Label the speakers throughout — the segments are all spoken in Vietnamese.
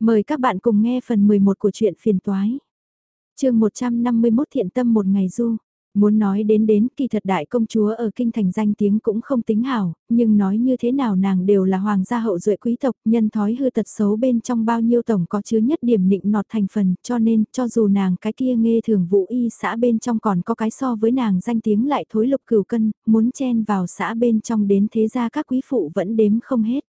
Speaker 1: Mời các bạn cùng nghe phần 11 của truyện phiền toái. chương 151 thiện tâm một ngày du. Muốn nói đến đến kỳ thật đại công chúa ở kinh thành danh tiếng cũng không tính hảo, nhưng nói như thế nào nàng đều là hoàng gia hậu duệ quý tộc, nhân thói hư tật xấu bên trong bao nhiêu tổng có chứa nhất điểm nịnh nọt thành phần, cho nên cho dù nàng cái kia nghe thường vụ y xã bên trong còn có cái so với nàng danh tiếng lại thối lục cửu cân, muốn chen vào xã bên trong đến thế gia các quý phụ vẫn đếm không hết.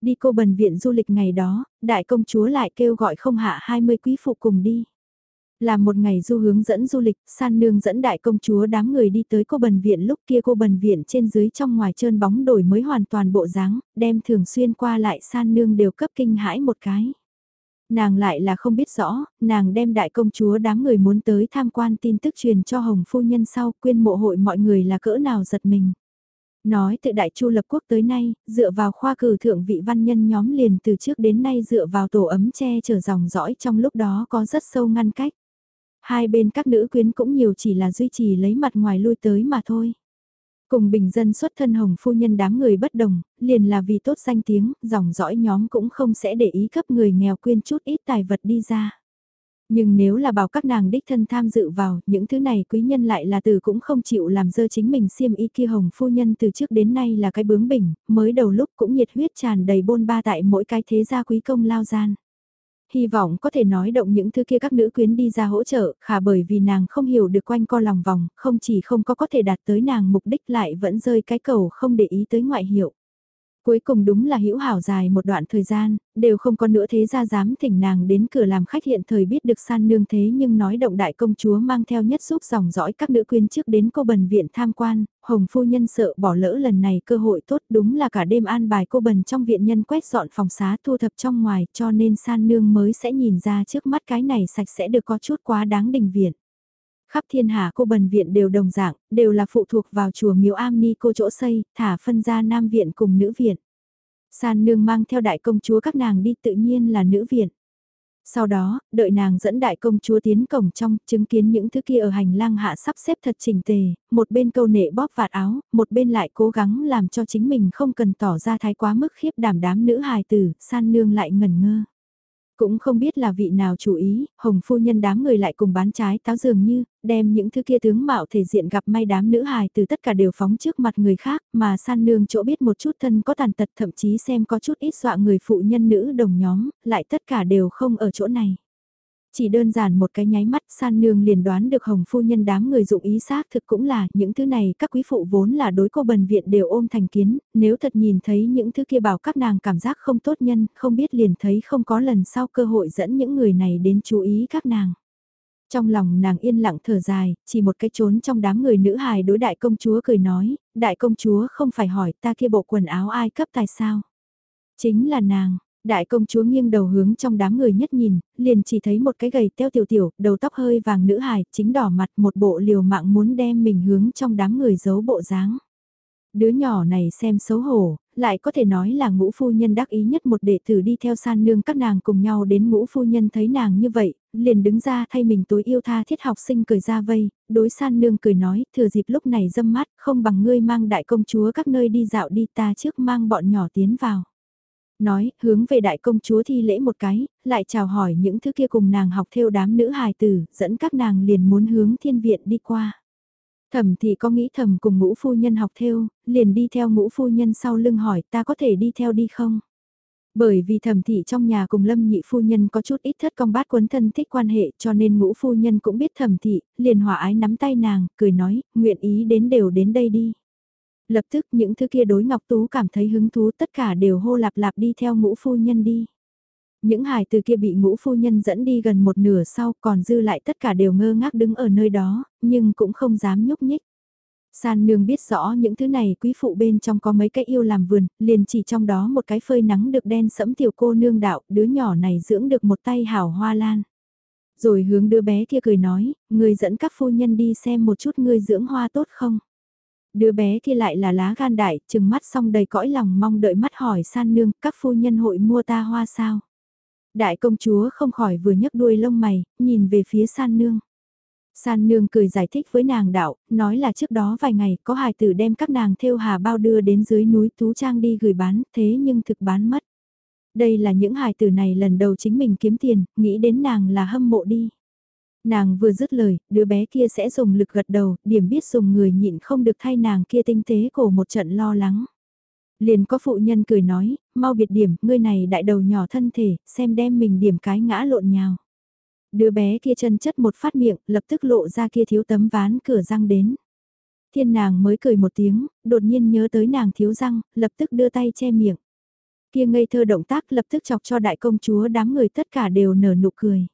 Speaker 1: Đi cô bần viện du lịch ngày đó, đại công chúa lại kêu gọi không hạ 20 quý phụ cùng đi. Là một ngày du hướng dẫn du lịch, san nương dẫn đại công chúa đám người đi tới cô bần viện lúc kia cô bần viện trên dưới trong ngoài trơn bóng đổi mới hoàn toàn bộ dáng, đem thường xuyên qua lại san nương đều cấp kinh hãi một cái. Nàng lại là không biết rõ, nàng đem đại công chúa đám người muốn tới tham quan tin tức truyền cho Hồng Phu Nhân sau quyên mộ hội mọi người là cỡ nào giật mình. Nói từ đại chu lập quốc tới nay, dựa vào khoa cử thượng vị văn nhân nhóm liền từ trước đến nay dựa vào tổ ấm che chở dòng dõi trong lúc đó có rất sâu ngăn cách. Hai bên các nữ quyến cũng nhiều chỉ là duy trì lấy mặt ngoài lui tới mà thôi. Cùng bình dân xuất thân hồng phu nhân đám người bất đồng, liền là vì tốt danh tiếng, dòng dõi nhóm cũng không sẽ để ý cấp người nghèo quyên chút ít tài vật đi ra. Nhưng nếu là bảo các nàng đích thân tham dự vào, những thứ này quý nhân lại là từ cũng không chịu làm dơ chính mình xiêm y kia hồng phu nhân từ trước đến nay là cái bướng bỉnh, mới đầu lúc cũng nhiệt huyết tràn đầy bôn ba tại mỗi cái thế gia quý công lao gian hy vọng có thể nói động những thứ kia các nữ quyến đi ra hỗ trợ, khả bởi vì nàng không hiểu được quanh co lòng vòng, không chỉ không có có thể đạt tới nàng mục đích lại vẫn rơi cái cầu không để ý tới ngoại hiệu. Cuối cùng đúng là hữu hảo dài một đoạn thời gian, đều không có nữa thế ra dám thỉnh nàng đến cửa làm khách hiện thời biết được san nương thế nhưng nói động đại công chúa mang theo nhất giúp dòng dõi các nữ quyến trước đến cô bần viện tham quan, hồng phu nhân sợ bỏ lỡ lần này cơ hội tốt đúng là cả đêm an bài cô bần trong viện nhân quét dọn phòng xá thu thập trong ngoài cho nên san nương mới sẽ nhìn ra trước mắt cái này sạch sẽ được có chút quá đáng đình viện. Khắp thiên hạ cô bần viện đều đồng dạng, đều là phụ thuộc vào chùa miếu am ni cô chỗ xây, thả phân ra nam viện cùng nữ viện. San nương mang theo đại công chúa các nàng đi tự nhiên là nữ viện. Sau đó, đợi nàng dẫn đại công chúa tiến cổng trong, chứng kiến những thứ kia ở hành lang hạ sắp xếp thật chỉnh tề, một bên câu nệ bóp vạt áo, một bên lại cố gắng làm cho chính mình không cần tỏ ra thái quá mức khiếp đảm đám nữ hài tử, san nương lại ngẩn ngơ. Cũng không biết là vị nào chủ ý, hồng phu nhân đám người lại cùng bán trái táo dường như, đem những thứ kia tướng mạo thể diện gặp may đám nữ hài từ tất cả đều phóng trước mặt người khác, mà san nương chỗ biết một chút thân có tàn tật thậm chí xem có chút ít dọa người phụ nhân nữ đồng nhóm, lại tất cả đều không ở chỗ này. Chỉ đơn giản một cái nháy mắt san nương liền đoán được hồng phu nhân đám người dụng ý xác thực cũng là những thứ này các quý phụ vốn là đối cô bần viện đều ôm thành kiến, nếu thật nhìn thấy những thứ kia bảo các nàng cảm giác không tốt nhân, không biết liền thấy không có lần sau cơ hội dẫn những người này đến chú ý các nàng. Trong lòng nàng yên lặng thở dài, chỉ một cái trốn trong đám người nữ hài đối đại công chúa cười nói, đại công chúa không phải hỏi ta kia bộ quần áo ai cấp tài sao. Chính là nàng, Đại công chúa nghiêng đầu hướng trong đám người nhất nhìn, liền chỉ thấy một cái gầy teo tiểu tiểu, đầu tóc hơi vàng nữ hài, chính đỏ mặt một bộ liều mạng muốn đem mình hướng trong đám người giấu bộ dáng. Đứa nhỏ này xem xấu hổ, lại có thể nói là ngũ phu nhân đắc ý nhất một đệ tử đi theo san nương các nàng cùng nhau đến ngũ phu nhân thấy nàng như vậy, liền đứng ra thay mình tối yêu tha thiết học sinh cười ra vây, đối san nương cười nói, thừa dịp lúc này dâm mát, không bằng ngươi mang đại công chúa các nơi đi dạo đi ta trước mang bọn nhỏ tiến vào. Nói, hướng về đại công chúa thi lễ một cái, lại chào hỏi những thứ kia cùng nàng học theo đám nữ hài tử, dẫn các nàng liền muốn hướng thiên viện đi qua. Thẩm thì có nghĩ thầm cùng ngũ phu nhân học theo, liền đi theo ngũ phu nhân sau lưng hỏi ta có thể đi theo đi không? Bởi vì thẩm thị trong nhà cùng lâm nhị phu nhân có chút ít thất công bát quấn thân thích quan hệ cho nên ngũ phu nhân cũng biết thẩm thị, liền hòa ái nắm tay nàng, cười nói, nguyện ý đến đều đến đây đi. Lập tức những thứ kia đối Ngọc Tú cảm thấy hứng thú tất cả đều hô lạp lạp đi theo ngũ phu nhân đi. Những hài từ kia bị ngũ phu nhân dẫn đi gần một nửa sau còn dư lại tất cả đều ngơ ngác đứng ở nơi đó, nhưng cũng không dám nhúc nhích. San nương biết rõ những thứ này quý phụ bên trong có mấy cái yêu làm vườn, liền chỉ trong đó một cái phơi nắng được đen sẫm tiểu cô nương đạo, đứa nhỏ này dưỡng được một tay hảo hoa lan. Rồi hướng đứa bé kia cười nói, người dẫn các phu nhân đi xem một chút ngươi dưỡng hoa tốt không. Đứa bé kia lại là lá gan đại, chừng mắt xong đầy cõi lòng mong đợi mắt hỏi san nương, các phu nhân hội mua ta hoa sao? Đại công chúa không khỏi vừa nhấc đuôi lông mày, nhìn về phía san nương. San nương cười giải thích với nàng đạo, nói là trước đó vài ngày có hài tử đem các nàng theo hà bao đưa đến dưới núi Tú Trang đi gửi bán, thế nhưng thực bán mất. Đây là những hài tử này lần đầu chính mình kiếm tiền, nghĩ đến nàng là hâm mộ đi. Nàng vừa dứt lời, đứa bé kia sẽ dùng lực gật đầu, điểm biết dùng người nhịn không được thay nàng kia tinh tế cổ một trận lo lắng. Liền có phụ nhân cười nói, mau biệt điểm, ngươi này đại đầu nhỏ thân thể, xem đem mình điểm cái ngã lộn nhào. Đứa bé kia chân chất một phát miệng, lập tức lộ ra kia thiếu tấm ván cửa răng đến. Thiên nàng mới cười một tiếng, đột nhiên nhớ tới nàng thiếu răng, lập tức đưa tay che miệng. Kia ngây thơ động tác lập tức chọc cho đại công chúa đám người tất cả đều nở nụ cười.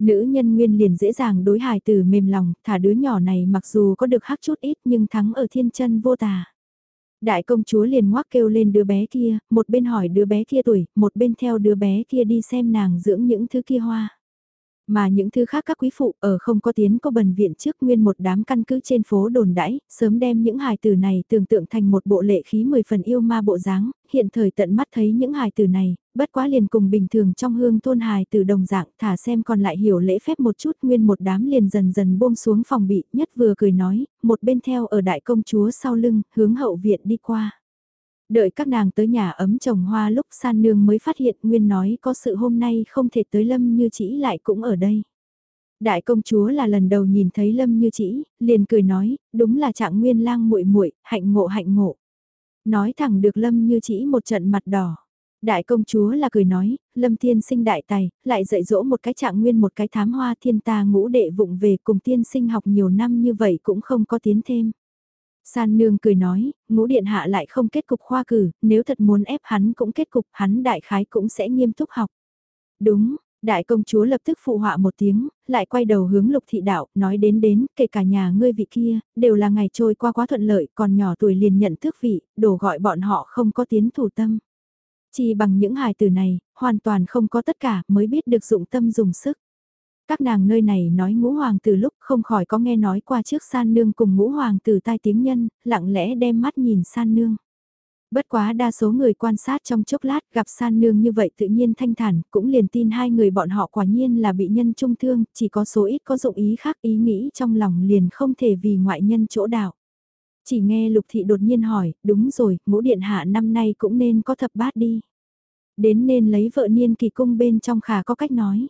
Speaker 1: Nữ nhân nguyên liền dễ dàng đối hài từ mềm lòng, thả đứa nhỏ này mặc dù có được hắc chút ít nhưng thắng ở thiên chân vô tà. Đại công chúa liền ngoác kêu lên đứa bé kia, một bên hỏi đứa bé kia tuổi, một bên theo đứa bé kia đi xem nàng dưỡng những thứ kia hoa. Mà những thứ khác các quý phụ ở không có tiến có bần viện trước nguyên một đám căn cứ trên phố đồn đãi, sớm đem những hài tử này tưởng tượng thành một bộ lệ khí mười phần yêu ma bộ dáng, hiện thời tận mắt thấy những hài tử này, bất quá liền cùng bình thường trong hương thôn hài tử đồng dạng thả xem còn lại hiểu lễ phép một chút nguyên một đám liền dần dần buông xuống phòng bị, nhất vừa cười nói, một bên theo ở đại công chúa sau lưng, hướng hậu viện đi qua. Đợi các nàng tới nhà ấm trồng hoa lúc san nương mới phát hiện Nguyên nói có sự hôm nay không thể tới Lâm Như Chỉ lại cũng ở đây. Đại công chúa là lần đầu nhìn thấy Lâm Như Chỉ, liền cười nói, đúng là trạng Nguyên lang muội muội, hạnh ngộ hạnh ngộ. Nói thẳng được Lâm Như Chỉ một trận mặt đỏ. Đại công chúa là cười nói, Lâm Tiên sinh đại tài, lại dạy dỗ một cái trạng nguyên một cái thám hoa thiên ta ngũ đệ vụng về cùng tiên sinh học nhiều năm như vậy cũng không có tiến thêm. San nương cười nói, ngũ điện hạ lại không kết cục khoa cử, nếu thật muốn ép hắn cũng kết cục, hắn đại khái cũng sẽ nghiêm túc học. Đúng, đại công chúa lập tức phụ họa một tiếng, lại quay đầu hướng lục thị đạo, nói đến đến, kể cả nhà ngươi vị kia, đều là ngày trôi qua quá thuận lợi, còn nhỏ tuổi liền nhận tước vị, đổ gọi bọn họ không có tiến thủ tâm. Chỉ bằng những hài từ này, hoàn toàn không có tất cả mới biết được dụng tâm dùng sức. Các nàng nơi này nói ngũ hoàng từ lúc không khỏi có nghe nói qua trước san nương cùng ngũ hoàng từ tai tiếng nhân, lặng lẽ đem mắt nhìn san nương. Bất quá đa số người quan sát trong chốc lát gặp san nương như vậy tự nhiên thanh thản, cũng liền tin hai người bọn họ quả nhiên là bị nhân trung thương, chỉ có số ít có dụng ý khác ý nghĩ trong lòng liền không thể vì ngoại nhân chỗ đạo. Chỉ nghe lục thị đột nhiên hỏi, đúng rồi, ngũ điện hạ năm nay cũng nên có thập bát đi. Đến nên lấy vợ niên kỳ cung bên trong khả có cách nói.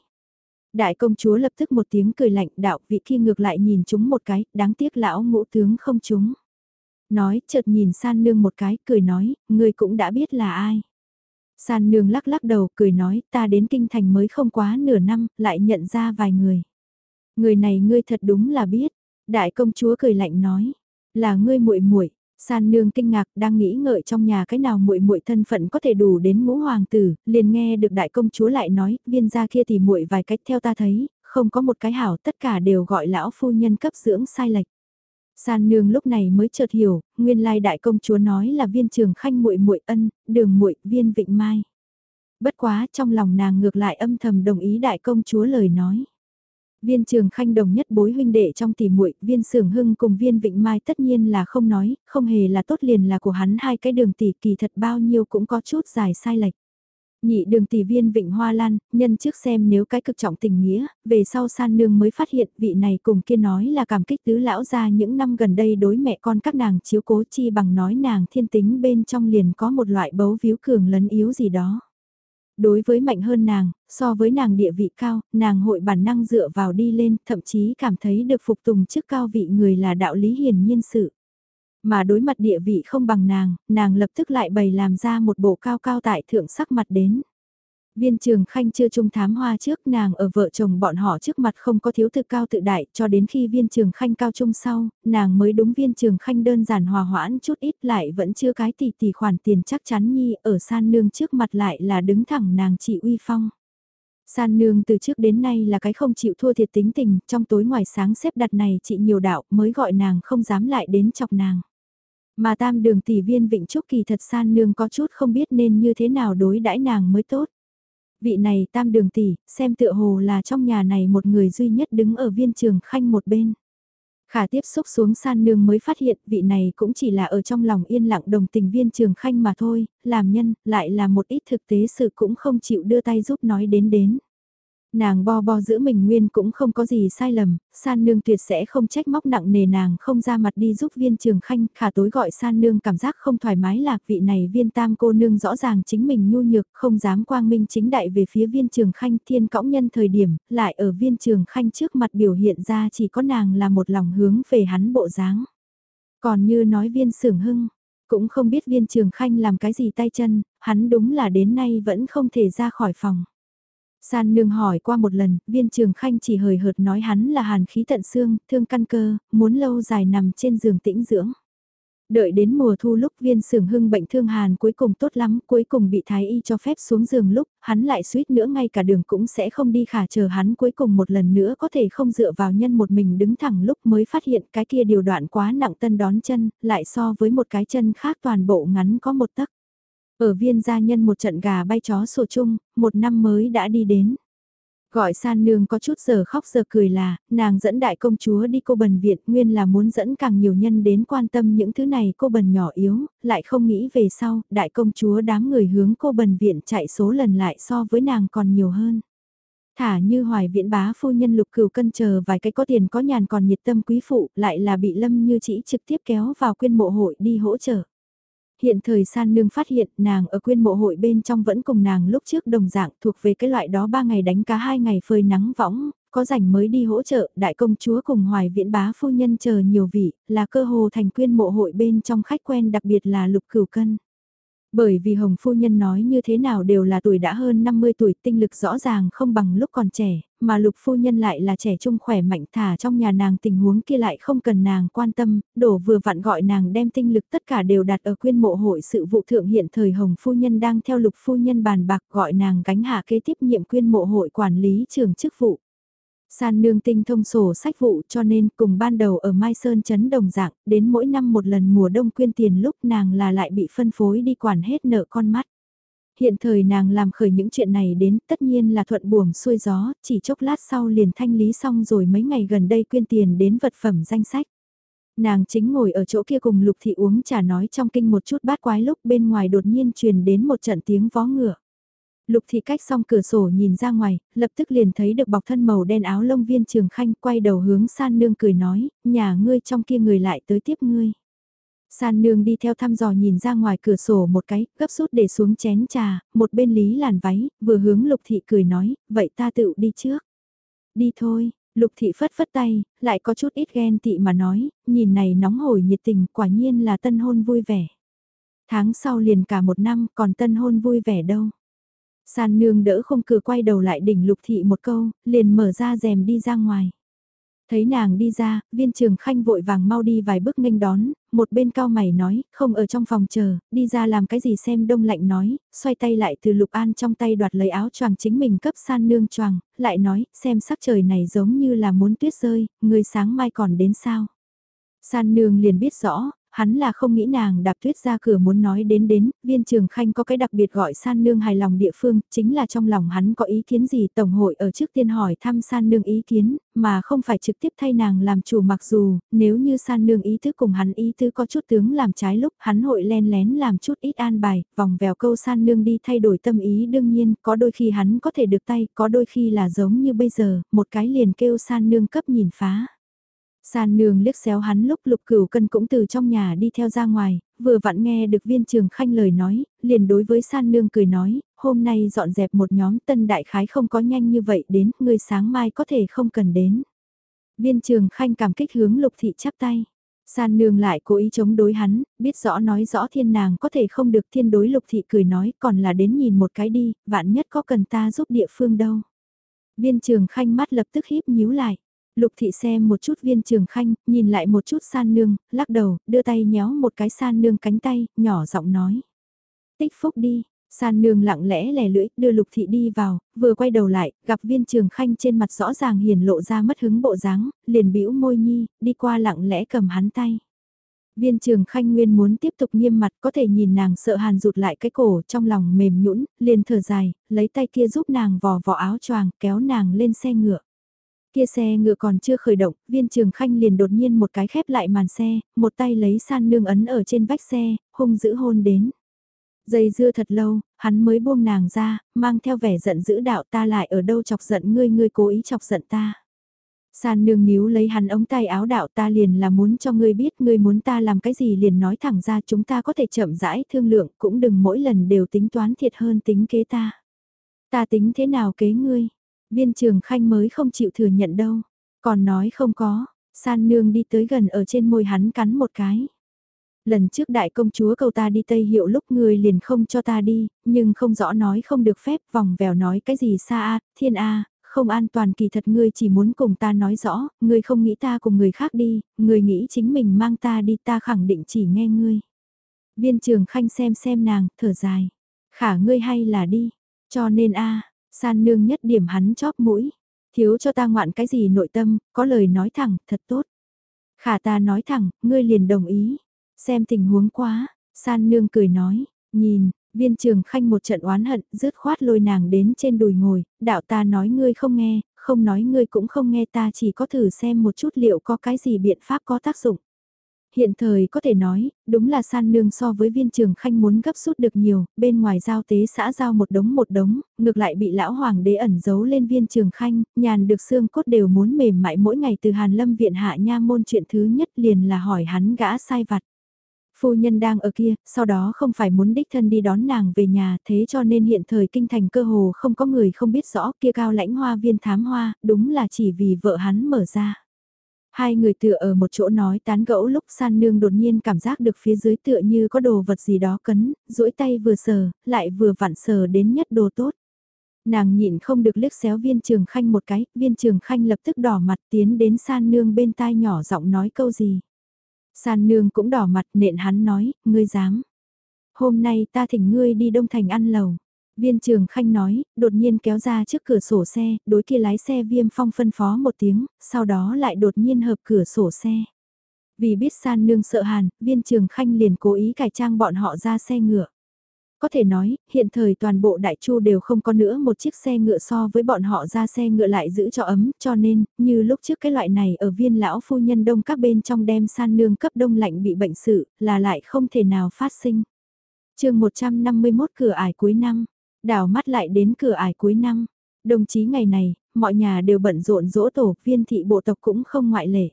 Speaker 1: Đại công chúa lập tức một tiếng cười lạnh đạo vị kia ngược lại nhìn chúng một cái, đáng tiếc lão ngũ tướng không chúng. Nói, chợt nhìn san nương một cái, cười nói, ngươi cũng đã biết là ai. San nương lắc lắc đầu, cười nói, ta đến kinh thành mới không quá nửa năm, lại nhận ra vài người. Người này ngươi thật đúng là biết. Đại công chúa cười lạnh nói, là ngươi muội muội San nương kinh ngạc đang nghĩ ngợi trong nhà cái nào muội muội thân phận có thể đủ đến ngũ hoàng tử, liền nghe được đại công chúa lại nói, viên gia kia thì muội vài cách theo ta thấy, không có một cái hảo tất cả đều gọi lão phu nhân cấp dưỡng sai lệch. San nương lúc này mới chợt hiểu, nguyên lai đại công chúa nói là viên trường khanh muội muội ân, đường muội viên vịnh mai. Bất quá trong lòng nàng ngược lại âm thầm đồng ý đại công chúa lời nói. Viên trường khanh đồng nhất bối huynh đệ trong tỷ muội viên sưởng hưng cùng viên vịnh mai tất nhiên là không nói, không hề là tốt liền là của hắn hai cái đường tỷ kỳ thật bao nhiêu cũng có chút dài sai lệch. Nhị đường tỷ viên vịnh hoa lan, nhân trước xem nếu cái cực trọng tình nghĩa, về sau san nương mới phát hiện vị này cùng kia nói là cảm kích tứ lão ra những năm gần đây đối mẹ con các nàng chiếu cố chi bằng nói nàng thiên tính bên trong liền có một loại bấu víu cường lấn yếu gì đó. Đối với mạnh hơn nàng, so với nàng địa vị cao, nàng hội bản năng dựa vào đi lên, thậm chí cảm thấy được phục tùng trước cao vị người là đạo lý hiền nhiên sự. Mà đối mặt địa vị không bằng nàng, nàng lập tức lại bày làm ra một bộ cao cao tại thượng sắc mặt đến. Viên trường khanh chưa trung thám hoa trước nàng ở vợ chồng bọn họ trước mặt không có thiếu tự cao tự đại cho đến khi viên trường khanh cao trung sau, nàng mới đúng viên trường khanh đơn giản hòa hoãn chút ít lại vẫn chưa cái tỷ tỷ khoản tiền chắc chắn nhi ở san nương trước mặt lại là đứng thẳng nàng chị uy phong. San nương từ trước đến nay là cái không chịu thua thiệt tính tình, trong tối ngoài sáng xếp đặt này chị nhiều đạo mới gọi nàng không dám lại đến chọc nàng. Mà tam đường tỷ viên vịnh trúc kỳ thật san nương có chút không biết nên như thế nào đối đãi nàng mới tốt vị này tam đường tỷ, xem tựa hồ là trong nhà này một người duy nhất đứng ở viên trường khanh một bên. Khả tiếp xúc xuống san nương mới phát hiện vị này cũng chỉ là ở trong lòng yên lặng đồng tình viên trường khanh mà thôi, làm nhân, lại là một ít thực tế sự cũng không chịu đưa tay giúp nói đến đến. Nàng bo bo giữ mình nguyên cũng không có gì sai lầm, san nương tuyệt sẽ không trách móc nặng nề nàng không ra mặt đi giúp viên trường khanh, khả tối gọi san nương cảm giác không thoải mái lạc vị này viên tam cô nương rõ ràng chính mình nhu nhược, không dám quang minh chính đại về phía viên trường khanh thiên cõng nhân thời điểm, lại ở viên trường khanh trước mặt biểu hiện ra chỉ có nàng là một lòng hướng về hắn bộ dáng. Còn như nói viên sưởng hưng, cũng không biết viên trường khanh làm cái gì tay chân, hắn đúng là đến nay vẫn không thể ra khỏi phòng. San nương hỏi qua một lần, viên trường khanh chỉ hời hợt nói hắn là hàn khí tận xương, thương căn cơ, muốn lâu dài nằm trên giường tĩnh dưỡng. Đợi đến mùa thu lúc viên sưởng hưng bệnh thương hàn cuối cùng tốt lắm, cuối cùng bị thái y cho phép xuống giường lúc, hắn lại suýt nữa ngay cả đường cũng sẽ không đi khả chờ hắn cuối cùng một lần nữa có thể không dựa vào nhân một mình đứng thẳng lúc mới phát hiện cái kia điều đoạn quá nặng tân đón chân, lại so với một cái chân khác toàn bộ ngắn có một tấc. Ở viên gia nhân một trận gà bay chó sổ chung, một năm mới đã đi đến. Gọi san nương có chút giờ khóc giờ cười là, nàng dẫn đại công chúa đi cô bần viện nguyên là muốn dẫn càng nhiều nhân đến quan tâm những thứ này cô bần nhỏ yếu, lại không nghĩ về sau, đại công chúa đám người hướng cô bần viện chạy số lần lại so với nàng còn nhiều hơn. Thả như hoài viện bá phu nhân lục cửu cân chờ vài cái có tiền có nhàn còn nhiệt tâm quý phụ lại là bị lâm như chỉ trực tiếp kéo vào quyên mộ hội đi hỗ trợ. Hiện thời san nương phát hiện nàng ở quyên mộ hội bên trong vẫn cùng nàng lúc trước đồng dạng thuộc về cái loại đó ba ngày đánh cá hai ngày phơi nắng võng, có rảnh mới đi hỗ trợ đại công chúa cùng hoài viễn bá phu nhân chờ nhiều vị, là cơ hồ thành quyên mộ hội bên trong khách quen đặc biệt là lục cửu cân. Bởi vì Hồng Phu Nhân nói như thế nào đều là tuổi đã hơn 50 tuổi tinh lực rõ ràng không bằng lúc còn trẻ, mà Lục Phu Nhân lại là trẻ trung khỏe mạnh thả trong nhà nàng tình huống kia lại không cần nàng quan tâm, đổ vừa vặn gọi nàng đem tinh lực tất cả đều đặt ở quyên mộ hội sự vụ thượng hiện thời Hồng Phu Nhân đang theo Lục Phu Nhân bàn bạc gọi nàng gánh hạ kế tiếp nhiệm quyên mộ hội quản lý trường chức vụ. San nương tinh thông sổ sách vụ cho nên cùng ban đầu ở Mai Sơn chấn đồng dạng, đến mỗi năm một lần mùa đông quyên tiền lúc nàng là lại bị phân phối đi quản hết nợ con mắt. Hiện thời nàng làm khởi những chuyện này đến tất nhiên là thuận buồm xuôi gió, chỉ chốc lát sau liền thanh lý xong rồi mấy ngày gần đây quyên tiền đến vật phẩm danh sách. Nàng chính ngồi ở chỗ kia cùng lục thị uống trà nói trong kinh một chút bát quái lúc bên ngoài đột nhiên truyền đến một trận tiếng vó ngựa. Lục thị cách xong cửa sổ nhìn ra ngoài, lập tức liền thấy được bọc thân màu đen áo lông viên trường khanh quay đầu hướng san nương cười nói, nhà ngươi trong kia người lại tới tiếp ngươi. San nương đi theo thăm dò nhìn ra ngoài cửa sổ một cái, gấp rút để xuống chén trà, một bên lý làn váy, vừa hướng lục thị cười nói, vậy ta tự đi trước. Đi thôi, lục thị phất phất tay, lại có chút ít ghen tị mà nói, nhìn này nóng hổi nhiệt tình quả nhiên là tân hôn vui vẻ. Tháng sau liền cả một năm còn tân hôn vui vẻ đâu. San nương đỡ không cửa quay đầu lại đỉnh lục thị một câu, liền mở ra rèm đi ra ngoài. Thấy nàng đi ra, viên trường khanh vội vàng mau đi vài bước nghênh đón, một bên cao mày nói, không ở trong phòng chờ, đi ra làm cái gì xem đông lạnh nói, xoay tay lại từ lục an trong tay đoạt lấy áo choàng chính mình cấp san nương choàng, lại nói, xem sắc trời này giống như là muốn tuyết rơi, người sáng mai còn đến sao. San nương liền biết rõ, hắn là không nghĩ nàng đạp tuyết ra cửa muốn nói đến đến, viên trường khanh có cái đặc biệt gọi san nương hài lòng địa phương, chính là trong lòng hắn có ý kiến gì Tổng hội ở trước tiên hỏi thăm san nương ý kiến, mà không phải trực tiếp thay nàng làm chủ mặc dù, nếu như san nương ý tứ cùng hắn ý tứ có chút tướng làm trái lúc hắn hội len lén làm chút ít an bài, vòng vèo câu san nương đi thay đổi tâm ý đương nhiên, có đôi khi hắn có thể được tay, có đôi khi là giống như bây giờ, một cái liền kêu san nương cấp nhìn phá. San nương liếc xéo hắn lúc lục cửu cân cũng từ trong nhà đi theo ra ngoài, vừa vặn nghe được viên trường khanh lời nói, liền đối với san nương cười nói, hôm nay dọn dẹp một nhóm tân đại khái không có nhanh như vậy đến, người sáng mai có thể không cần đến. Viên trường khanh cảm kích hướng lục thị chắp tay. San nương lại cố ý chống đối hắn, biết rõ nói rõ thiên nàng có thể không được thiên đối lục thị cười nói còn là đến nhìn một cái đi, vạn nhất có cần ta giúp địa phương đâu. Viên trường khanh mắt lập tức híp nhíu lại. Lục thị xem một chút viên trường khanh, nhìn lại một chút san nương, lắc đầu, đưa tay nhéo một cái san nương cánh tay, nhỏ giọng nói. Tích phúc đi, san nương lặng lẽ lè lưỡi, đưa lục thị đi vào, vừa quay đầu lại, gặp viên trường khanh trên mặt rõ ràng hiền lộ ra mất hứng bộ dáng, liền bĩu môi nhi, đi qua lặng lẽ cầm hắn tay. Viên trường khanh nguyên muốn tiếp tục nghiêm mặt có thể nhìn nàng sợ hàn rụt lại cái cổ trong lòng mềm nhũn liền thở dài, lấy tay kia giúp nàng vò vò áo choàng kéo nàng lên xe ngựa. Kia xe ngựa còn chưa khởi động, viên trường khanh liền đột nhiên một cái khép lại màn xe, một tay lấy san nương ấn ở trên vách xe, hung giữ hôn đến. Dây dưa thật lâu, hắn mới buông nàng ra, mang theo vẻ giận dữ đạo ta lại ở đâu chọc giận ngươi ngươi cố ý chọc giận ta. San nương níu lấy hắn ống tay áo đạo ta liền là muốn cho ngươi biết ngươi muốn ta làm cái gì liền nói thẳng ra chúng ta có thể chậm rãi thương lượng cũng đừng mỗi lần đều tính toán thiệt hơn tính kế ta. Ta tính thế nào kế ngươi? Viên trường khanh mới không chịu thừa nhận đâu. Còn nói không có, san nương đi tới gần ở trên môi hắn cắn một cái. Lần trước đại công chúa cầu ta đi Tây Hiệu lúc người liền không cho ta đi, nhưng không rõ nói không được phép vòng vèo nói cái gì xa a thiên a không an toàn kỳ thật ngươi chỉ muốn cùng ta nói rõ, ngươi không nghĩ ta cùng người khác đi, ngươi nghĩ chính mình mang ta đi ta khẳng định chỉ nghe ngươi. Viên trường khanh xem xem nàng, thở dài. Khả ngươi hay là đi, cho nên a san nương nhất điểm hắn chóp mũi. Thiếu cho ta ngoạn cái gì nội tâm, có lời nói thẳng, thật tốt. Khả ta nói thẳng, ngươi liền đồng ý. Xem tình huống quá, san nương cười nói, nhìn, viên trường khanh một trận oán hận, rứt khoát lôi nàng đến trên đùi ngồi, đạo ta nói ngươi không nghe, không nói ngươi cũng không nghe ta chỉ có thử xem một chút liệu có cái gì biện pháp có tác dụng. Hiện thời có thể nói, đúng là san nương so với viên trường khanh muốn gấp rút được nhiều, bên ngoài giao tế xã giao một đống một đống, ngược lại bị lão hoàng đế ẩn giấu lên viên trường khanh, nhàn được xương cốt đều muốn mềm mại mỗi ngày từ Hàn Lâm viện hạ nha môn chuyện thứ nhất liền là hỏi hắn gã sai vặt. Phu nhân đang ở kia, sau đó không phải muốn đích thân đi đón nàng về nhà, thế cho nên hiện thời kinh thành cơ hồ không có người không biết rõ kia cao lãnh hoa viên thám hoa, đúng là chỉ vì vợ hắn mở ra. Hai người tựa ở một chỗ nói tán gẫu lúc san nương đột nhiên cảm giác được phía dưới tựa như có đồ vật gì đó cấn, duỗi tay vừa sờ, lại vừa vặn sờ đến nhất đồ tốt. Nàng nhịn không được liếc xéo viên trường khanh một cái, viên trường khanh lập tức đỏ mặt tiến đến san nương bên tai nhỏ giọng nói câu gì. San nương cũng đỏ mặt nện hắn nói, ngươi dám. Hôm nay ta thỉnh ngươi đi Đông Thành ăn lầu. Viên trường khanh nói, đột nhiên kéo ra trước cửa sổ xe, đối kia lái xe viêm phong phân phó một tiếng, sau đó lại đột nhiên hợp cửa sổ xe. Vì biết san nương sợ hàn, viên trường khanh liền cố ý cải trang bọn họ ra xe ngựa. Có thể nói, hiện thời toàn bộ đại chu đều không có nữa một chiếc xe ngựa so với bọn họ ra xe ngựa lại giữ cho ấm, cho nên, như lúc trước cái loại này ở viên lão phu nhân đông các bên trong đem san nương cấp đông lạnh bị bệnh sự, là lại không thể nào phát sinh. chương 151 cửa ải cuối năm, đảo mắt lại đến cửa ải cuối năm. Đồng chí ngày này, mọi nhà đều bận rộn dỗ tổ, viên thị bộ tộc cũng không ngoại lệ.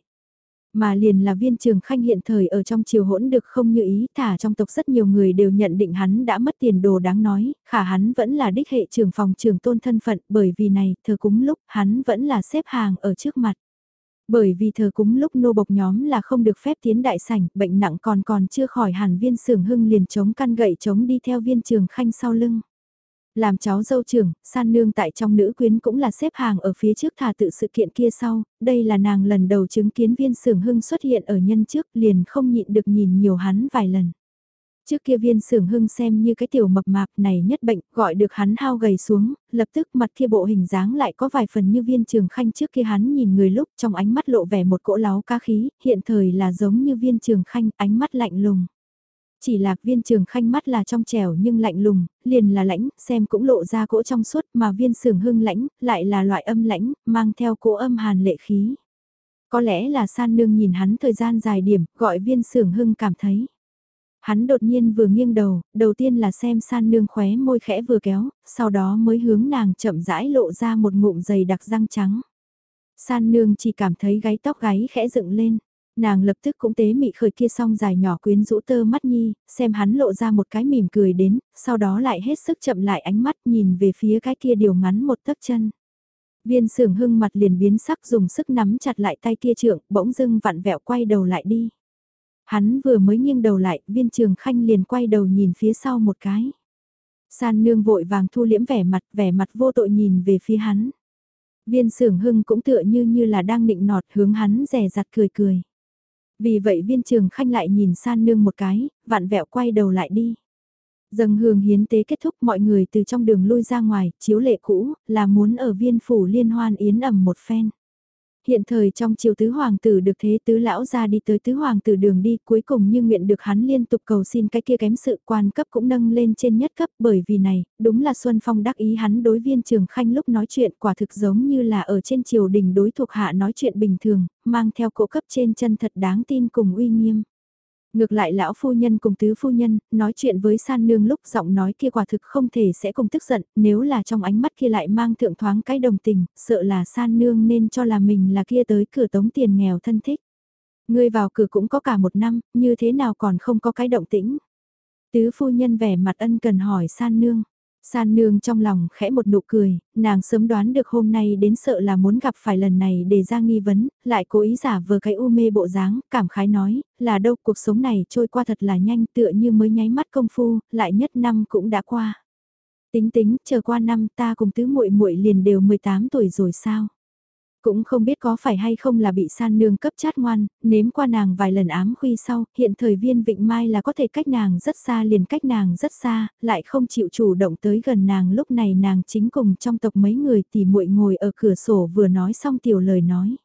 Speaker 1: Mà liền là viên trường khanh hiện thời ở trong triều hỗn được không như ý, thả trong tộc rất nhiều người đều nhận định hắn đã mất tiền đồ đáng nói, khả hắn vẫn là đích hệ trưởng phòng trường tôn thân phận, bởi vì này, thờ cúng lúc, hắn vẫn là xếp hàng ở trước mặt. Bởi vì thờ cúng lúc nô bộc nhóm là không được phép tiến đại sảnh, bệnh nặng còn còn chưa khỏi hàn viên sưởng hưng liền chống căn gậy chống đi theo viên trường khanh sau lưng. Làm cháu dâu trưởng, san nương tại trong nữ quyến cũng là xếp hàng ở phía trước thả tự sự kiện kia sau, đây là nàng lần đầu chứng kiến viên sưởng hưng xuất hiện ở nhân trước liền không nhịn được nhìn nhiều hắn vài lần. Trước kia viên sưởng hưng xem như cái tiểu mập mạp này nhất bệnh, gọi được hắn hao gầy xuống, lập tức mặt kia bộ hình dáng lại có vài phần như viên trường khanh trước kia hắn nhìn người lúc trong ánh mắt lộ vẻ một cỗ láo ca khí, hiện thời là giống như viên trường khanh, ánh mắt lạnh lùng. Chỉ lạc viên trường khanh mắt là trong trẻo nhưng lạnh lùng, liền là lãnh, xem cũng lộ ra cỗ trong suốt mà viên sưởng hưng lãnh, lại là loại âm lãnh, mang theo cỗ âm hàn lệ khí. Có lẽ là san nương nhìn hắn thời gian dài điểm, gọi viên sưởng hưng cảm thấy. Hắn đột nhiên vừa nghiêng đầu, đầu tiên là xem san nương khóe môi khẽ vừa kéo, sau đó mới hướng nàng chậm rãi lộ ra một ngụm dày đặc răng trắng. San nương chỉ cảm thấy gáy tóc gáy khẽ dựng lên. Nàng lập tức cũng tế mị khởi kia song dài nhỏ quyến rũ tơ mắt nhi, xem hắn lộ ra một cái mỉm cười đến, sau đó lại hết sức chậm lại ánh mắt nhìn về phía cái kia điều ngắn một tấc chân. Viên sưởng hưng mặt liền biến sắc dùng sức nắm chặt lại tay kia trượng, bỗng dưng vặn vẹo quay đầu lại đi. Hắn vừa mới nghiêng đầu lại, viên trường khanh liền quay đầu nhìn phía sau một cái. San nương vội vàng thu liễm vẻ mặt, vẻ mặt vô tội nhìn về phía hắn. Viên sưởng hưng cũng tựa như như là đang nịnh nọt hướng hắn rẻ rặt cười cười. Vì vậy viên trường khanh lại nhìn san nương một cái, vạn vẹo quay đầu lại đi. Dâng hương hiến tế kết thúc mọi người từ trong đường lui ra ngoài, chiếu lệ cũ, là muốn ở viên phủ liên hoan yến ẩm một phen. Hiện thời trong triều tứ hoàng tử được thế tứ lão ra đi tới tứ hoàng tử đường đi cuối cùng như nguyện được hắn liên tục cầu xin cái kia kém sự quan cấp cũng nâng lên trên nhất cấp bởi vì này, đúng là Xuân Phong đắc ý hắn đối viên trường khanh lúc nói chuyện quả thực giống như là ở trên triều đình đối thuộc hạ nói chuyện bình thường, mang theo cỗ cấp trên chân thật đáng tin cùng uy nghiêm. Ngược lại lão phu nhân cùng tứ phu nhân, nói chuyện với san nương lúc giọng nói kia quả thực không thể sẽ cùng tức giận, nếu là trong ánh mắt kia lại mang thượng thoáng cái đồng tình, sợ là san nương nên cho là mình là kia tới cửa tống tiền nghèo thân thích. Ngươi vào cửa cũng có cả một năm, như thế nào còn không có cái động tĩnh. Tứ phu nhân vẻ mặt ân cần hỏi san nương. San nương trong lòng khẽ một nụ cười, nàng sớm đoán được hôm nay đến sợ là muốn gặp phải lần này để ra nghi vấn, lại cố ý giả vờ cái u mê bộ dáng, cảm khái nói, là đâu cuộc sống này trôi qua thật là nhanh tựa như mới nháy mắt công phu, lại nhất năm cũng đã qua. Tính tính, chờ qua năm ta cùng tứ muội muội liền đều 18 tuổi rồi sao? Cũng không biết có phải hay không là bị san nương cấp chát ngoan, nếm qua nàng vài lần ám khuy sau, hiện thời viên vịnh mai là có thể cách nàng rất xa liền cách nàng rất xa, lại không chịu chủ động tới gần nàng lúc này nàng chính cùng trong tộc mấy người thì muội ngồi ở cửa sổ vừa nói xong tiểu lời nói.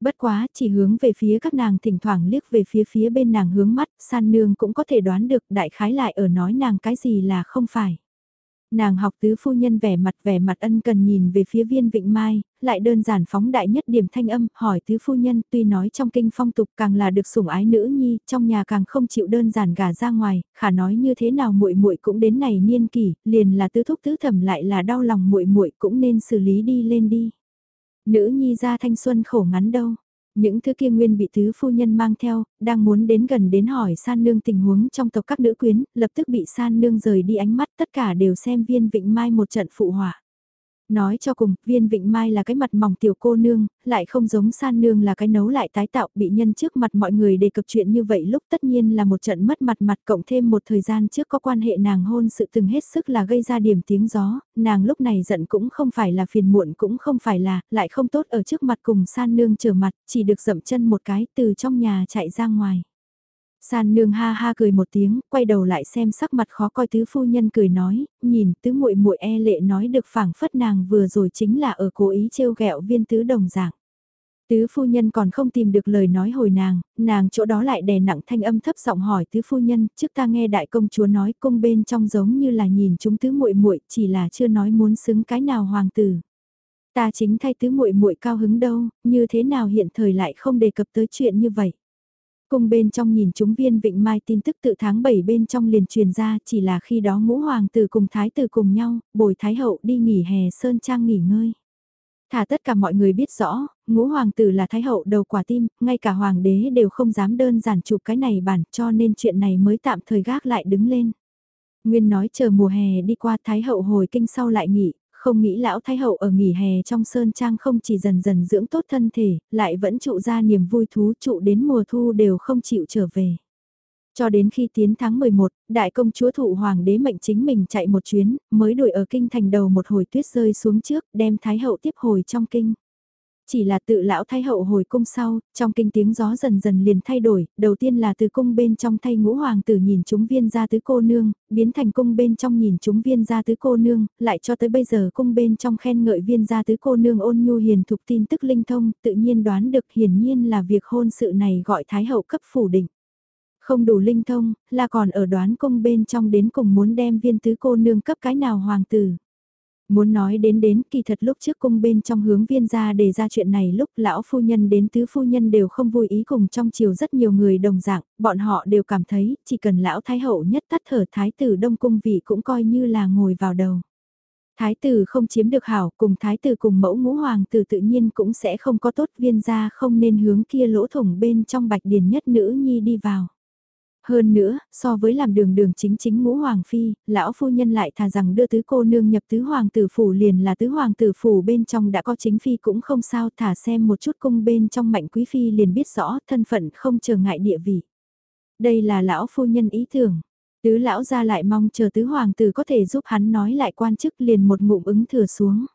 Speaker 1: Bất quá chỉ hướng về phía các nàng thỉnh thoảng liếc về phía phía bên nàng hướng mắt, san nương cũng có thể đoán được đại khái lại ở nói nàng cái gì là không phải. Nàng học tứ phu nhân vẻ mặt vẻ mặt ân cần nhìn về phía viên vịnh mai, lại đơn giản phóng đại nhất điểm thanh âm, hỏi tứ phu nhân tuy nói trong kinh phong tục càng là được sủng ái nữ nhi, trong nhà càng không chịu đơn giản gả ra ngoài, khả nói như thế nào muội muội cũng đến này niên kỷ, liền là tứ thúc tứ thẩm lại là đau lòng muội muội cũng nên xử lý đi lên đi. Nữ nhi ra thanh xuân khổ ngắn đâu, những thứ kia nguyên bị tứ phu nhân mang theo, đang muốn đến gần đến hỏi san nương tình huống trong tộc các nữ quyến, lập tức bị san nương rời đi ánh mắt tất cả đều xem viên vịnh mai một trận phụ họa. Nói cho cùng, viên vịnh mai là cái mặt mỏng tiểu cô nương, lại không giống san nương là cái nấu lại tái tạo bị nhân trước mặt mọi người đề cập chuyện như vậy lúc tất nhiên là một trận mất mặt mặt cộng thêm một thời gian trước có quan hệ nàng hôn sự từng hết sức là gây ra điểm tiếng gió, nàng lúc này giận cũng không phải là phiền muộn cũng không phải là, lại không tốt ở trước mặt cùng san nương trở mặt, chỉ được dậm chân một cái từ trong nhà chạy ra ngoài. San nương ha ha cười một tiếng, quay đầu lại xem sắc mặt khó coi tứ phu nhân cười nói, nhìn tứ muội muội e lệ nói được phảng phất nàng vừa rồi chính là ở cố ý trêu ghẹo viên tứ đồng dạng. Tứ phu nhân còn không tìm được lời nói hồi nàng, nàng chỗ đó lại đè nặng thanh âm thấp giọng hỏi tứ phu nhân, trước ta nghe đại công chúa nói cung bên trong giống như là nhìn chúng tứ muội muội, chỉ là chưa nói muốn xứng cái nào hoàng tử. Ta chính thay tứ muội muội cao hứng đâu, như thế nào hiện thời lại không đề cập tới chuyện như vậy. Cung bên trong nhìn chúng viên vịnh mai tin tức tự tháng 7 bên trong liền truyền ra chỉ là khi đó ngũ hoàng tử cùng thái tử cùng nhau, bồi thái hậu đi nghỉ hè sơn trang nghỉ ngơi. Thả tất cả mọi người biết rõ, ngũ hoàng tử là thái hậu đầu quả tim, ngay cả hoàng đế đều không dám đơn giản chụp cái này bản cho nên chuyện này mới tạm thời gác lại đứng lên. Nguyên nói chờ mùa hè đi qua thái hậu hồi kinh sau lại nghỉ, không nghĩ lão thái hậu ở nghỉ hè trong sơn trang không chỉ dần dần dưỡng tốt thân thể, lại vẫn trụ ra niềm vui thú trụ đến mùa thu đều không chịu trở về. Cho đến khi tiến tháng 11, đại công chúa thụ hoàng đế mệnh chính mình chạy một chuyến, mới đuổi ở kinh thành đầu một hồi tuyết rơi xuống trước, đem thái hậu tiếp hồi trong kinh. Chỉ là tự lão thái hậu hồi cung sau, trong kinh tiếng gió dần dần liền thay đổi, đầu tiên là từ cung bên trong thay ngũ hoàng tử nhìn chúng viên gia tứ cô nương, biến thành cung bên trong nhìn chúng viên gia tứ cô nương, lại cho tới bây giờ cung bên trong khen ngợi viên gia tứ cô nương ôn nhu hiền thục tin tức linh thông, tự nhiên đoán được hiển nhiên là việc hôn sự này gọi thái hậu cấp phủ định. Không đủ linh thông, là còn ở đoán cung bên trong đến cùng muốn đem viên tứ cô nương cấp cái nào hoàng tử. Muốn nói đến đến kỳ thật lúc trước cung bên trong hướng viên gia đề ra chuyện này lúc lão phu nhân đến tứ phu nhân đều không vui ý cùng trong chiều rất nhiều người đồng dạng, bọn họ đều cảm thấy chỉ cần lão thái hậu nhất tắt thở thái tử đông cung vị cũng coi như là ngồi vào đầu. Thái tử không chiếm được hảo cùng thái tử cùng mẫu ngũ hoàng tử tự nhiên cũng sẽ không có tốt viên gia không nên hướng kia lỗ thủng bên trong bạch điền nhất nữ nhi đi vào. Hơn nữa, so với làm đường đường chính chính ngũ hoàng phi, lão phu nhân lại thà rằng đưa tứ cô nương nhập tứ hoàng tử phủ liền là tứ hoàng tử phủ bên trong đã có chính phi cũng không sao thả xem một chút cung bên trong mạnh quý phi liền biết rõ thân phận không trở ngại địa vị. Đây là lão phu nhân ý tưởng. Tứ lão ra lại mong chờ tứ hoàng tử có thể giúp hắn nói lại quan chức liền một ngụm ứng thừa xuống.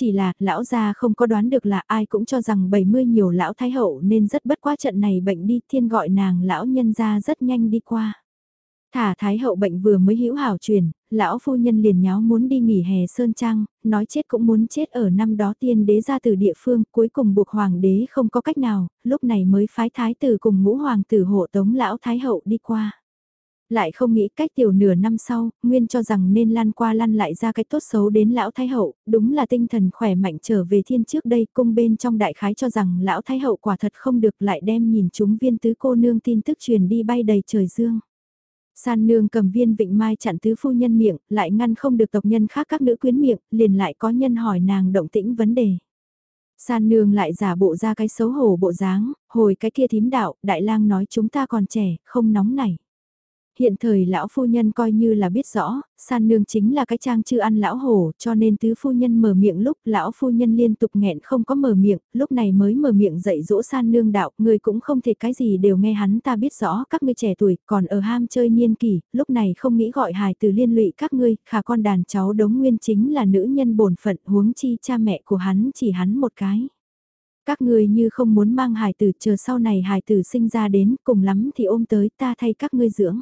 Speaker 1: Chỉ là, lão gia không có đoán được là ai cũng cho rằng 70 nhiều lão thái hậu nên rất bất quá trận này bệnh đi thiên gọi nàng lão nhân gia rất nhanh đi qua. Thả thái hậu bệnh vừa mới hữu hảo truyền, lão phu nhân liền nháo muốn đi nghỉ hè sơn trang, nói chết cũng muốn chết ở năm đó tiên đế ra từ địa phương, cuối cùng buộc hoàng đế không có cách nào, lúc này mới phái thái tử cùng ngũ hoàng tử hộ tống lão thái hậu đi qua. Lại không nghĩ cách tiểu nửa năm sau, nguyên cho rằng nên lan qua lăn lại ra cái tốt xấu đến lão thái hậu, đúng là tinh thần khỏe mạnh trở về thiên trước đây cung bên trong đại khái cho rằng lão thái hậu quả thật không được lại đem nhìn chúng viên tứ cô nương tin tức truyền đi bay đầy trời dương. San nương cầm viên vịnh mai chặn tứ phu nhân miệng, lại ngăn không được tộc nhân khác các nữ quyến miệng, liền lại có nhân hỏi nàng động tĩnh vấn đề. San nương lại giả bộ ra cái xấu hổ bộ dáng, hồi cái kia thím đạo, đại lang nói chúng ta còn trẻ, không nóng nảy. Hiện thời lão phu nhân coi như là biết rõ, san nương chính là cái trang chưa ăn lão hổ, cho nên tứ phu nhân mở miệng lúc lão phu nhân liên tục nghẹn không có mở miệng, lúc này mới mở miệng dạy dỗ san nương đạo, người cũng không thể cái gì đều nghe hắn ta biết rõ các ngươi trẻ tuổi, còn ở ham chơi niên kỷ, lúc này không nghĩ gọi hài từ liên lụy các ngươi, khả con đàn cháu đống nguyên chính là nữ nhân bổn phận huống chi cha mẹ của hắn chỉ hắn một cái các ngươi như không muốn mang hài tử chờ sau này hài tử sinh ra đến cùng lắm thì ôm tới ta thay các ngươi dưỡng.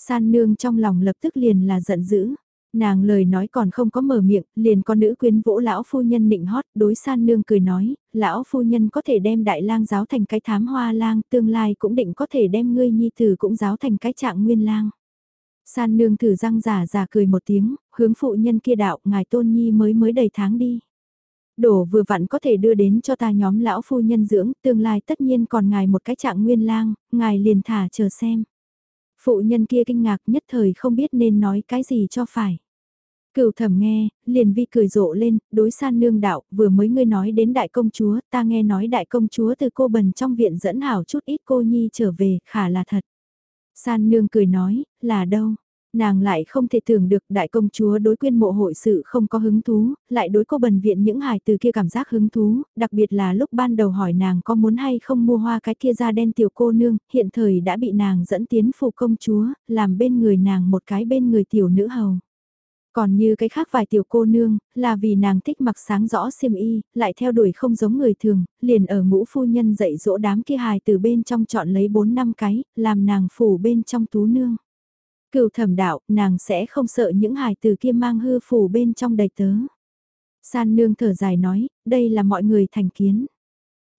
Speaker 1: San nương trong lòng lập tức liền là giận dữ. Nàng lời nói còn không có mở miệng, liền có nữ quyến vỗ lão phu nhân nịnh hót, đối san nương cười nói, lão phu nhân có thể đem đại lang giáo thành cái thám hoa lang, tương lai cũng định có thể đem ngươi nhi tử cũng giáo thành cái trạng nguyên lang. San nương thử răng giả giả cười một tiếng, hướng phụ nhân kia đạo, ngài tôn nhi mới mới đầy tháng đi. Đổ vừa vặn có thể đưa đến cho ta nhóm lão phu nhân dưỡng, tương lai tất nhiên còn ngài một cái trạng nguyên lang, ngài liền thả chờ xem. Phụ nhân kia kinh ngạc nhất thời không biết nên nói cái gì cho phải. Cửu thẩm nghe, liền vi cười rộ lên, đối san nương đạo, vừa mới ngươi nói đến đại công chúa, ta nghe nói đại công chúa từ cô bần trong viện dẫn hảo chút ít cô nhi trở về, khả là thật. San nương cười nói, là đâu, Nàng lại không thể tưởng được đại công chúa đối quyên mộ hội sự không có hứng thú, lại đối cô bần viện những hài từ kia cảm giác hứng thú, đặc biệt là lúc ban đầu hỏi nàng có muốn hay không mua hoa cái kia da đen tiểu cô nương, hiện thời đã bị nàng dẫn tiến phụ công chúa, làm bên người nàng một cái bên người tiểu nữ hầu. Còn như cái khác vài tiểu cô nương, là vì nàng thích mặc sáng rõ xiêm y, lại theo đuổi không giống người thường, liền ở ngũ phu nhân dạy dỗ đám kia hài từ bên trong chọn lấy 4 năm cái, làm nàng phủ bên trong tú nương. Cựu thẩm đạo, nàng sẽ không sợ những hài từ kia mang hư phủ bên trong đầy tớ. San nương thở dài nói, đây là mọi người thành kiến.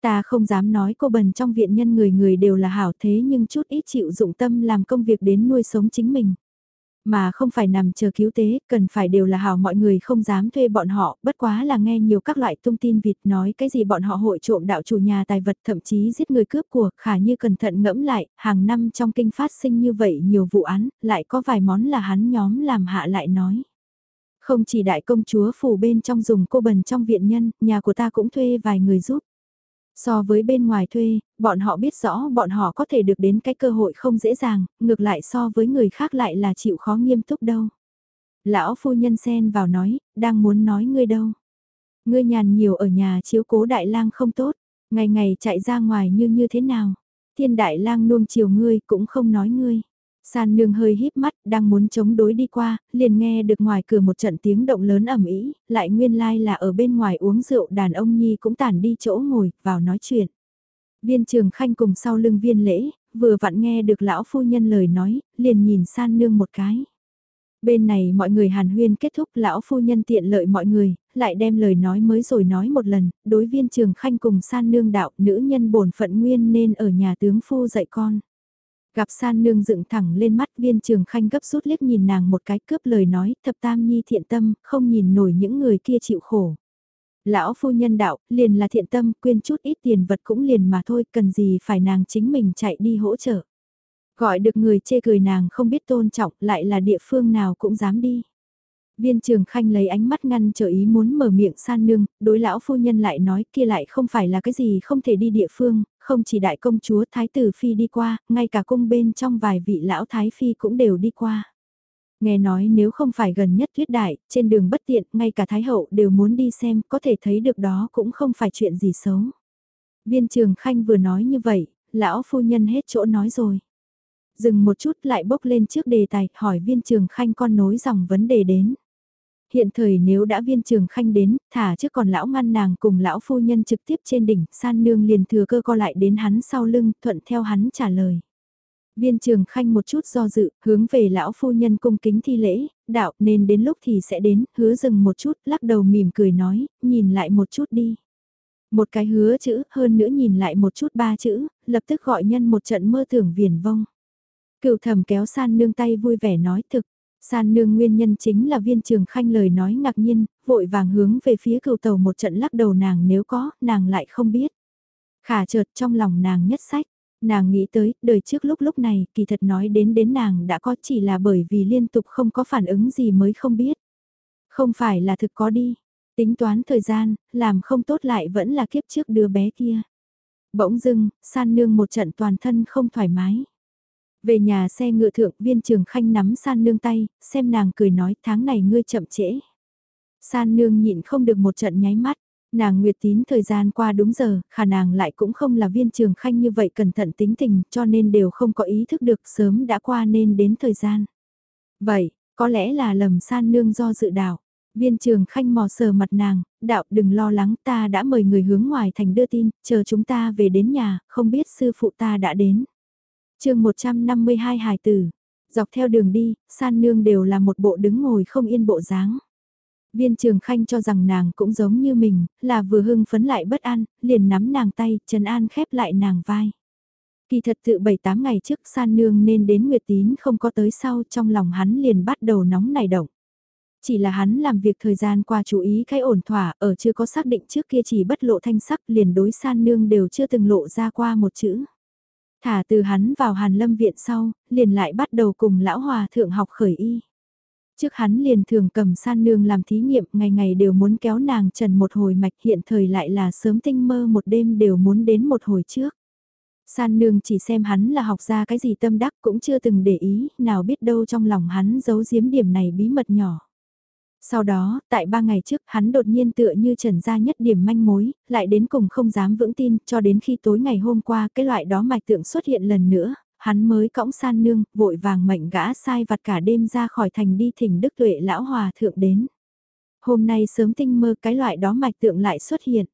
Speaker 1: Ta không dám nói cô bần trong viện nhân người người đều là hảo thế nhưng chút ít chịu dụng tâm làm công việc đến nuôi sống chính mình. Mà không phải nằm chờ cứu tế, cần phải đều là hảo mọi người không dám thuê bọn họ, bất quá là nghe nhiều các loại thông tin vịt nói cái gì bọn họ hội trộm đạo chủ nhà tài vật thậm chí giết người cướp của, khả như cẩn thận ngẫm lại, hàng năm trong kinh phát sinh như vậy nhiều vụ án, lại có vài món là hắn nhóm làm hạ lại nói. Không chỉ đại công chúa phủ bên trong dùng cô bần trong viện nhân, nhà của ta cũng thuê vài người giúp. So với bên ngoài thuê, bọn họ biết rõ bọn họ có thể được đến cái cơ hội không dễ dàng, ngược lại so với người khác lại là chịu khó nghiêm túc đâu. Lão phu nhân xen vào nói, đang muốn nói ngươi đâu. Ngươi nhàn nhiều ở nhà chiếu cố đại lang không tốt, ngày ngày chạy ra ngoài như như thế nào. Thiên đại lang nuông chiều ngươi cũng không nói ngươi. San nương hơi híp mắt, đang muốn chống đối đi qua, liền nghe được ngoài cửa một trận tiếng động lớn ầm ĩ, lại nguyên lai like là ở bên ngoài uống rượu đàn ông nhi cũng tản đi chỗ ngồi, vào nói chuyện. Viên trường khanh cùng sau lưng viên lễ, vừa vặn nghe được lão phu nhân lời nói, liền nhìn san nương một cái. Bên này mọi người hàn huyên kết thúc lão phu nhân tiện lợi mọi người, lại đem lời nói mới rồi nói một lần, đối viên trường khanh cùng san nương đạo nữ nhân bổn phận nguyên nên ở nhà tướng phu dạy con. Gặp san nương dựng thẳng lên mắt viên trường khanh gấp rút liếc nhìn nàng một cái cướp lời nói, thập tam nhi thiện tâm, không nhìn nổi những người kia chịu khổ. Lão phu nhân đạo, liền là thiện tâm, quyên chút ít tiền vật cũng liền mà thôi, cần gì phải nàng chính mình chạy đi hỗ trợ. Gọi được người chê cười nàng không biết tôn trọng, lại là địa phương nào cũng dám đi. Viên trường khanh lấy ánh mắt ngăn trở ý muốn mở miệng san nương, đối lão phu nhân lại nói kia lại không phải là cái gì không thể đi địa phương, không chỉ đại công chúa thái tử phi đi qua, ngay cả cung bên trong vài vị lão thái phi cũng đều đi qua. Nghe nói nếu không phải gần nhất thuyết đại, trên đường bất tiện, ngay cả thái hậu đều muốn đi xem, có thể thấy được đó cũng không phải chuyện gì xấu. Viên trường khanh vừa nói như vậy, lão phu nhân hết chỗ nói rồi. Dừng một chút lại bốc lên trước đề tài, hỏi viên trường khanh con nối dòng vấn đề đến hiện thời nếu đã viên trường khanh đến, thả trước còn lão ngăn nàng cùng lão phu nhân trực tiếp trên đỉnh, san nương liền thừa cơ co lại đến hắn sau lưng, thuận theo hắn trả lời. Viên trường khanh một chút do dự, hướng về lão phu nhân cung kính thi lễ, đạo nên đến lúc thì sẽ đến, hứa dừng một chút, lắc đầu mỉm cười nói, nhìn lại một chút đi. Một cái hứa chữ, hơn nữa nhìn lại một chút ba chữ, lập tức gọi nhân một trận mơ tưởng viền vong. Cựu thẩm kéo san nương tay vui vẻ nói thực. San nương nguyên nhân chính là viên trường khanh lời nói ngạc nhiên, vội vàng hướng về phía cựu tàu một trận lắc đầu nàng nếu có, nàng lại không biết. Khả chợt trong lòng nàng nhất sách, nàng nghĩ tới, đời trước lúc lúc này, kỳ thật nói đến đến nàng đã có chỉ là bởi vì liên tục không có phản ứng gì mới không biết. Không phải là thực có đi, tính toán thời gian, làm không tốt lại vẫn là kiếp trước đứa bé kia. Bỗng dưng, san nương một trận toàn thân không thoải mái. Về nhà xe ngựa thượng viên trường khanh nắm san nương tay, xem nàng cười nói tháng này ngươi chậm trễ. San nương nhịn không được một trận nháy mắt, nàng nguyệt tín thời gian qua đúng giờ, khả nàng lại cũng không là viên trường khanh như vậy cẩn thận tính tình cho nên đều không có ý thức được sớm đã qua nên đến thời gian. Vậy, có lẽ là lầm san nương do dự đạo. Viên trường khanh mò sờ mặt nàng, đạo đừng lo lắng ta đã mời người hướng ngoài thành đưa tin, chờ chúng ta về đến nhà, không biết sư phụ ta đã đến chương 152 hài tử, dọc theo đường đi, san nương đều là một bộ đứng ngồi không yên bộ dáng. Viên trường khanh cho rằng nàng cũng giống như mình, là vừa hưng phấn lại bất an, liền nắm nàng tay, Trần An khép lại nàng vai. Kỳ thật tự 7-8 ngày trước san nương nên đến Nguyệt Tín không có tới sau trong lòng hắn liền bắt đầu nóng nảy động. Chỉ là hắn làm việc thời gian qua chú ý cái ổn thỏa, ở chưa có xác định trước kia chỉ bất lộ thanh sắc liền đối san nương đều chưa từng lộ ra qua một chữ. Thả từ hắn vào hàn lâm viện sau, liền lại bắt đầu cùng lão hòa thượng học khởi y. Trước hắn liền thường cầm san nương làm thí nghiệm, ngày ngày đều muốn kéo nàng trần một hồi mạch hiện thời lại là sớm tinh mơ một đêm đều muốn đến một hồi trước. San nương chỉ xem hắn là học ra cái gì tâm đắc cũng chưa từng để ý, nào biết đâu trong lòng hắn giấu giếm điểm này bí mật nhỏ. Sau đó, tại ba ngày trước, hắn đột nhiên tựa như trần ra nhất điểm manh mối, lại đến cùng không dám vững tin, cho đến khi tối ngày hôm qua cái loại đó mạch tượng xuất hiện lần nữa, hắn mới cõng san nương, vội vàng mệnh gã sai vặt cả đêm ra khỏi thành đi thỉnh Đức Tuệ Lão Hòa Thượng đến. Hôm nay sớm tinh mơ cái loại đó mạch tượng lại xuất hiện.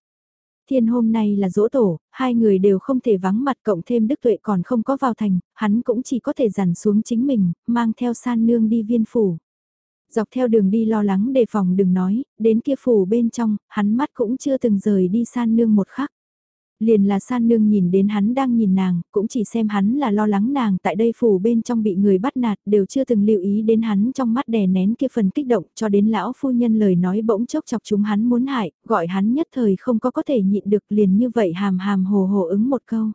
Speaker 1: Thiên hôm nay là dỗ tổ, hai người đều không thể vắng mặt cộng thêm Đức Tuệ còn không có vào thành, hắn cũng chỉ có thể dằn xuống chính mình, mang theo san nương đi viên phủ. Dọc theo đường đi lo lắng đề phòng đừng nói, đến kia phủ bên trong, hắn mắt cũng chưa từng rời đi san nương một khắc. Liền là san nương nhìn đến hắn đang nhìn nàng, cũng chỉ xem hắn là lo lắng nàng tại đây phủ bên trong bị người bắt nạt, đều chưa từng lưu ý đến hắn trong mắt đè nén kia phần kích động cho đến lão phu nhân lời nói bỗng chốc chọc chúng hắn muốn hại, gọi hắn nhất thời không có có thể nhịn được liền như vậy hàm hàm hồ hồ ứng một câu.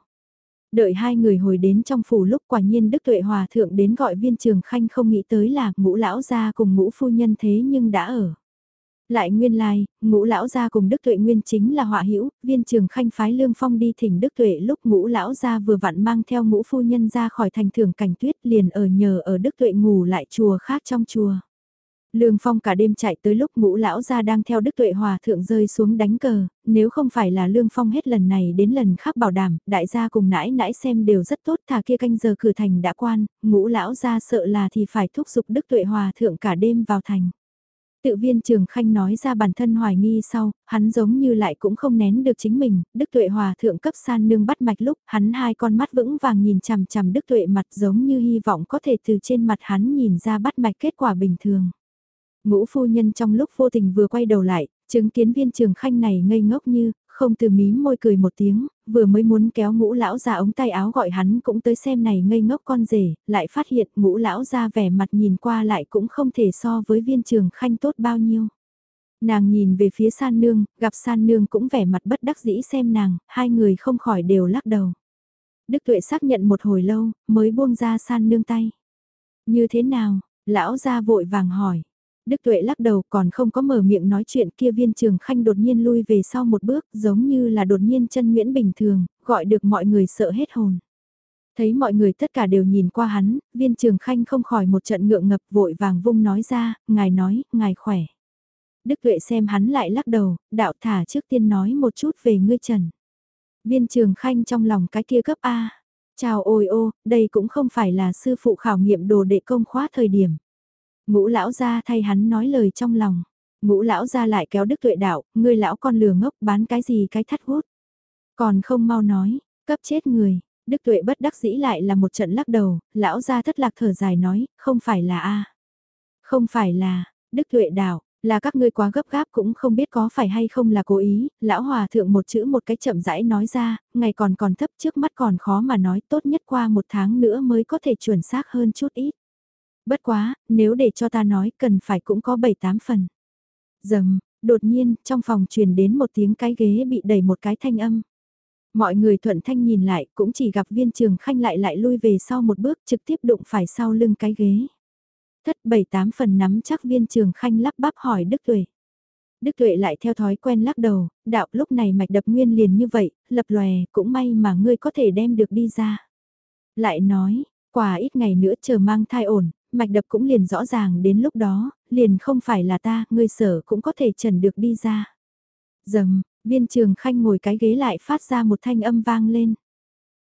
Speaker 1: Đợi hai người hồi đến trong phủ lúc quả nhiên Đức Tuệ Hòa Thượng đến gọi viên trường khanh không nghĩ tới là ngũ lão gia cùng ngũ phu nhân thế nhưng đã ở. Lại nguyên lai, ngũ lão gia cùng Đức Tuệ Nguyên chính là họa hữu viên trường khanh phái Lương Phong đi thỉnh Đức Tuệ lúc ngũ lão gia vừa vặn mang theo ngũ phu nhân ra khỏi thành thưởng cảnh tuyết liền ở nhờ ở Đức Tuệ ngủ lại chùa khác trong chùa. Lương Phong cả đêm chạy tới lúc ngũ lão gia đang theo Đức Tuệ Hòa thượng rơi xuống đánh cờ, nếu không phải là Lương Phong hết lần này đến lần khác bảo đảm, đại gia cùng nãi nãi xem đều rất tốt thà kia canh giờ cửa thành đã quan, ngũ lão gia sợ là thì phải thúc giục Đức Tuệ Hòa thượng cả đêm vào thành. Tự viên trường khanh nói ra bản thân hoài nghi sau, hắn giống như lại cũng không nén được chính mình, Đức Tuệ Hòa thượng cấp san nương bắt mạch lúc, hắn hai con mắt vững vàng nhìn chằm chằm Đức Tuệ mặt giống như hy vọng có thể từ trên mặt hắn nhìn ra bắt mạch kết quả bình thường. Ngũ phu nhân trong lúc vô tình vừa quay đầu lại, chứng kiến viên trường khanh này ngây ngốc như, không từ mím môi cười một tiếng, vừa mới muốn kéo ngũ lão ra ống tay áo gọi hắn cũng tới xem này ngây ngốc con rể, lại phát hiện ngũ lão ra vẻ mặt nhìn qua lại cũng không thể so với viên trường khanh tốt bao nhiêu. Nàng nhìn về phía san nương, gặp san nương cũng vẻ mặt bất đắc dĩ xem nàng, hai người không khỏi đều lắc đầu. Đức tuệ xác nhận một hồi lâu, mới buông ra san nương tay. Như thế nào, lão ra vội vàng hỏi. Đức Tuệ lắc đầu còn không có mở miệng nói chuyện kia viên trường khanh đột nhiên lui về sau một bước giống như là đột nhiên chân nguyễn bình thường, gọi được mọi người sợ hết hồn. Thấy mọi người tất cả đều nhìn qua hắn, viên trường khanh không khỏi một trận ngượng ngập vội vàng vung nói ra, ngài nói, ngài khỏe. Đức Tuệ xem hắn lại lắc đầu, đạo thả trước tiên nói một chút về ngươi trần. Viên trường khanh trong lòng cái kia cấp A. Chào ôi ô, đây cũng không phải là sư phụ khảo nghiệm đồ đệ công khóa thời điểm. Ngũ lão gia thay hắn nói lời trong lòng. Ngũ lão gia lại kéo đức tuệ đạo, ngươi lão con lừa ngốc bán cái gì cái thắt hút. Còn không mau nói, cấp chết người. Đức tuệ bất đắc dĩ lại là một trận lắc đầu, lão gia thất lạc thở dài nói, không phải là A. Không phải là, đức tuệ đạo, Là các ngươi quá gấp gáp cũng không biết có phải hay không là cố ý, lão hòa thượng một chữ một cái chậm rãi nói ra, ngày còn còn thấp trước mắt còn khó mà nói tốt nhất qua một tháng nữa mới có thể chuẩn xác hơn chút ít. Bất quá, nếu để cho ta nói cần phải cũng có 7-8 phần. Dầm, đột nhiên, trong phòng truyền đến một tiếng cái ghế bị đẩy một cái thanh âm. Mọi người thuận thanh nhìn lại cũng chỉ gặp viên trường khanh lại lại lui về sau một bước trực tiếp đụng phải sau lưng cái ghế. Thất bảy tám phần nắm chắc viên trường khanh lắp bắp hỏi Đức Tuệ. Đức Tuệ lại theo thói quen lắc đầu, đạo lúc này mạch đập nguyên liền như vậy, lập lòe, cũng may mà ngươi có thể đem được đi ra. Lại nói, quả ít ngày nữa chờ mang thai ổn, mạch đập cũng liền rõ ràng đến lúc đó, liền không phải là ta, ngươi sở cũng có thể trần được đi ra. Dầm, viên trường khanh ngồi cái ghế lại phát ra một thanh âm vang lên.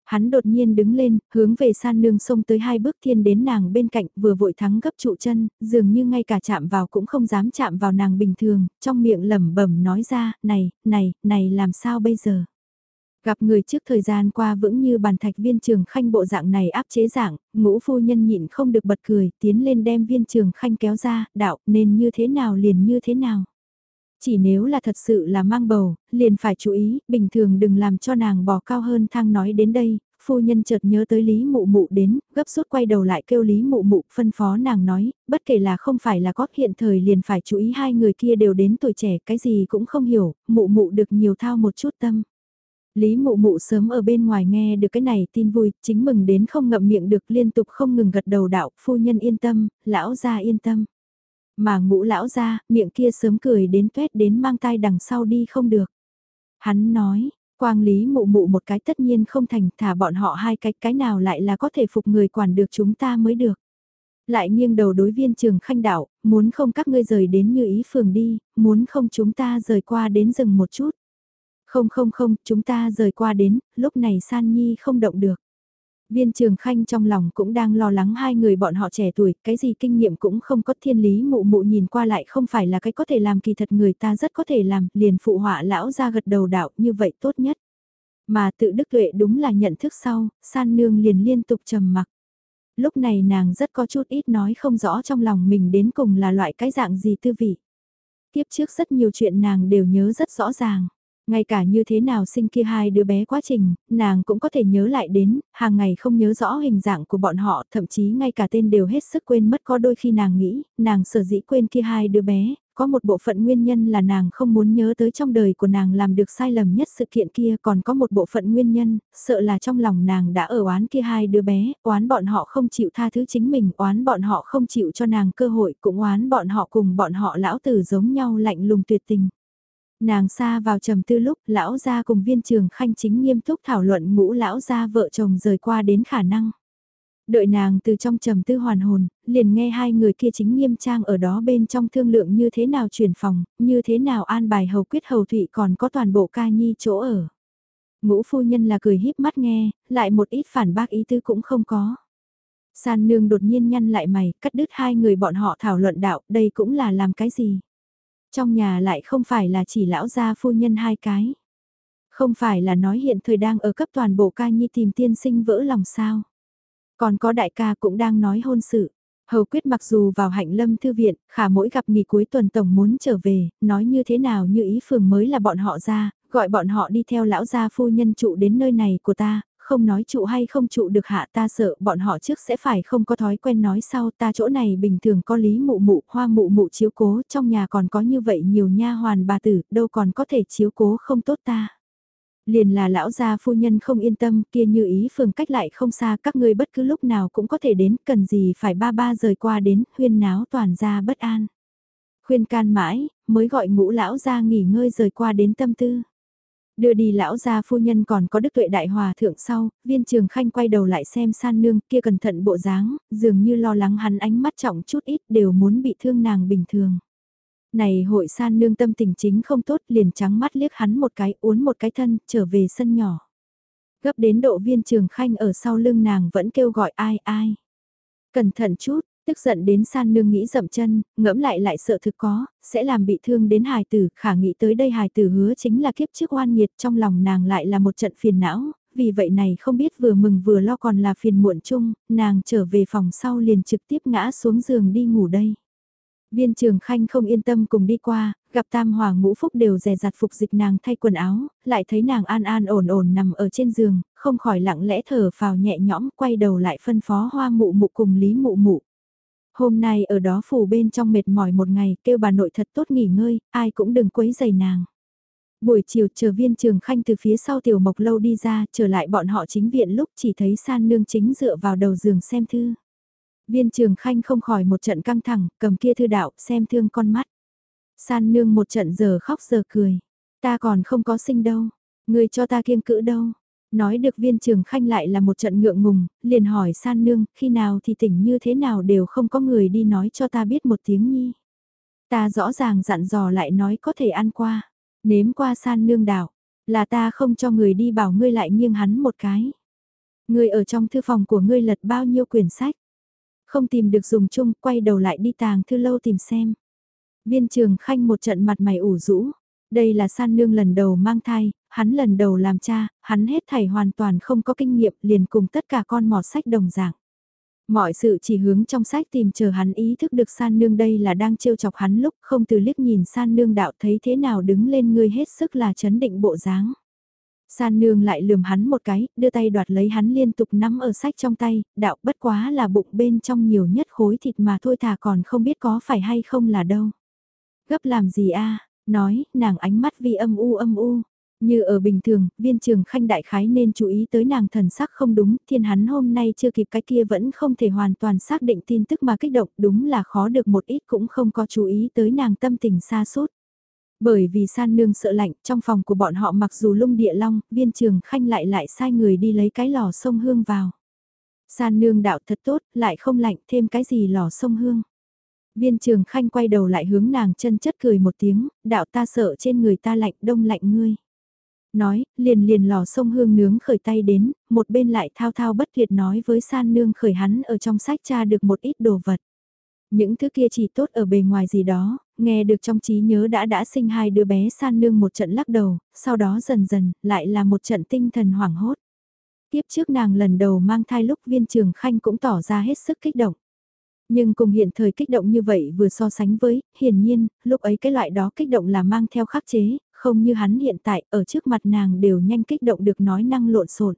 Speaker 1: Hắn đột nhiên đứng lên, hướng về san nương sông tới hai bước thiên đến nàng bên cạnh vừa vội thắng gấp trụ chân, dường như ngay cả chạm vào cũng không dám chạm vào nàng bình thường, trong miệng lẩm bẩm nói ra, này, này, này làm sao bây giờ? Gặp người trước thời gian qua vững như bàn thạch viên trường khanh bộ dạng này áp chế dạng, ngũ phu nhân nhịn không được bật cười, tiến lên đem viên trường khanh kéo ra, đạo, nên như thế nào liền như thế nào. Chỉ nếu là thật sự là mang bầu, liền phải chú ý, bình thường đừng làm cho nàng bò cao hơn thang nói đến đây, phu nhân chợt nhớ tới Lý Mụ Mụ đến, gấp rút quay đầu lại kêu Lý Mụ Mụ, phân phó nàng nói, bất kể là không phải là có hiện thời liền phải chú ý hai người kia đều đến tuổi trẻ, cái gì cũng không hiểu, Mụ Mụ được nhiều thao một chút tâm. Lý mụ mụ sớm ở bên ngoài nghe được cái này tin vui, chính mừng đến không ngậm miệng được liên tục không ngừng gật đầu đạo, phu nhân yên tâm, lão gia yên tâm. Mà ngũ lão gia, miệng kia sớm cười đến tuét đến mang tai đằng sau đi không được. Hắn nói, quang lý mụ mụ một cái tất nhiên không thành, thả bọn họ hai cái, cái nào lại là có thể phục người quản được chúng ta mới được. Lại nghiêng đầu đối viên trường khanh đạo, muốn không các ngươi rời đến như ý phường đi, muốn không chúng ta rời qua đến rừng một chút. Không không không, chúng ta rời qua đến, lúc này San Nhi không động được. Viên Trường Khanh trong lòng cũng đang lo lắng hai người bọn họ trẻ tuổi, cái gì kinh nghiệm cũng không có thiên lý mụ mụ nhìn qua lại không phải là cái có thể làm kỳ thật người ta rất có thể làm, liền phụ họa lão ra gật đầu đạo như vậy tốt nhất. Mà tự đức tuệ đúng là nhận thức sau, san nương liền liên tục trầm mặc. Lúc này nàng rất có chút ít nói không rõ trong lòng mình đến cùng là loại cái dạng gì tư vị. Tiếp trước rất nhiều chuyện nàng đều nhớ rất rõ ràng. Ngay cả như thế nào sinh kia hai đứa bé quá trình, nàng cũng có thể nhớ lại đến, hàng ngày không nhớ rõ hình dạng của bọn họ, thậm chí ngay cả tên đều hết sức quên mất có đôi khi nàng nghĩ, nàng sở dĩ quên kia hai đứa bé, có một bộ phận nguyên nhân là nàng không muốn nhớ tới trong đời của nàng làm được sai lầm nhất sự kiện kia còn có một bộ phận nguyên nhân, sợ là trong lòng nàng đã ở oán kia hai đứa bé, oán bọn họ không chịu tha thứ chính mình, oán bọn họ không chịu cho nàng cơ hội, cũng oán bọn họ cùng bọn họ lão tử giống nhau lạnh lùng tuyệt tình. Nàng xa vào trầm tư lúc lão gia cùng viên trường khanh chính nghiêm túc thảo luận ngũ lão gia vợ chồng rời qua đến khả năng. Đợi nàng từ trong trầm tư hoàn hồn, liền nghe hai người kia chính nghiêm trang ở đó bên trong thương lượng như thế nào chuyển phòng, như thế nào an bài hầu quyết hầu thụy còn có toàn bộ ca nhi chỗ ở. Ngũ phu nhân là cười híp mắt nghe, lại một ít phản bác ý tư cũng không có. San nương đột nhiên nhăn lại mày, cắt đứt hai người bọn họ thảo luận đạo, đây cũng là làm cái gì. Trong nhà lại không phải là chỉ lão gia phu nhân hai cái. Không phải là nói hiện thời đang ở cấp toàn bộ ca nhi tìm tiên sinh vỡ lòng sao. Còn có đại ca cũng đang nói hôn sự. Hầu quyết mặc dù vào hạnh lâm thư viện, khả mỗi gặp nghỉ cuối tuần tổng muốn trở về, nói như thế nào như ý phường mới là bọn họ ra, gọi bọn họ đi theo lão gia phu nhân trụ đến nơi này của ta, không nói trụ hay không trụ được hạ ta sợ bọn họ trước sẽ phải không có thói quen nói sau ta chỗ này bình thường có lý mụ mụ, hoa mụ mụ chiếu cố, trong nhà còn có như vậy nhiều nha hoàn bà tử, đâu còn có thể chiếu cố không tốt ta. Liền là lão gia phu nhân không yên tâm, kia như ý phường cách lại không xa, các ngươi bất cứ lúc nào cũng có thể đến, cần gì phải ba ba rời qua đến, huyên náo toàn ra bất an. Khuyên can mãi, mới gọi ngũ lão gia nghỉ ngơi rời qua đến tâm tư. Đưa đi lão gia phu nhân còn có đức tuệ đại hòa thượng sau, viên trường khanh quay đầu lại xem san nương kia cẩn thận bộ dáng, dường như lo lắng hắn ánh mắt trọng chút ít đều muốn bị thương nàng bình thường. Này hội san nương tâm tình chính không tốt liền trắng mắt liếc hắn một cái uốn một cái thân trở về sân nhỏ. Gấp đến độ viên trường khanh ở sau lưng nàng vẫn kêu gọi ai ai. Cẩn thận chút, Tức giận đến san nương nghĩ dậm chân, ngẫm lại lại sợ thực có, sẽ làm bị thương đến hài tử, khả nghĩ tới đây hài tử hứa chính là kiếp trước oan nghiệt trong lòng nàng lại là một trận phiền não, vì vậy này không biết vừa mừng vừa lo còn là phiền muộn chung, nàng trở về phòng sau liền trực tiếp ngã xuống giường đi ngủ đây. Viên trường khanh không yên tâm cùng đi qua, gặp tam hòa ngũ phúc đều rè rặt phục dịch nàng thay quần áo, lại thấy nàng an an ổn ổn nằm ở trên giường, không khỏi lặng lẽ thở phào nhẹ nhõm quay đầu lại phân phó hoa mụ mụ cùng lý mụ mụ. Hôm nay ở đó phủ bên trong mệt mỏi một ngày, kêu bà nội thật tốt nghỉ ngơi, ai cũng đừng quấy giày nàng. Buổi chiều chờ viên trường khanh từ phía sau tiểu mộc lâu đi ra, trở lại bọn họ chính viện lúc chỉ thấy san nương chính dựa vào đầu giường xem thư. Viên trường khanh không khỏi một trận căng thẳng, cầm kia thư đạo, xem thương con mắt. San nương một trận giờ khóc giờ cười. Ta còn không có sinh đâu. Người cho ta kiêng cữ đâu. Nói được viên trường khanh lại là một trận ngượng ngùng, liền hỏi san nương, khi nào thì tỉnh như thế nào đều không có người đi nói cho ta biết một tiếng nhi. Ta rõ ràng dặn dò lại nói có thể ăn qua, nếm qua san nương đảo, là ta không cho người đi bảo ngươi lại nghiêng hắn một cái. Ngươi ở trong thư phòng của ngươi lật bao nhiêu quyển sách, không tìm được dùng chung, quay đầu lại đi tàng thư lâu tìm xem. Viên trường khanh một trận mặt mày ủ rũ. Đây là san nương lần đầu mang thai, hắn lần đầu làm cha, hắn hết thảy hoàn toàn không có kinh nghiệm liền cùng tất cả con mọt sách đồng dạng. Mọi sự chỉ hướng trong sách tìm chờ hắn ý thức được san nương đây là đang trêu chọc hắn lúc không từ liếc nhìn san nương đạo thấy thế nào đứng lên ngươi hết sức là chấn định bộ dáng. San nương lại lườm hắn một cái, đưa tay đoạt lấy hắn liên tục nắm ở sách trong tay, đạo bất quá là bụng bên trong nhiều nhất khối thịt mà thôi thà còn không biết có phải hay không là đâu. Gấp làm gì a nói, nàng ánh mắt vi âm u âm u. Như ở bình thường, viên trường khanh đại khái nên chú ý tới nàng thần sắc không đúng, thiên hắn hôm nay chưa kịp cái kia vẫn không thể hoàn toàn xác định tin tức mà kích động, đúng là khó được một ít cũng không có chú ý tới nàng tâm tình xa suốt. Bởi vì san nương sợ lạnh, trong phòng của bọn họ mặc dù lung địa long, viên trường khanh lại lại sai người đi lấy cái lò sông hương vào. San nương đạo thật tốt, lại không lạnh, thêm cái gì lò sông hương. Viên trường khanh quay đầu lại hướng nàng chân chất cười một tiếng, đạo ta sợ trên người ta lạnh đông lạnh ngươi. Nói, liền liền lò sông hương nướng khởi tay đến, một bên lại thao thao bất tuyệt nói với san nương khởi hắn ở trong sách cha được một ít đồ vật. Những thứ kia chỉ tốt ở bề ngoài gì đó, nghe được trong trí nhớ đã đã sinh hai đứa bé san nương một trận lắc đầu, sau đó dần dần, lại là một trận tinh thần hoảng hốt. Tiếp trước nàng lần đầu mang thai lúc viên trường khanh cũng tỏ ra hết sức kích động. Nhưng cùng hiện thời kích động như vậy vừa so sánh với, hiển nhiên, lúc ấy cái loại đó kích động là mang theo khắc chế, không như hắn hiện tại, ở trước mặt nàng đều nhanh kích động được nói năng lộn xộn.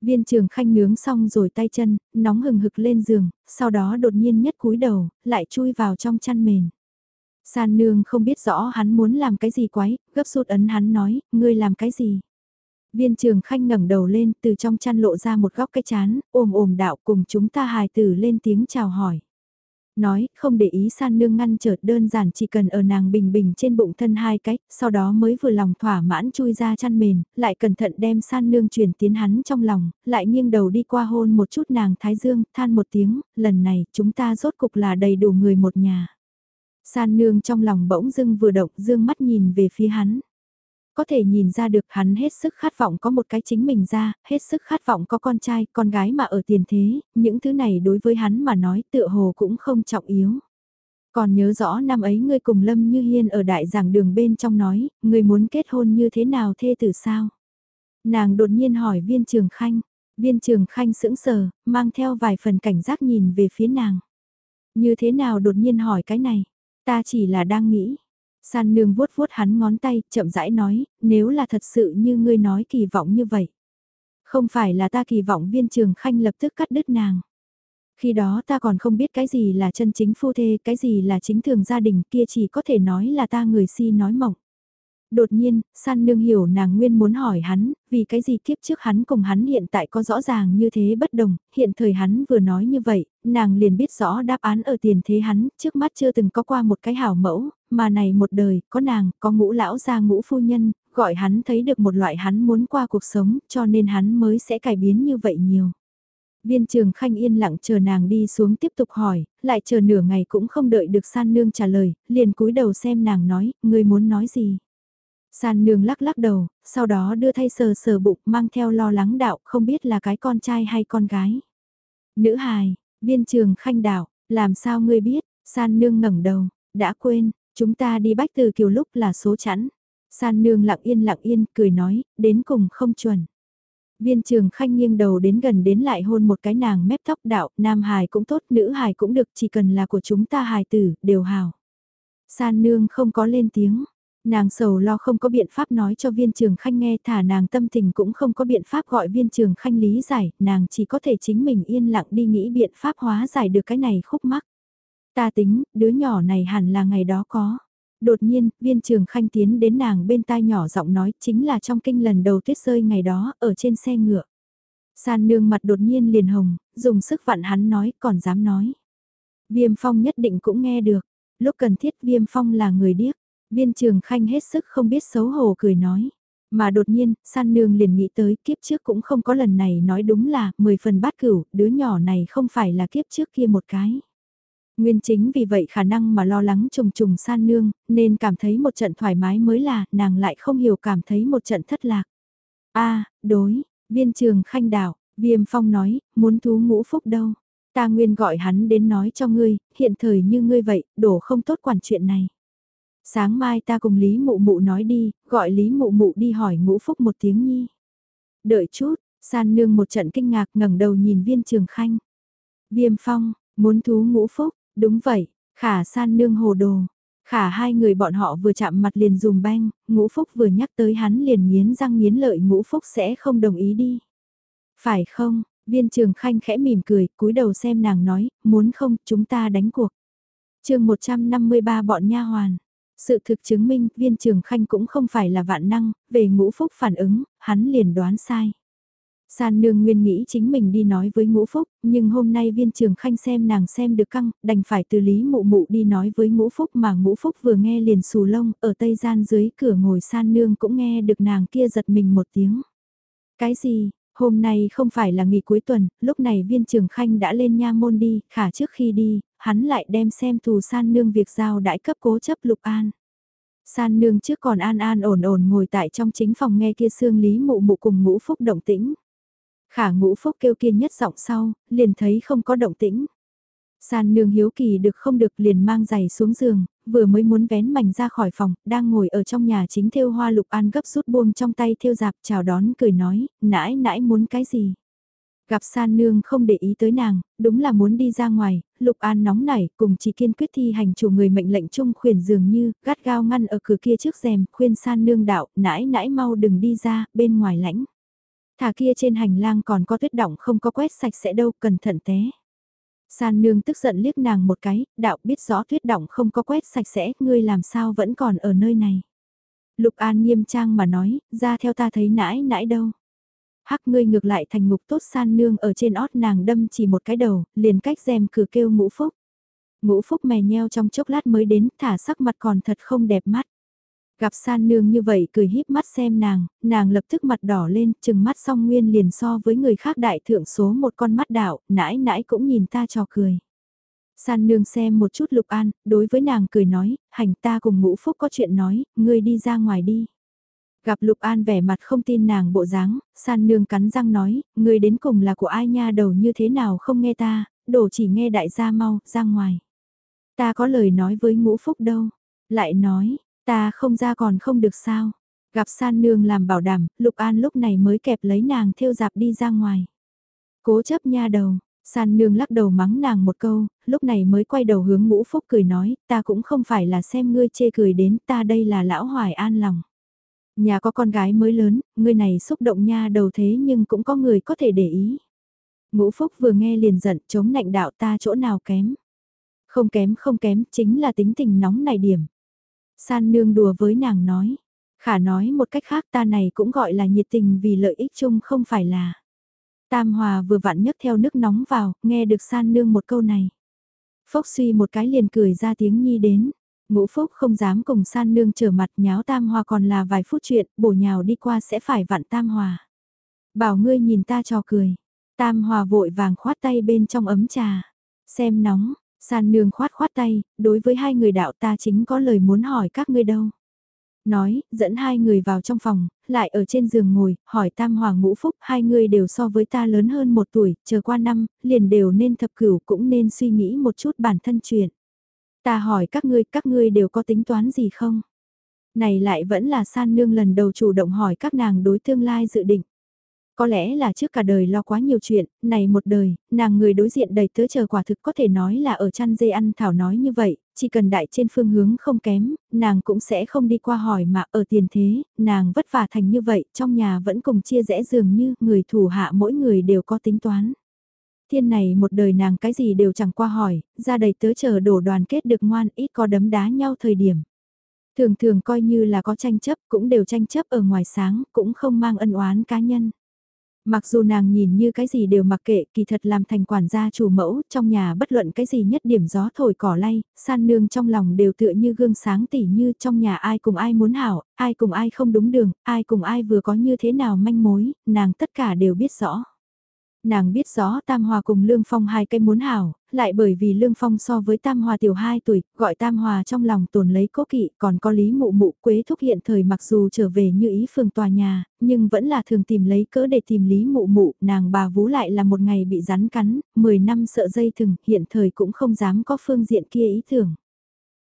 Speaker 1: Viên trường khanh nướng xong rồi tay chân, nóng hừng hực lên giường, sau đó đột nhiên nhất cúi đầu, lại chui vào trong chăn mền. San nương không biết rõ hắn muốn làm cái gì quái, gấp rút ấn hắn nói, ngươi làm cái gì. Viên trường khanh ngẩng đầu lên từ trong chăn lộ ra một góc cái chán, ôm ôm đạo cùng chúng ta hài tử lên tiếng chào hỏi nói, không để ý san nương ngăn trở đơn giản chỉ cần ở nàng bình bình trên bụng thân hai cách, sau đó mới vừa lòng thỏa mãn chui ra chăn mền, lại cẩn thận đem san nương chuyển tiến hắn trong lòng, lại nghiêng đầu đi qua hôn một chút nàng thái dương, than một tiếng, lần này chúng ta rốt cục là đầy đủ người một nhà. San nương trong lòng bỗng dưng vừa động dương mắt nhìn về phía hắn có thể nhìn ra được hắn hết sức khát vọng có một cái chính mình ra, hết sức khát vọng có con trai, con gái mà ở tiền thế, những thứ này đối với hắn mà nói tựa hồ cũng không trọng yếu. Còn nhớ rõ năm ấy ngươi cùng Lâm Như Hiên ở đại giảng đường bên trong nói, ngươi muốn kết hôn như thế nào thê tử sao? Nàng đột nhiên hỏi viên trường khanh, viên trường khanh sững sờ, mang theo vài phần cảnh giác nhìn về phía nàng. Như thế nào đột nhiên hỏi cái này? Ta chỉ là đang nghĩ, San nương vuốt vuốt hắn ngón tay, chậm rãi nói, nếu là thật sự như ngươi nói kỳ vọng như vậy. Không phải là ta kỳ vọng viên trường khanh lập tức cắt đứt nàng. Khi đó ta còn không biết cái gì là chân chính phu thê, cái gì là chính thường gia đình kia chỉ có thể nói là ta người si nói mộng. Đột nhiên, san nương hiểu nàng nguyên muốn hỏi hắn, vì cái gì kiếp trước hắn cùng hắn hiện tại có rõ ràng như thế bất đồng, hiện thời hắn vừa nói như vậy, nàng liền biết rõ đáp án ở tiền thế hắn, trước mắt chưa từng có qua một cái hảo mẫu, mà này một đời, có nàng, có ngũ lão gia ngũ phu nhân, gọi hắn thấy được một loại hắn muốn qua cuộc sống, cho nên hắn mới sẽ cải biến như vậy nhiều. Viên trường khanh yên lặng chờ nàng đi xuống tiếp tục hỏi, lại chờ nửa ngày cũng không đợi được san nương trả lời, liền cúi đầu xem nàng nói, ngươi muốn nói gì. San nương lắc lắc đầu, sau đó đưa thay sờ sờ bụng mang theo lo lắng đạo không biết là cái con trai hay con gái. Nữ hài, viên trường khanh đạo, làm sao ngươi biết, san nương ngẩng đầu, đã quên, chúng ta đi bách từ kiều lúc là số chẵn. San nương lặng yên lặng yên cười nói, đến cùng không chuẩn. Viên trường khanh nghiêng đầu đến gần đến lại hôn một cái nàng mép tóc đạo, nam hài cũng tốt, nữ hài cũng được, chỉ cần là của chúng ta hài tử, đều hào. San nương không có lên tiếng, nàng sầu lo không có biện pháp nói cho viên trường khanh nghe thả nàng tâm tình cũng không có biện pháp gọi viên trường khanh lý giải, nàng chỉ có thể chính mình yên lặng đi nghĩ biện pháp hóa giải được cái này khúc mắc. Ta tính, đứa nhỏ này hẳn là ngày đó có. Đột nhiên, viên trường khanh tiến đến nàng bên tai nhỏ giọng nói chính là trong kinh lần đầu tuyết rơi ngày đó ở trên xe ngựa. San nương mặt đột nhiên liền hồng, dùng sức vặn hắn nói còn dám nói. Viêm phong nhất định cũng nghe được, lúc cần thiết viêm phong là người điếc, viên trường khanh hết sức không biết xấu hổ cười nói. Mà đột nhiên, san nương liền nghĩ tới kiếp trước cũng không có lần này nói đúng là 10 phần bát cửu, đứa nhỏ này không phải là kiếp trước kia một cái. Nguyên chính vì vậy khả năng mà lo lắng trùng trùng san nương, nên cảm thấy một trận thoải mái mới là, nàng lại không hiểu cảm thấy một trận thất lạc. a đối, viên trường khanh đảo, viêm phong nói, muốn thú ngũ phúc đâu. Ta nguyên gọi hắn đến nói cho ngươi, hiện thời như ngươi vậy, đổ không tốt quản chuyện này. Sáng mai ta cùng Lý Mụ Mụ nói đi, gọi Lý Mụ Mụ đi hỏi ngũ phúc một tiếng nhi. Đợi chút, san nương một trận kinh ngạc ngẩng đầu nhìn viên trường khanh. Viêm phong, muốn thú ngũ phúc, Đúng vậy, khả san nương hồ đồ. Khả hai người bọn họ vừa chạm mặt liền dùng beng, ngũ phúc vừa nhắc tới hắn liền nghiến răng nghiến lợi ngũ phúc sẽ không đồng ý đi. Phải không, viên trường khanh khẽ mỉm cười, cúi đầu xem nàng nói, muốn không, chúng ta đánh cuộc. chương 153 bọn nha hoàn. Sự thực chứng minh, viên trường khanh cũng không phải là vạn năng, về ngũ phúc phản ứng, hắn liền đoán sai. San nương nguyên nghĩ chính mình đi nói với ngũ phúc, nhưng hôm nay viên trường khanh xem nàng xem được căng, đành phải từ lý mụ mụ đi nói với ngũ phúc mà ngũ phúc vừa nghe liền xù lông, ở tây gian dưới cửa ngồi san nương cũng nghe được nàng kia giật mình một tiếng. Cái gì, hôm nay không phải là nghỉ cuối tuần, lúc này viên trường khanh đã lên nha môn đi, khả trước khi đi, hắn lại đem xem thù san nương việc giao đãi cấp cố chấp lục an. San nương trước còn an an ổn ổn ngồi tại trong chính phòng nghe kia xương lý mụ mụ cùng ngũ phúc động tĩnh. Khả ngũ phúc kêu kia nhất giọng sau, liền thấy không có động tĩnh. San nương hiếu kỳ được không được liền mang giày xuống giường, vừa mới muốn vén mảnh ra khỏi phòng, đang ngồi ở trong nhà chính thêu hoa lục an gấp rút buông trong tay thêu dạp chào đón cười nói, nãi nãi muốn cái gì. Gặp san nương không để ý tới nàng, đúng là muốn đi ra ngoài, lục an nóng nảy cùng chỉ kiên quyết thi hành chủ người mệnh lệnh chung khuyển dường như, gắt gao ngăn ở cửa kia trước rèm, khuyên san nương đạo, nãi nãi mau đừng đi ra, bên ngoài lãnh. Thả kia trên hành lang còn có tuyết động không có quét sạch sẽ đâu, cẩn thận té. San nương tức giận liếc nàng một cái, đạo biết rõ tuyết động không có quét sạch sẽ, ngươi làm sao vẫn còn ở nơi này. Lục An nghiêm trang mà nói, ra theo ta thấy nãi nãi đâu. Hắc ngươi ngược lại thành ngục tốt san nương ở trên ót nàng đâm chỉ một cái đầu, liền cách rèm cửa kêu ngũ phúc. Ngũ phúc mè nheo trong chốc lát mới đến, thả sắc mặt còn thật không đẹp mắt. Gặp san nương như vậy cười híp mắt xem nàng, nàng lập tức mặt đỏ lên, chừng mắt song nguyên liền so với người khác đại thượng số một con mắt đạo, nãi nãi cũng nhìn ta cho cười. San nương xem một chút lục an, đối với nàng cười nói, hành ta cùng ngũ phúc có chuyện nói, ngươi đi ra ngoài đi. Gặp lục an vẻ mặt không tin nàng bộ dáng, san nương cắn răng nói, người đến cùng là của ai nha đầu như thế nào không nghe ta, đổ chỉ nghe đại gia mau, ra ngoài. Ta có lời nói với ngũ phúc đâu. Lại nói, Ta không ra còn không được sao. Gặp san nương làm bảo đảm, Lục An lúc này mới kẹp lấy nàng theo dạp đi ra ngoài. Cố chấp nha đầu, san nương lắc đầu mắng nàng một câu, lúc này mới quay đầu hướng ngũ phúc cười nói, ta cũng không phải là xem ngươi chê cười đến, ta đây là lão hoài an lòng. Nhà có con gái mới lớn, người này xúc động nha đầu thế nhưng cũng có người có thể để ý. Ngũ phúc vừa nghe liền giận chống nạnh đạo ta chỗ nào kém. Không kém không kém, chính là tính tình nóng này điểm. San nương đùa với nàng nói. Khả nói một cách khác ta này cũng gọi là nhiệt tình vì lợi ích chung không phải là. Tam Hòa vừa vặn nhấc theo nước nóng vào, nghe được san nương một câu này. Phốc suy một cái liền cười ra tiếng nhi đến. Ngũ Phúc không dám cùng san nương trở mặt nháo Tam Hòa còn là vài phút chuyện, bổ nhào đi qua sẽ phải vặn Tam Hòa. Bảo ngươi nhìn ta cho cười. Tam Hòa vội vàng khoát tay bên trong ấm trà. Xem nóng, San nương khoát khoát tay, đối với hai người đạo ta chính có lời muốn hỏi các ngươi đâu. Nói, dẫn hai người vào trong phòng, lại ở trên giường ngồi, hỏi tam Hòa ngũ phúc, hai người đều so với ta lớn hơn một tuổi, chờ qua năm, liền đều nên thập cửu cũng nên suy nghĩ một chút bản thân chuyện. Ta hỏi các ngươi, các ngươi đều có tính toán gì không? Này lại vẫn là san nương lần đầu chủ động hỏi các nàng đối tương lai dự định. Có lẽ là trước cả đời lo quá nhiều chuyện, này một đời, nàng người đối diện đầy tớ chờ quả thực có thể nói là ở chăn dê ăn thảo nói như vậy, chỉ cần đại trên phương hướng không kém, nàng cũng sẽ không đi qua hỏi mà ở tiền thế, nàng vất vả thành như vậy, trong nhà vẫn cùng chia rẽ dường như người thủ hạ mỗi người đều có tính toán. Thiên này một đời nàng cái gì đều chẳng qua hỏi, ra đầy tớ chờ đổ đoàn kết được ngoan ít có đấm đá nhau thời điểm. Thường thường coi như là có tranh chấp cũng đều tranh chấp ở ngoài sáng, cũng không mang ân oán cá nhân. Mặc dù nàng nhìn như cái gì đều mặc kệ, kỳ thật làm thành quản gia chủ mẫu, trong nhà bất luận cái gì nhất điểm gió thổi cỏ lay, san nương trong lòng đều tựa như gương sáng tỉ như trong nhà ai cùng ai muốn hảo, ai cùng ai không đúng đường, ai cùng ai vừa có như thế nào manh mối, nàng tất cả đều biết rõ. Nàng biết rõ Tam Hòa cùng Lương Phong hai cái muốn hảo, lại bởi vì Lương Phong so với Tam Hòa tiểu 2 tuổi, gọi Tam Hòa trong lòng tồn lấy cố kỵ, còn có Lý Mụ Mụ Quế Thúc hiện thời mặc dù trở về như ý phường tòa nhà, nhưng vẫn là thường tìm lấy cỡ để tìm Lý Mụ Mụ, nàng bà vú lại là một ngày bị rắn cắn, 10 năm sợ dây thừng, hiện thời cũng không dám có phương diện kia ý tưởng.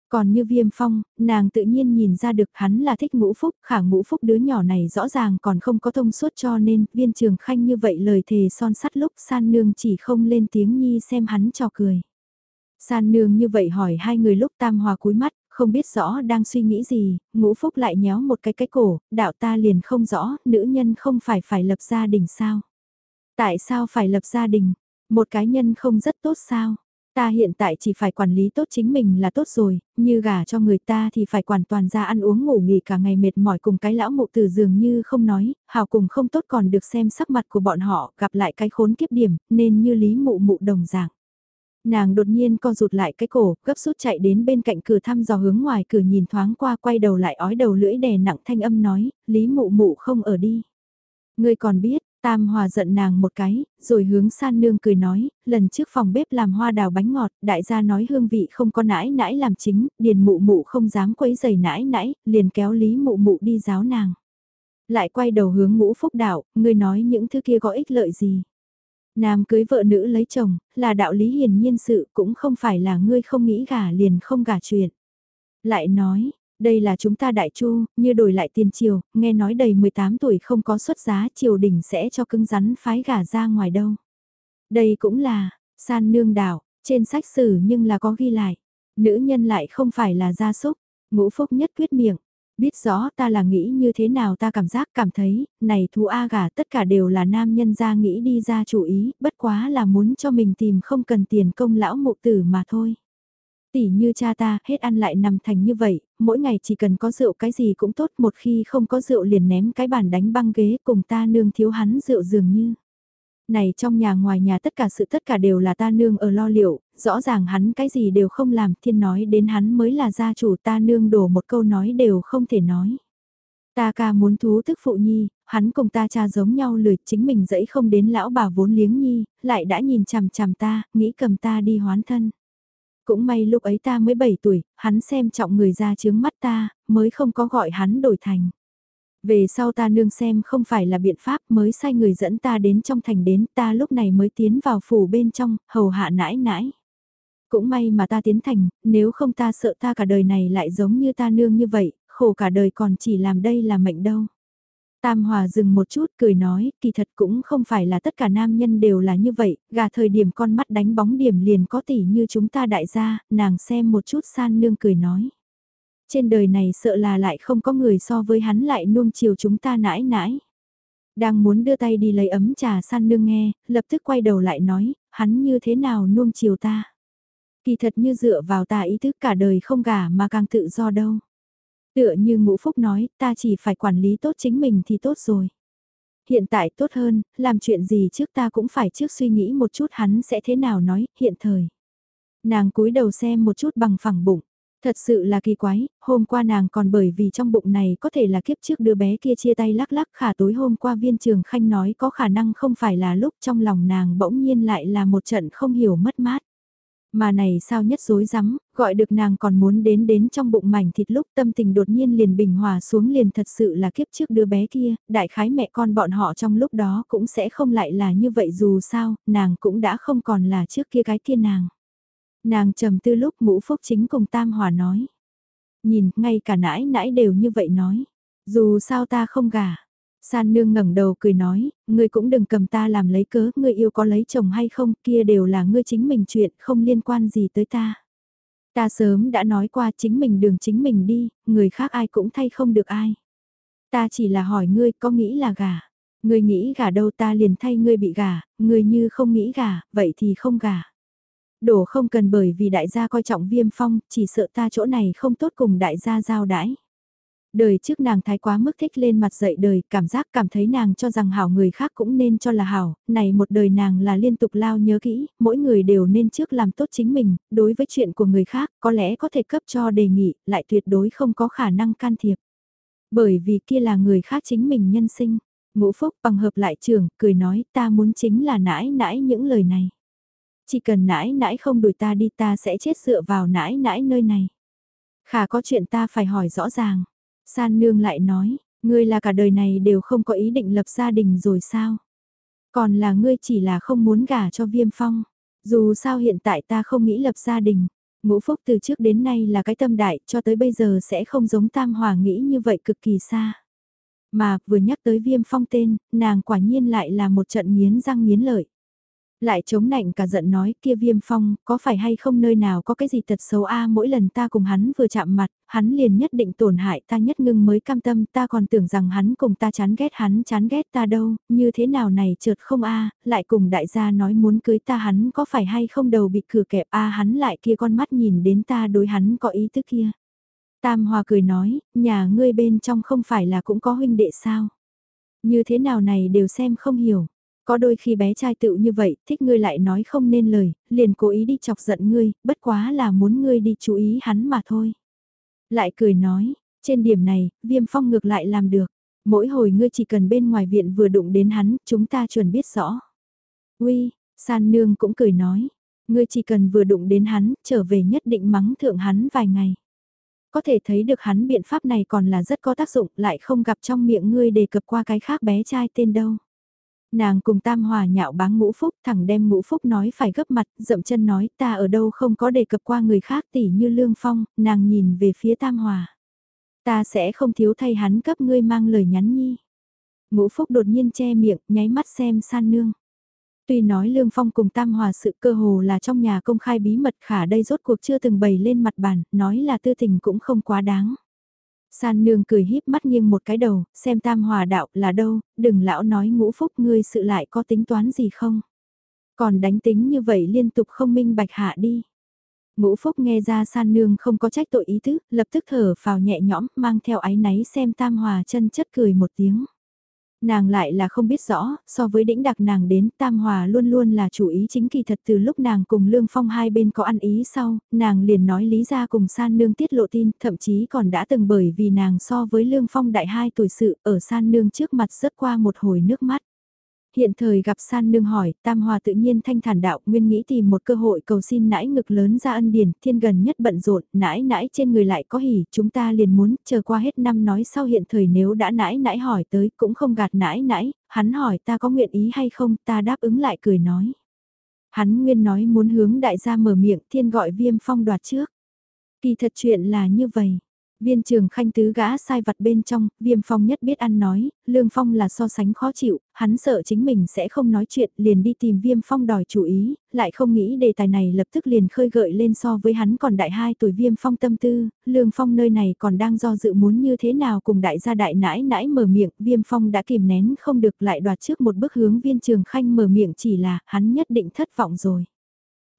Speaker 1: Còn như viêm phong, nàng tự nhiên nhìn ra được hắn là thích ngũ phúc, khả ngũ phúc đứa nhỏ này rõ ràng còn không có thông suốt cho nên viên trường khanh như vậy lời thề son sắt lúc san nương chỉ không lên tiếng nhi xem hắn cho cười. San nương như vậy hỏi hai người lúc tam hòa cúi mắt, không biết rõ đang suy nghĩ gì, ngũ phúc lại nhéo một cái cái cổ, đạo ta liền không rõ, nữ nhân không phải phải lập gia đình sao? Tại sao phải lập gia đình? Một cái nhân không rất tốt sao? Ta hiện tại chỉ phải quản lý tốt chính mình là tốt rồi, như gả cho người ta thì phải quản toàn ra ăn uống ngủ nghỉ cả ngày mệt mỏi cùng cái lão mụ từ dường như không nói, hào cùng không tốt còn được xem sắc mặt của bọn họ, gặp lại cái khốn kiếp điểm, nên như lý mụ mụ đồng dạng. Nàng đột nhiên co rụt lại cái cổ, gấp rút chạy đến bên cạnh cửa thăm dò hướng ngoài cửa nhìn thoáng qua quay đầu lại ói đầu lưỡi đè nặng thanh âm nói, lý mụ mụ không ở đi. Ngươi còn biết, Tam Hòa giận nàng một cái, rồi hướng san nương cười nói, lần trước phòng bếp làm hoa đào bánh ngọt, đại gia nói hương vị không có nãi nãi làm chính, điền mụ mụ không dám quấy giày nãi nãi, liền kéo lý mụ mụ đi giáo nàng. Lại quay đầu hướng ngũ phúc đạo, ngươi nói những thứ kia có ích lợi gì. Nam cưới vợ nữ lấy chồng, là đạo lý hiền nhiên sự cũng không phải là ngươi không nghĩ gả liền không gả chuyện. Lại nói, đây là chúng ta đại chu, như đổi lại tiền triều, nghe nói đầy 18 tuổi không có xuất giá triều đình sẽ cho cưng rắn phái gả ra ngoài đâu. Đây cũng là, san nương đảo, trên sách sử nhưng là có ghi lại. Nữ nhân lại không phải là gia súc, ngũ phúc nhất quyết miệng. Biết rõ ta là nghĩ như thế nào ta cảm giác cảm thấy, này thú A gà tất cả đều là nam nhân ra nghĩ đi ra chủ ý, bất quá là muốn cho mình tìm không cần tiền công lão mụ tử mà thôi. Tỷ như cha ta, hết ăn lại nằm thành như vậy, mỗi ngày chỉ cần có rượu cái gì cũng tốt một khi không có rượu liền ném cái bàn đánh băng ghế cùng ta nương thiếu hắn rượu dường như. Này trong nhà ngoài nhà tất cả sự tất cả đều là ta nương ở lo liệu, rõ ràng hắn cái gì đều không làm, thiên nói đến hắn mới là gia chủ ta nương đổ một câu nói đều không thể nói. Ta ca muốn thú thức phụ nhi, hắn cùng ta cha giống nhau lười chính mình dẫy không đến lão bà vốn liếng nhi, lại đã nhìn chằm chằm ta, nghĩ cầm ta đi hoán thân. Cũng may lúc ấy ta mới 7 tuổi, hắn xem trọng người ra chướng mắt ta, mới không có gọi hắn đổi thành. Về sau ta nương xem không phải là biện pháp mới sai người dẫn ta đến trong thành đến ta lúc này mới tiến vào phủ bên trong, hầu hạ nãi nãi. Cũng may mà ta tiến thành, nếu không ta sợ ta cả đời này lại giống như ta nương như vậy, khổ cả đời còn chỉ làm đây là mệnh đâu. Tam Hòa dừng một chút cười nói, kỳ thật cũng không phải là tất cả nam nhân đều là như vậy, gà thời điểm con mắt đánh bóng điểm liền có tỷ như chúng ta đại gia, nàng xem một chút san nương cười nói. Trên đời này sợ là lại không có người so với hắn lại nuông chiều chúng ta nãi nãi. Đang muốn đưa tay đi lấy ấm trà san nương nghe, lập tức quay đầu lại nói, hắn như thế nào nuông chiều ta. Kỳ thật như dựa vào ta ý thức cả đời không gả mà càng tự do đâu. Tựa như ngũ phúc nói, ta chỉ phải quản lý tốt chính mình thì tốt rồi. Hiện tại tốt hơn, làm chuyện gì trước ta cũng phải trước suy nghĩ một chút hắn sẽ thế nào nói, hiện thời. Nàng cúi đầu xem một chút bằng phẳng bụng. Thật sự là kỳ quái, hôm qua nàng còn bởi vì trong bụng này có thể là kiếp trước đứa bé kia chia tay lắc lắc khả tối hôm qua viên trường khanh nói có khả năng không phải là lúc trong lòng nàng bỗng nhiên lại là một trận không hiểu mất mát. Mà này sao nhất dối rắm gọi được nàng còn muốn đến đến trong bụng mảnh thịt lúc tâm tình đột nhiên liền bình hòa xuống liền thật sự là kiếp trước đứa bé kia, đại khái mẹ con bọn họ trong lúc đó cũng sẽ không lại là như vậy dù sao, nàng cũng đã không còn là trước kia cái kia nàng. Nàng trầm tư lúc ngũ phúc chính cùng tam hòa nói. Nhìn, ngay cả nãi nãi đều như vậy nói. Dù sao ta không gả, San nương ngẩng đầu cười nói, ngươi cũng đừng cầm ta làm lấy cớ, ngươi yêu có lấy chồng hay không, kia đều là ngươi chính mình chuyện, không liên quan gì tới ta. Ta sớm đã nói qua chính mình đường chính mình đi, người khác ai cũng thay không được ai. Ta chỉ là hỏi ngươi có nghĩ là gả. Ngươi nghĩ gả đâu ta liền thay ngươi bị gả, ngươi như không nghĩ gả, vậy thì không gả. Đổ không cần bởi vì đại gia coi trọng viêm phong, chỉ sợ ta chỗ này không tốt cùng đại gia giao đãi. Đời trước nàng thái quá mức thích lên mặt dậy đời, cảm giác cảm thấy nàng cho rằng hảo người khác cũng nên cho là hảo, này một đời nàng là liên tục lao nhớ kỹ, mỗi người đều nên trước làm tốt chính mình, đối với chuyện của người khác có lẽ có thể cấp cho đề nghị, lại tuyệt đối không có khả năng can thiệp. Bởi vì kia là người khác chính mình nhân sinh, ngũ phúc bằng hợp lại trường, cười nói ta muốn chính là nãi nãi những lời này. Chỉ cần nãi nãi không đuổi ta đi ta sẽ chết dựa vào nãi nãi nơi này. Khả có chuyện ta phải hỏi rõ ràng. San nương lại nói, ngươi là cả đời này đều không có ý định lập gia đình rồi sao? Còn là ngươi chỉ là không muốn gả cho viêm phong. Dù sao hiện tại ta không nghĩ lập gia đình. Ngũ Phúc từ trước đến nay là cái tâm đại cho tới bây giờ sẽ không giống Tam Hòa nghĩ như vậy cực kỳ xa. Mà vừa nhắc tới viêm phong tên, nàng quả nhiên lại là một trận miến răng miến lợi. Lại chống nạnh cả giận nói kia viêm phong, có phải hay không nơi nào có cái gì tật xấu a mỗi lần ta cùng hắn vừa chạm mặt, hắn liền nhất định tổn hại ta nhất ngưng mới cam tâm ta còn tưởng rằng hắn cùng ta chán ghét hắn chán ghét ta đâu, như thế nào này trượt không a lại cùng đại gia nói muốn cưới ta hắn có phải hay không đầu bị cửa kẹp a hắn lại kia con mắt nhìn đến ta đối hắn có ý thức kia. Tam Hòa cười nói, nhà ngươi bên trong không phải là cũng có huynh đệ sao? Như thế nào này đều xem không hiểu. Có đôi khi bé trai tự như vậy, thích ngươi lại nói không nên lời, liền cố ý đi chọc giận ngươi, bất quá là muốn ngươi đi chú ý hắn mà thôi. Lại cười nói, trên điểm này, viêm phong ngược lại làm được. Mỗi hồi ngươi chỉ cần bên ngoài viện vừa đụng đến hắn, chúng ta chuẩn biết rõ. Uy, san nương cũng cười nói, ngươi chỉ cần vừa đụng đến hắn, trở về nhất định mắng thượng hắn vài ngày. Có thể thấy được hắn biện pháp này còn là rất có tác dụng, lại không gặp trong miệng ngươi đề cập qua cái khác bé trai tên đâu. Nàng cùng Tam Hòa nhạo báng ngũ phúc thẳng đem ngũ phúc nói phải gấp mặt, dậm chân nói ta ở đâu không có đề cập qua người khác tỉ như Lương Phong, nàng nhìn về phía Tam Hòa. Ta sẽ không thiếu thay hắn cấp ngươi mang lời nhắn nhi. Ngũ phúc đột nhiên che miệng, nháy mắt xem san nương. Tuy nói Lương Phong cùng Tam Hòa sự cơ hồ là trong nhà công khai bí mật khả đây rốt cuộc chưa từng bày lên mặt bàn, nói là tư tình cũng không quá đáng. San nương cười híp mắt nghiêng một cái đầu, xem tam hòa đạo là đâu, đừng lão nói ngũ phúc ngươi sự lại có tính toán gì không. Còn đánh tính như vậy liên tục không minh bạch hạ đi. Ngũ phúc nghe ra san nương không có trách tội ý tứ, lập tức thở phào nhẹ nhõm, mang theo ái náy xem tam hòa chân chất cười một tiếng. Nàng lại là không biết rõ, so với đĩnh đặc nàng đến Tam Hòa luôn luôn là chủ ý chính kỳ thật từ lúc nàng cùng Lương Phong hai bên có ăn ý sau, nàng liền nói lý ra cùng San Nương tiết lộ tin, thậm chí còn đã từng bởi vì nàng so với Lương Phong đại hai tuổi sự ở San Nương trước mặt rớt qua một hồi nước mắt. Hiện thời gặp san nương hỏi, Tam Hòa tự nhiên thanh thản đạo, nguyên nghĩ tìm một cơ hội cầu xin nãi ngực lớn ra ân điển, thiên gần nhất bận rộn, nãi nãi trên người lại có hỉ, chúng ta liền muốn, chờ qua hết năm nói sau hiện thời nếu đã nãi nãi hỏi tới, cũng không gạt nãi nãi, hắn hỏi ta có nguyện ý hay không, ta đáp ứng lại cười nói. Hắn nguyên nói muốn hướng đại gia mở miệng, thiên gọi viêm phong đoạt trước. Kỳ thật chuyện là như vậy. Viên trường khanh tứ gã sai vặt bên trong, viêm phong nhất biết ăn nói, lương phong là so sánh khó chịu, hắn sợ chính mình sẽ không nói chuyện, liền đi tìm viêm phong đòi chủ ý, lại không nghĩ đề tài này lập tức liền khơi gợi lên so với hắn còn đại hai tuổi viêm phong tâm tư, lương phong nơi này còn đang do dự muốn như thế nào cùng đại gia đại nãi nãi mở miệng, viêm phong đã kìm nén không được lại đoạt trước một bước hướng viên trường khanh mở miệng chỉ là hắn nhất định thất vọng rồi.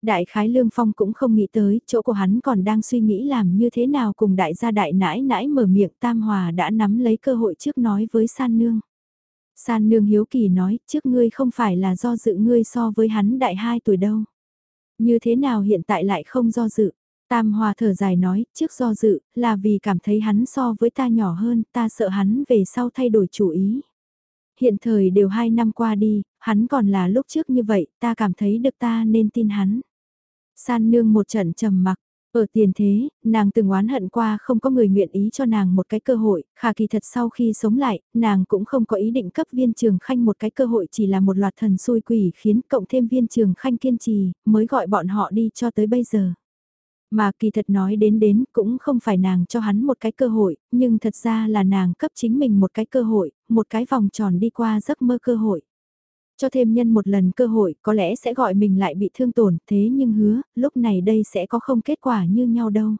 Speaker 1: Đại khái Lương Phong cũng không nghĩ tới, chỗ của hắn còn đang suy nghĩ làm như thế nào cùng đại gia đại nãi nãi mở miệng Tam Hòa đã nắm lấy cơ hội trước nói với San Nương. San Nương hiếu kỳ nói, trước ngươi không phải là do dự ngươi so với hắn đại hai tuổi đâu. Như thế nào hiện tại lại không do dự? Tam Hòa thở dài nói, trước do dự, là vì cảm thấy hắn so với ta nhỏ hơn, ta sợ hắn về sau thay đổi chủ ý. Hiện thời đều hai năm qua đi, hắn còn là lúc trước như vậy, ta cảm thấy được ta nên tin hắn. San nương một trận trầm mặc, ở tiền thế, nàng từng oán hận qua không có người nguyện ý cho nàng một cái cơ hội, khả kỳ thật sau khi sống lại, nàng cũng không có ý định cấp viên trường khanh một cái cơ hội chỉ là một loạt thần xui quỷ khiến cộng thêm viên trường khanh kiên trì, mới gọi bọn họ đi cho tới bây giờ. Mà kỳ thật nói đến đến cũng không phải nàng cho hắn một cái cơ hội, nhưng thật ra là nàng cấp chính mình một cái cơ hội, một cái vòng tròn đi qua giấc mơ cơ hội. Cho thêm nhân một lần cơ hội có lẽ sẽ gọi mình lại bị thương tổn thế nhưng hứa, lúc này đây sẽ có không kết quả như nhau đâu.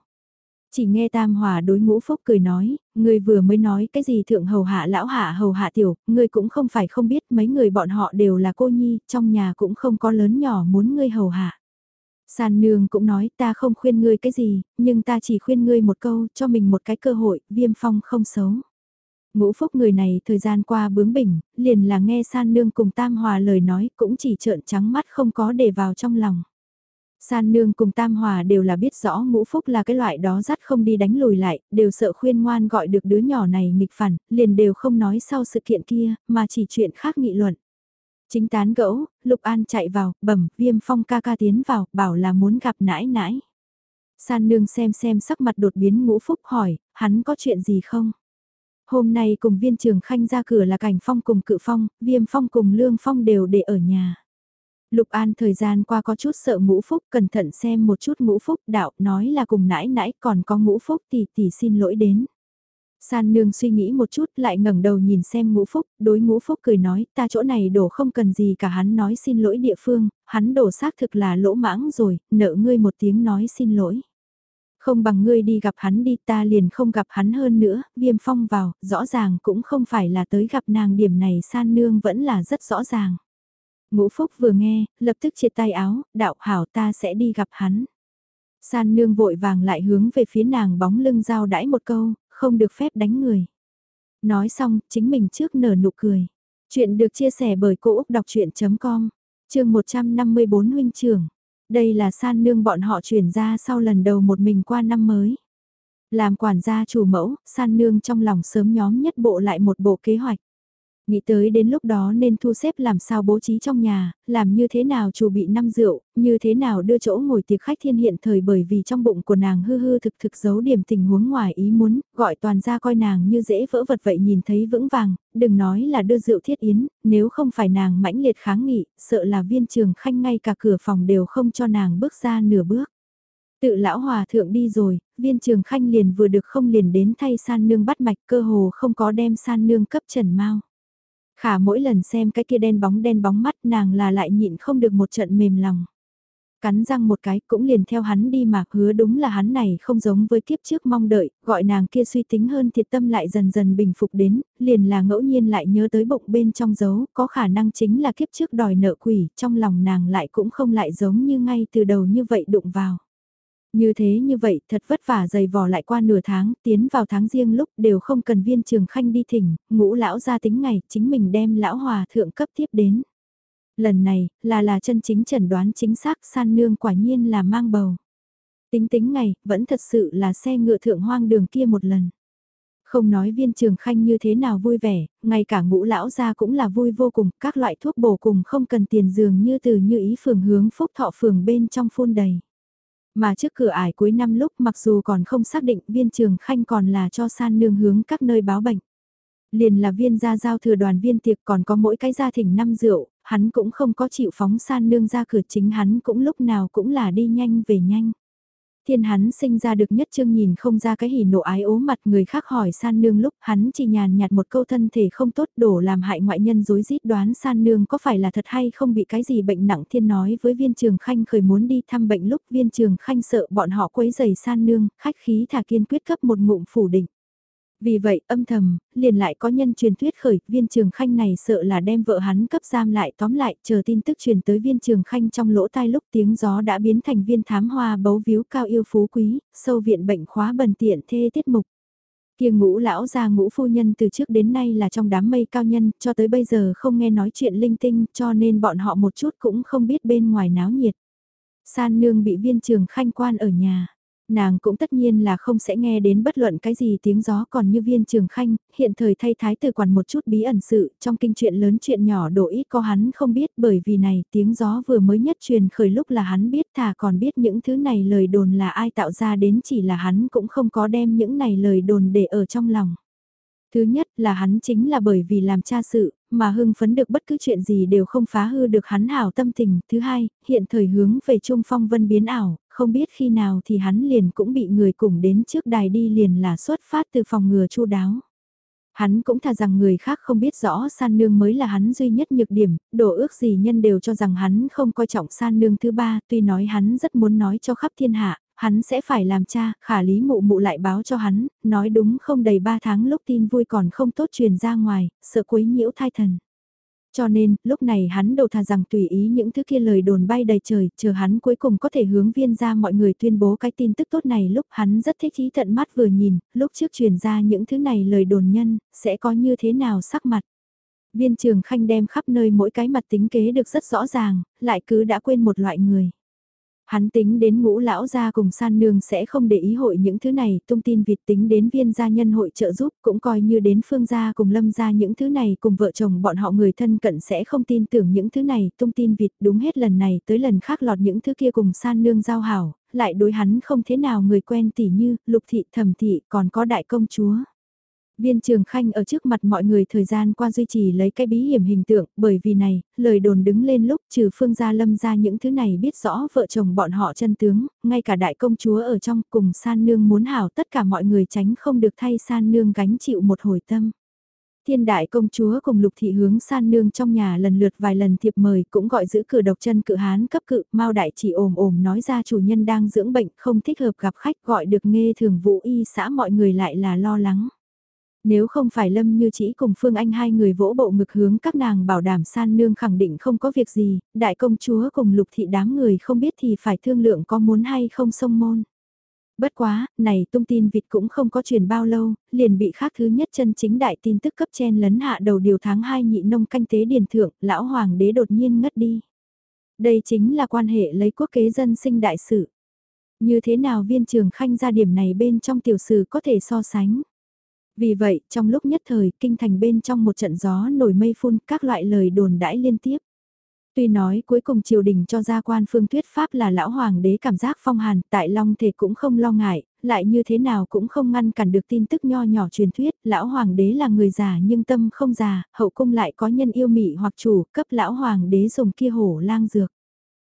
Speaker 1: Chỉ nghe Tam Hòa đối ngũ phúc cười nói, người vừa mới nói cái gì thượng hầu hạ lão hạ hầu hạ tiểu, người cũng không phải không biết mấy người bọn họ đều là cô nhi, trong nhà cũng không có lớn nhỏ muốn ngươi hầu hạ. San nương cũng nói ta không khuyên ngươi cái gì, nhưng ta chỉ khuyên ngươi một câu, cho mình một cái cơ hội, viêm phong không xấu. Ngũ phúc người này thời gian qua bướng bỉnh, liền là nghe san nương cùng tam hòa lời nói cũng chỉ trợn trắng mắt không có để vào trong lòng. San nương cùng tam hòa đều là biết rõ ngũ phúc là cái loại đó dắt không đi đánh lùi lại, đều sợ khuyên ngoan gọi được đứa nhỏ này nghịch phản, liền đều không nói sau sự kiện kia, mà chỉ chuyện khác nghị luận. Chính tán gẫu, Lục An chạy vào, bẩm, viêm phong ca ca tiến vào, bảo là muốn gặp nãi nãi. San nương xem xem sắc mặt đột biến ngũ phúc hỏi, hắn có chuyện gì không? Hôm nay cùng viên trường khanh ra cửa là cảnh phong cùng cự phong, viêm phong cùng lương phong đều để ở nhà. Lục An thời gian qua có chút sợ ngũ phúc, cẩn thận xem một chút ngũ phúc đạo, nói là cùng nãi nãi còn có ngũ phúc tỷ tỷ xin lỗi đến. San nương suy nghĩ một chút lại ngẩng đầu nhìn xem ngũ phúc, đối ngũ phúc cười nói ta chỗ này đổ không cần gì cả hắn nói xin lỗi địa phương, hắn đổ xác thực là lỗ mãng rồi, nợ ngươi một tiếng nói xin lỗi. Không bằng ngươi đi gặp hắn đi ta liền không gặp hắn hơn nữa, viêm phong vào, rõ ràng cũng không phải là tới gặp nàng điểm này san nương vẫn là rất rõ ràng. Ngũ phúc vừa nghe, lập tức chia tay áo, đạo hảo ta sẽ đi gặp hắn. San nương vội vàng lại hướng về phía nàng bóng lưng giao đãi một câu, không được phép đánh người. Nói xong, chính mình trước nở nụ cười. Chuyện được chia sẻ bởi Cô Úc Đọc Chuyện.com, chương 154 huynh trưởng. Đây là san nương bọn họ chuyển ra sau lần đầu một mình qua năm mới. Làm quản gia chủ mẫu, san nương trong lòng sớm nhóm nhất bộ lại một bộ kế hoạch. Nghĩ tới đến lúc đó nên thu xếp làm sao bố trí trong nhà, làm như thế nào chủ bị năm rượu, như thế nào đưa chỗ ngồi tiệc khách thiên hiện thời bởi vì trong bụng của nàng hư hư thực thực giấu điểm tình huống ngoài ý muốn, gọi toàn ra coi nàng như dễ vỡ vật vậy nhìn thấy vững vàng, đừng nói là đưa rượu thiết yến, nếu không phải nàng mãnh liệt kháng nghị, sợ là viên trường khanh ngay cả cửa phòng đều không cho nàng bước ra nửa bước. Tự lão hòa thượng đi rồi, viên trường khanh liền vừa được không liền đến thay san nương bắt mạch cơ hồ không có đem san nương cấp trần mau. Khả mỗi lần xem cái kia đen bóng đen bóng mắt nàng là lại nhịn không được một trận mềm lòng. Cắn răng một cái cũng liền theo hắn đi mà hứa đúng là hắn này không giống với kiếp trước mong đợi, gọi nàng kia suy tính hơn thiệt tâm lại dần dần bình phục đến, liền là ngẫu nhiên lại nhớ tới bụng bên trong dấu, có khả năng chính là kiếp trước đòi nợ quỷ, trong lòng nàng lại cũng không lại giống như ngay từ đầu như vậy đụng vào. Như thế như vậy, thật vất vả dày vò lại qua nửa tháng, tiến vào tháng riêng lúc đều không cần viên trường khanh đi thỉnh, ngũ lão ra tính ngày, chính mình đem lão hòa thượng cấp tiếp đến. Lần này, là là chân chính chẩn đoán chính xác san nương quả nhiên là mang bầu. Tính tính ngày, vẫn thật sự là xe ngựa thượng hoang đường kia một lần. Không nói viên trường khanh như thế nào vui vẻ, ngay cả ngũ lão gia cũng là vui vô cùng, các loại thuốc bổ cùng không cần tiền dường như từ như ý phường hướng phúc thọ phường bên trong phun đầy. Mà trước cửa ải cuối năm lúc mặc dù còn không xác định viên trường khanh còn là cho san nương hướng các nơi báo bệnh. Liền là viên gia giao thừa đoàn viên tiệc còn có mỗi cái gia thỉnh năm rượu, hắn cũng không có chịu phóng san nương ra cửa chính hắn cũng lúc nào cũng là đi nhanh về nhanh. Thiên hắn sinh ra được nhất trương nhìn không ra cái hỉ nộ ái ố mặt người khác hỏi san nương lúc hắn chỉ nhàn nhạt một câu thân thể không tốt đổ làm hại ngoại nhân dối rít đoán san nương có phải là thật hay không bị cái gì bệnh nặng thiên nói với viên trường khanh khởi muốn đi thăm bệnh lúc viên trường khanh sợ bọn họ quấy giày san nương, khách khí thả kiên quyết cấp một ngụm phủ định. Vì vậy âm thầm, liền lại có nhân truyền thuyết khởi, viên trường khanh này sợ là đem vợ hắn cấp giam lại tóm lại, chờ tin tức truyền tới viên trường khanh trong lỗ tai lúc tiếng gió đã biến thành viên thám hoa bấu víu cao yêu phú quý, sâu viện bệnh khóa bần tiện thê tiết mục. Kia ngũ lão gia ngũ phu nhân từ trước đến nay là trong đám mây cao nhân, cho tới bây giờ không nghe nói chuyện linh tinh, cho nên bọn họ một chút cũng không biết bên ngoài náo nhiệt. San nương bị viên trường khanh quan ở nhà nàng cũng tất nhiên là không sẽ nghe đến bất luận cái gì tiếng gió còn như viên trường khanh, hiện thời thay thái tử quản một chút bí ẩn sự, trong kinh chuyện lớn chuyện nhỏ độ ít có hắn không biết bởi vì này tiếng gió vừa mới nhất truyền khởi lúc là hắn biết thà còn biết những thứ này lời đồn là ai tạo ra đến chỉ là hắn cũng không có đem những này lời đồn để ở trong lòng. Thứ nhất là hắn chính là bởi vì làm cha sự, mà hưng phấn được bất cứ chuyện gì đều không phá hư được hắn hảo tâm tình. Thứ hai, hiện thời hướng về trung phong vân biến ảo, không biết khi nào thì hắn liền cũng bị người cùng đến trước đài đi liền là xuất phát từ phòng ngừa chu đáo. Hắn cũng thà rằng người khác không biết rõ san nương mới là hắn duy nhất nhược điểm, đổ ước gì nhân đều cho rằng hắn không coi trọng san nương thứ ba, tuy nói hắn rất muốn nói cho khắp thiên hạ, hắn sẽ phải làm cha, khả lý mụ mụ lại báo cho hắn, nói đúng không đầy ba tháng lúc tin vui còn không tốt truyền ra ngoài, sợ quấy nhiễu thai thần. Cho nên, lúc này hắn đầu thà rằng tùy ý những thứ kia lời đồn bay đầy trời, chờ hắn cuối cùng có thể hướng viên ra mọi người tuyên bố cái tin tức tốt này lúc hắn rất thích ý tận mắt vừa nhìn, lúc trước truyền ra những thứ này lời đồn nhân, sẽ có như thế nào sắc mặt. Viên trường khanh đem khắp nơi mỗi cái mặt tính kế được rất rõ ràng, lại cứ đã quên một loại người. Hắn tính đến ngũ lão gia cùng san nương sẽ không để ý hội những thứ này, tung tin vịt tính đến viên gia nhân hội trợ giúp cũng coi như đến phương gia cùng lâm gia những thứ này cùng vợ chồng bọn họ người thân cận sẽ không tin tưởng những thứ này, tung tin vịt đúng hết lần này tới lần khác lọt những thứ kia cùng san nương giao hảo, lại đối hắn không thế nào người quen tỉ như lục thị thẩm thị còn có đại công chúa. Viên Trường Khanh ở trước mặt mọi người thời gian qua duy trì lấy cái bí hiểm hình tượng, bởi vì này, lời đồn đứng lên lúc trừ phương gia lâm ra những thứ này biết rõ vợ chồng bọn họ chân tướng, ngay cả đại công chúa ở trong cùng san nương muốn hảo tất cả mọi người tránh không được thay san nương gánh chịu một hồi tâm. Thiên đại công chúa cùng lục thị hướng san nương trong nhà lần lượt vài lần thiệp mời cũng gọi giữ cửa độc chân cự hán cấp cự, mau đại chỉ ồm ồm nói ra chủ nhân đang dưỡng bệnh không thích hợp gặp khách gọi được nghe thường vụ y xã mọi người lại là lo lắng. Nếu không phải Lâm Như Chỉ cùng Phương Anh hai người vỗ bộ ngực hướng các nàng bảo đảm san nương khẳng định không có việc gì, đại công chúa cùng lục thị đám người không biết thì phải thương lượng có muốn hay không sông môn. Bất quá, này tung tin vịt cũng không có truyền bao lâu, liền bị khác thứ nhất chân chính đại tin tức cấp chen lấn hạ đầu điều tháng 2 nhị nông canh tế điền thượng, lão hoàng đế đột nhiên ngất đi. Đây chính là quan hệ lấy quốc kế dân sinh đại sự. Như thế nào viên trường khanh ra điểm này bên trong tiểu sử có thể so sánh. Vì vậy, trong lúc nhất thời, kinh thành bên trong một trận gió nổi mây phun các loại lời đồn đãi liên tiếp. Tuy nói cuối cùng triều đình cho ra quan phương thuyết pháp là lão hoàng đế cảm giác phong hàn, tại Long thể cũng không lo ngại, lại như thế nào cũng không ngăn cản được tin tức nho nhỏ truyền thuyết, lão hoàng đế là người già nhưng tâm không già, hậu cung lại có nhân yêu mị hoặc chủ, cấp lão hoàng đế dùng kia hổ lang dược.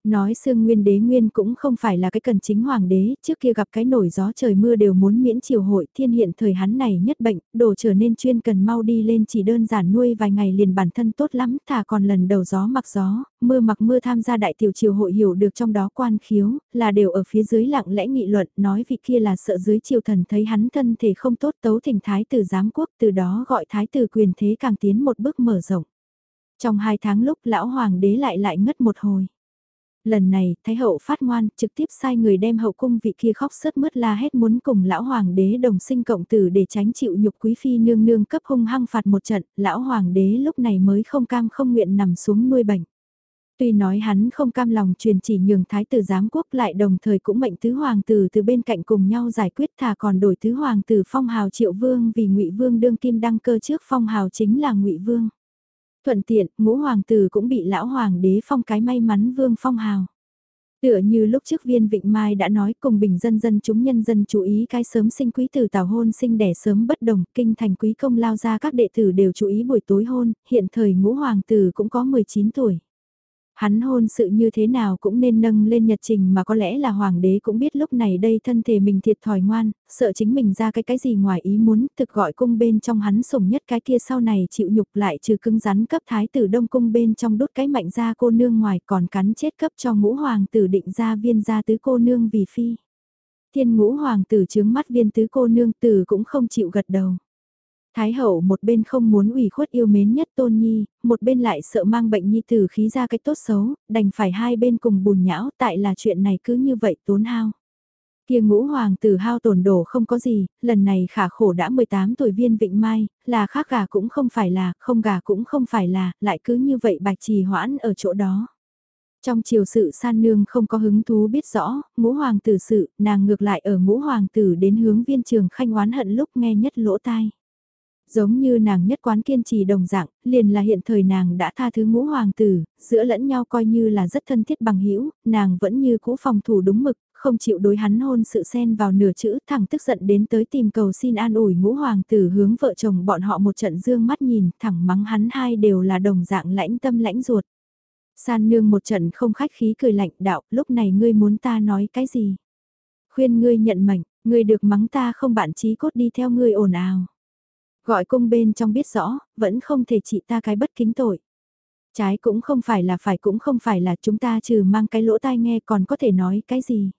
Speaker 1: Nói xương nguyên đế nguyên cũng không phải là cái cần chính hoàng đế, trước kia gặp cái nổi gió trời mưa đều muốn miễn triều hội, thiên hiện thời hắn này nhất bệnh, đồ trở nên chuyên cần mau đi lên chỉ đơn giản nuôi vài ngày liền bản thân tốt lắm, thà còn lần đầu gió mặc gió, mưa mặc mưa tham gia đại tiểu triều hội hiểu được trong đó quan khiếu, là đều ở phía dưới lặng lẽ nghị luận, nói vị kia là sợ dưới triều thần thấy hắn thân thể không tốt tấu thỉnh thái tử giám quốc, từ đó gọi thái tử quyền thế càng tiến một bước mở rộng. Trong hai tháng lúc lão hoàng đế lại lại ngất một hồi. Lần này, Thái hậu phát ngoan, trực tiếp sai người đem hậu cung vị kia khóc sớt mướt la hét muốn cùng lão hoàng đế đồng sinh cộng tử để tránh chịu nhục quý phi nương nương cấp hung hăng phạt một trận, lão hoàng đế lúc này mới không cam không nguyện nằm xuống nuôi bệnh. Tuy nói hắn không cam lòng truyền chỉ nhường thái tử giám quốc lại đồng thời cũng mệnh tứ hoàng tử từ bên cạnh cùng nhau giải quyết thà còn đổi tứ hoàng tử phong hào triệu vương vì ngụy vương đương kim đăng cơ trước phong hào chính là ngụy vương. Thuận tiện, ngũ hoàng tử cũng bị lão hoàng đế phong cái may mắn vương phong hào. Tựa như lúc trước viên Vịnh Mai đã nói cùng bình dân dân chúng nhân dân chú ý cái sớm sinh quý tử tào hôn sinh đẻ sớm bất đồng, kinh thành quý công lao ra các đệ tử đều chú ý buổi tối hôn, hiện thời ngũ hoàng tử cũng có 19 tuổi. Hắn hôn sự như thế nào cũng nên nâng lên nhật trình mà có lẽ là hoàng đế cũng biết lúc này đây thân thể mình thiệt thòi ngoan, sợ chính mình ra cái cái gì ngoài ý muốn, thực gọi cung bên trong hắn sủng nhất cái kia sau này chịu nhục lại trừ cưng rắn cấp thái tử đông cung bên trong đốt cái mạnh ra cô nương ngoài còn cắn chết cấp cho ngũ hoàng tử định ra viên gia tứ cô nương vì phi. Thiên ngũ hoàng tử chướng mắt viên tứ cô nương tử cũng không chịu gật đầu. Thái hậu một bên không muốn ủy khuất yêu mến nhất tôn nhi, một bên lại sợ mang bệnh nhi tử khí ra cái tốt xấu, đành phải hai bên cùng bùn nhão tại là chuyện này cứ như vậy tốn hao. Kia ngũ hoàng tử hao tổn đổ không có gì, lần này khả khổ đã 18 tuổi viên vịnh mai, là khác gà cũng không phải là, không gà cũng không phải là, lại cứ như vậy bạch trì hoãn ở chỗ đó. Trong chiều sự san nương không có hứng thú biết rõ, ngũ hoàng tử sự, nàng ngược lại ở ngũ hoàng tử đến hướng viên trường khanh oán hận lúc nghe nhất lỗ tai. Giống như nàng nhất quán kiên trì đồng dạng, liền là hiện thời nàng đã tha thứ ngũ hoàng tử, giữa lẫn nhau coi như là rất thân thiết bằng hữu nàng vẫn như cũ phòng thủ đúng mực, không chịu đối hắn hôn sự xen vào nửa chữ thẳng tức giận đến tới tìm cầu xin an ủi ngũ hoàng tử hướng vợ chồng bọn họ một trận dương mắt nhìn thẳng mắng hắn hai đều là đồng dạng lãnh tâm lãnh ruột. San nương một trận không khách khí cười lạnh đạo, lúc này ngươi muốn ta nói cái gì? Khuyên ngươi nhận mệnh, ngươi được mắng ta không bạn trí cốt đi theo ngươi ồn ào. Gọi cung bên trong biết rõ, vẫn không thể trị ta cái bất kính tội. Trái cũng không phải là phải cũng không phải là chúng ta trừ mang cái lỗ tai nghe còn có thể nói cái gì.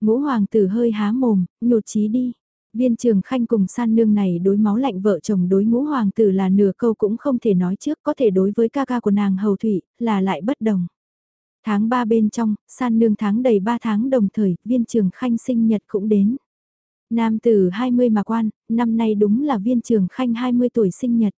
Speaker 1: Ngũ hoàng tử hơi há mồm, nhột chí đi. Viên trường khanh cùng san nương này đối máu lạnh vợ chồng đối ngũ hoàng tử là nửa câu cũng không thể nói trước có thể đối với ca ca của nàng hầu thủy là lại bất đồng. Tháng 3 bên trong, san nương tháng đầy 3 tháng đồng thời, viên trường khanh sinh nhật cũng đến. Nam tử 20 mà quan, năm nay đúng là viên trường khanh 20 tuổi sinh nhật.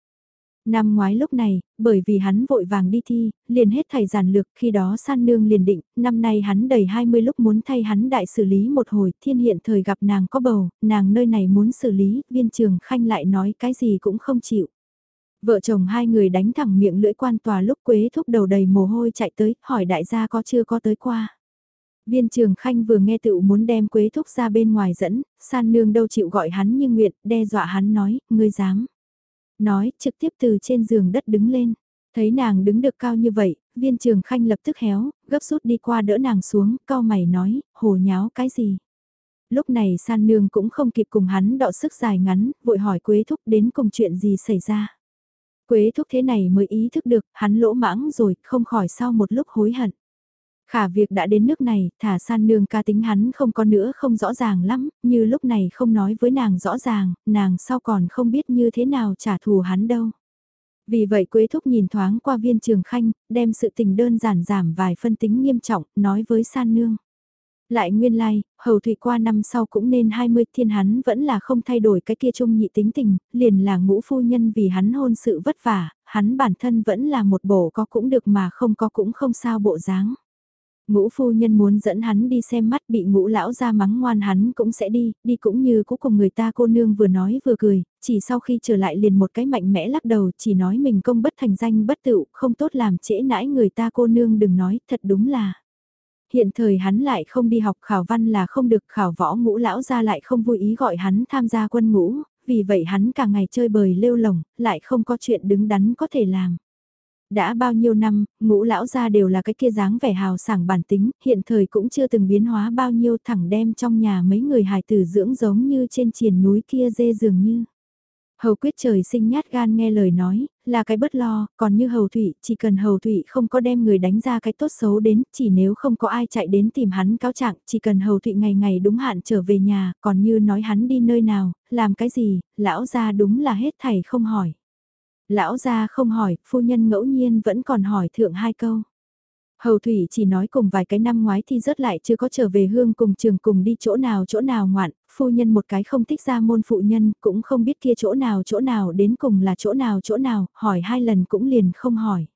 Speaker 1: Năm ngoái lúc này, bởi vì hắn vội vàng đi thi, liền hết thầy giản lược khi đó san nương liền định, năm nay hắn đầy 20 lúc muốn thay hắn đại xử lý một hồi, thiên hiện thời gặp nàng có bầu, nàng nơi này muốn xử lý, viên trường khanh lại nói cái gì cũng không chịu. Vợ chồng hai người đánh thẳng miệng lưỡi quan tòa lúc quế thúc đầu đầy mồ hôi chạy tới, hỏi đại gia có chưa có tới qua. Viên trường khanh vừa nghe tựu muốn đem quế thúc ra bên ngoài dẫn, san nương đâu chịu gọi hắn như nguyện, đe dọa hắn nói, ngươi dám. Nói, trực tiếp từ trên giường đất đứng lên. Thấy nàng đứng được cao như vậy, viên trường khanh lập tức héo, gấp rút đi qua đỡ nàng xuống, cao mày nói, hồ nháo cái gì. Lúc này san nương cũng không kịp cùng hắn đọ sức dài ngắn, vội hỏi Quế Thúc đến cùng chuyện gì xảy ra. Quế Thúc thế này mới ý thức được, hắn lỗ mãng rồi, không khỏi sau một lúc hối hận. Khả việc đã đến nước này, thả san nương ca tính hắn không có nữa không rõ ràng lắm, như lúc này không nói với nàng rõ ràng, nàng sau còn không biết như thế nào trả thù hắn đâu. Vì vậy Quế Thúc nhìn thoáng qua viên trường khanh, đem sự tình đơn giản giảm vài phân tính nghiêm trọng, nói với san nương. Lại nguyên lai, like, hầu thủy qua năm sau cũng nên 20 thiên hắn vẫn là không thay đổi cái kia trung nhị tính tình, liền là ngũ phu nhân vì hắn hôn sự vất vả, hắn bản thân vẫn là một bổ có cũng được mà không có cũng không sao bộ dáng. Ngũ phu nhân muốn dẫn hắn đi xem mắt bị ngũ lão ra mắng ngoan hắn cũng sẽ đi, đi cũng như cũ cùng người ta cô nương vừa nói vừa cười, chỉ sau khi trở lại liền một cái mạnh mẽ lắc đầu chỉ nói mình công bất thành danh bất tựu, không tốt làm trễ nãi người ta cô nương đừng nói, thật đúng là. Hiện thời hắn lại không đi học khảo văn là không được khảo võ ngũ lão ra lại không vui ý gọi hắn tham gia quân ngũ, vì vậy hắn cả ngày chơi bời lêu lồng, lại không có chuyện đứng đắn có thể làm. Đã bao nhiêu năm, ngũ lão gia đều là cái kia dáng vẻ hào sảng bản tính, hiện thời cũng chưa từng biến hóa bao nhiêu thẳng đem trong nhà mấy người hài tử dưỡng giống như trên triền núi kia dê dường như. Hầu quyết trời sinh nhát gan nghe lời nói, là cái bất lo, còn như hầu thủy, chỉ cần hầu thủy không có đem người đánh ra cái tốt xấu đến, chỉ nếu không có ai chạy đến tìm hắn cáo trạng, chỉ cần hầu thủy ngày ngày đúng hạn trở về nhà, còn như nói hắn đi nơi nào, làm cái gì, lão ra đúng là hết thảy không hỏi. Lão gia không hỏi, phu nhân ngẫu nhiên vẫn còn hỏi thượng hai câu. Hầu Thủy chỉ nói cùng vài cái năm ngoái thì rớt lại chưa có trở về hương cùng trường cùng đi chỗ nào chỗ nào ngoạn, phu nhân một cái không thích ra môn phụ nhân, cũng không biết kia chỗ nào chỗ nào đến cùng là chỗ nào chỗ nào, hỏi hai lần cũng liền không hỏi.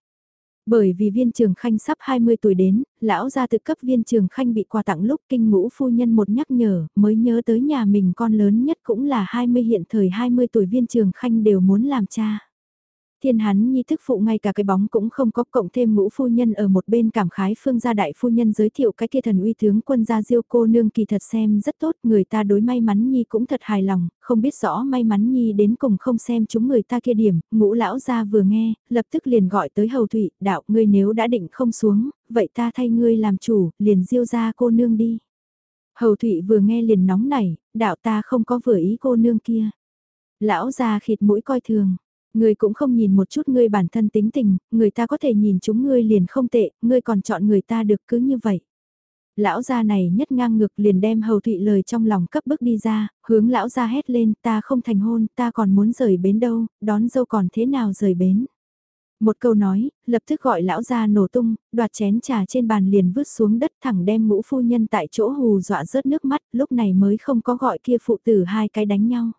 Speaker 1: Bởi vì viên trường khanh sắp 20 tuổi đến, lão gia tự cấp viên trường khanh bị quà tặng lúc kinh ngũ phu nhân một nhắc nhở, mới nhớ tới nhà mình con lớn nhất cũng là 20 hiện thời 20 tuổi viên trường khanh đều muốn làm cha. Thiên hắn nhi thức phụ ngay cả cái bóng cũng không có cộng thêm ngũ phu nhân ở một bên cảm khái phương gia đại phu nhân giới thiệu cái kia thần uy tướng quân gia diêu cô nương kỳ thật xem rất tốt người ta đối may mắn nhi cũng thật hài lòng, không biết rõ may mắn nhi đến cùng không xem chúng người ta kia điểm, ngũ lão gia vừa nghe, lập tức liền gọi tới hầu thụy, đạo ngươi nếu đã định không xuống, vậy ta thay ngươi làm chủ, liền diêu ra cô nương đi. Hầu thụy vừa nghe liền nóng nảy, đạo ta không có vừa ý cô nương kia. Lão gia khịt mũi coi thường Ngươi cũng không nhìn một chút ngươi bản thân tính tình, người ta có thể nhìn chúng ngươi liền không tệ, ngươi còn chọn người ta được cứ như vậy. Lão gia này nhất ngang ngược liền đem hầu thụy lời trong lòng cấp bước đi ra, hướng lão gia hét lên ta không thành hôn, ta còn muốn rời bến đâu, đón dâu còn thế nào rời bến. Một câu nói, lập tức gọi lão gia nổ tung, đoạt chén trà trên bàn liền vứt xuống đất thẳng đem ngũ phu nhân tại chỗ hù dọa rớt nước mắt, lúc này mới không có gọi kia phụ tử hai cái đánh nhau.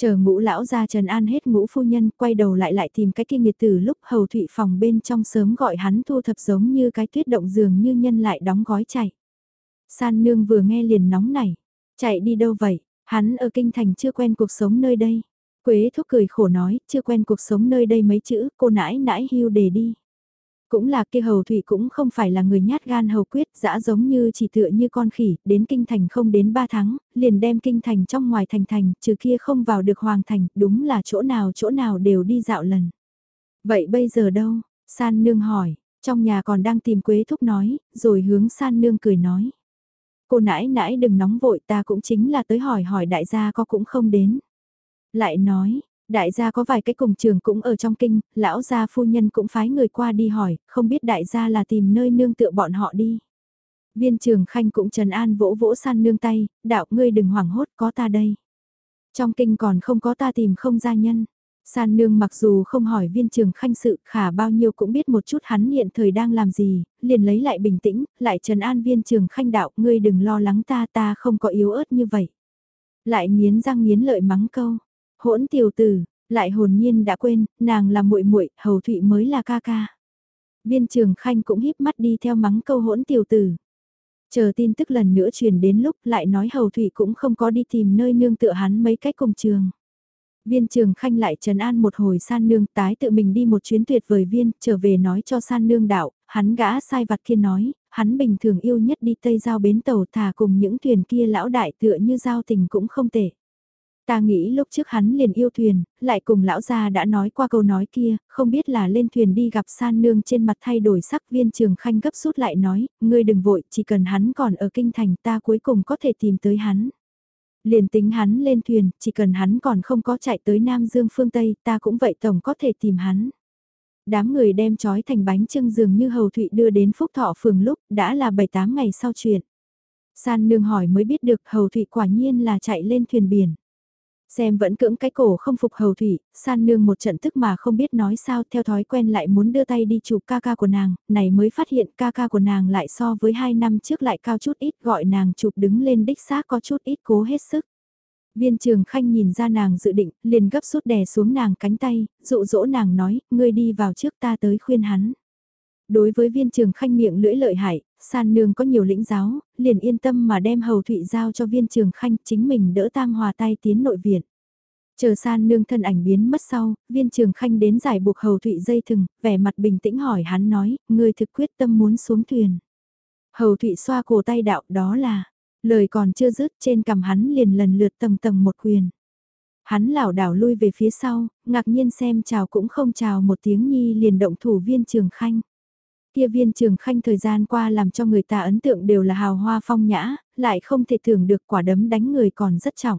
Speaker 1: Chờ ngũ lão ra trần an hết ngũ phu nhân quay đầu lại lại tìm cái kia nghiệt tử lúc hầu thụy phòng bên trong sớm gọi hắn thu thập giống như cái tuyết động giường như nhân lại đóng gói chạy. San nương vừa nghe liền nóng nảy, chạy đi đâu vậy, hắn ở kinh thành chưa quen cuộc sống nơi đây. Quế thúc cười khổ nói, chưa quen cuộc sống nơi đây mấy chữ, cô nãi nãi hưu để đi. Cũng là kia hầu thủy cũng không phải là người nhát gan hầu quyết dã giống như chỉ tựa như con khỉ, đến kinh thành không đến 3 tháng, liền đem kinh thành trong ngoài thành thành, trừ kia không vào được hoàng thành, đúng là chỗ nào chỗ nào đều đi dạo lần. Vậy bây giờ đâu? San nương hỏi, Trong nhà còn đang tìm Quế Thúc nói, rồi hướng san nương cười nói. Cô nãi nãi đừng nóng vội ta cũng chính là tới hỏi hỏi đại gia có cũng không đến. Lại nói, đại gia có vài cái cùng trường cũng ở trong kinh, lão gia phu nhân cũng phái người qua đi hỏi, không biết đại gia là tìm nơi nương tựa bọn họ đi. Viên trường khanh cũng trần an vỗ vỗ san nương tay, đạo ngươi đừng hoảng hốt có ta đây. Trong kinh còn không có ta tìm không gia nhân. San nương mặc dù không hỏi viên trường khanh sự khả bao nhiêu cũng biết một chút hắn hiện thời đang làm gì, liền lấy lại bình tĩnh, lại trần an viên trường khanh đạo ngươi đừng lo lắng ta ta không có yếu ớt như vậy. Lại nghiến răng nghiến lợi mắng câu, hỗn tiểu tử, lại hồn nhiên đã quên, nàng là muội muội hầu thụy mới là ca ca. Viên trường khanh cũng híp mắt đi theo mắng câu hỗn tiểu tử. Chờ tin tức lần nữa truyền đến lúc lại nói hầu thụy cũng không có đi tìm nơi nương tựa hắn mấy cách cùng trường. Viên trường khanh lại trấn an một hồi san nương tái tự mình đi một chuyến tuyệt vời viên, trở về nói cho san nương đạo, hắn gã sai vặt kia nói, hắn bình thường yêu nhất đi Tây Giao bến tàu thả cùng những thuyền kia lão đại tựa như giao tình cũng không tệ. Ta nghĩ lúc trước hắn liền yêu thuyền, lại cùng lão gia đã nói qua câu nói kia, không biết là lên thuyền đi gặp san nương trên mặt thay đổi sắc viên trường khanh gấp rút lại nói, ngươi đừng vội, chỉ cần hắn còn ở kinh thành ta cuối cùng có thể tìm tới hắn. Liền tính hắn lên thuyền, chỉ cần hắn còn không có chạy tới Nam Dương phương Tây, ta cũng vậy tổng có thể tìm hắn. Đám người đem trói thành bánh trưng dường như hầu thụy đưa đến phúc thọ phường lúc, đã là 7-8 ngày sau chuyện. San nương hỏi mới biết được hầu thụy quả nhiên là chạy lên thuyền biển. Xem vẫn cưỡng cái cổ không phục hầu thủy, san nương một trận tức mà không biết nói sao theo thói quen lại muốn đưa tay đi chụp ca ca của nàng, này mới phát hiện ca ca của nàng lại so với hai năm trước lại cao chút ít gọi nàng chụp đứng lên đích xác có chút ít cố hết sức. Viên trường khanh nhìn ra nàng dự định, liền gấp rút đè xuống nàng cánh tay, dụ dỗ nàng nói, ngươi đi vào trước ta tới khuyên hắn. Đối với viên trường khanh miệng lưỡi lợi hại, san nương có nhiều lĩnh giáo, liền yên tâm mà đem hầu thụy giao cho viên trường khanh chính mình đỡ tam hòa tay tiến nội viện. Chờ san nương thân ảnh biến mất sau, viên trường khanh đến giải buộc hầu thụy dây thừng, vẻ mặt bình tĩnh hỏi hắn nói, người thực quyết tâm muốn xuống thuyền. Hầu thụy xoa cổ tay đạo đó là, lời còn chưa dứt trên cằm hắn liền lần lượt tầng tầng một quyền. Hắn lảo đảo lui về phía sau, ngạc nhiên xem chào cũng không chào một tiếng nhi liền động thủ viên trường khanh. Kia viên trường khanh thời gian qua làm cho người ta ấn tượng đều là hào hoa phong nhã, lại không thể tưởng được quả đấm đánh người còn rất trọng.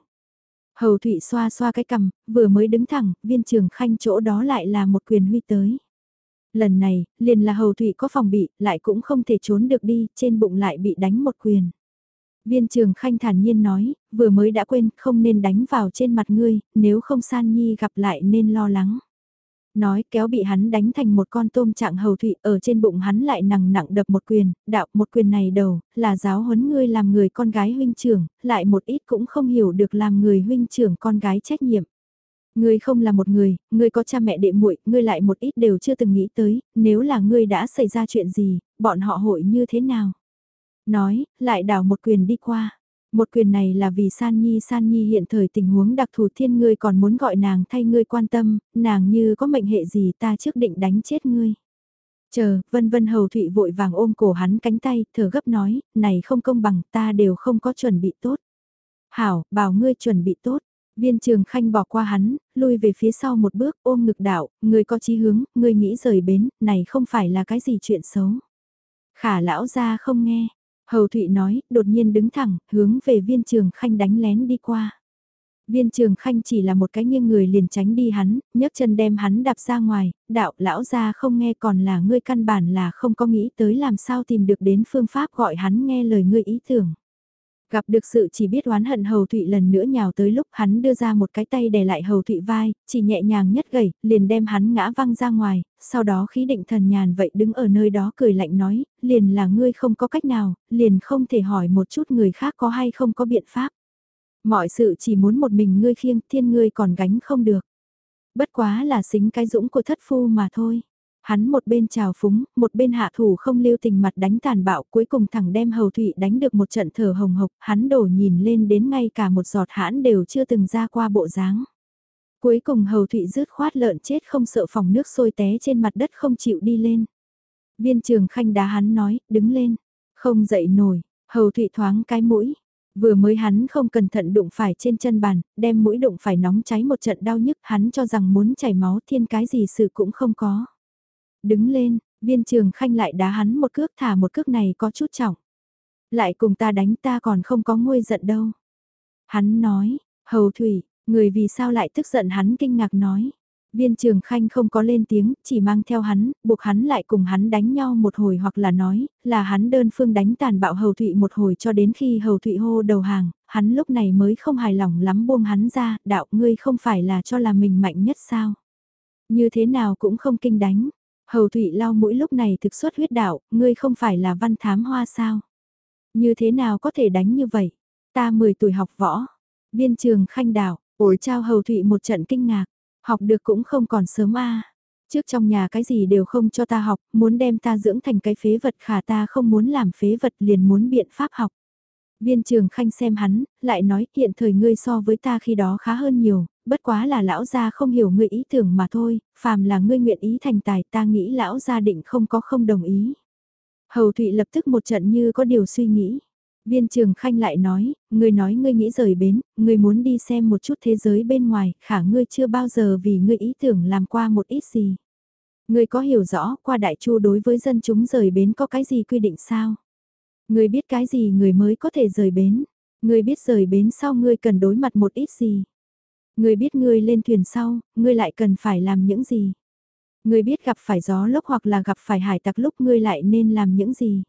Speaker 1: Hầu Thụy xoa xoa cái cầm, vừa mới đứng thẳng, viên trường khanh chỗ đó lại là một quyền huy tới. Lần này, liền là Hầu Thụy có phòng bị, lại cũng không thể trốn được đi, trên bụng lại bị đánh một quyền. Viên trường khanh thản nhiên nói, vừa mới đã quên, không nên đánh vào trên mặt ngươi, nếu không san nhi gặp lại nên lo lắng nói kéo bị hắn đánh thành một con tôm trạng hầu thụy ở trên bụng hắn lại nặng nặng đập một quyền, đạo một quyền này đầu, là giáo huấn ngươi làm người con gái huynh trưởng, lại một ít cũng không hiểu được làm người huynh trưởng con gái trách nhiệm. Ngươi không là một người, ngươi có cha mẹ đệ muội, ngươi lại một ít đều chưa từng nghĩ tới, nếu là ngươi đã xảy ra chuyện gì, bọn họ hội như thế nào? Nói, lại đảo một quyền đi qua. Một quyền này là vì San Nhi San Nhi hiện thời tình huống đặc thù thiên ngươi còn muốn gọi nàng thay ngươi quan tâm, nàng như có mệnh hệ gì ta trước định đánh chết ngươi. Chờ, vân vân hầu thụy vội vàng ôm cổ hắn cánh tay, thở gấp nói, này không công bằng, ta đều không có chuẩn bị tốt. Hảo, bảo ngươi chuẩn bị tốt. Viên trường khanh bỏ qua hắn, lui về phía sau một bước ôm ngực đạo, ngươi có chí hướng, ngươi nghĩ rời bến, này không phải là cái gì chuyện xấu. Khả lão ra không nghe, Hầu Thụy nói, đột nhiên đứng thẳng, hướng về viên trường khanh đánh lén đi qua. Viên trường khanh chỉ là một cái nghiêng người liền tránh đi hắn, nhấc chân đem hắn đạp ra ngoài, đạo lão ra không nghe còn là ngươi căn bản là không có nghĩ tới làm sao tìm được đến phương pháp gọi hắn nghe lời ngươi ý tưởng. Gặp được sự chỉ biết oán hận hầu thụy lần nữa nhào tới lúc hắn đưa ra một cái tay để lại hầu thụy vai, chỉ nhẹ nhàng nhất gầy, liền đem hắn ngã văng ra ngoài, sau đó khí định thần nhàn vậy đứng ở nơi đó cười lạnh nói, liền là ngươi không có cách nào, liền không thể hỏi một chút người khác có hay không có biện pháp. Mọi sự chỉ muốn một mình ngươi khiêng, thiên ngươi còn gánh không được. Bất quá là xính cái dũng của thất phu mà thôi. Hắn một bên trào phúng, một bên hạ thủ không lưu tình mặt đánh tàn bạo cuối cùng thẳng đem hầu thụy đánh được một trận thở hồng hộc, hắn đổ nhìn lên đến ngay cả một giọt hãn đều chưa từng ra qua bộ dáng. Cuối cùng hầu thụy rứt khoát lợn chết không sợ phòng nước sôi té trên mặt đất không chịu đi lên. Viên trường khanh đá hắn nói, đứng lên, không dậy nổi, hầu thụy thoáng cái mũi. Vừa mới hắn không cẩn thận đụng phải trên chân bàn, đem mũi đụng phải nóng cháy một trận đau nhức hắn cho rằng muốn chảy máu thiên cái gì sự cũng không có. Đứng lên, Viên trường khanh lại đá hắn một cước thả một cước này có chút trọng. Lại cùng ta đánh ta còn không có nguôi giận đâu. Hắn nói, hầu thủy, người vì sao lại tức giận hắn kinh ngạc nói. Viên trường khanh không có lên tiếng, chỉ mang theo hắn, buộc hắn lại cùng hắn đánh nhau một hồi hoặc là nói, là hắn đơn phương đánh tàn bạo hầu thụy một hồi cho đến khi hầu thụy hô đầu hàng, hắn lúc này mới không hài lòng lắm buông hắn ra, đạo ngươi không phải là cho là mình mạnh nhất sao. Như thế nào cũng không kinh đánh. Hầu thụy lau mũi lúc này thực xuất huyết đạo, ngươi không phải là văn thám hoa sao. Như thế nào có thể đánh như vậy? Ta 10 tuổi học võ. Viên trường khanh đạo, ổi trao hầu thụy một trận kinh ngạc. Học được cũng không còn sớm a Trước trong nhà cái gì đều không cho ta học, muốn đem ta dưỡng thành cái phế vật khả ta không muốn làm phế vật liền muốn biện pháp học. Viên trường khanh xem hắn, lại nói hiện thời ngươi so với ta khi đó khá hơn nhiều, bất quá là lão gia không hiểu ngươi ý tưởng mà thôi, phàm là ngươi nguyện ý thành tài ta nghĩ lão gia định không có không đồng ý. Hầu Thụy lập tức một trận như có điều suy nghĩ. Viên trường khanh lại nói, ngươi nói ngươi nghĩ rời bến, ngươi muốn đi xem một chút thế giới bên ngoài, khả ngươi chưa bao giờ vì ngươi ý tưởng làm qua một ít gì. Ngươi có hiểu rõ qua đại chu đối với dân chúng rời bến có cái gì quy định sao? Ngươi biết cái gì người mới có thể rời bến? Ngươi biết rời bến sau ngươi cần đối mặt một ít gì? Ngươi biết ngươi lên thuyền sau, ngươi lại cần phải làm những gì? Ngươi biết gặp phải gió lốc hoặc là gặp phải hải tặc lúc ngươi lại nên làm những gì?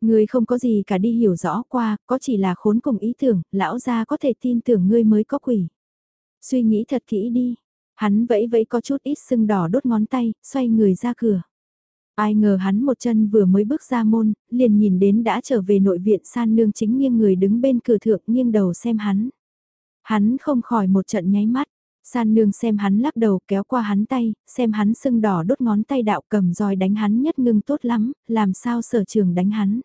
Speaker 1: Ngươi không có gì cả đi hiểu rõ qua, có chỉ là khốn cùng ý tưởng, lão gia có thể tin tưởng ngươi mới có quỷ. Suy nghĩ thật kỹ đi. Hắn vẫy vẫy có chút ít sưng đỏ đốt ngón tay, xoay người ra cửa. Ai ngờ hắn một chân vừa mới bước ra môn, liền nhìn đến đã trở về nội viện san nương chính nghiêng người đứng bên cửa thượng nghiêng đầu xem hắn. Hắn không khỏi một trận nháy mắt, san nương xem hắn lắc đầu kéo qua hắn tay, xem hắn sưng đỏ đốt ngón tay đạo cầm roi đánh hắn nhất ngưng tốt lắm, làm sao sở trường đánh hắn.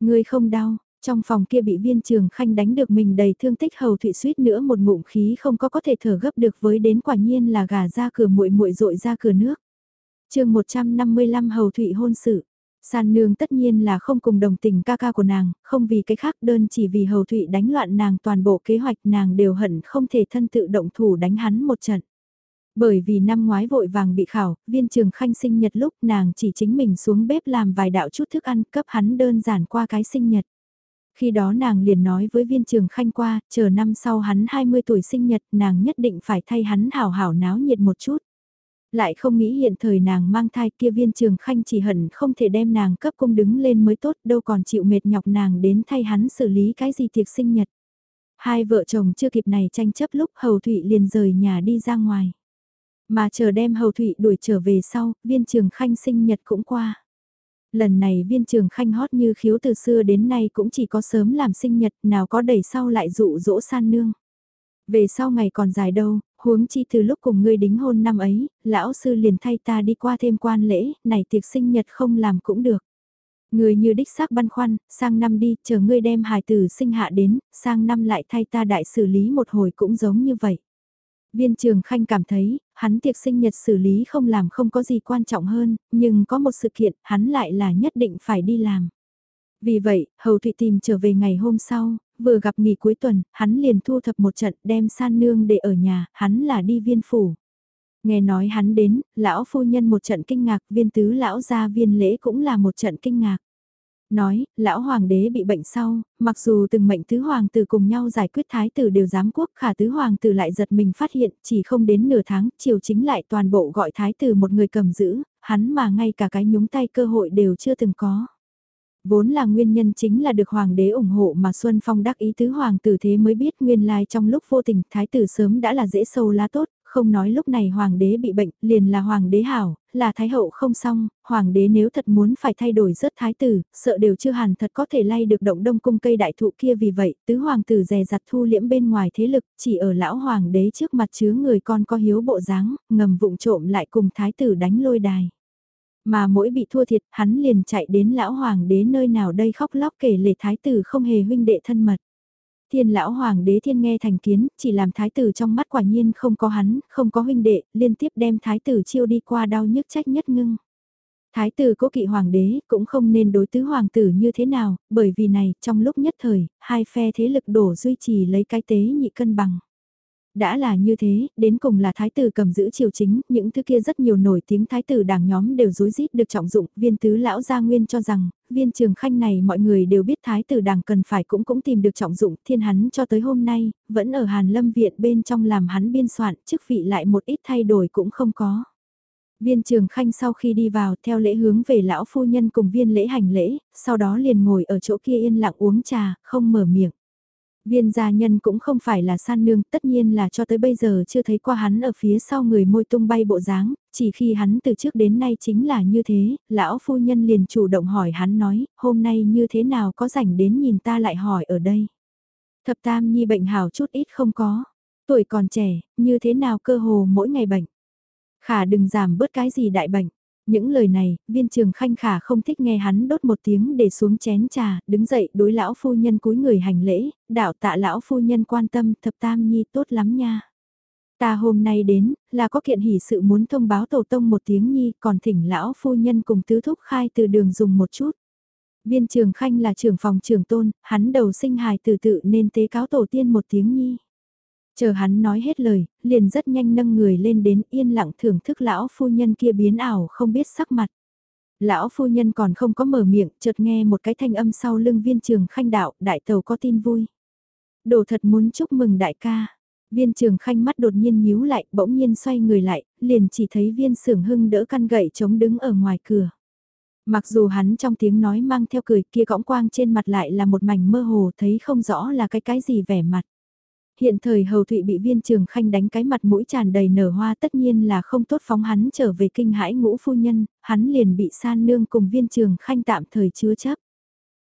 Speaker 1: Người không đau, trong phòng kia bị viên trường khanh đánh được mình đầy thương tích hầu thụy suýt nữa một ngụm khí không có có thể thở gấp được với đến quả nhiên là gà ra cửa muội muội rội ra cửa nước chương 155 hầu thụy hôn sự. San nương tất nhiên là không cùng đồng tình ca ca của nàng, không vì cái khác đơn chỉ vì hầu thụy đánh loạn nàng toàn bộ kế hoạch nàng đều hận không thể thân tự động thủ đánh hắn một trận. Bởi vì năm ngoái vội vàng bị khảo, viên trường khanh sinh nhật lúc nàng chỉ chính mình xuống bếp làm vài đạo chút thức ăn cấp hắn đơn giản qua cái sinh nhật. Khi đó nàng liền nói với viên trường khanh qua, chờ năm sau hắn 20 tuổi sinh nhật nàng nhất định phải thay hắn hảo hảo náo nhiệt một chút. Lại không nghĩ hiện thời nàng mang thai kia viên trường khanh chỉ hận không thể đem nàng cấp cung đứng lên mới tốt đâu còn chịu mệt nhọc nàng đến thay hắn xử lý cái gì tiệc sinh nhật. Hai vợ chồng chưa kịp này tranh chấp lúc hầu thụy liền rời nhà đi ra ngoài. Mà chờ đem hầu thụy đuổi trở về sau, viên trường khanh sinh nhật cũng qua. Lần này viên trường khanh hót như khiếu từ xưa đến nay cũng chỉ có sớm làm sinh nhật nào có đẩy sau lại dụ dỗ san nương. Về sau ngày còn dài đâu, huống chi từ lúc cùng ngươi đính hôn năm ấy, lão sư liền thay ta đi qua thêm quan lễ, này tiệc sinh nhật không làm cũng được. Người như đích xác băn khoăn, sang năm đi, chờ ngươi đem hài tử sinh hạ đến, sang năm lại thay ta đại xử lý một hồi cũng giống như vậy. Viên trường khanh cảm thấy, hắn tiệc sinh nhật xử lý không làm không có gì quan trọng hơn, nhưng có một sự kiện, hắn lại là nhất định phải đi làm. Vì vậy, Hầu Thụy tìm trở về ngày hôm sau, vừa gặp nghỉ cuối tuần, hắn liền thu thập một trận đem san nương để ở nhà, hắn là đi viên phủ. Nghe nói hắn đến, lão phu nhân một trận kinh ngạc, viên tứ lão gia viên lễ cũng là một trận kinh ngạc nói, lão hoàng đế bị bệnh sau, mặc dù từng mệnh tứ hoàng tử cùng nhau giải quyết thái tử đều giám quốc khả tứ hoàng tử lại giật mình phát hiện chỉ không đến nửa tháng, triều chính lại toàn bộ gọi thái tử một người cầm giữ, hắn mà ngay cả cái nhúng tay cơ hội đều chưa từng có. Vốn là nguyên nhân chính là được hoàng đế ủng hộ mà Xuân Phong đắc ý tứ hoàng tử thế mới biết nguyên lai trong lúc vô tình thái tử sớm đã là dễ sâu lá tốt, không nói lúc này hoàng đế bị bệnh, liền là hoàng đế hảo, là thái hậu không xong, hoàng đế nếu thật muốn phải thay đổi rất thái tử, sợ đều chưa hẳn thật có thể lay được động đông cung cây đại thụ kia vì vậy, tứ hoàng tử dè dặt thu liễm bên ngoài thế lực, chỉ ở lão hoàng đế trước mặt chứa người con có hiếu bộ dáng, ngầm vụng trộm lại cùng thái tử đánh lôi đài. Mà mỗi bị thua thiệt, hắn liền chạy đến lão hoàng đế nơi nào đây khóc lóc kể lể thái tử không hề huynh đệ thân mật. Thiên lão hoàng đế thiên nghe thành kiến, chỉ làm thái tử trong mắt quả nhiên không có hắn, không có huynh đệ, liên tiếp đem thái tử chiêu đi qua đau nhức trách nhất ngưng. Thái tử cố kỵ hoàng đế cũng không nên đối tứ hoàng tử như thế nào, bởi vì này, trong lúc nhất thời, hai phe thế lực đổ duy trì lấy cái tế nhị cân bằng. Đã là như thế, đến cùng là thái tử cầm giữ triều chính, những thứ kia rất nhiều nổi tiếng thái tử đảng nhóm đều rối rít được trọng dụng, viên tứ lão gia nguyên cho rằng, viên trường khanh này mọi người đều biết thái tử đảng cần phải cũng cũng tìm được trọng dụng, thiên hắn cho tới hôm nay, vẫn ở Hàn Lâm Viện bên trong làm hắn biên soạn, chức vị lại một ít thay đổi cũng không có. Viên trường khanh sau khi đi vào theo lễ hướng về lão phu nhân cùng viên lễ hành lễ, sau đó liền ngồi ở chỗ kia yên lặng uống trà, không mở miệng. Viên gia nhân cũng không phải là san nương, tất nhiên là cho tới bây giờ chưa thấy qua hắn ở phía sau người môi tung bay bộ dáng, chỉ khi hắn từ trước đến nay chính là như thế, lão phu nhân liền chủ động hỏi hắn nói, hôm nay như thế nào có rảnh đến nhìn ta lại hỏi ở đây. Thập tam nhi bệnh hào chút ít không có, tuổi còn trẻ, như thế nào cơ hồ mỗi ngày bệnh. Khả đừng giảm bớt cái gì đại bệnh. Những lời này, viên trường khanh khả không thích nghe hắn đốt một tiếng để xuống chén trà, đứng dậy đối lão phu nhân cúi người hành lễ, đạo tạ lão phu nhân quan tâm thập tam nhi tốt lắm nha. Ta hôm nay đến, là có kiện hỷ sự muốn thông báo tổ tông một tiếng nhi, còn thỉnh lão phu nhân cùng tứ thúc khai từ đường dùng một chút. Viên trường khanh là trưởng phòng trưởng tôn, hắn đầu sinh hài từ tự nên tế cáo tổ tiên một tiếng nhi. Chờ hắn nói hết lời, liền rất nhanh nâng người lên đến yên lặng thưởng thức lão phu nhân kia biến ảo không biết sắc mặt. Lão phu nhân còn không có mở miệng, chợt nghe một cái thanh âm sau lưng viên trường khanh đạo, đại tàu có tin vui. Đồ thật muốn chúc mừng đại ca. Viên trường khanh mắt đột nhiên nhíu lại, bỗng nhiên xoay người lại, liền chỉ thấy viên sưởng hưng đỡ căn gậy chống đứng ở ngoài cửa. Mặc dù hắn trong tiếng nói mang theo cười kia cõng quang trên mặt lại là một mảnh mơ hồ thấy không rõ là cái cái gì vẻ mặt. Hiện thời hầu thụy bị viên trường khanh đánh cái mặt mũi tràn đầy nở hoa tất nhiên là không tốt phóng hắn trở về kinh hãi ngũ phu nhân, hắn liền bị san nương cùng viên trường khanh tạm thời chứa chấp.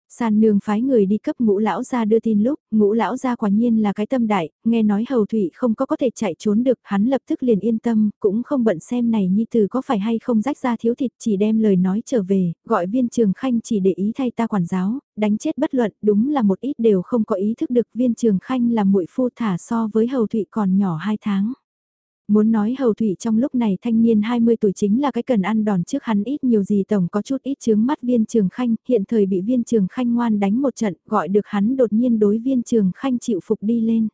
Speaker 1: San nương phái người đi cấp ngũ lão ra đưa tin lúc, ngũ lão ra quả nhiên là cái tâm đại, nghe nói hầu thủy không có có thể chạy trốn được, hắn lập tức liền yên tâm, cũng không bận xem này nhi từ có phải hay không rách ra thiếu thịt chỉ đem lời nói trở về, gọi viên trường khanh chỉ để ý thay ta quản giáo, đánh chết bất luận, đúng là một ít đều không có ý thức được viên trường khanh là muội phu thả so với hầu thụy còn nhỏ hai tháng. Muốn nói hầu thủy trong lúc này thanh niên 20 tuổi chính là cái cần ăn đòn trước hắn ít nhiều gì tổng có chút ít chướng mắt viên trường khanh, hiện thời bị viên trường khanh ngoan đánh một trận, gọi được hắn đột nhiên đối viên trường khanh chịu phục đi lên.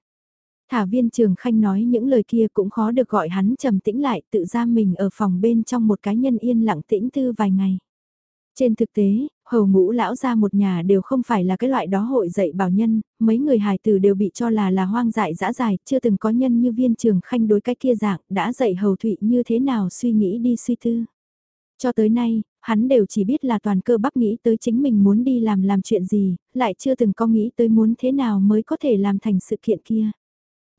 Speaker 1: Thả viên trường khanh nói những lời kia cũng khó được gọi hắn trầm tĩnh lại tự ra mình ở phòng bên trong một cá nhân yên lặng tĩnh tư vài ngày. Trên thực tế, hầu ngũ lão ra một nhà đều không phải là cái loại đó hội dạy bảo nhân, mấy người hài tử đều bị cho là là hoang dại dã dài, chưa từng có nhân như viên trường khanh đối cái kia dạng, đã dạy hầu thụy như thế nào suy nghĩ đi suy tư. Cho tới nay, hắn đều chỉ biết là toàn cơ bắp nghĩ tới chính mình muốn đi làm làm chuyện gì, lại chưa từng có nghĩ tới muốn thế nào mới có thể làm thành sự kiện kia.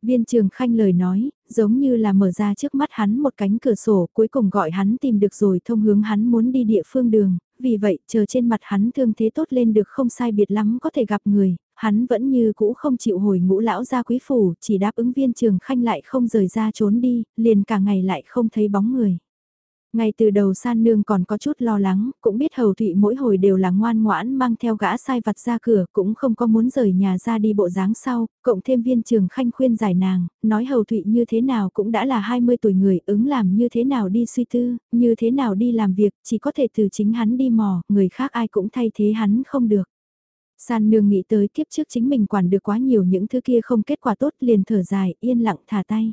Speaker 1: Viên trường khanh lời nói, giống như là mở ra trước mắt hắn một cánh cửa sổ cuối cùng gọi hắn tìm được rồi thông hướng hắn muốn đi địa phương đường, vì vậy chờ trên mặt hắn thương thế tốt lên được không sai biệt lắm có thể gặp người, hắn vẫn như cũ không chịu hồi ngũ lão ra quý phủ, chỉ đáp ứng viên trường khanh lại không rời ra trốn đi, liền cả ngày lại không thấy bóng người. Ngay từ đầu san nương còn có chút lo lắng, cũng biết hầu thụy mỗi hồi đều là ngoan ngoãn mang theo gã sai vặt ra cửa, cũng không có muốn rời nhà ra đi bộ dáng sau, cộng thêm viên trường khanh khuyên giải nàng, nói hầu thụy như thế nào cũng đã là 20 tuổi người, ứng làm như thế nào đi suy tư, như thế nào đi làm việc, chỉ có thể từ chính hắn đi mò, người khác ai cũng thay thế hắn không được. San nương nghĩ tới kiếp trước chính mình quản được quá nhiều những thứ kia không kết quả tốt liền thở dài, yên lặng thả tay.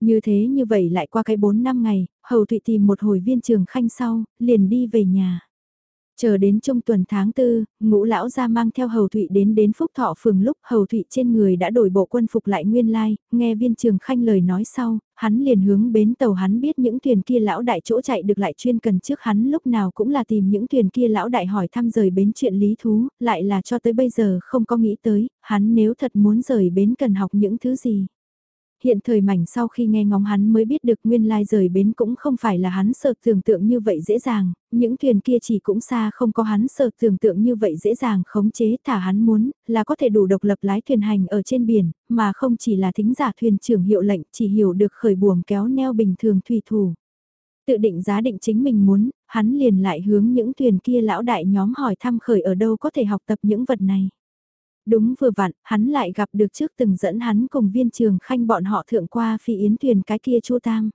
Speaker 1: Như thế như vậy lại qua cái 4 năm ngày, Hầu Thụy tìm một hồi viên trường khanh sau, liền đi về nhà. Chờ đến trung tuần tháng tư, ngũ lão ra mang theo hầu thụy đến đến phúc thọ phường lúc hầu thụy trên người đã đổi bộ quân phục lại nguyên lai, nghe viên trường khanh lời nói sau, hắn liền hướng bến tàu hắn biết những thuyền kia lão đại chỗ chạy được lại chuyên cần trước hắn lúc nào cũng là tìm những thuyền kia lão đại hỏi thăm rời bến chuyện lý thú, lại là cho tới bây giờ không có nghĩ tới, hắn nếu thật muốn rời bến cần học những thứ gì. Hiện thời mảnh sau khi nghe ngóng hắn mới biết được nguyên lai rời bến cũng không phải là hắn sợ tưởng tượng như vậy dễ dàng, những thuyền kia chỉ cũng xa không có hắn sợ tưởng tượng như vậy dễ dàng khống chế thả hắn muốn, là có thể đủ độc lập lái thuyền hành ở trên biển, mà không chỉ là thính giả thuyền trưởng hiệu lệnh chỉ hiểu được khởi buồm kéo neo bình thường thủy thủ. Tự định giá định chính mình muốn, hắn liền lại hướng những thuyền kia lão đại nhóm hỏi thăm khởi ở đâu có thể học tập những vật này. Đúng vừa vặn, hắn lại gặp được trước từng dẫn hắn cùng viên trường khanh bọn họ thượng qua phi yến thuyền cái kia Chu Tam.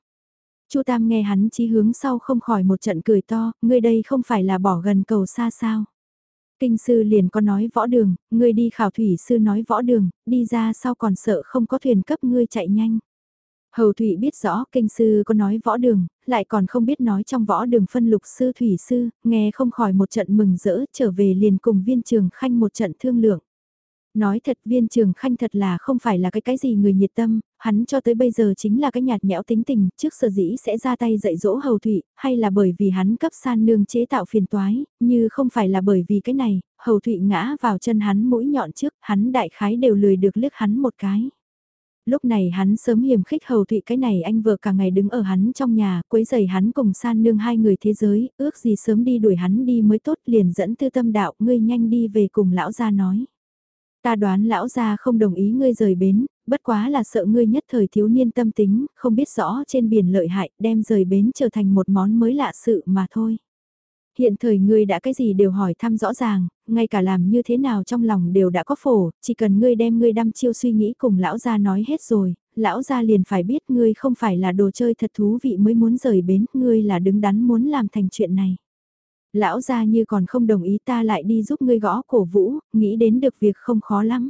Speaker 1: Chu Tam nghe hắn chí hướng sau không khỏi một trận cười to, ngươi đây không phải là bỏ gần cầu xa sao. Kinh sư liền có nói võ đường, ngươi đi khảo thủy sư nói võ đường, đi ra sau còn sợ không có thuyền cấp ngươi chạy nhanh. Hầu Thụy biết rõ kinh sư có nói võ đường, lại còn không biết nói trong võ đường phân lục sư thủy sư, nghe không khỏi một trận mừng rỡ trở về liền cùng viên trường khanh một trận thương lượng. Nói thật viên trường khanh thật là không phải là cái cái gì người nhiệt tâm, hắn cho tới bây giờ chính là cái nhạt nhẽo tính tình, trước sở dĩ sẽ ra tay dạy dỗ hầu thụy, hay là bởi vì hắn cấp san nương chế tạo phiền toái, như không phải là bởi vì cái này, hầu thụy ngã vào chân hắn mũi nhọn trước, hắn đại khái đều lười được liếc hắn một cái. Lúc này hắn sớm hiểm khích hầu thụy cái này anh vợ cả ngày đứng ở hắn trong nhà, quấy giày hắn cùng san nương hai người thế giới, ước gì sớm đi đuổi hắn đi mới tốt liền dẫn tư tâm đạo, ngươi nhanh đi về cùng lão gia nói. Ta đoán lão gia không đồng ý ngươi rời bến, bất quá là sợ ngươi nhất thời thiếu niên tâm tính, không biết rõ trên biển lợi hại, đem rời bến trở thành một món mới lạ sự mà thôi. Hiện thời ngươi đã cái gì đều hỏi thăm rõ ràng, ngay cả làm như thế nào trong lòng đều đã có phổ, chỉ cần ngươi đem ngươi đăm chiêu suy nghĩ cùng lão gia nói hết rồi, lão gia liền phải biết ngươi không phải là đồ chơi thật thú vị mới muốn rời bến, ngươi là đứng đắn muốn làm thành chuyện này. Lão gia như còn không đồng ý ta lại đi giúp ngươi gõ cổ vũ, nghĩ đến được việc không khó lắm.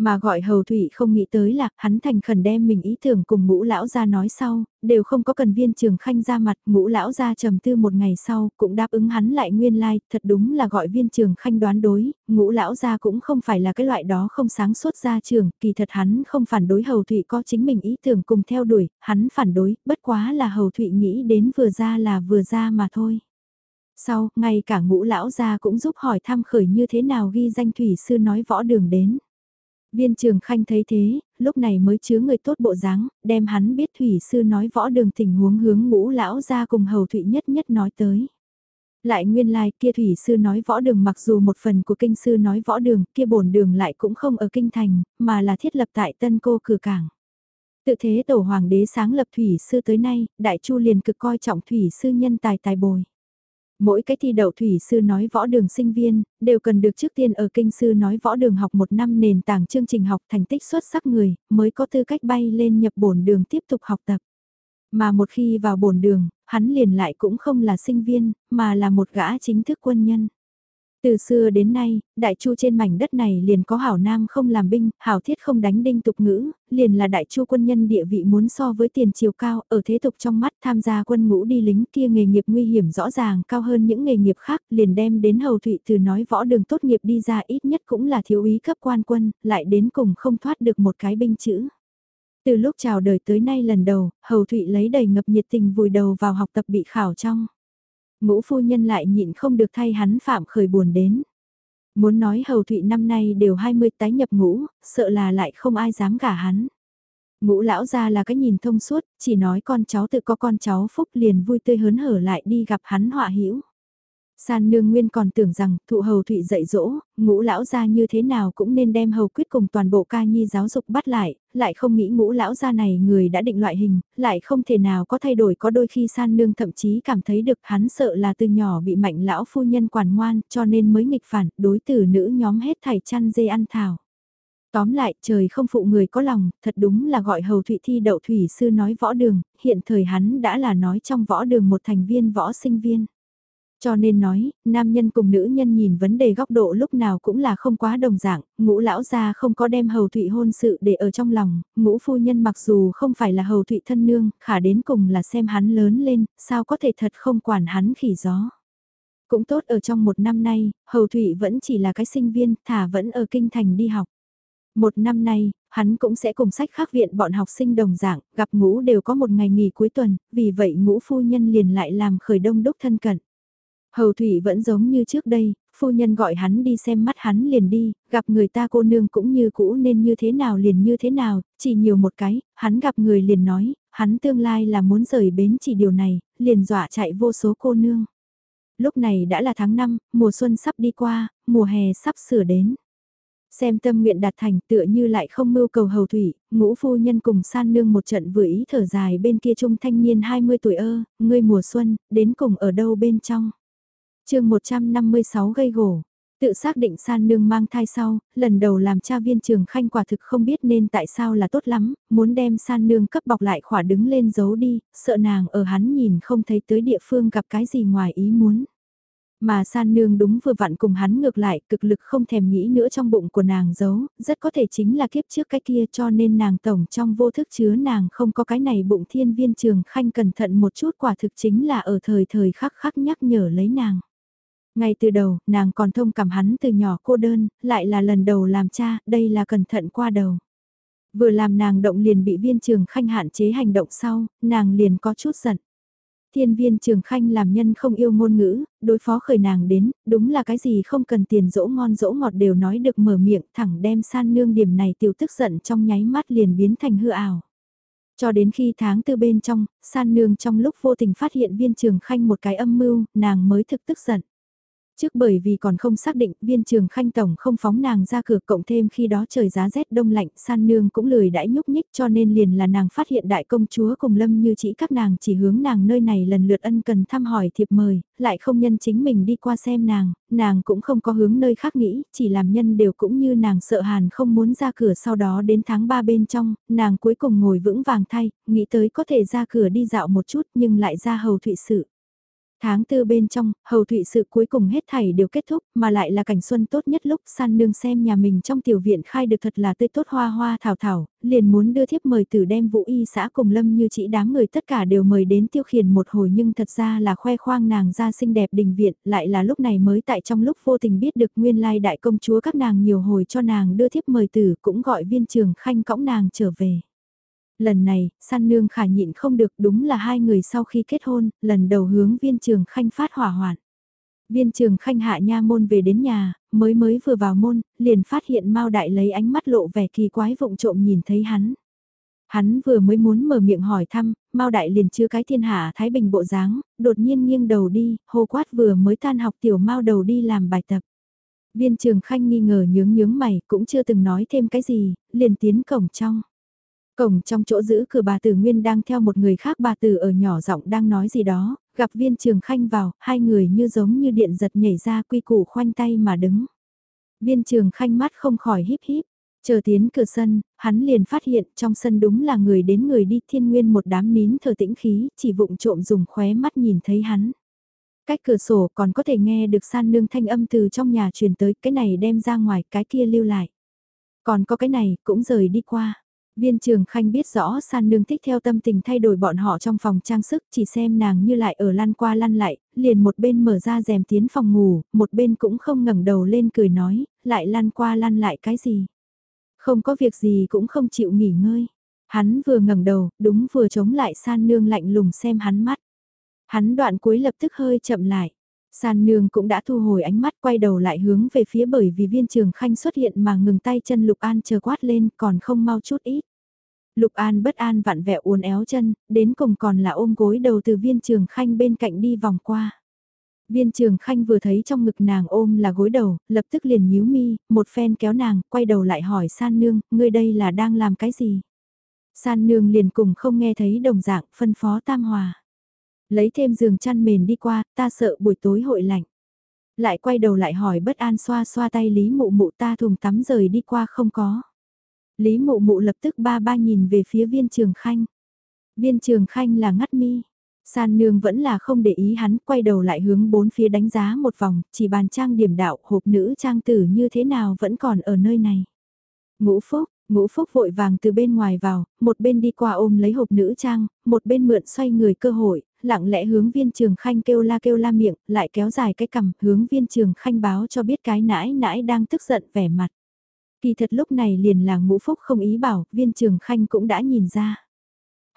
Speaker 1: Mà gọi hầu thủy không nghĩ tới là hắn thành khẩn đem mình ý tưởng cùng ngũ lão ra nói sau, đều không có cần viên trường khanh ra mặt, ngũ lão ra trầm tư một ngày sau, cũng đáp ứng hắn lại nguyên lai, like, thật đúng là gọi viên trường khanh đoán đối, ngũ lão ra cũng không phải là cái loại đó không sáng suốt ra trường, kỳ thật hắn không phản đối hầu thủy có chính mình ý tưởng cùng theo đuổi, hắn phản đối, bất quá là hầu thủy nghĩ đến vừa ra là vừa ra mà thôi. Sau, ngay cả ngũ lão gia cũng giúp hỏi thăm khởi như thế nào ghi danh thủy sư nói võ đường đến. Viên trường khanh thấy thế, lúc này mới chứa người tốt bộ dáng, đem hắn biết thủy sư nói võ đường tình huống hướng ngũ lão ra cùng hầu thụy nhất nhất nói tới. Lại nguyên lai like, kia thủy sư nói võ đường mặc dù một phần của kinh sư nói võ đường kia bổn đường lại cũng không ở kinh thành, mà là thiết lập tại tân cô cửa cảng. Tự thế tổ hoàng đế sáng lập thủy sư tới nay, đại chu liền cực coi trọng thủy sư nhân tài tài bồi. Mỗi cái thi đậu thủy sư nói võ đường sinh viên, đều cần được trước tiên ở kinh sư nói võ đường học một năm nền tảng chương trình học thành tích xuất sắc người, mới có tư cách bay lên nhập bổn đường tiếp tục học tập. Mà một khi vào bổn đường, hắn liền lại cũng không là sinh viên, mà là một gã chính thức quân nhân. Từ xưa đến nay, đại chu trên mảnh đất này liền có hảo nam không làm binh, hảo thiết không đánh đinh tục ngữ, liền là đại chu quân nhân địa vị muốn so với tiền chiều cao, ở thế tục trong mắt tham gia quân ngũ đi lính kia nghề nghiệp nguy hiểm rõ ràng cao hơn những nghề nghiệp khác, liền đem đến hầu thụy từ nói võ đường tốt nghiệp đi ra ít nhất cũng là thiếu úy cấp quan quân, lại đến cùng không thoát được một cái binh chữ. Từ lúc chào đời tới nay lần đầu, hầu thụy lấy đầy ngập nhiệt tình vùi đầu vào học tập bị khảo trong ngũ phu nhân lại nhịn không được thay hắn phạm khởi buồn đến. Muốn nói hầu thụy năm nay đều 20 tái nhập ngũ, sợ là lại không ai dám gả hắn. Ngũ lão ra là cái nhìn thông suốt, chỉ nói con cháu tự có con cháu phúc liền vui tươi hớn hở lại đi gặp hắn họa hữu San nương nguyên còn tưởng rằng thụ hầu thụy dạy dỗ, ngũ lão gia như thế nào cũng nên đem hầu quyết cùng toàn bộ ca nhi giáo dục bắt lại, lại không nghĩ ngũ lão gia này người đã định loại hình, lại không thể nào có thay đổi có đôi khi san nương thậm chí cảm thấy được hắn sợ là từ nhỏ bị mạnh lão phu nhân quản ngoan cho nên mới nghịch phản đối tử nữ nhóm hết thảy chăn dê ăn thảo. Tóm lại, trời không phụ người có lòng, thật đúng là gọi hầu thụy thi đậu thủy sư nói võ đường, hiện thời hắn đã là nói trong võ đường một thành viên võ sinh viên. Cho nên nói, nam nhân cùng nữ nhân nhìn vấn đề góc độ lúc nào cũng là không quá đồng dạng, ngũ lão gia không có đem hầu thụy hôn sự để ở trong lòng, ngũ phu nhân mặc dù không phải là hầu thụy thân nương, khả đến cùng là xem hắn lớn lên, sao có thể thật không quản hắn khỉ gió. Cũng tốt ở trong một năm nay, hầu thụy vẫn chỉ là cái sinh viên, thả vẫn ở kinh thành đi học. Một năm nay, hắn cũng sẽ cùng sách khác viện bọn học sinh đồng dạng, gặp ngũ đều có một ngày nghỉ cuối tuần, vì vậy ngũ phu nhân liền lại làm khởi đông đúc thân cận. Hầu Thủy vẫn giống như trước đây, phu nhân gọi hắn đi xem mắt hắn liền đi, gặp người ta cô nương cũng như cũ nên như thế nào liền như thế nào, chỉ nhiều một cái, hắn gặp người liền nói, hắn tương lai là muốn rời bến chỉ điều này, liền dọa chạy vô số cô nương. Lúc này đã là tháng 5, mùa xuân sắp đi qua, mùa hè sắp sửa đến. Xem tâm nguyện đạt thành tựa như lại không mưu cầu hầu thủy, ngũ phu nhân cùng san nương một trận vừa ý thở dài bên kia trung thanh niên 20 tuổi ơ, ngươi mùa xuân, đến cùng ở đâu bên trong chương 156 gây gổ. Tự xác định san nương mang thai sau, lần đầu làm cha viên trường khanh quả thực không biết nên tại sao là tốt lắm, muốn đem san nương cấp bọc lại khỏa đứng lên giấu đi, sợ nàng ở hắn nhìn không thấy tới địa phương gặp cái gì ngoài ý muốn. Mà san nương đúng vừa vặn cùng hắn ngược lại, cực lực không thèm nghĩ nữa trong bụng của nàng giấu, rất có thể chính là kiếp trước cái kia cho nên nàng tổng trong vô thức chứa nàng không có cái này bụng thiên viên trường khanh cẩn thận một chút quả thực chính là ở thời thời khắc khắc nhắc nhở lấy nàng. Ngay từ đầu, nàng còn thông cảm hắn từ nhỏ cô đơn, lại là lần đầu làm cha, đây là cẩn thận qua đầu. Vừa làm nàng động liền bị viên trường khanh hạn chế hành động sau, nàng liền có chút giận. Thiên viên trường khanh làm nhân không yêu ngôn ngữ, đối phó khởi nàng đến, đúng là cái gì không cần tiền dỗ ngon dỗ ngọt đều nói được mở miệng thẳng đem san nương điểm này tiểu tức giận trong nháy mắt liền biến thành hư ảo. Cho đến khi tháng tư bên trong, san nương trong lúc vô tình phát hiện viên trường khanh một cái âm mưu, nàng mới thực tức giận. Trước bởi vì còn không xác định viên trường khanh tổng không phóng nàng ra cửa cộng thêm khi đó trời giá rét đông lạnh san nương cũng lười đãi nhúc nhích cho nên liền là nàng phát hiện đại công chúa cùng lâm như chỉ các nàng chỉ hướng nàng nơi này lần lượt ân cần thăm hỏi thiệp mời, lại không nhân chính mình đi qua xem nàng, nàng cũng không có hướng nơi khác nghĩ, chỉ làm nhân đều cũng như nàng sợ hàn không muốn ra cửa sau đó đến tháng 3 bên trong, nàng cuối cùng ngồi vững vàng thay, nghĩ tới có thể ra cửa đi dạo một chút nhưng lại ra hầu thụy sự. Tháng tư bên trong, hầu thụy sự cuối cùng hết thảy đều kết thúc, mà lại là cảnh xuân tốt nhất lúc san nương xem nhà mình trong tiểu viện khai được thật là tươi tốt hoa hoa thảo thảo, liền muốn đưa thiếp mời từ đem vũ y xã cùng lâm như chỉ đám người tất cả đều mời đến tiêu khiển một hồi nhưng thật ra là khoe khoang nàng ra xinh đẹp đình viện, lại là lúc này mới tại trong lúc vô tình biết được nguyên lai đại công chúa các nàng nhiều hồi cho nàng đưa thiếp mời tử cũng gọi viên trường khanh cõng nàng trở về. Lần này, săn nương khả nhịn không được đúng là hai người sau khi kết hôn, lần đầu hướng viên trường khanh phát hỏa hoạn. Viên trường khanh hạ nha môn về đến nhà, mới mới vừa vào môn, liền phát hiện Mao Đại lấy ánh mắt lộ vẻ kỳ quái vụng trộm nhìn thấy hắn. Hắn vừa mới muốn mở miệng hỏi thăm, Mao Đại liền chứa cái thiên hạ Thái Bình bộ dáng, đột nhiên nghiêng đầu đi, hô quát vừa mới tan học tiểu Mao đầu đi làm bài tập. Viên trường khanh nghi ngờ nhướng nhướng mày, cũng chưa từng nói thêm cái gì, liền tiến cổng trong. Cổng trong chỗ giữ cửa bà Tử Nguyên đang theo một người khác bà Tử ở nhỏ giọng đang nói gì đó, gặp viên trường khanh vào, hai người như giống như điện giật nhảy ra quy củ khoanh tay mà đứng. Viên trường khanh mắt không khỏi híp híp, chờ tiến cửa sân, hắn liền phát hiện trong sân đúng là người đến người đi thiên nguyên một đám nín thở tĩnh khí, chỉ vụng trộm dùng khóe mắt nhìn thấy hắn. Cách cửa sổ còn có thể nghe được san nương thanh âm từ trong nhà truyền tới cái này đem ra ngoài cái kia lưu lại. Còn có cái này cũng rời đi qua. Viên trường khanh biết rõ san nương thích theo tâm tình thay đổi bọn họ trong phòng trang sức chỉ xem nàng như lại ở lăn qua lăn lại, liền một bên mở ra rèm tiến phòng ngủ, một bên cũng không ngẩng đầu lên cười nói, lại lăn qua lăn lại cái gì. Không có việc gì cũng không chịu nghỉ ngơi. Hắn vừa ngẩng đầu, đúng vừa chống lại san nương lạnh lùng xem hắn mắt. Hắn đoạn cuối lập tức hơi chậm lại. San nương cũng đã thu hồi ánh mắt quay đầu lại hướng về phía bởi vì viên trường khanh xuất hiện mà ngừng tay chân Lục An chờ quát lên còn không mau chút ít. Lục An bất an vặn vẹo uốn éo chân, đến cùng còn là ôm gối đầu từ viên trường khanh bên cạnh đi vòng qua. Viên trường khanh vừa thấy trong ngực nàng ôm là gối đầu, lập tức liền nhíu mi, một phen kéo nàng, quay đầu lại hỏi san nương, ngươi đây là đang làm cái gì? San nương liền cùng không nghe thấy đồng dạng, phân phó tam hòa. Lấy thêm giường chăn mền đi qua, ta sợ buổi tối hội lạnh. Lại quay đầu lại hỏi bất an xoa xoa tay Lý mụ mụ ta thùng tắm rời đi qua không có. Lý mụ mụ lập tức ba ba nhìn về phía viên trường khanh. Viên trường khanh là ngắt mi. San nương vẫn là không để ý hắn, quay đầu lại hướng bốn phía đánh giá một vòng, chỉ bàn trang điểm đạo hộp nữ trang tử như thế nào vẫn còn ở nơi này. Ngũ phúc, ngũ phúc vội vàng từ bên ngoài vào, một bên đi qua ôm lấy hộp nữ trang, một bên mượn xoay người cơ hội, lặng lẽ hướng viên trường khanh kêu la kêu la miệng, lại kéo dài cái cằm, hướng viên trường khanh báo cho biết cái nãi nãi đang tức giận vẻ mặt. Kỳ thật lúc này liền là ngũ phúc không ý bảo, viên trường khanh cũng đã nhìn ra.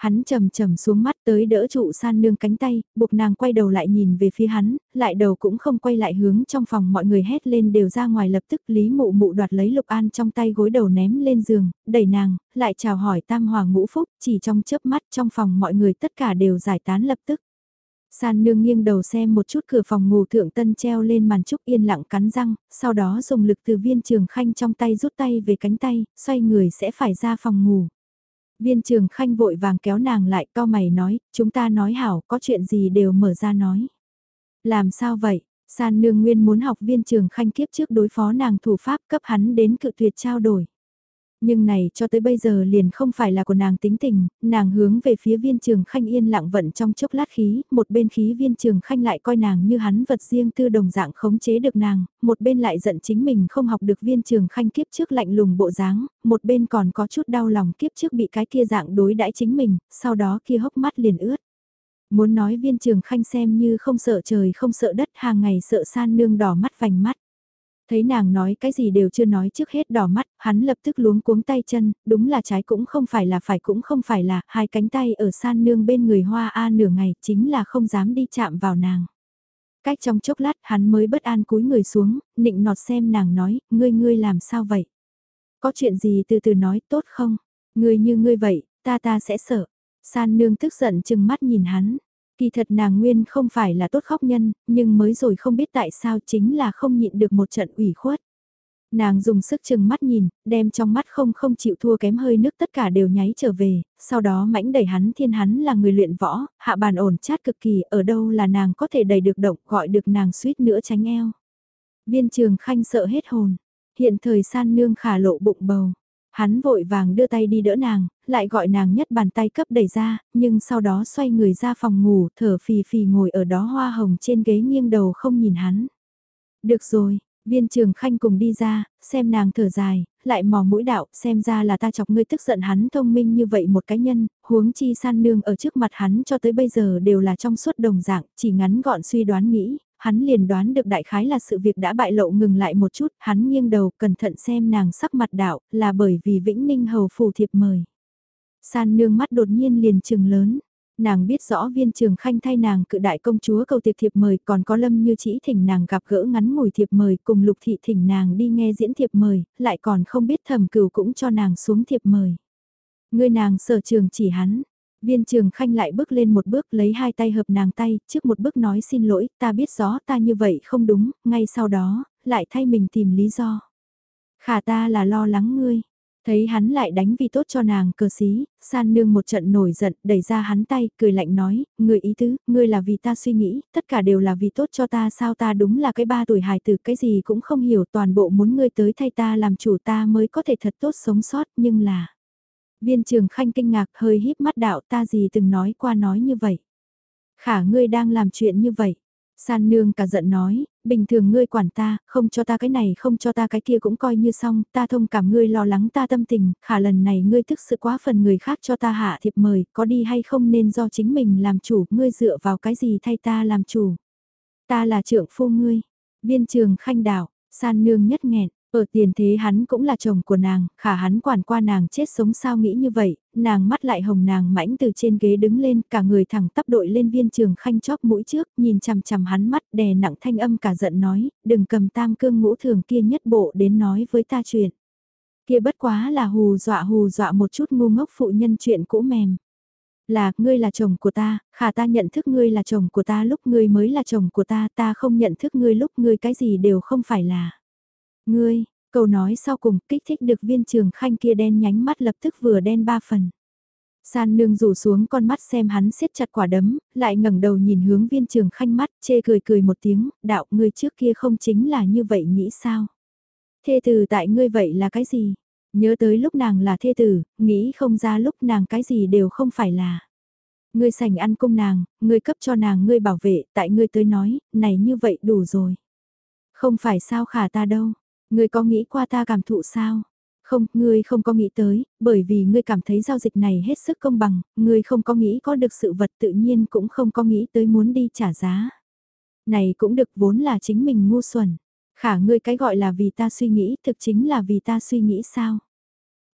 Speaker 1: Hắn trầm trầm xuống mắt tới đỡ trụ san nương cánh tay, buộc nàng quay đầu lại nhìn về phía hắn, lại đầu cũng không quay lại hướng trong phòng mọi người hét lên đều ra ngoài lập tức lý mụ mụ đoạt lấy lục an trong tay gối đầu ném lên giường, đẩy nàng, lại chào hỏi tam hoàng ngũ phúc, chỉ trong chớp mắt trong phòng mọi người tất cả đều giải tán lập tức. San nương nghiêng đầu xem một chút cửa phòng ngủ thượng tân treo lên màn trúc yên lặng cắn răng, sau đó dùng lực từ viên trường khanh trong tay rút tay về cánh tay, xoay người sẽ phải ra phòng ngủ. Viên trường khanh vội vàng kéo nàng lại, cao mày nói, chúng ta nói hảo, có chuyện gì đều mở ra nói. Làm sao vậy? San nương nguyên muốn học viên trường khanh kiếp trước đối phó nàng thủ pháp cấp hắn đến cự tuyệt trao đổi. Nhưng này cho tới bây giờ liền không phải là của nàng tính tình, nàng hướng về phía viên trường khanh yên lặng vận trong chốc lát khí, một bên khí viên trường khanh lại coi nàng như hắn vật riêng tư đồng dạng khống chế được nàng, một bên lại giận chính mình không học được viên trường khanh kiếp trước lạnh lùng bộ dáng, một bên còn có chút đau lòng kiếp trước bị cái kia dạng đối đãi chính mình, sau đó kia hốc mắt liền ướt. Muốn nói viên trường khanh xem như không sợ trời không sợ đất hàng ngày sợ san nương đỏ mắt vành mắt. Thấy nàng nói cái gì đều chưa nói trước hết đỏ mắt, hắn lập tức luống cuống tay chân, đúng là trái cũng không phải là phải cũng không phải là, hai cánh tay ở san nương bên người hoa A nửa ngày chính là không dám đi chạm vào nàng. Cách trong chốc lát hắn mới bất an cúi người xuống, nịnh nọt xem nàng nói, ngươi ngươi làm sao vậy? Có chuyện gì từ từ nói tốt không? Ngươi như ngươi vậy, ta ta sẽ sợ. San nương tức giận chừng mắt nhìn hắn. Kỳ thật nàng nguyên không phải là tốt khóc nhân, nhưng mới rồi không biết tại sao chính là không nhịn được một trận ủy khuất. Nàng dùng sức chừng mắt nhìn, đem trong mắt không không chịu thua kém hơi nước tất cả đều nháy trở về, sau đó mãnh đẩy hắn thiên hắn là người luyện võ, hạ bàn ổn chát cực kỳ, ở đâu là nàng có thể đẩy được động gọi được nàng suýt nữa tránh eo. Viên trường khanh sợ hết hồn, hiện thời san nương khả lộ bụng bầu. Hắn vội vàng đưa tay đi đỡ nàng, lại gọi nàng nhất bàn tay cấp đẩy ra, nhưng sau đó xoay người ra phòng ngủ, thở phì phì ngồi ở đó hoa hồng trên ghế nghiêng đầu không nhìn hắn. Được rồi, viên trường khanh cùng đi ra, xem nàng thở dài, lại mò mũi đạo, xem ra là ta chọc ngươi tức giận hắn thông minh như vậy một cái nhân, huống chi san nương ở trước mặt hắn cho tới bây giờ đều là trong suốt đồng dạng, chỉ ngắn gọn suy đoán nghĩ, hắn liền đoán được đại khái là sự việc đã bại lộ ngừng lại một chút, hắn nghiêng đầu cẩn thận xem nàng sắc mặt đạo, là bởi vì Vĩnh Ninh hầu phù thiệp mời. San nương mắt đột nhiên liền trừng lớn, nàng biết rõ viên trường khanh thay nàng cự đại công chúa cầu tiệc thiệp mời còn có lâm như chỉ thỉnh nàng gặp gỡ ngắn ngủi thiệp mời cùng lục thị thỉnh nàng đi nghe diễn thiệp mời, lại còn không biết thầm cửu cũng cho nàng xuống thiệp mời. Người nàng sở trường chỉ hắn, Viên trường khanh lại bước lên một bước lấy hai tay hợp nàng tay, trước một bước nói xin lỗi, ta biết rõ ta như vậy không đúng, ngay sau đó, lại thay mình tìm lý do. Khả ta là lo lắng ngươi. Thấy hắn lại đánh vì tốt cho nàng cờ xí, san nương một trận nổi giận, đẩy ra hắn tay, cười lạnh nói, người ý tứ, ngươi là vì ta suy nghĩ, tất cả đều là vì tốt cho ta sao ta đúng là cái ba tuổi hài tử cái gì cũng không hiểu toàn bộ muốn ngươi tới thay ta làm chủ ta mới có thể thật tốt sống sót nhưng là... Viên trường khanh kinh ngạc hơi híp mắt đạo ta gì từng nói qua nói như vậy. Khả ngươi đang làm chuyện như vậy. San nương cả giận nói, bình thường ngươi quản ta, không cho ta cái này không cho ta cái kia cũng coi như xong, ta thông cảm ngươi lo lắng ta tâm tình, khả lần này ngươi thức sự quá phần người khác cho ta hạ thiệp mời, có đi hay không nên do chính mình làm chủ, ngươi dựa vào cái gì thay ta làm chủ. Ta là trưởng phu ngươi, viên trường khanh đảo, san nương nhất nghẹn, ở tiền thế hắn cũng là chồng của nàng, khả hắn quản qua nàng chết sống sao nghĩ như vậy, nàng mắt lại hồng nàng mãnh từ trên ghế đứng lên, cả người thẳng tắp đội lên viên trường khanh chóp mũi trước, nhìn chằm chằm hắn mắt đè nặng thanh âm cả giận nói, đừng cầm tam cương ngũ thường kia nhất bộ đến nói với ta chuyện. Kia bất quá là hù dọa hù dọa một chút ngu ngốc phụ nhân chuyện cũ mềm. Là, ngươi là chồng của ta, khả ta nhận thức ngươi là chồng của ta lúc ngươi mới là chồng của ta, ta không nhận thức ngươi lúc ngươi cái gì đều không phải là. Ngươi, câu nói sau cùng kích thích được viên trường khanh kia đen nhánh mắt lập tức vừa đen ba phần. San nương rủ xuống con mắt xem hắn siết chặt quả đấm, lại ngẩng đầu nhìn hướng viên trường khanh mắt, chê cười cười một tiếng, đạo ngươi trước kia không chính là như vậy nghĩ sao? Thê tử tại ngươi vậy là cái gì? Nhớ tới lúc nàng là thê tử, nghĩ không ra lúc nàng cái gì đều không phải là. Ngươi sành ăn cung nàng, ngươi cấp cho nàng ngươi bảo vệ, tại ngươi tới nói, này như vậy đủ rồi. Không phải sao khả ta đâu, Ngươi có nghĩ qua ta cảm thụ sao? Không, ngươi không có nghĩ tới, bởi vì ngươi cảm thấy giao dịch này hết sức công bằng, ngươi không có nghĩ có được sự vật tự nhiên cũng không có nghĩ tới muốn đi trả giá. Này cũng được vốn là chính mình ngu xuẩn. Khả ngươi cái gọi là vì ta suy nghĩ, thực chính là vì ta suy nghĩ sao?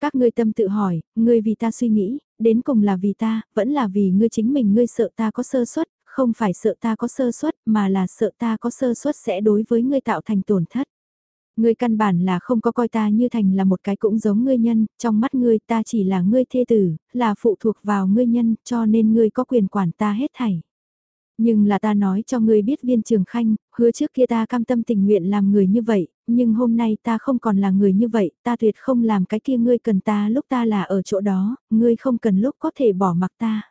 Speaker 1: Các ngươi tâm tự hỏi, ngươi vì ta suy nghĩ, đến cùng là vì ta, vẫn là vì ngươi chính mình ngươi sợ ta có sơ suất, không phải sợ ta có sơ suất, mà là sợ ta có sơ suất sẽ đối với ngươi tạo thành tổn thất. Ngươi căn bản là không có coi ta như thành là một cái cũng giống ngươi nhân, trong mắt ngươi ta chỉ là ngươi thê tử, là phụ thuộc vào ngươi nhân, cho nên ngươi có quyền quản ta hết thảy. Nhưng là ta nói cho ngươi biết viên trường khanh, hứa trước kia ta cam tâm tình nguyện làm người như vậy, nhưng hôm nay ta không còn là người như vậy, ta tuyệt không làm cái kia ngươi cần ta lúc ta là ở chỗ đó, ngươi không cần lúc có thể bỏ mặc ta.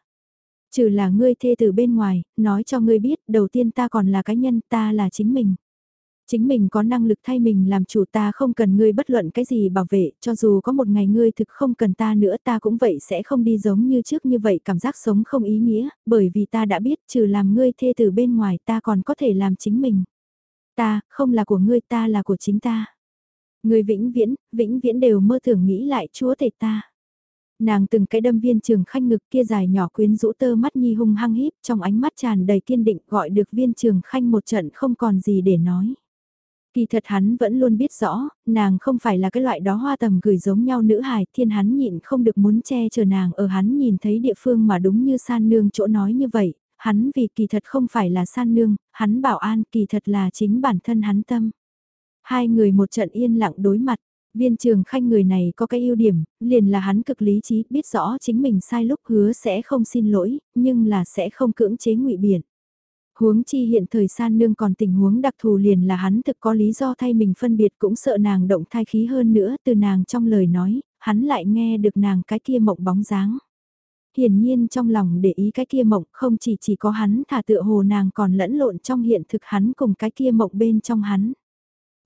Speaker 1: Trừ là ngươi thê từ bên ngoài, nói cho ngươi biết, đầu tiên ta còn là cái nhân, ta là chính mình. Chính mình có năng lực thay mình làm chủ ta không cần ngươi bất luận cái gì bảo vệ, cho dù có một ngày ngươi thực không cần ta nữa ta cũng vậy sẽ không đi giống như trước như vậy cảm giác sống không ý nghĩa, bởi vì ta đã biết trừ làm ngươi thê từ bên ngoài ta còn có thể làm chính mình. Ta, không là của ngươi ta là của chính ta. Ngươi vĩnh viễn, vĩnh viễn đều mơ tưởng nghĩ lại chúa thể ta. Nàng từng cái đâm viên trường khanh ngực kia dài nhỏ quyến rũ tơ mắt nhi hung hăng híp trong ánh mắt tràn đầy kiên định gọi được viên trường khanh một trận không còn gì để nói. Kỳ thật hắn vẫn luôn biết rõ, nàng không phải là cái loại đó hoa tầm gửi giống nhau nữ hài, thiên hắn nhịn không được muốn che chở nàng ở hắn nhìn thấy địa phương mà đúng như san nương chỗ nói như vậy, hắn vì kỳ thật không phải là san nương, hắn bảo an kỳ thật là chính bản thân hắn tâm. Hai người một trận yên lặng đối mặt, viên trường khanh người này có cái ưu điểm, liền là hắn cực lý trí, biết rõ chính mình sai lúc hứa sẽ không xin lỗi, nhưng là sẽ không cưỡng chế ngụy biện. Huống chi hiện thời san nương còn tình huống đặc thù liền là hắn thực có lý do thay mình phân biệt cũng sợ nàng động thai khí hơn nữa từ nàng trong lời nói, hắn lại nghe được nàng cái kia mộng bóng dáng. Hiển nhiên trong lòng để ý cái kia mộng không chỉ chỉ có hắn thả tựa hồ nàng còn lẫn lộn trong hiện thực hắn cùng cái kia mộng bên trong hắn.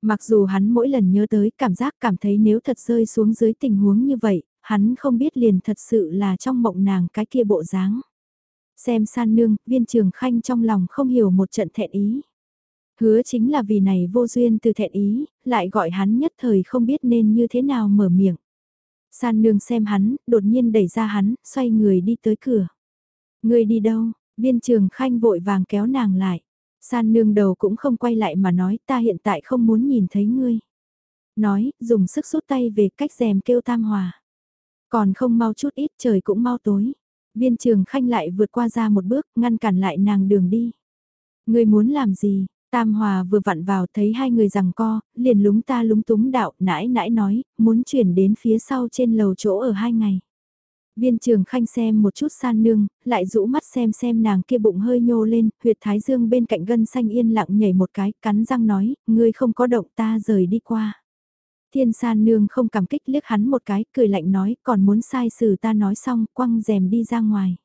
Speaker 1: Mặc dù hắn mỗi lần nhớ tới cảm giác cảm thấy nếu thật rơi xuống dưới tình huống như vậy, hắn không biết liền thật sự là trong mộng nàng cái kia bộ dáng. Xem san nương, viên trường khanh trong lòng không hiểu một trận thẹn ý. Hứa chính là vì này vô duyên từ thẹn ý, lại gọi hắn nhất thời không biết nên như thế nào mở miệng. San nương xem hắn, đột nhiên đẩy ra hắn, xoay người đi tới cửa. Người đi đâu? Viên trường khanh vội vàng kéo nàng lại. San nương đầu cũng không quay lại mà nói ta hiện tại không muốn nhìn thấy ngươi. Nói, dùng sức rút tay về cách rèm kêu tam hòa. Còn không mau chút ít trời cũng mau tối. Viên trường khanh lại vượt qua ra một bước, ngăn cản lại nàng đường đi. Người muốn làm gì? Tam Hòa vừa vặn vào thấy hai người rằng co, liền lúng ta lúng túng đạo, nãi nãi nói, muốn chuyển đến phía sau trên lầu chỗ ở hai ngày. Viên trường khanh xem một chút san nương, lại rũ mắt xem xem nàng kia bụng hơi nhô lên, huyệt thái dương bên cạnh gân xanh yên lặng nhảy một cái, cắn răng nói, ngươi không có động ta rời đi qua. Thiên san nương không cảm kích liếc hắn một cái, cười lạnh nói, còn muốn sai xử ta nói xong, quăng rèm đi ra ngoài.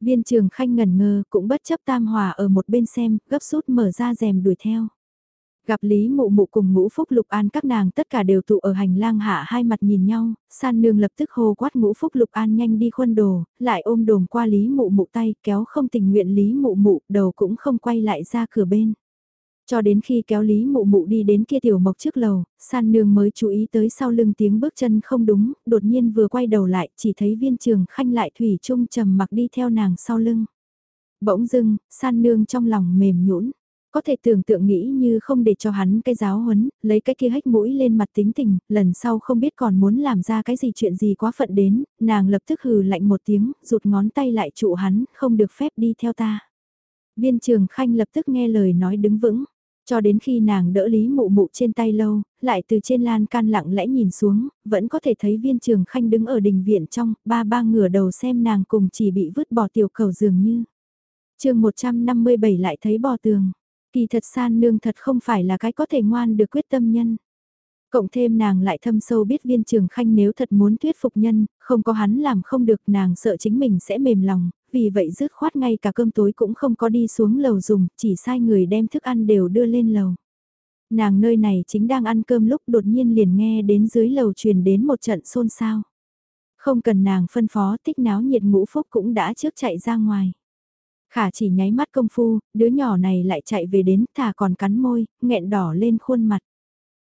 Speaker 1: Viên trường khanh ngẩn ngơ, cũng bất chấp tam hòa ở một bên xem, gấp rút mở ra rèm đuổi theo. Gặp Lý Mụ Mụ cùng ngũ phúc lục an các nàng tất cả đều tụ ở hành lang hạ hai mặt nhìn nhau, san nương lập tức hô quát ngũ phúc lục an nhanh đi khuân đồ, lại ôm đồm qua Lý Mụ Mụ tay kéo không tình nguyện Lý Mụ Mụ đầu cũng không quay lại ra cửa bên. Cho đến khi kéo Lý Mụ Mụ đi đến kia tiểu mộc trước lầu, san nương mới chú ý tới sau lưng tiếng bước chân không đúng, đột nhiên vừa quay đầu lại chỉ thấy viên trường khanh lại thủy chung trầm mặc đi theo nàng sau lưng. Bỗng dưng, san nương trong lòng mềm nhũn có thể tưởng tượng nghĩ như không để cho hắn cái giáo huấn, lấy cái kia hách mũi lên mặt tính tình, lần sau không biết còn muốn làm ra cái gì chuyện gì quá phận đến, nàng lập tức hừ lạnh một tiếng, rụt ngón tay lại trụ hắn, không được phép đi theo ta. Viên trường khanh lập tức nghe lời nói đứng vững, cho đến khi nàng đỡ Lý Mụ Mụ trên tay lâu, lại từ trên lan can lặng lẽ nhìn xuống, vẫn có thể thấy viên trường khanh đứng ở đình viện trong, ba ba ngửa đầu xem nàng cùng chỉ bị vứt bỏ tiểu cầu dường như. chương 157 lại thấy bò tường, kỳ thật san nương thật không phải là cái có thể ngoan được quyết tâm nhân. Cộng thêm nàng lại thâm sâu biết viên trường khanh nếu thật muốn thuyết phục nhân, không có hắn làm không được nàng sợ chính mình sẽ mềm lòng, vì vậy dứt khoát ngay cả cơm tối cũng không có đi xuống lầu dùng, chỉ sai người đem thức ăn đều đưa lên lầu. Nàng nơi này chính đang ăn cơm lúc đột nhiên liền nghe đến dưới lầu truyền đến một trận xôn xao. Không cần nàng phân phó tích náo nhiệt ngũ phúc cũng đã trước chạy ra ngoài. Khả chỉ nháy mắt công phu, đứa nhỏ này lại chạy về đến thà còn cắn môi, nghẹn đỏ lên khuôn mặt.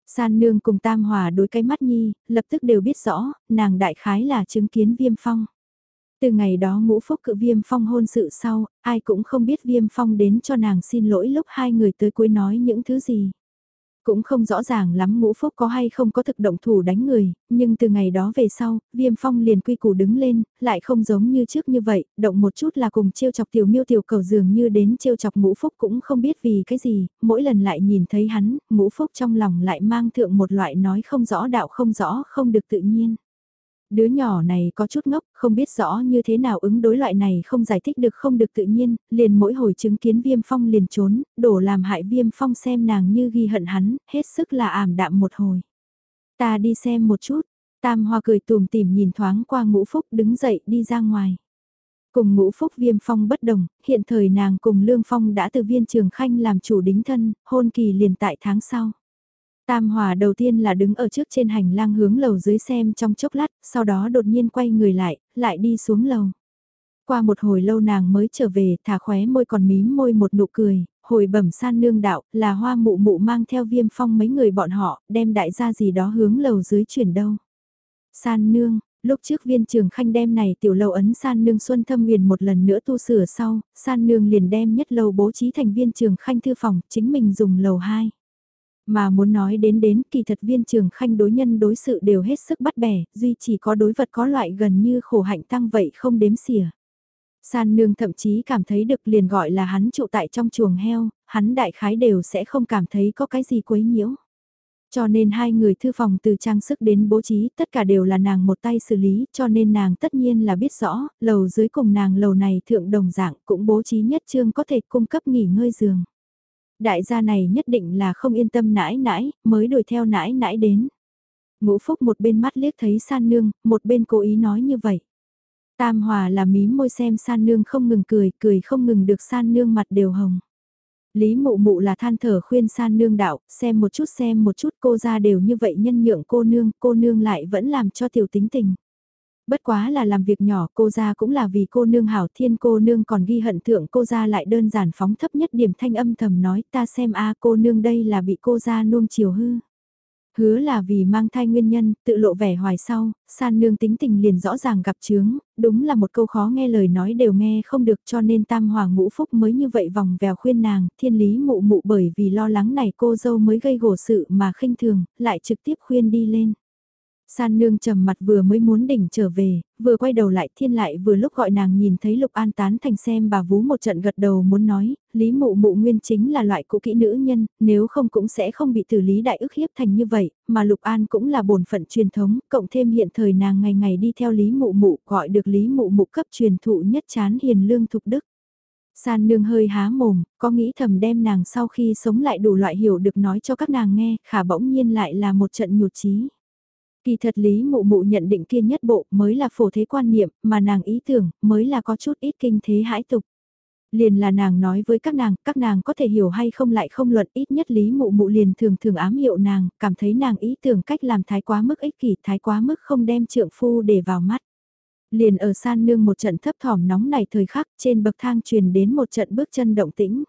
Speaker 1: San nương cùng tam hòa đối cái mắt nhi, lập tức đều biết rõ, nàng đại khái là chứng kiến viêm phong. Từ ngày đó ngũ phúc cự viêm phong hôn sự sau, ai cũng không biết viêm phong đến cho nàng xin lỗi lúc hai người tới cuối nói những thứ gì. Cũng không rõ ràng lắm ngũ phúc có hay không có thực động thủ đánh người, nhưng từ ngày đó về sau, viêm phong liền quy củ đứng lên, lại không giống như trước như vậy, động một chút là cùng trêu chọc tiểu miêu tiểu cầu dường như đến trêu chọc ngũ phúc cũng không biết vì cái gì, mỗi lần lại nhìn thấy hắn, ngũ phúc trong lòng lại mang thượng một loại nói không rõ đạo không rõ không được tự nhiên. Đứa nhỏ này có chút ngốc, không biết rõ như thế nào ứng đối loại này không giải thích được không được tự nhiên, liền mỗi hồi chứng kiến viêm phong liền trốn, đổ làm hại viêm phong xem nàng như ghi hận hắn, hết sức là ảm đạm một hồi. Ta đi xem một chút, tam hoa cười tùm tìm nhìn thoáng qua ngũ phúc đứng dậy đi ra ngoài. Cùng ngũ phúc viêm phong bất đồng, hiện thời nàng cùng Lương Phong đã từ viên trường khanh làm chủ đính thân, hôn kỳ liền tại tháng sau. Tam Hòa đầu tiên là đứng ở trước trên hành lang hướng lầu dưới xem trong chốc lát, sau đó đột nhiên quay người lại, lại đi xuống lầu. Qua một hồi lâu nàng mới trở về, thả khóe môi còn mím môi một nụ cười, hồi bẩm san nương đạo, là hoa mụ mụ mang theo viêm phong mấy người bọn họ, đem đại gia gì đó hướng lầu dưới chuyển đâu. San nương, lúc trước viên trường khanh đem này tiểu lầu ấn san nương xuân thâm huyền một lần nữa tu sửa sau, san nương liền đem nhất lầu bố trí thành viên trường khanh thư phòng, chính mình dùng lầu 2. Mà muốn nói đến đến kỳ thật viên trường khanh đối nhân đối sự đều hết sức bắt bẻ, duy chỉ có đối vật có loại gần như khổ hạnh tăng vậy không đếm xỉa. San nương thậm chí cảm thấy được liền gọi là hắn trụ tại trong chuồng heo, hắn đại khái đều sẽ không cảm thấy có cái gì quấy nhiễu. Cho nên hai người thư phòng từ trang sức đến bố trí tất cả đều là nàng một tay xử lý cho nên nàng tất nhiên là biết rõ, lầu dưới cùng nàng lầu này thượng đồng dạng cũng bố trí nhất trương có thể cung cấp nghỉ ngơi giường. Đại gia này nhất định là không yên tâm nãi nãi, mới đuổi theo nãi nãi đến. Ngũ Phúc một bên mắt liếc thấy san nương, một bên cố ý nói như vậy. Tam Hòa là mí môi xem san nương không ngừng cười, cười không ngừng được san nương mặt đều hồng. Lý mụ mụ là than thở khuyên san nương đạo, xem một chút xem một chút cô ra đều như vậy nhân nhượng cô nương, cô nương lại vẫn làm cho tiểu tính tình. Bất quá là làm việc nhỏ cô ra cũng là vì cô nương hảo thiên cô nương còn ghi hận thượng cô ra lại đơn giản phóng thấp nhất điểm thanh âm thầm nói ta xem a cô nương đây là bị cô ra nuông chiều hư. Hứa là vì mang thai nguyên nhân, tự lộ vẻ hoài sau, san nương tính tình liền rõ ràng gặp chướng, đúng là một câu khó nghe lời nói đều nghe không được cho nên tam hoàng ngũ phúc mới như vậy vòng vèo khuyên nàng, thiên lý mụ mụ bởi vì lo lắng này cô dâu mới gây gổ sự mà khinh thường, lại trực tiếp khuyên đi lên. San nương trầm mặt vừa mới muốn đỉnh trở về, vừa quay đầu lại thiên lại vừa lúc gọi nàng nhìn thấy Lục An tán thành xem bà vú một trận gật đầu muốn nói, Lý mụ mụ nguyên chính là loại cũ kỹ nữ nhân, nếu không cũng sẽ không bị tử lý đại ức hiếp thành như vậy, mà Lục An cũng là bổn phận truyền thống, cộng thêm hiện thời nàng ngày ngày đi theo Lý mụ mụ gọi được Lý mụ mụ cấp truyền thụ nhất chán hiền lương thục đức. San nương hơi há mồm, có nghĩ thầm đem nàng sau khi sống lại đủ loại hiểu được nói cho các nàng nghe, khả bỗng nhiên lại là một trận nhụt chí. Kỳ thật lý mụ mụ nhận định kia nhất bộ mới là phổ thế quan niệm, mà nàng ý tưởng mới là có chút ít kinh thế hãi tục. Liền là nàng nói với các nàng, các nàng có thể hiểu hay không lại không luận ít nhất lý mụ mụ liền thường thường ám hiệu nàng, cảm thấy nàng ý tưởng cách làm thái quá mức ích kỷ, thái quá mức không đem trượng phu để vào mắt. Liền ở san nương một trận thấp thỏm nóng này thời khắc trên bậc thang truyền đến một trận bước chân động tĩnh.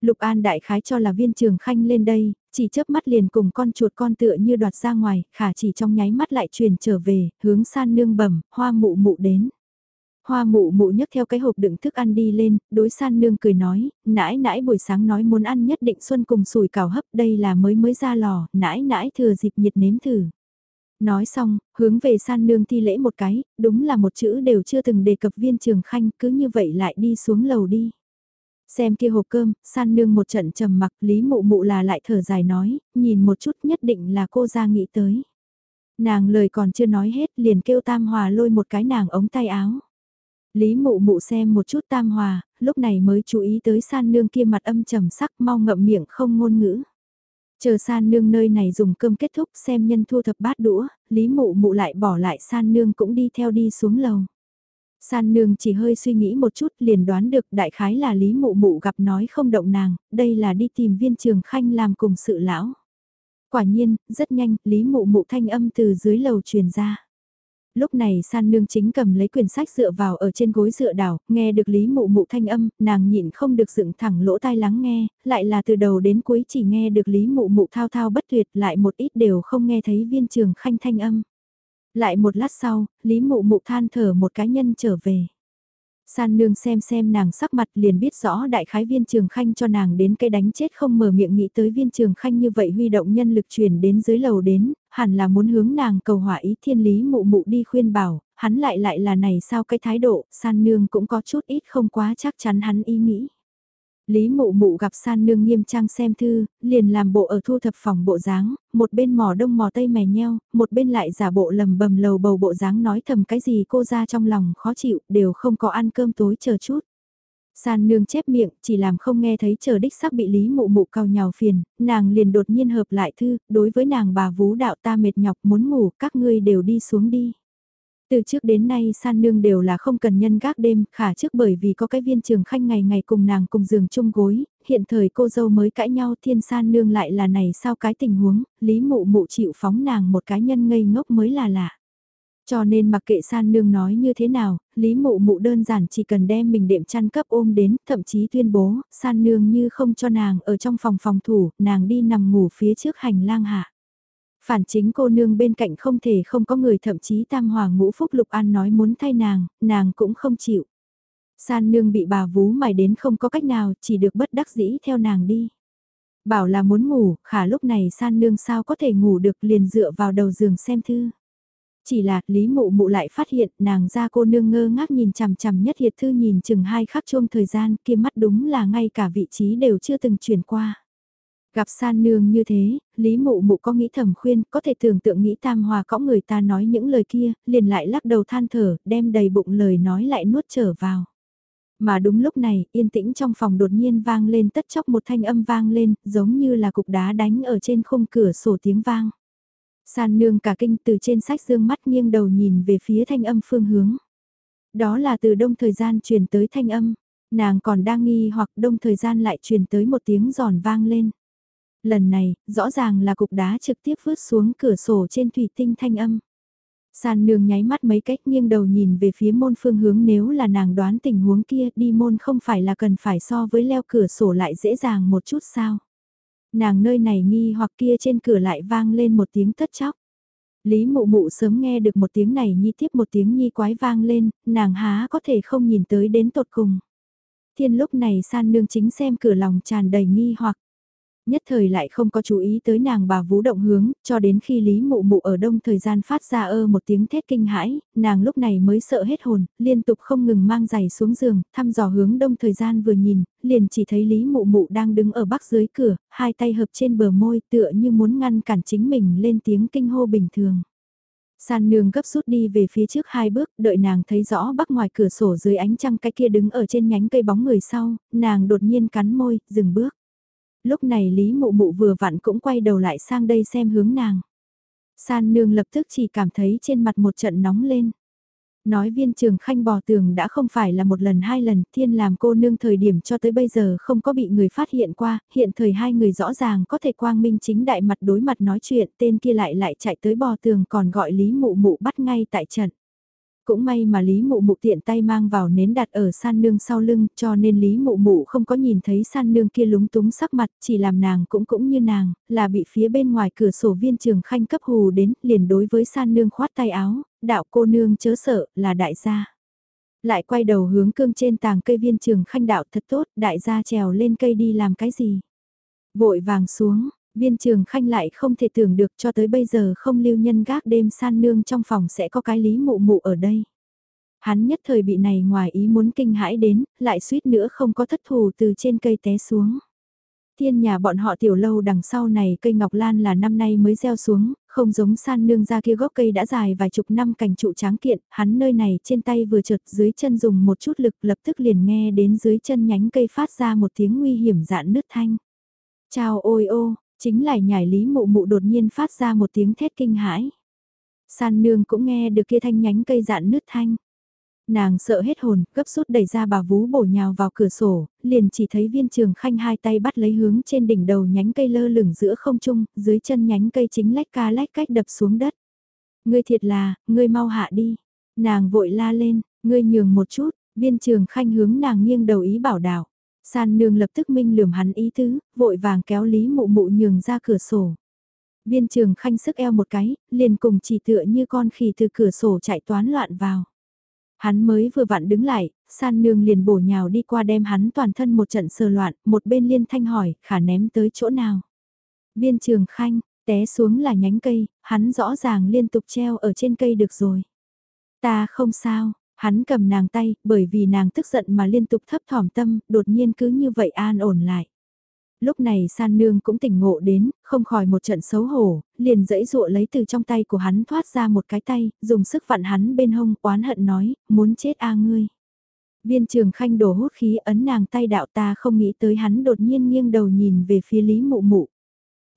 Speaker 1: Lục An đại khái cho là viên trường khanh lên đây, chỉ chớp mắt liền cùng con chuột con tựa như đoạt ra ngoài, khả chỉ trong nháy mắt lại truyền trở về, hướng san nương bẩm, hoa mụ mụ đến. Hoa mụ mụ nhấc theo cái hộp đựng thức ăn đi lên, đối san nương cười nói, nãi nãi buổi sáng nói muốn ăn nhất định xuân cùng sùi cảo hấp đây là mới mới ra lò, nãi nãi thừa dịp nhiệt nếm thử. Nói xong, hướng về san nương thi lễ một cái, đúng là một chữ đều chưa từng đề cập viên trường khanh cứ như vậy lại đi xuống lầu đi. Xem kia hộp cơm, san nương một trận trầm mặc lý mụ mụ là lại thở dài nói, nhìn một chút nhất định là cô ra nghĩ tới. Nàng lời còn chưa nói hết liền kêu tam hòa lôi một cái nàng ống tay áo. Lý mụ mụ xem một chút tam hòa, lúc này mới chú ý tới san nương kia mặt âm trầm sắc mau ngậm miệng không ngôn ngữ. Chờ san nương nơi này dùng cơm kết thúc xem nhân thu thập bát đũa, lý mụ mụ lại bỏ lại san nương cũng đi theo đi xuống lầu. San nương chỉ hơi suy nghĩ một chút liền đoán được đại khái là Lý Mụ Mụ gặp nói không động nàng, đây là đi tìm viên trường khanh làm cùng sự lão. Quả nhiên, rất nhanh, Lý Mụ Mụ thanh âm từ dưới lầu truyền ra. Lúc này san nương chính cầm lấy quyển sách dựa vào ở trên gối dựa đảo, nghe được Lý Mụ Mụ thanh âm, nàng nhịn không được dựng thẳng lỗ tai lắng nghe, lại là từ đầu đến cuối chỉ nghe được Lý Mụ Mụ thao thao bất tuyệt lại một ít đều không nghe thấy viên trường khanh thanh âm. Lại một lát sau, Lý Mụ Mụ than thở một cá nhân trở về. San nương xem xem nàng sắc mặt liền biết rõ đại khái viên trường khanh cho nàng đến cây đánh chết không mở miệng nghĩ tới viên trường khanh như vậy huy động nhân lực truyền đến dưới lầu đến, hẳn là muốn hướng nàng cầu hỏa ý thiên lý mụ mụ đi khuyên bảo, hắn lại lại là này sao cái thái độ, san nương cũng có chút ít không quá chắc chắn hắn ý nghĩ. Lý mụ mụ gặp san nương nghiêm trang xem thư, liền làm bộ ở thu thập phòng bộ dáng, một bên mò đông mò tây mè nheo, một bên lại giả bộ lầm bầm lầu bầu bộ dáng nói thầm cái gì cô ra trong lòng khó chịu, đều không có ăn cơm tối chờ chút. San nương chép miệng, chỉ làm không nghe thấy chờ đích sắc bị lý mụ mụ cao nhào phiền, nàng liền đột nhiên hợp lại thư, đối với nàng bà vú đạo ta mệt nhọc muốn ngủ, các ngươi đều đi xuống đi. Từ trước đến nay san nương đều là không cần nhân gác đêm, khả trước bởi vì có cái viên trường khanh ngày ngày cùng nàng cùng giường chung gối, hiện thời cô dâu mới cãi nhau thiên san nương lại là này sao cái tình huống, lý mụ mụ chịu phóng nàng một cái nhân ngây ngốc mới là lạ. Cho nên mặc kệ san nương nói như thế nào, lý mụ mụ đơn giản chỉ cần đem mình đệm chăn cấp ôm đến, thậm chí tuyên bố, san nương như không cho nàng ở trong phòng phòng thủ, nàng đi nằm ngủ phía trước hành lang hạ. Phản chính cô nương bên cạnh không thể không có người thậm chí tam hòa ngũ phúc lục an nói muốn thay nàng, nàng cũng không chịu. San nương bị bà vú mài đến không có cách nào, chỉ được bất đắc dĩ theo nàng đi. Bảo là muốn ngủ, khả lúc này san nương sao có thể ngủ được liền dựa vào đầu giường xem thư. Chỉ là, Lý Mụ Mụ lại phát hiện, nàng ra cô nương ngơ ngác nhìn chằm chằm nhất hiệt thư nhìn chừng hai khắc chuông thời gian, kia mắt đúng là ngay cả vị trí đều chưa từng chuyển qua. Gặp san nương như thế, Lý Mụ Mụ có nghĩ thầm khuyên, có thể tưởng tượng nghĩ tam hòa có người ta nói những lời kia, liền lại lắc đầu than thở, đem đầy bụng lời nói lại nuốt trở vào. Mà đúng lúc này, yên tĩnh trong phòng đột nhiên vang lên tất chốc một thanh âm vang lên, giống như là cục đá đánh ở trên khung cửa sổ tiếng vang. San nương cả kinh từ trên sách dương mắt nghiêng đầu nhìn về phía thanh âm phương hướng. Đó là từ đông thời gian truyền tới thanh âm, nàng còn đang nghi hoặc đông thời gian lại truyền tới một tiếng giòn vang lên. Lần này, rõ ràng là cục đá trực tiếp vứt xuống cửa sổ trên thủy tinh thanh âm. San nương nháy mắt mấy cách nghiêng đầu nhìn về phía môn phương hướng nếu là nàng đoán tình huống kia đi môn không phải là cần phải so với leo cửa sổ lại dễ dàng một chút sao. Nàng nơi này nghi hoặc kia trên cửa lại vang lên một tiếng tất chóc. Lý mụ mụ sớm nghe được một tiếng này nhi tiếp một tiếng nhi quái vang lên, nàng há có thể không nhìn tới đến tột cùng. Thiên lúc này san nương chính xem cửa lòng tràn đầy nghi hoặc nhất thời lại không có chú ý tới nàng bà vũ động hướng, cho đến khi Lý Mụ Mụ ở đông thời gian phát ra ơ một tiếng thét kinh hãi, nàng lúc này mới sợ hết hồn, liên tục không ngừng mang giày xuống giường, thăm dò hướng đông thời gian vừa nhìn, liền chỉ thấy Lý Mụ Mụ đang đứng ở bắc dưới cửa, hai tay hợp trên bờ môi tựa như muốn ngăn cản chính mình lên tiếng kinh hô bình thường. San nương gấp rút đi về phía trước hai bước, đợi nàng thấy rõ bắc ngoài cửa sổ dưới ánh trăng cái kia đứng ở trên nhánh cây bóng người sau, nàng đột nhiên cắn môi, dừng bước. Lúc này Lý Mụ Mụ vừa vặn cũng quay đầu lại sang đây xem hướng nàng. San nương lập tức chỉ cảm thấy trên mặt một trận nóng lên. Nói viên trường khanh bò tường đã không phải là một lần hai lần, thiên làm cô nương thời điểm cho tới bây giờ không có bị người phát hiện qua, hiện thời hai người rõ ràng có thể quang minh chính đại mặt đối mặt nói chuyện, tên kia lại lại chạy tới bò tường còn gọi Lý Mụ Mụ bắt ngay tại trận. Cũng may mà Lý Mụ Mụ tiện tay mang vào nến đặt ở san nương sau lưng cho nên Lý Mụ Mụ không có nhìn thấy san nương kia lúng túng sắc mặt chỉ làm nàng cũng cũng như nàng, là bị phía bên ngoài cửa sổ viên trường khanh cấp hù đến liền đối với san nương khoát tay áo, đạo cô nương chớ sợ là đại gia. Lại quay đầu hướng cương trên tàng cây viên trường khanh đạo thật tốt đại gia trèo lên cây đi làm cái gì. Vội vàng xuống, Viên trường khanh lại không thể tưởng được cho tới bây giờ không lưu nhân gác đêm san nương trong phòng sẽ có cái lý mụ mụ ở đây. Hắn nhất thời bị này ngoài ý muốn kinh hãi đến, lại suýt nữa không có thất thù từ trên cây té xuống. Thiên nhà bọn họ tiểu lâu đằng sau này cây ngọc lan là năm nay mới gieo xuống, không giống san nương ra kia gốc cây đã dài vài chục năm cành trụ tráng kiện, hắn nơi này trên tay vừa trượt dưới chân dùng một chút lực lập tức liền nghe đến dưới chân nhánh cây phát ra một tiếng nguy hiểm dạn nứt thanh. Chào ôi ô, Chính lại nhảy lý mụ mụ đột nhiên phát ra một tiếng thét kinh hãi. San nương cũng nghe được kia thanh nhánh cây dạn nứt thanh. Nàng sợ hết hồn, gấp rút đẩy ra bà vú bổ nhào vào cửa sổ, liền chỉ thấy viên trường khanh hai tay bắt lấy hướng trên đỉnh đầu nhánh cây lơ lửng giữa không trung, dưới chân nhánh cây chính lách ca lách cách đập xuống đất. Ngươi thiệt là, ngươi mau hạ đi. Nàng vội la lên, ngươi nhường một chút, viên trường khanh hướng nàng nghiêng đầu ý bảo đảo. San nương lập tức minh lườm hắn ý tứ, vội vàng kéo Lý Mụ Mụ nhường ra cửa sổ. Viên trường khanh sức eo một cái, liền cùng chỉ tựa như con khỉ từ cửa sổ chạy toán loạn vào. Hắn mới vừa vặn đứng lại, san nương liền bổ nhào đi qua đem hắn toàn thân một trận sờ loạn, một bên liên thanh hỏi, khả ném tới chỗ nào. Viên trường khanh, té xuống là nhánh cây, hắn rõ ràng liên tục treo ở trên cây được rồi. Ta không sao, Hắn cầm nàng tay, bởi vì nàng tức giận mà liên tục thấp thỏm tâm, đột nhiên cứ như vậy an ổn lại. Lúc này san nương cũng tỉnh ngộ đến, không khỏi một trận xấu hổ, liền dẫy dụa lấy từ trong tay của hắn thoát ra một cái tay, dùng sức vặn hắn bên hông, oán hận nói, muốn chết a ngươi. Viên trường khanh đổ hút khí ấn nàng tay đạo ta không nghĩ tới hắn đột nhiên nghiêng đầu nhìn về phía Lý Mụ Mụ.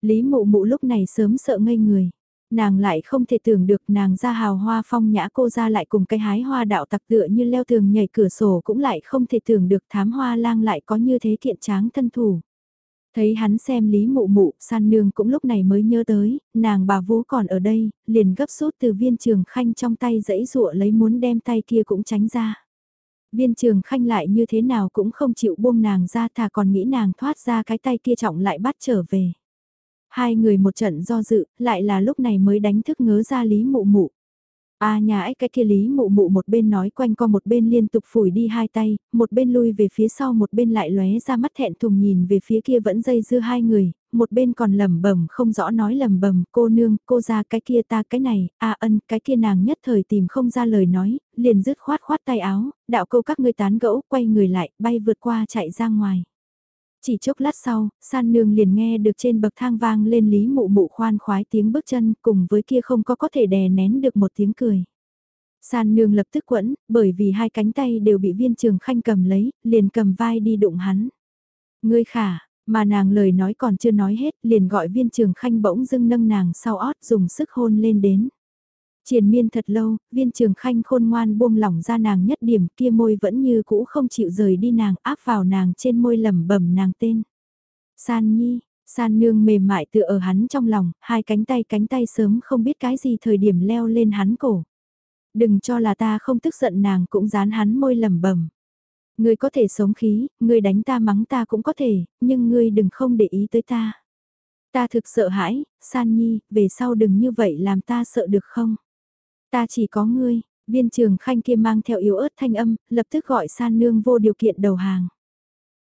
Speaker 1: Lý Mụ Mụ lúc này sớm sợ ngây người. Nàng lại không thể tưởng được nàng ra hào hoa phong nhã cô ra lại cùng cái hái hoa đạo tặc tựa như leo tường nhảy cửa sổ cũng lại không thể tưởng được thám hoa lang lại có như thế thiện tráng thân thủ. Thấy hắn xem lý mụ mụ, san nương cũng lúc này mới nhớ tới, nàng bà vú còn ở đây, liền gấp rút từ viên trường khanh trong tay dãy dụa lấy muốn đem tay kia cũng tránh ra. Viên trường khanh lại như thế nào cũng không chịu buông nàng ra thà còn nghĩ nàng thoát ra cái tay kia trọng lại bắt trở về. Hai người một trận do dự, lại là lúc này mới đánh thức ngớ ra lý mụ mụ. A à, nhà ấy cái kia lý mụ mụ một bên nói quanh co một bên liên tục phủi đi hai tay, một bên lui về phía sau một bên lại lóe ra mắt thẹn thùng nhìn về phía kia vẫn dây dưa hai người, một bên còn lẩm bẩm không rõ nói lẩm bẩm cô nương, cô ra cái kia ta cái này, a ân, cái kia nàng nhất thời tìm không ra lời nói, liền dứt khoát khoát tay áo, đạo câu các ngươi tán gẫu, quay người lại, bay vượt qua chạy ra ngoài. Chỉ chốc lát sau, san nương liền nghe được trên bậc thang vang lên lý mụ mụ khoan khoái tiếng bước chân cùng với kia không có có thể đè nén được một tiếng cười. San nương lập tức quẫn, bởi vì hai cánh tay đều bị viên trường khanh cầm lấy, liền cầm vai đi đụng hắn. Ngươi khả, mà nàng lời nói còn chưa nói hết, liền gọi viên trường khanh bỗng dưng nâng nàng sau ót dùng sức hôn lên đến. Triền miên thật lâu, viên trường khanh khôn ngoan buông lỏng ra nàng nhất điểm kia môi vẫn như cũ không chịu rời đi nàng áp vào nàng trên môi lẩm bẩm nàng tên. San nhi, san nương mềm mại tựa ở hắn trong lòng, hai cánh tay cánh tay sớm không biết cái gì thời điểm leo lên hắn cổ. Đừng cho là ta không tức giận nàng cũng dán hắn môi lẩm bẩm. Ngươi có thể sống khí, ngươi đánh ta mắng ta cũng có thể, nhưng ngươi đừng không để ý tới ta. Ta thực sợ hãi, San Nhi, về sau đừng như vậy làm ta sợ được không? Ta chỉ có ngươi, viên trường khanh kia mang theo yếu ớt thanh âm, lập tức gọi san nương vô điều kiện đầu hàng.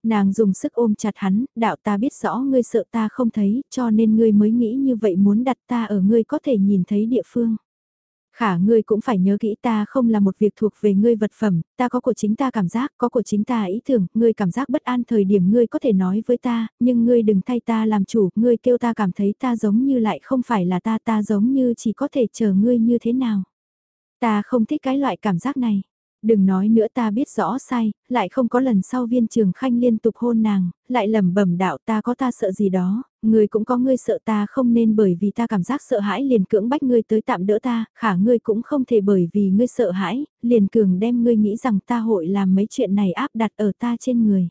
Speaker 1: Nàng dùng sức ôm chặt hắn, đạo ta biết rõ ngươi sợ ta không thấy, cho nên ngươi mới nghĩ như vậy muốn đặt ta ở ngươi có thể nhìn thấy địa phương. Khả ngươi cũng phải nhớ kỹ ta không là một việc thuộc về ngươi vật phẩm, ta có của chính ta cảm giác, có của chính ta ý tưởng, ngươi cảm giác bất an thời điểm ngươi có thể nói với ta, nhưng ngươi đừng thay ta làm chủ, ngươi kêu ta cảm thấy ta giống như lại không phải là ta, ta giống như chỉ có thể chờ ngươi như thế nào. Ta không thích cái loại cảm giác này. Đừng nói nữa ta biết rõ sai, lại không có lần sau viên trường khanh liên tục hôn nàng, lại lẩm bẩm đạo ta có ta sợ gì đó, người cũng có ngươi sợ ta không nên bởi vì ta cảm giác sợ hãi liền cưỡng bách ngươi tới tạm đỡ ta, khả ngươi cũng không thể bởi vì ngươi sợ hãi, liền cường đem ngươi nghĩ rằng ta hội làm mấy chuyện này áp đặt ở ta trên người.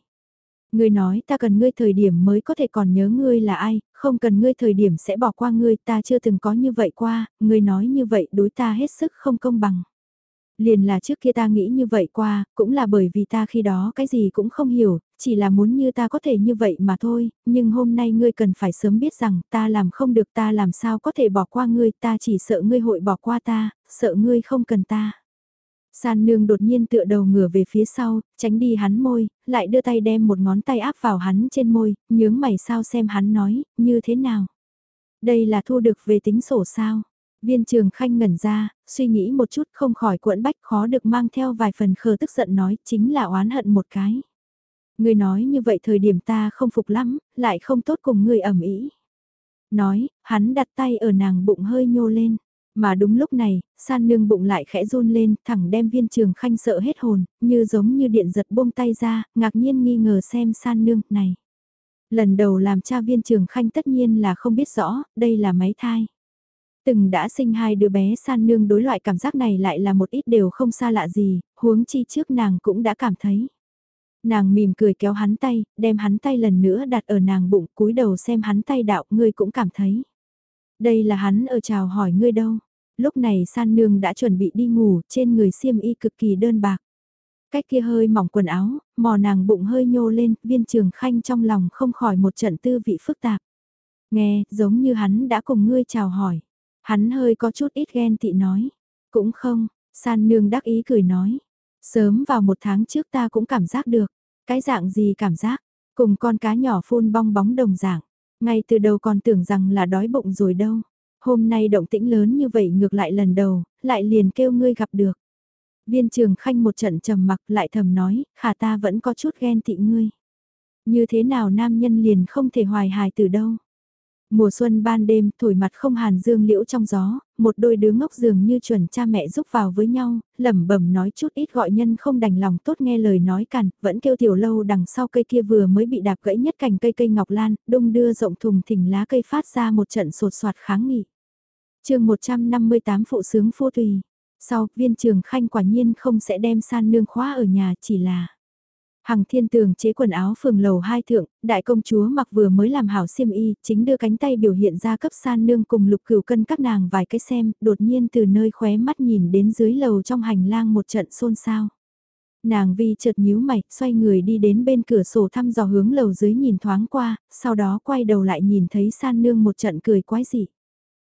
Speaker 1: Ngươi nói ta cần ngươi thời điểm mới có thể còn nhớ ngươi là ai, không cần ngươi thời điểm sẽ bỏ qua ngươi ta chưa từng có như vậy qua, ngươi nói như vậy đối ta hết sức không công bằng. Liền là trước kia ta nghĩ như vậy qua, cũng là bởi vì ta khi đó cái gì cũng không hiểu, chỉ là muốn như ta có thể như vậy mà thôi, nhưng hôm nay ngươi cần phải sớm biết rằng ta làm không được ta làm sao có thể bỏ qua ngươi, ta chỉ sợ ngươi hội bỏ qua ta, sợ ngươi không cần ta. San nương đột nhiên tựa đầu ngửa về phía sau, tránh đi hắn môi, lại đưa tay đem một ngón tay áp vào hắn trên môi, nhướng mày sao xem hắn nói, như thế nào. Đây là thu được về tính sổ sao. Viên trường khanh ngẩn ra, suy nghĩ một chút không khỏi cuộn bách khó được mang theo vài phần khờ tức giận nói chính là oán hận một cái. Người nói như vậy thời điểm ta không phục lắm, lại không tốt cùng người ẩm ý. Nói, hắn đặt tay ở nàng bụng hơi nhô lên. Mà đúng lúc này, san nương bụng lại khẽ run lên, thẳng đem viên trường khanh sợ hết hồn, như giống như điện giật buông tay ra, ngạc nhiên nghi ngờ xem san nương, này. Lần đầu làm cha viên trường khanh tất nhiên là không biết rõ, đây là máy thai. Từng đã sinh hai đứa bé san nương đối loại cảm giác này lại là một ít đều không xa lạ gì, huống chi trước nàng cũng đã cảm thấy. Nàng mỉm cười kéo hắn tay, đem hắn tay lần nữa đặt ở nàng bụng cúi đầu xem hắn tay đạo, ngươi cũng cảm thấy. Đây là hắn ở chào hỏi ngươi đâu lúc này san nương đã chuẩn bị đi ngủ, trên người xiêm y cực kỳ đơn bạc. Cách kia hơi mỏng quần áo, mò nàng bụng hơi nhô lên, viên trường khanh trong lòng không khỏi một trận tư vị phức tạp. Nghe, giống như hắn đã cùng ngươi chào hỏi. Hắn hơi có chút ít ghen tị nói. Cũng không, san nương đắc ý cười nói. Sớm vào một tháng trước ta cũng cảm giác được. Cái dạng gì cảm giác? Cùng con cá nhỏ phun bong bóng đồng dạng. Ngay từ đầu còn tưởng rằng là đói bụng rồi đâu. Hôm nay động tĩnh lớn như vậy ngược lại lần đầu, lại liền kêu ngươi gặp được. Viên trường khanh một trận trầm mặc lại thầm nói, khả ta vẫn có chút ghen tị ngươi. Như thế nào nam nhân liền không thể hoài hài từ đâu. Mùa xuân ban đêm, thổi mặt không hàn dương liễu trong gió, một đôi đứa ngốc dường như chuẩn cha mẹ giúp vào với nhau, lẩm bẩm nói chút ít gọi nhân không đành lòng tốt nghe lời nói cằn, vẫn kêu tiểu lâu đằng sau cây kia vừa mới bị đạp gãy nhất cành cây cây ngọc lan, đông đưa rộng thùng thình lá cây phát ra một trận sột soạt kháng nghị. chương 158 phụ sướng phu tùy. Sau, viên trường khanh quả nhiên không sẽ đem san nương khóa ở nhà chỉ là Hằng thiên tường chế quần áo phường lầu hai thượng, đại công chúa mặc vừa mới làm hảo xiêm y, chính đưa cánh tay biểu hiện ra cấp san nương cùng lục cửu cân các nàng vài cái xem, đột nhiên từ nơi khóe mắt nhìn đến dưới lầu trong hành lang một trận xôn xao. Nàng vi chợt nhíu mày, xoay người đi đến bên cửa sổ thăm dò hướng lầu dưới nhìn thoáng qua, sau đó quay đầu lại nhìn thấy san nương một trận cười quái dị.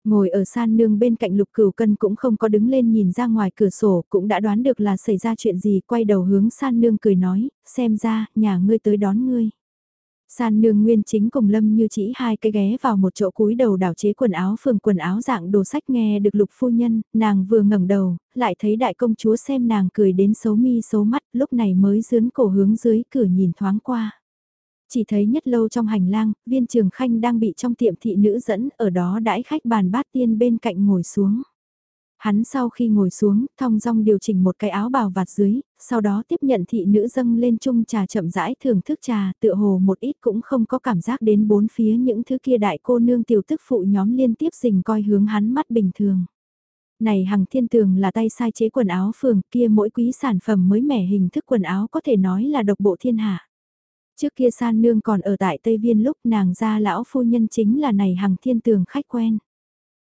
Speaker 1: Ngồi ở san nương bên cạnh lục cửu cân cũng không có đứng lên nhìn ra ngoài cửa sổ, cũng đã đoán được là xảy ra chuyện gì, quay đầu hướng san nương cười nói, xem ra, nhà ngươi tới đón ngươi. San nương nguyên chính cùng lâm như chỉ hai cái ghé vào một chỗ cúi đầu đảo chế quần áo phường quần áo dạng đồ sách nghe được lục phu nhân, nàng vừa ngẩng đầu, lại thấy đại công chúa xem nàng cười đến xấu mi xấu mắt, lúc này mới dướn cổ hướng dưới cửa nhìn thoáng qua. Chỉ thấy nhất lâu trong hành lang, viên trường khanh đang bị trong tiệm thị nữ dẫn ở đó đãi khách bàn bát tiên bên cạnh ngồi xuống. Hắn sau khi ngồi xuống, thong dong điều chỉnh một cái áo bào vạt dưới, sau đó tiếp nhận thị nữ dâng lên chung trà chậm rãi thưởng thức trà, tựa hồ một ít cũng không có cảm giác đến bốn phía những thứ kia đại cô nương tiểu tức phụ nhóm liên tiếp dình coi hướng hắn mắt bình thường. Này hằng thiên tường là tay sai chế quần áo phường kia mỗi quý sản phẩm mới mẻ hình thức quần áo có thể nói là độc bộ thiên hạ. Trước kia san nương còn ở tại Tây Viên lúc nàng ra lão phu nhân chính là này hằng thiên tường khách quen.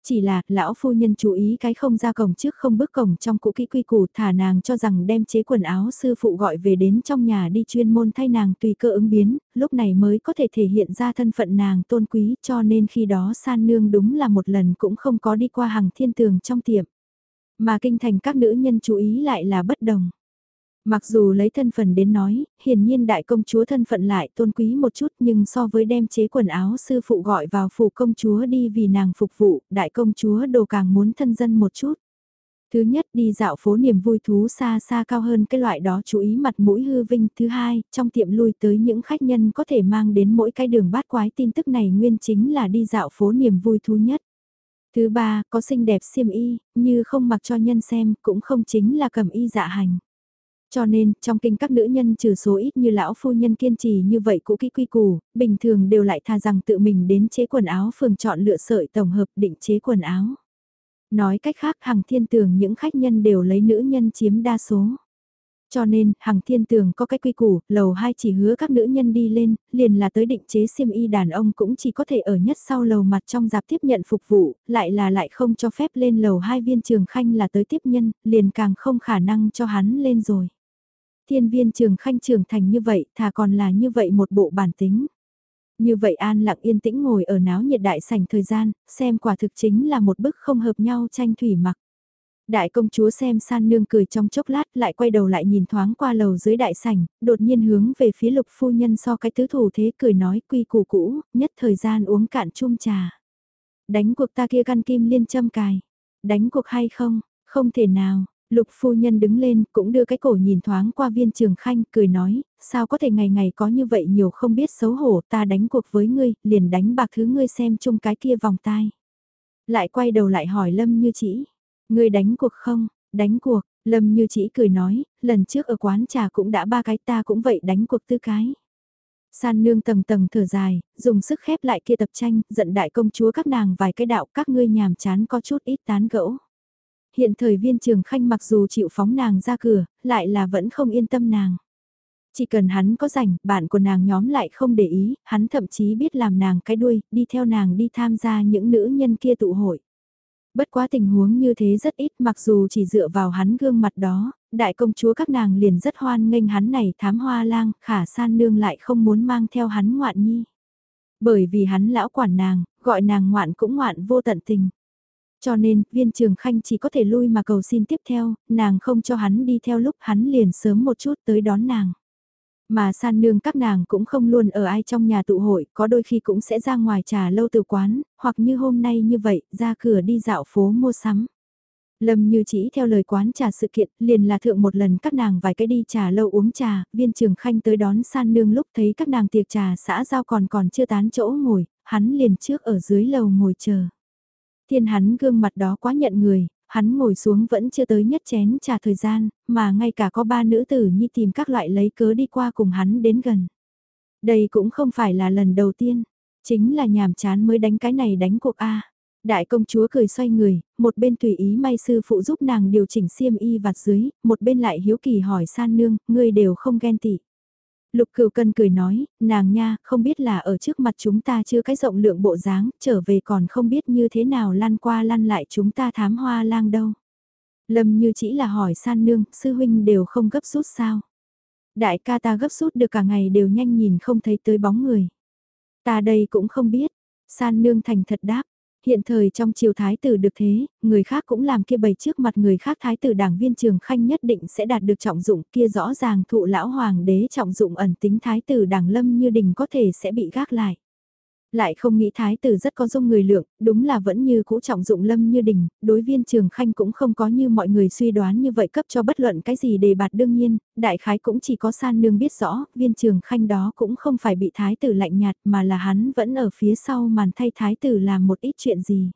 Speaker 1: Chỉ là, lão phu nhân chú ý cái không ra cổng trước không bước cổng trong cũ kỹ quy củ thả nàng cho rằng đem chế quần áo sư phụ gọi về đến trong nhà đi chuyên môn thay nàng tùy cơ ứng biến, lúc này mới có thể thể hiện ra thân phận nàng tôn quý cho nên khi đó san nương đúng là một lần cũng không có đi qua hàng thiên tường trong tiệm. Mà kinh thành các nữ nhân chú ý lại là bất đồng. Mặc dù lấy thân phận đến nói, hiển nhiên đại công chúa thân phận lại tôn quý một chút nhưng so với đem chế quần áo sư phụ gọi vào phủ công chúa đi vì nàng phục vụ, đại công chúa đồ càng muốn thân dân một chút. Thứ nhất đi dạo phố niềm vui thú xa xa cao hơn cái loại đó chú ý mặt mũi hư vinh. Thứ hai, trong tiệm lui tới những khách nhân có thể mang đến mỗi cái đường bát quái tin tức này nguyên chính là đi dạo phố niềm vui thú nhất. Thứ ba, có xinh đẹp xiêm y, như không mặc cho nhân xem cũng không chính là cầm y dạ hành. Cho nên, trong kinh các nữ nhân trừ số ít như lão phu nhân kiên trì như vậy cũ kỹ quy củ, bình thường đều lại tha rằng tự mình đến chế quần áo phường chọn lựa sợi tổng hợp định chế quần áo. Nói cách khác hàng thiên tường những khách nhân đều lấy nữ nhân chiếm đa số. Cho nên, hàng thiên tường có cái quy củ, lầu 2 chỉ hứa các nữ nhân đi lên, liền là tới định chế xiêm y đàn ông cũng chỉ có thể ở nhất sau lầu mặt trong dạp tiếp nhận phục vụ, lại là lại không cho phép lên lầu 2 viên trường khanh là tới tiếp nhân, liền càng không khả năng cho hắn lên rồi thiên viên trường khanh trường thành như vậy, thà còn là như vậy một bộ bản tính. Như vậy an lặng yên tĩnh ngồi ở náo nhiệt đại sảnh thời gian, xem quả thực chính là một bức không hợp nhau tranh thủy mặc. Đại công chúa xem san nương cười trong chốc lát lại quay đầu lại nhìn thoáng qua lầu dưới đại sảnh, đột nhiên hướng về phía lục phu nhân so cái tứ thủ thế cười nói quy củ cũ, nhất thời gian uống cạn chung trà. Đánh cuộc ta kia căn kim liên châm cài. Đánh cuộc hay không? Không thể nào, Lục phu nhân đứng lên, cũng đưa cái cổ nhìn thoáng qua viên trường khanh, cười nói, sao có thể ngày ngày có như vậy nhiều không biết xấu hổ ta đánh cuộc với ngươi, liền đánh bạc thứ ngươi xem chung cái kia vòng tai. Lại quay đầu lại hỏi Lâm Như Chỉ, ngươi đánh cuộc không, đánh cuộc, Lâm Như Chỉ cười nói, lần trước ở quán trà cũng đã ba cái ta cũng vậy đánh cuộc tư cái. San nương tầng tầng thở dài, dùng sức khép lại kia tập tranh, giận đại công chúa các nàng vài cái đạo các ngươi nhàm chán có chút ít tán gẫu hiện thời viên trường khanh mặc dù chịu phóng nàng ra cửa, lại là vẫn không yên tâm nàng. Chỉ cần hắn có rảnh, bạn của nàng nhóm lại không để ý, hắn thậm chí biết làm nàng cái đuôi, đi theo nàng đi tham gia những nữ nhân kia tụ hội. Bất quá tình huống như thế rất ít mặc dù chỉ dựa vào hắn gương mặt đó, đại công chúa các nàng liền rất hoan nghênh hắn này thám hoa lang, khả san nương lại không muốn mang theo hắn ngoạn nhi. Bởi vì hắn lão quản nàng, gọi nàng ngoạn cũng ngoạn vô tận tình. Cho nên, viên trường khanh chỉ có thể lui mà cầu xin tiếp theo, nàng không cho hắn đi theo lúc hắn liền sớm một chút tới đón nàng. Mà san nương các nàng cũng không luôn ở ai trong nhà tụ hội, có đôi khi cũng sẽ ra ngoài trà lâu từ quán, hoặc như hôm nay như vậy, ra cửa đi dạo phố mua sắm. Lâm như chỉ theo lời quán trà sự kiện, liền là thượng một lần các nàng vài cái đi trà lâu uống trà, viên trường khanh tới đón san nương lúc thấy các nàng tiệc trà xã giao còn còn chưa tán chỗ ngồi, hắn liền trước ở dưới lầu ngồi chờ. Thiên hắn gương mặt đó quá nhận người, hắn ngồi xuống vẫn chưa tới nhất chén trà thời gian, mà ngay cả có ba nữ tử nhi tìm các loại lấy cớ đi qua cùng hắn đến gần. Đây cũng không phải là lần đầu tiên, chính là nhàm chán mới đánh cái này đánh cuộc A. Đại công chúa cười xoay người, một bên tùy ý may sư phụ giúp nàng điều chỉnh xiêm y vạt dưới, một bên lại hiếu kỳ hỏi san nương, ngươi đều không ghen tị. Lục cửu cân cười nói, nàng nha, không biết là ở trước mặt chúng ta chưa cái rộng lượng bộ dáng, trở về còn không biết như thế nào lăn qua lăn lại chúng ta thám hoa lang đâu. Lâm như chỉ là hỏi san nương, sư huynh đều không gấp rút sao. Đại ca ta gấp rút được cả ngày đều nhanh nhìn không thấy tới bóng người. Ta đây cũng không biết, san nương thành thật đáp, hiện thời trong triều thái tử được thế, người khác cũng làm kia bày trước mặt người khác thái tử đảng viên trường khanh nhất định sẽ đạt được trọng dụng kia rõ ràng thụ lão hoàng đế trọng dụng ẩn tính thái tử đảng lâm như đình có thể sẽ bị gác lại. Lại không nghĩ thái tử rất có dung người lượng, đúng là vẫn như cũ trọng dụng lâm như đình, đối viên trường khanh cũng không có như mọi người suy đoán như vậy cấp cho bất luận cái gì đề bạt đương nhiên, đại khái cũng chỉ có san nương biết rõ, viên trường khanh đó cũng không phải bị thái tử lạnh nhạt mà là hắn vẫn ở phía sau màn thay thái tử làm một ít chuyện gì.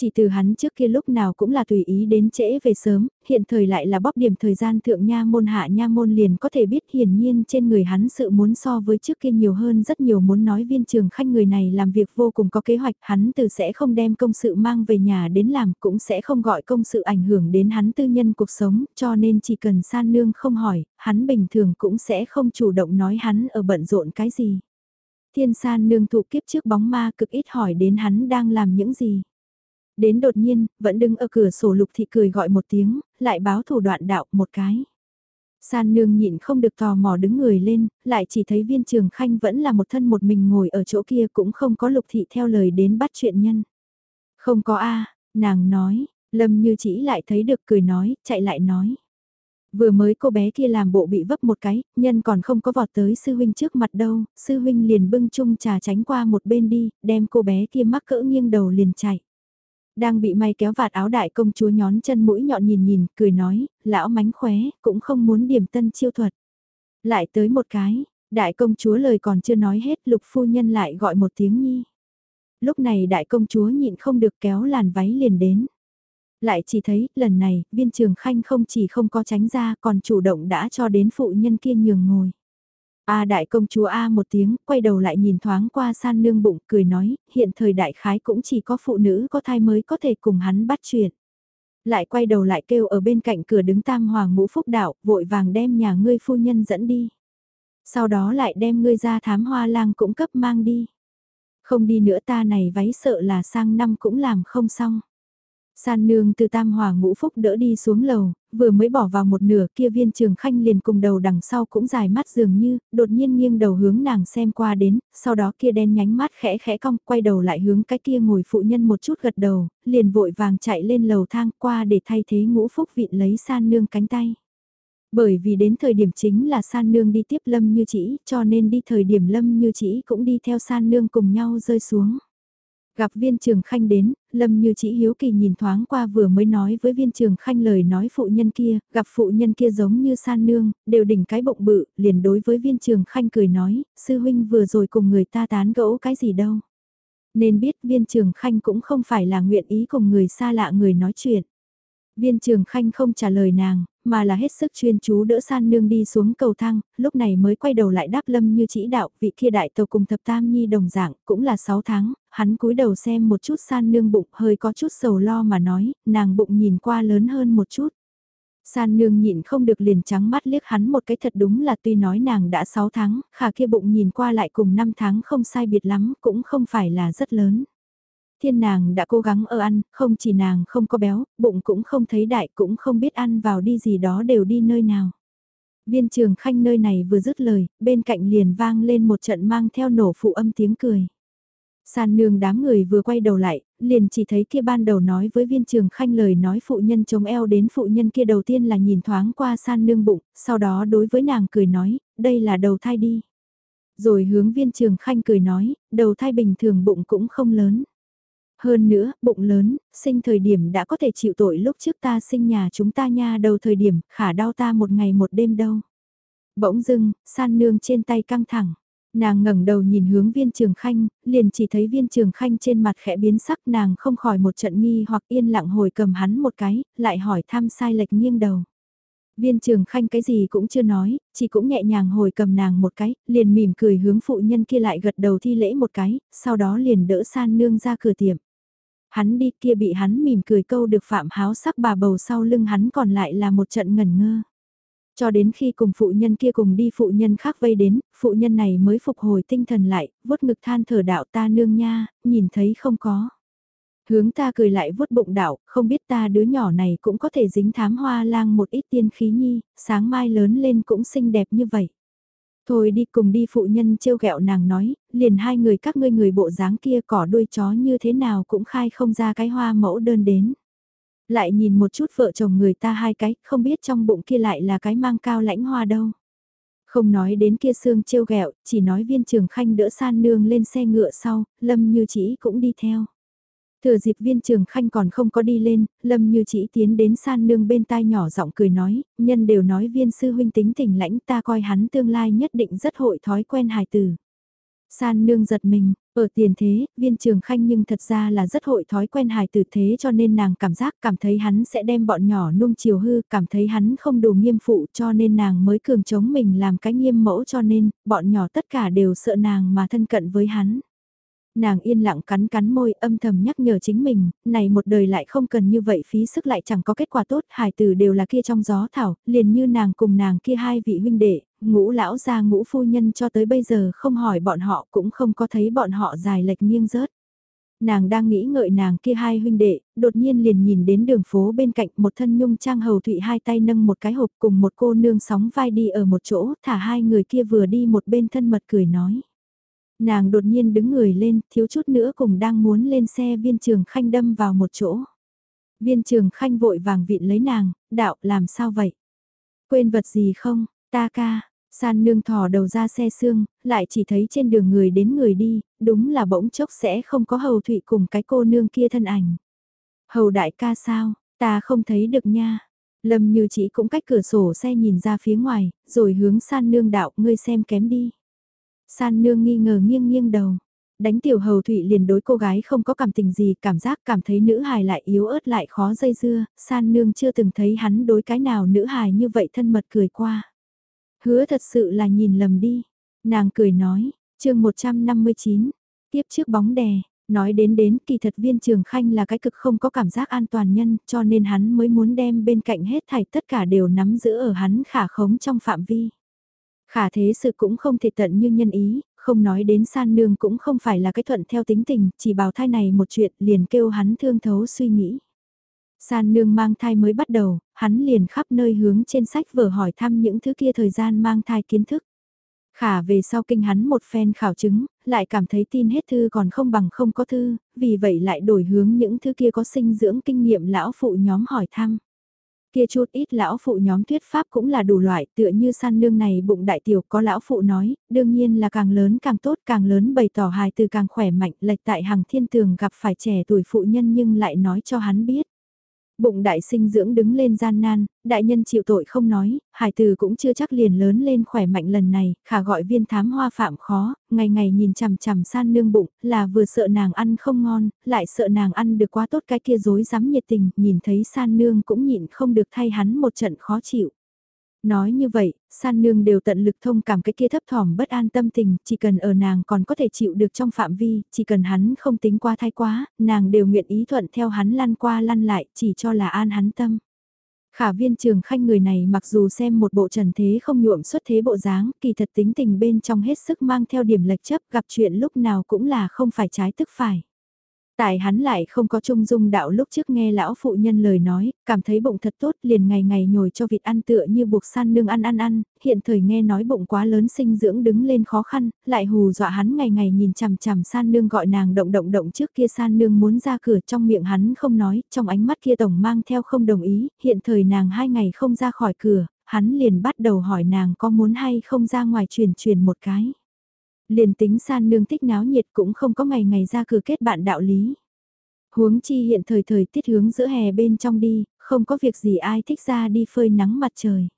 Speaker 1: Chỉ từ hắn trước kia lúc nào cũng là tùy ý đến trễ về sớm, hiện thời lại là bóp điểm thời gian thượng nha môn hạ nha môn liền có thể biết hiển nhiên trên người hắn sự muốn so với trước kia nhiều hơn rất nhiều muốn nói viên trường khanh người này làm việc vô cùng có kế hoạch hắn từ sẽ không đem công sự mang về nhà đến làm cũng sẽ không gọi công sự ảnh hưởng đến hắn tư nhân cuộc sống cho nên chỉ cần san nương không hỏi, hắn bình thường cũng sẽ không chủ động nói hắn ở bận rộn cái gì. Thiên san nương thụ kiếp trước bóng ma cực ít hỏi đến hắn đang làm những gì. Đến đột nhiên, vẫn đứng ở cửa sổ lục thị cười gọi một tiếng, lại báo thủ đoạn đạo một cái. San nương nhịn không được tò mò đứng người lên, lại chỉ thấy viên trường khanh vẫn là một thân một mình ngồi ở chỗ kia cũng không có lục thị theo lời đến bắt chuyện nhân. Không có a nàng nói, lâm như chỉ lại thấy được cười nói, chạy lại nói. Vừa mới cô bé kia làm bộ bị vấp một cái, nhân còn không có vọt tới sư huynh trước mặt đâu, sư huynh liền bưng chung trà tránh qua một bên đi, đem cô bé kia mắc cỡ nghiêng đầu liền chạy. Đang bị may kéo vạt áo đại công chúa nhón chân mũi nhọn nhìn nhìn, cười nói, lão mánh khóe, cũng không muốn điểm tân chiêu thuật. Lại tới một cái, đại công chúa lời còn chưa nói hết, lục phu nhân lại gọi một tiếng nhi. Lúc này đại công chúa nhịn không được kéo làn váy liền đến. Lại chỉ thấy, lần này, viên trường khanh không chỉ không có tránh ra còn chủ động đã cho đến phụ nhân kia nhường ngồi. A đại công chúa A một tiếng, quay đầu lại nhìn thoáng qua san nương bụng, cười nói, hiện thời đại khái cũng chỉ có phụ nữ có thai mới có thể cùng hắn bắt chuyện. Lại quay đầu lại kêu ở bên cạnh cửa đứng tam hoàng ngũ phúc đạo, vội vàng đem nhà ngươi phu nhân dẫn đi. Sau đó lại đem ngươi ra thám hoa lang cũng cấp mang đi. Không đi nữa ta này váy sợ là sang năm cũng làm không xong. San nương từ tam hòa ngũ phúc đỡ đi xuống lầu, vừa mới bỏ vào một nửa kia viên trường khanh liền cùng đầu đằng sau cũng dài mắt dường như, đột nhiên nghiêng đầu hướng nàng xem qua đến, sau đó kia đen nhánh mắt khẽ khẽ cong, quay đầu lại hướng cái kia ngồi phụ nhân một chút gật đầu, liền vội vàng chạy lên lầu thang qua để thay thế ngũ phúc vịn lấy san nương cánh tay. Bởi vì đến thời điểm chính là san nương đi tiếp lâm như chỉ, cho nên đi thời điểm lâm như chỉ cũng đi theo san nương cùng nhau rơi xuống. Gặp viên trường khanh đến, Lâm như chỉ hiếu kỳ nhìn thoáng qua vừa mới nói với viên trường khanh lời nói phụ nhân kia, gặp phụ nhân kia giống như san nương, đều đỉnh cái bụng bự, liền đối với viên trường khanh cười nói, sư huynh vừa rồi cùng người ta tán gẫu cái gì đâu. Nên biết viên trường khanh cũng không phải là nguyện ý cùng người xa lạ người nói chuyện. Viên trường khanh không trả lời nàng, mà là hết sức chuyên chú đỡ san nương đi xuống cầu thang, lúc này mới quay đầu lại đáp lâm như chỉ đạo, vị kia đại tàu cùng thập tam nhi đồng dạng, cũng là 6 tháng, hắn cúi đầu xem một chút san nương bụng hơi có chút sầu lo mà nói, nàng bụng nhìn qua lớn hơn một chút. San nương nhịn không được liền trắng mắt liếc hắn một cái thật đúng là tuy nói nàng đã 6 tháng, khả kia bụng nhìn qua lại cùng 5 tháng không sai biệt lắm, cũng không phải là rất lớn. Thiên nàng đã cố gắng ở ăn, không chỉ nàng không có béo, bụng cũng không thấy đại cũng không biết ăn vào đi gì đó đều đi nơi nào. Viên trường khanh nơi này vừa dứt lời, bên cạnh liền vang lên một trận mang theo nổ phụ âm tiếng cười. San nương đám người vừa quay đầu lại, liền chỉ thấy kia ban đầu nói với viên trường khanh lời nói phụ nhân chống eo đến phụ nhân kia đầu tiên là nhìn thoáng qua san nương bụng, sau đó đối với nàng cười nói, đây là đầu thai đi. Rồi hướng viên trường khanh cười nói, đầu thai bình thường bụng cũng không lớn. Hơn nữa, bụng lớn, sinh thời điểm đã có thể chịu tội lúc trước ta sinh nhà chúng ta nha đầu thời điểm, khả đau ta một ngày một đêm đâu. Bỗng dưng, san nương trên tay căng thẳng. Nàng ngẩng đầu nhìn hướng viên trường khanh, liền chỉ thấy viên trường khanh trên mặt khẽ biến sắc nàng không khỏi một trận nghi hoặc yên lặng hồi cầm hắn một cái, lại hỏi thăm sai lệch nghiêng đầu. Viên trường khanh cái gì cũng chưa nói, chỉ cũng nhẹ nhàng hồi cầm nàng một cái, liền mỉm cười hướng phụ nhân kia lại gật đầu thi lễ một cái, sau đó liền đỡ san nương ra cửa tiệm. Hắn đi kia bị hắn mỉm cười câu được phạm háo sắc bà bầu sau lưng hắn còn lại là một trận ngẩn ngơ. Cho đến khi cùng phụ nhân kia cùng đi phụ nhân khác vây đến, phụ nhân này mới phục hồi tinh thần lại, vuốt ngực than thở đạo ta nương nha, nhìn thấy không có. Hướng ta cười lại vuốt bụng đạo, không biết ta đứa nhỏ này cũng có thể dính thám hoa lang một ít tiên khí nhi, sáng mai lớn lên cũng xinh đẹp như vậy. Thôi đi cùng đi phụ nhân trêu ghẹo nàng nói, liền hai người các ngươi người bộ dáng kia cỏ đuôi chó như thế nào cũng khai không ra cái hoa mẫu đơn đến. Lại nhìn một chút vợ chồng người ta hai cái, không biết trong bụng kia lại là cái mang cao lãnh hoa đâu. Không nói đến kia xương trêu ghẹo, chỉ nói viên trường khanh đỡ san nương lên xe ngựa sau, lâm như chỉ cũng đi theo. Thừa dịp viên trường khanh còn không có đi lên, lâm như chỉ tiến đến san nương bên tai nhỏ giọng cười nói, nhân đều nói viên sư huynh tính tình lãnh ta coi hắn tương lai nhất định rất hội thói quen hài tử. San nương giật mình, ở tiền thế, viên trường khanh nhưng thật ra là rất hội thói quen hài tử thế cho nên nàng cảm giác cảm thấy hắn sẽ đem bọn nhỏ nung chiều hư, cảm thấy hắn không đủ nghiêm phụ cho nên nàng mới cường chống mình làm cái nghiêm mẫu cho nên, bọn nhỏ tất cả đều sợ nàng mà thân cận với hắn. Nàng yên lặng cắn cắn môi âm thầm nhắc nhở chính mình, này một đời lại không cần như vậy phí sức lại chẳng có kết quả tốt, hải tử đều là kia trong gió thảo, liền như nàng cùng nàng kia hai vị huynh đệ, ngũ lão gia ngũ phu nhân cho tới bây giờ không hỏi bọn họ cũng không có thấy bọn họ dài lệch nghiêng rớt. Nàng đang nghĩ ngợi nàng kia hai huynh đệ, đột nhiên liền nhìn đến đường phố bên cạnh một thân nhung trang hầu thụy hai tay nâng một cái hộp cùng một cô nương sóng vai đi ở một chỗ, thả hai người kia vừa đi một bên thân mật cười nói. Nàng đột nhiên đứng người lên, thiếu chút nữa cùng đang muốn lên xe viên trường khanh đâm vào một chỗ. Viên trường khanh vội vàng vịn lấy nàng, đạo làm sao vậy? Quên vật gì không, ta ca, san nương thò đầu ra xe xương, lại chỉ thấy trên đường người đến người đi, đúng là bỗng chốc sẽ không có hầu thụy cùng cái cô nương kia thân ảnh. Hầu đại ca sao, ta không thấy được nha. Lâm như chỉ cũng cách cửa sổ xe nhìn ra phía ngoài, rồi hướng san nương đạo ngươi xem kém đi. San nương nghi ngờ nghiêng nghiêng đầu. Đánh tiểu hầu thụy liền đối cô gái không có cảm tình gì, cảm giác cảm thấy nữ hài lại yếu ớt lại khó dây dưa, san nương chưa từng thấy hắn đối cái nào nữ hài như vậy thân mật cười qua. Hứa thật sự là nhìn lầm đi. Nàng cười nói, chương 159, tiếp trước bóng đè, nói đến đến kỳ thật viên trường khanh là cái cực không có cảm giác an toàn nhân cho nên hắn mới muốn đem bên cạnh hết thảy tất cả đều nắm giữ ở hắn khả khống trong phạm vi. Khả thế sự cũng không thể tận như nhân ý, không nói đến san nương cũng không phải là cái thuận theo tính tình, chỉ bào thai này một chuyện liền kêu hắn thương thấu suy nghĩ. San nương mang thai mới bắt đầu, hắn liền khắp nơi hướng trên sách vở hỏi thăm những thứ kia thời gian mang thai kiến thức. Khả về sau kinh hắn một phen khảo chứng, lại cảm thấy tin hết thư còn không bằng không có thư, vì vậy lại đổi hướng những thứ kia có sinh dưỡng kinh nghiệm lão phụ nhóm hỏi thăm. Kia chút ít lão phụ nhóm thuyết pháp cũng là đủ loại tựa như san nương này bụng đại tiểu có lão phụ nói, đương nhiên là càng lớn càng tốt càng lớn bày tỏ hài từ càng khỏe mạnh lệch tại hàng thiên tường gặp phải trẻ tuổi phụ nhân nhưng lại nói cho hắn biết. Bụng đại sinh dưỡng đứng lên gian nan, đại nhân chịu tội không nói, hải từ cũng chưa chắc liền lớn lên khỏe mạnh lần này, khả gọi viên thám hoa phạm khó, ngày ngày nhìn chằm chằm san nương bụng, là vừa sợ nàng ăn không ngon, lại sợ nàng ăn được quá tốt cái kia dối dám nhiệt tình, nhìn thấy san nương cũng nhịn không được thay hắn một trận khó chịu. Nói như vậy, san nương đều tận lực thông cảm cái kia thấp thỏm bất an tâm tình, chỉ cần ở nàng còn có thể chịu được trong phạm vi, chỉ cần hắn không tính qua thai quá, nàng đều nguyện ý thuận theo hắn lăn qua lăn lại, chỉ cho là an hắn tâm. Khả viên trường khanh người này mặc dù xem một bộ trần thế không nhuộm xuất thế bộ dáng, kỳ thật tính tình bên trong hết sức mang theo điểm lệch chấp gặp chuyện lúc nào cũng là không phải trái tức phải. Tại hắn lại không có trung dung đạo lúc trước nghe lão phụ nhân lời nói, cảm thấy bụng thật tốt liền ngày ngày nhồi cho vịt ăn tựa như buộc san nương ăn ăn ăn, hiện thời nghe nói bụng quá lớn sinh dưỡng đứng lên khó khăn, lại hù dọa hắn ngày ngày nhìn chằm chằm san nương gọi nàng động động động trước kia san nương muốn ra cửa trong miệng hắn không nói, trong ánh mắt kia tổng mang theo không đồng ý, hiện thời nàng hai ngày không ra khỏi cửa, hắn liền bắt đầu hỏi nàng có muốn hay không ra ngoài truyền truyền một cái. Liền tính san nương thích náo nhiệt cũng không có ngày ngày ra cửa kết bạn đạo lý. Huống chi hiện thời thời tiết hướng giữa hè bên trong đi, không có việc gì ai thích ra đi phơi nắng mặt trời.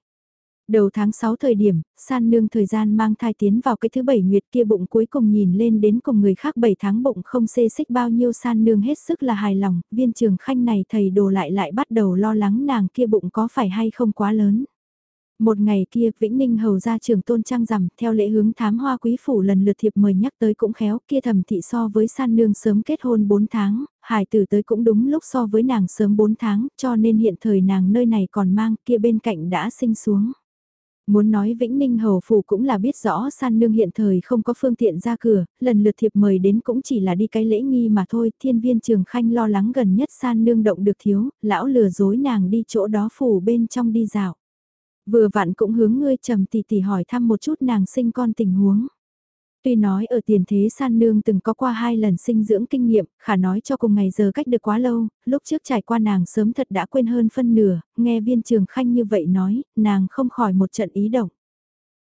Speaker 1: Đầu tháng 6 thời điểm, san nương thời gian mang thai tiến vào cái thứ bảy nguyệt kia bụng cuối cùng nhìn lên đến cùng người khác 7 tháng bụng không xê xích bao nhiêu san nương hết sức là hài lòng, viên trường khanh này thầy đồ lại lại bắt đầu lo lắng nàng kia bụng có phải hay không quá lớn. Một ngày kia, Vĩnh Ninh hầu ra trường tôn trang rằm, theo lễ hướng thám hoa quý phủ lần lượt thiệp mời nhắc tới cũng khéo, kia thầm thị so với san nương sớm kết hôn 4 tháng, hải tử tới cũng đúng lúc so với nàng sớm 4 tháng, cho nên hiện thời nàng nơi này còn mang kia bên cạnh đã sinh xuống. Muốn nói Vĩnh Ninh Hầu Phủ cũng là biết rõ san nương hiện thời không có phương tiện ra cửa, lần lượt thiệp mời đến cũng chỉ là đi cái lễ nghi mà thôi, thiên viên trường khanh lo lắng gần nhất san nương động được thiếu, lão lừa dối nàng đi chỗ đó phủ bên trong đi dạo. Vừa vặn cũng hướng ngươi trầm tỷ tỷ hỏi thăm một chút nàng sinh con tình huống. Tuy nói ở tiền thế san nương từng có qua hai lần sinh dưỡng kinh nghiệm, khả nói cho cùng ngày giờ cách được quá lâu, lúc trước trải qua nàng sớm thật đã quên hơn phân nửa, nghe viên trường khanh như vậy nói, nàng không khỏi một trận ý động.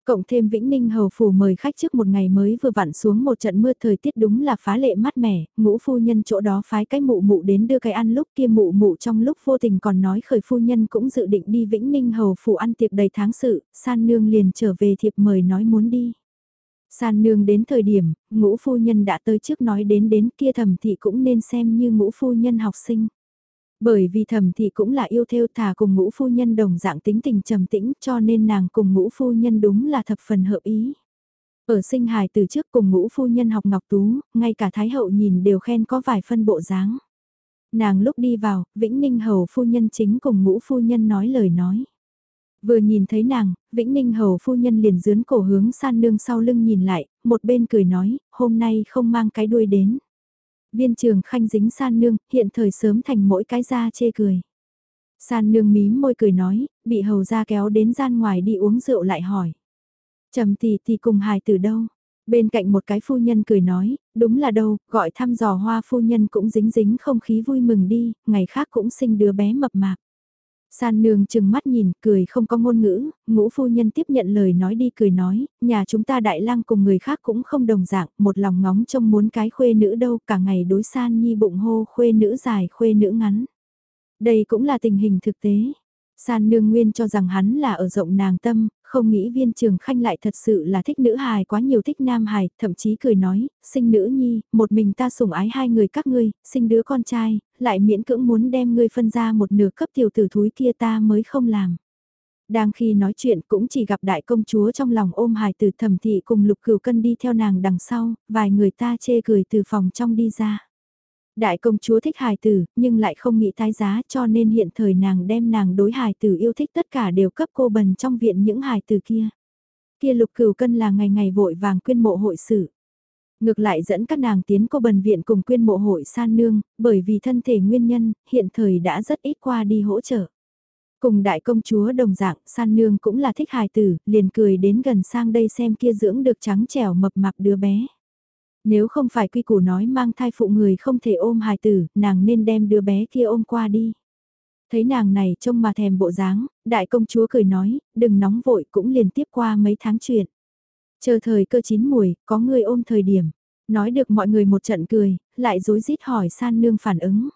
Speaker 1: Cộng thêm Vĩnh Ninh Hầu Phủ mời khách trước một ngày mới vừa vặn xuống một trận mưa thời tiết đúng là phá lệ mát mẻ, ngũ phu nhân chỗ đó phái cái mụ mụ đến đưa cái ăn lúc kia mụ mụ trong lúc vô tình còn nói khởi phu nhân cũng dự định đi Vĩnh Ninh Hầu Phủ ăn tiệc đầy tháng sự, san nương liền trở về thiệp mời nói muốn đi. San nương đến thời điểm, ngũ phu nhân đã tới trước nói đến đến kia thẩm thị cũng nên xem như ngũ phu nhân học sinh. Bởi vì thẩm thị cũng là yêu theo thà cùng ngũ phu nhân đồng dạng tính tình trầm tĩnh cho nên nàng cùng ngũ phu nhân đúng là thập phần hợp ý. Ở sinh hài từ trước cùng ngũ phu nhân học ngọc tú, ngay cả thái hậu nhìn đều khen có vài phân bộ dáng. Nàng lúc đi vào, Vĩnh Ninh hầu phu nhân chính cùng ngũ phu nhân nói lời nói. Vừa nhìn thấy nàng, Vĩnh Ninh hầu phu nhân liền dướn cổ hướng san nương sau lưng nhìn lại, một bên cười nói, hôm nay không mang cái đuôi đến. Viên trường khanh dính san nương, hiện thời sớm thành mỗi cái da chê cười. San nương mím môi cười nói, bị hầu ra kéo đến gian ngoài đi uống rượu lại hỏi. trầm tỷ thì cùng hài từ đâu? Bên cạnh một cái phu nhân cười nói, đúng là đâu, gọi thăm dò hoa phu nhân cũng dính dính không khí vui mừng đi, ngày khác cũng sinh đứa bé mập mạp. San nương chừng mắt nhìn, cười không có ngôn ngữ, ngũ phu nhân tiếp nhận lời nói đi cười nói, nhà chúng ta đại lang cùng người khác cũng không đồng dạng, một lòng ngóng trông muốn cái khuê nữ đâu, cả ngày đối san nhi bụng hô khuê nữ dài khuê nữ ngắn. Đây cũng là tình hình thực tế. San nương nguyên cho rằng hắn là ở rộng nàng tâm, không nghĩ viên trường khanh lại thật sự là thích nữ hài quá nhiều thích nam hài, thậm chí cười nói, sinh nữ nhi, một mình ta sủng ái hai người các ngươi, sinh đứa con trai, lại miễn cưỡng muốn đem ngươi phân ra một nửa cấp tiểu tử thúi kia ta mới không làm. Đang khi nói chuyện cũng chỉ gặp đại công chúa trong lòng ôm hài từ thẩm thị cùng lục cửu cân đi theo nàng đằng sau, vài người ta chê cười từ phòng trong đi ra. Đại công chúa thích hài tử, nhưng lại không nghĩ tái giá cho nên hiện thời nàng đem nàng đối hài tử yêu thích tất cả đều cấp cô bần trong viện những hài tử kia. Kia lục cửu cân là ngày ngày vội vàng quyên mộ hội sự. Ngược lại dẫn các nàng tiến cô bần viện cùng quyên mộ hội san nương, bởi vì thân thể nguyên nhân, hiện thời đã rất ít qua đi hỗ trợ. Cùng đại công chúa đồng dạng, san nương cũng là thích hài tử, liền cười đến gần sang đây xem kia dưỡng được trắng trẻo mập mạp đứa bé. Nếu không phải quy củ nói mang thai phụ người không thể ôm hài tử, nàng nên đem đứa bé kia ôm qua đi. Thấy nàng này trông mà thèm bộ dáng, đại công chúa cười nói, đừng nóng vội cũng liền tiếp qua mấy tháng chuyện. Chờ thời cơ chín mùi, có người ôm thời điểm. Nói được mọi người một trận cười, lại dối rít hỏi san nương phản ứng.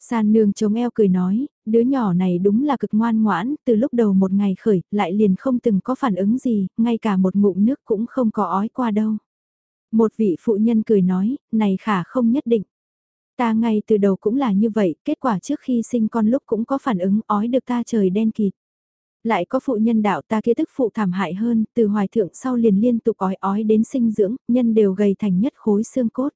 Speaker 1: San nương chống eo cười nói, đứa nhỏ này đúng là cực ngoan ngoãn, từ lúc đầu một ngày khởi, lại liền không từng có phản ứng gì, ngay cả một ngụm nước cũng không có ói qua đâu. Một vị phụ nhân cười nói, này khả không nhất định. Ta ngay từ đầu cũng là như vậy, kết quả trước khi sinh con lúc cũng có phản ứng ói được ta trời đen kịt. Lại có phụ nhân đạo ta kia tức phụ thảm hại hơn, từ hoài thượng sau liền liên tục ói ói đến sinh dưỡng, nhân đều gầy thành nhất khối xương cốt.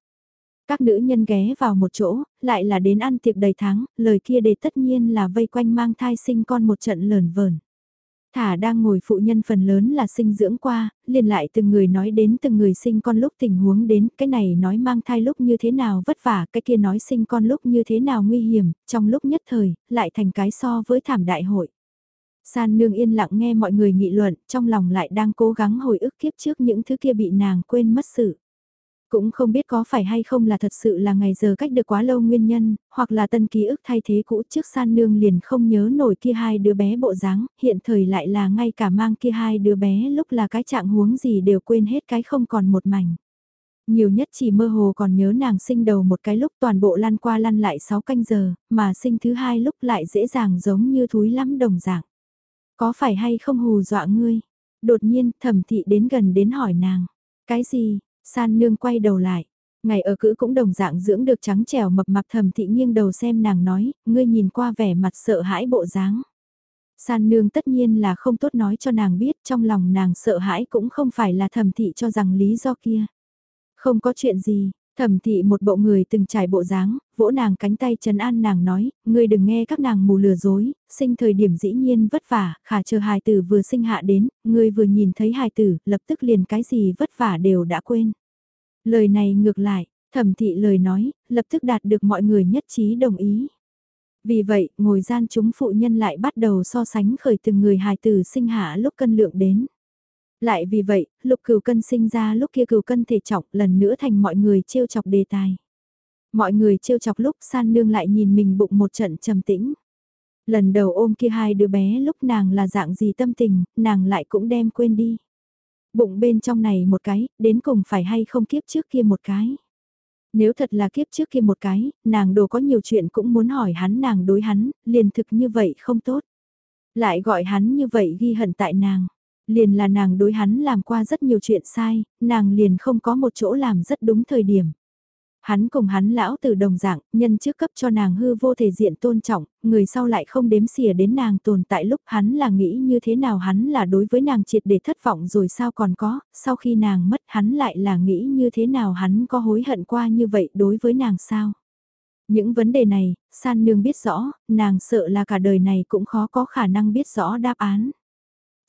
Speaker 1: Các nữ nhân ghé vào một chỗ, lại là đến ăn tiệc đầy tháng, lời kia đề tất nhiên là vây quanh mang thai sinh con một trận lờn vờn. Thả đang ngồi phụ nhân phần lớn là sinh dưỡng qua, liền lại từng người nói đến từng người sinh con lúc tình huống đến, cái này nói mang thai lúc như thế nào vất vả, cái kia nói sinh con lúc như thế nào nguy hiểm, trong lúc nhất thời, lại thành cái so với thảm đại hội. San nương yên lặng nghe mọi người nghị luận, trong lòng lại đang cố gắng hồi ức kiếp trước những thứ kia bị nàng quên mất sự. Cũng không biết có phải hay không là thật sự là ngày giờ cách được quá lâu nguyên nhân, hoặc là tân ký ức thay thế cũ trước san nương liền không nhớ nổi kia hai đứa bé bộ dáng, hiện thời lại là ngay cả mang kia hai đứa bé lúc là cái trạng huống gì đều quên hết cái không còn một mảnh. Nhiều nhất chỉ mơ hồ còn nhớ nàng sinh đầu một cái lúc toàn bộ lăn qua lăn lại 6 canh giờ, mà sinh thứ hai lúc lại dễ dàng giống như thúi lắm đồng dạng. Có phải hay không hù dọa ngươi? Đột nhiên thẩm thị đến gần đến hỏi nàng. Cái gì? San nương quay đầu lại. Ngày ở cữ cũng đồng dạng dưỡng được trắng trẻo mập mạp thầm thị nghiêng đầu xem nàng nói, ngươi nhìn qua vẻ mặt sợ hãi bộ dáng. San nương tất nhiên là không tốt nói cho nàng biết trong lòng nàng sợ hãi cũng không phải là thầm thị cho rằng lý do kia. Không có chuyện gì, Thẩm thị một bộ người từng trải bộ dáng, vỗ nàng cánh tay trấn an nàng nói, ngươi đừng nghe các nàng mù lừa dối, sinh thời điểm dĩ nhiên vất vả, khả chờ hài tử vừa sinh hạ đến, ngươi vừa nhìn thấy hài tử, lập tức liền cái gì vất vả đều đã quên. Lời này ngược lại, thẩm thị lời nói, lập tức đạt được mọi người nhất trí đồng ý. Vì vậy, ngồi gian chúng phụ nhân lại bắt đầu so sánh khởi từng người hài tử sinh hạ lúc cân lượng đến. Lại vì vậy, lục cửu cân sinh ra lúc kia cửu cân thể trọng lần nữa thành mọi người trêu chọc đề tài. Mọi người trêu chọc lúc san nương lại nhìn mình bụng một trận trầm tĩnh. Lần đầu ôm kia hai đứa bé lúc nàng là dạng gì tâm tình, nàng lại cũng đem quên đi. Bụng bên trong này một cái, đến cùng phải hay không kiếp trước kia một cái. Nếu thật là kiếp trước kia một cái, nàng đồ có nhiều chuyện cũng muốn hỏi hắn nàng đối hắn, liền thực như vậy không tốt. Lại gọi hắn như vậy ghi hận tại nàng. Liền là nàng đối hắn làm qua rất nhiều chuyện sai, nàng liền không có một chỗ làm rất đúng thời điểm. Hắn cùng hắn lão từ đồng dạng, nhân trước cấp cho nàng hư vô thể diện tôn trọng, người sau lại không đếm xỉa đến nàng tồn tại lúc hắn là nghĩ như thế nào hắn là đối với nàng triệt để thất vọng rồi sao còn có, sau khi nàng mất hắn lại là nghĩ như thế nào hắn có hối hận qua như vậy đối với nàng sao. Những vấn đề này, san nương biết rõ, nàng sợ là cả đời này cũng khó có khả năng biết rõ đáp án.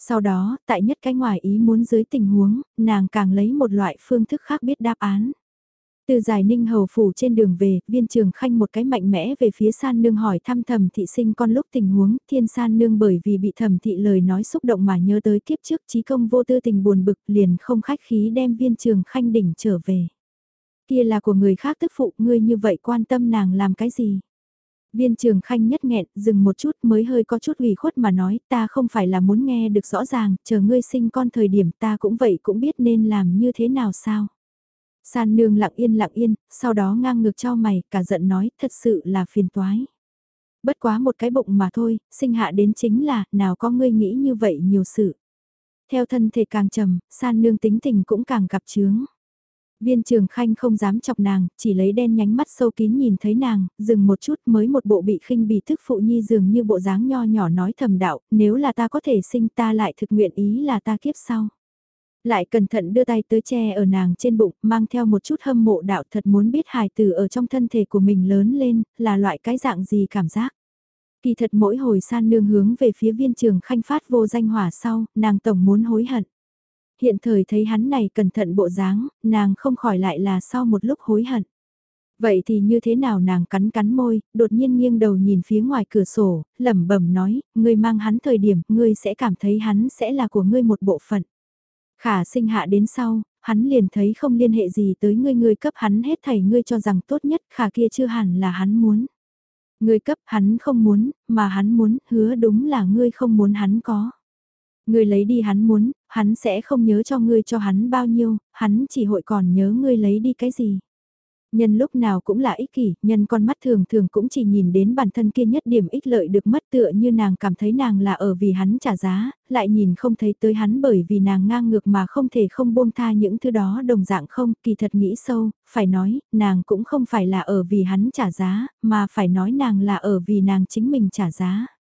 Speaker 1: Sau đó, tại nhất cái ngoài ý muốn dưới tình huống, nàng càng lấy một loại phương thức khác biết đáp án. Từ giải ninh hầu phủ trên đường về, viên trường khanh một cái mạnh mẽ về phía san nương hỏi thăm thầm thị sinh con lúc tình huống, thiên san nương bởi vì bị thầm thị lời nói xúc động mà nhớ tới kiếp trước trí công vô tư tình buồn bực liền không khách khí đem viên trường khanh đỉnh trở về. Kia là của người khác tức phụ ngươi như vậy quan tâm nàng làm cái gì? Viên trường khanh nhất nghẹn, dừng một chút mới hơi có chút ủy khuất mà nói, ta không phải là muốn nghe được rõ ràng, chờ ngươi sinh con thời điểm ta cũng vậy cũng biết nên làm như thế nào sao. San nương lặng yên lặng yên, sau đó ngang ngược cho mày, cả giận nói, thật sự là phiền toái. Bất quá một cái bụng mà thôi, sinh hạ đến chính là, nào có ngươi nghĩ như vậy nhiều sự. Theo thân thể càng trầm, san nương tính tình cũng càng gặp chướng. Viên trường khanh không dám chọc nàng, chỉ lấy đen nhánh mắt sâu kín nhìn thấy nàng, dừng một chút mới một bộ bị khinh bỉ thức phụ nhi dường như bộ dáng nho nhỏ nói thầm đạo, nếu là ta có thể sinh ta lại thực nguyện ý là ta kiếp sau. Lại cẩn thận đưa tay tới che ở nàng trên bụng, mang theo một chút hâm mộ đạo thật muốn biết hài tử ở trong thân thể của mình lớn lên, là loại cái dạng gì cảm giác. Kỳ thật mỗi hồi san nương hướng về phía viên trường khanh phát vô danh hỏa sau, nàng tổng muốn hối hận hiện thời thấy hắn này cẩn thận bộ dáng, nàng không khỏi lại là sau một lúc hối hận. Vậy thì như thế nào nàng cắn cắn môi, đột nhiên nghiêng đầu nhìn phía ngoài cửa sổ, lẩm bẩm nói, ngươi mang hắn thời điểm, ngươi sẽ cảm thấy hắn sẽ là của ngươi một bộ phận. Khả sinh hạ đến sau, hắn liền thấy không liên hệ gì tới ngươi ngươi cấp hắn hết thảy ngươi cho rằng tốt nhất, khả kia chưa hẳn là hắn muốn. Ngươi cấp hắn không muốn, mà hắn muốn, hứa đúng là ngươi không muốn hắn có. Ngươi lấy đi hắn muốn, hắn sẽ không nhớ cho ngươi cho hắn bao nhiêu, hắn chỉ hội còn nhớ ngươi lấy đi cái gì. Nhân lúc nào cũng là ích kỷ, nhân con mắt thường thường cũng chỉ nhìn đến bản thân kia nhất điểm ích lợi được mất tựa như nàng cảm thấy nàng là ở vì hắn trả giá, lại nhìn không thấy tới hắn bởi vì nàng ngang ngược mà không thể không buông tha những thứ đó đồng dạng không, kỳ thật nghĩ sâu, phải nói, nàng cũng không phải là ở vì hắn trả giá, mà phải nói nàng là ở vì nàng chính mình trả giá.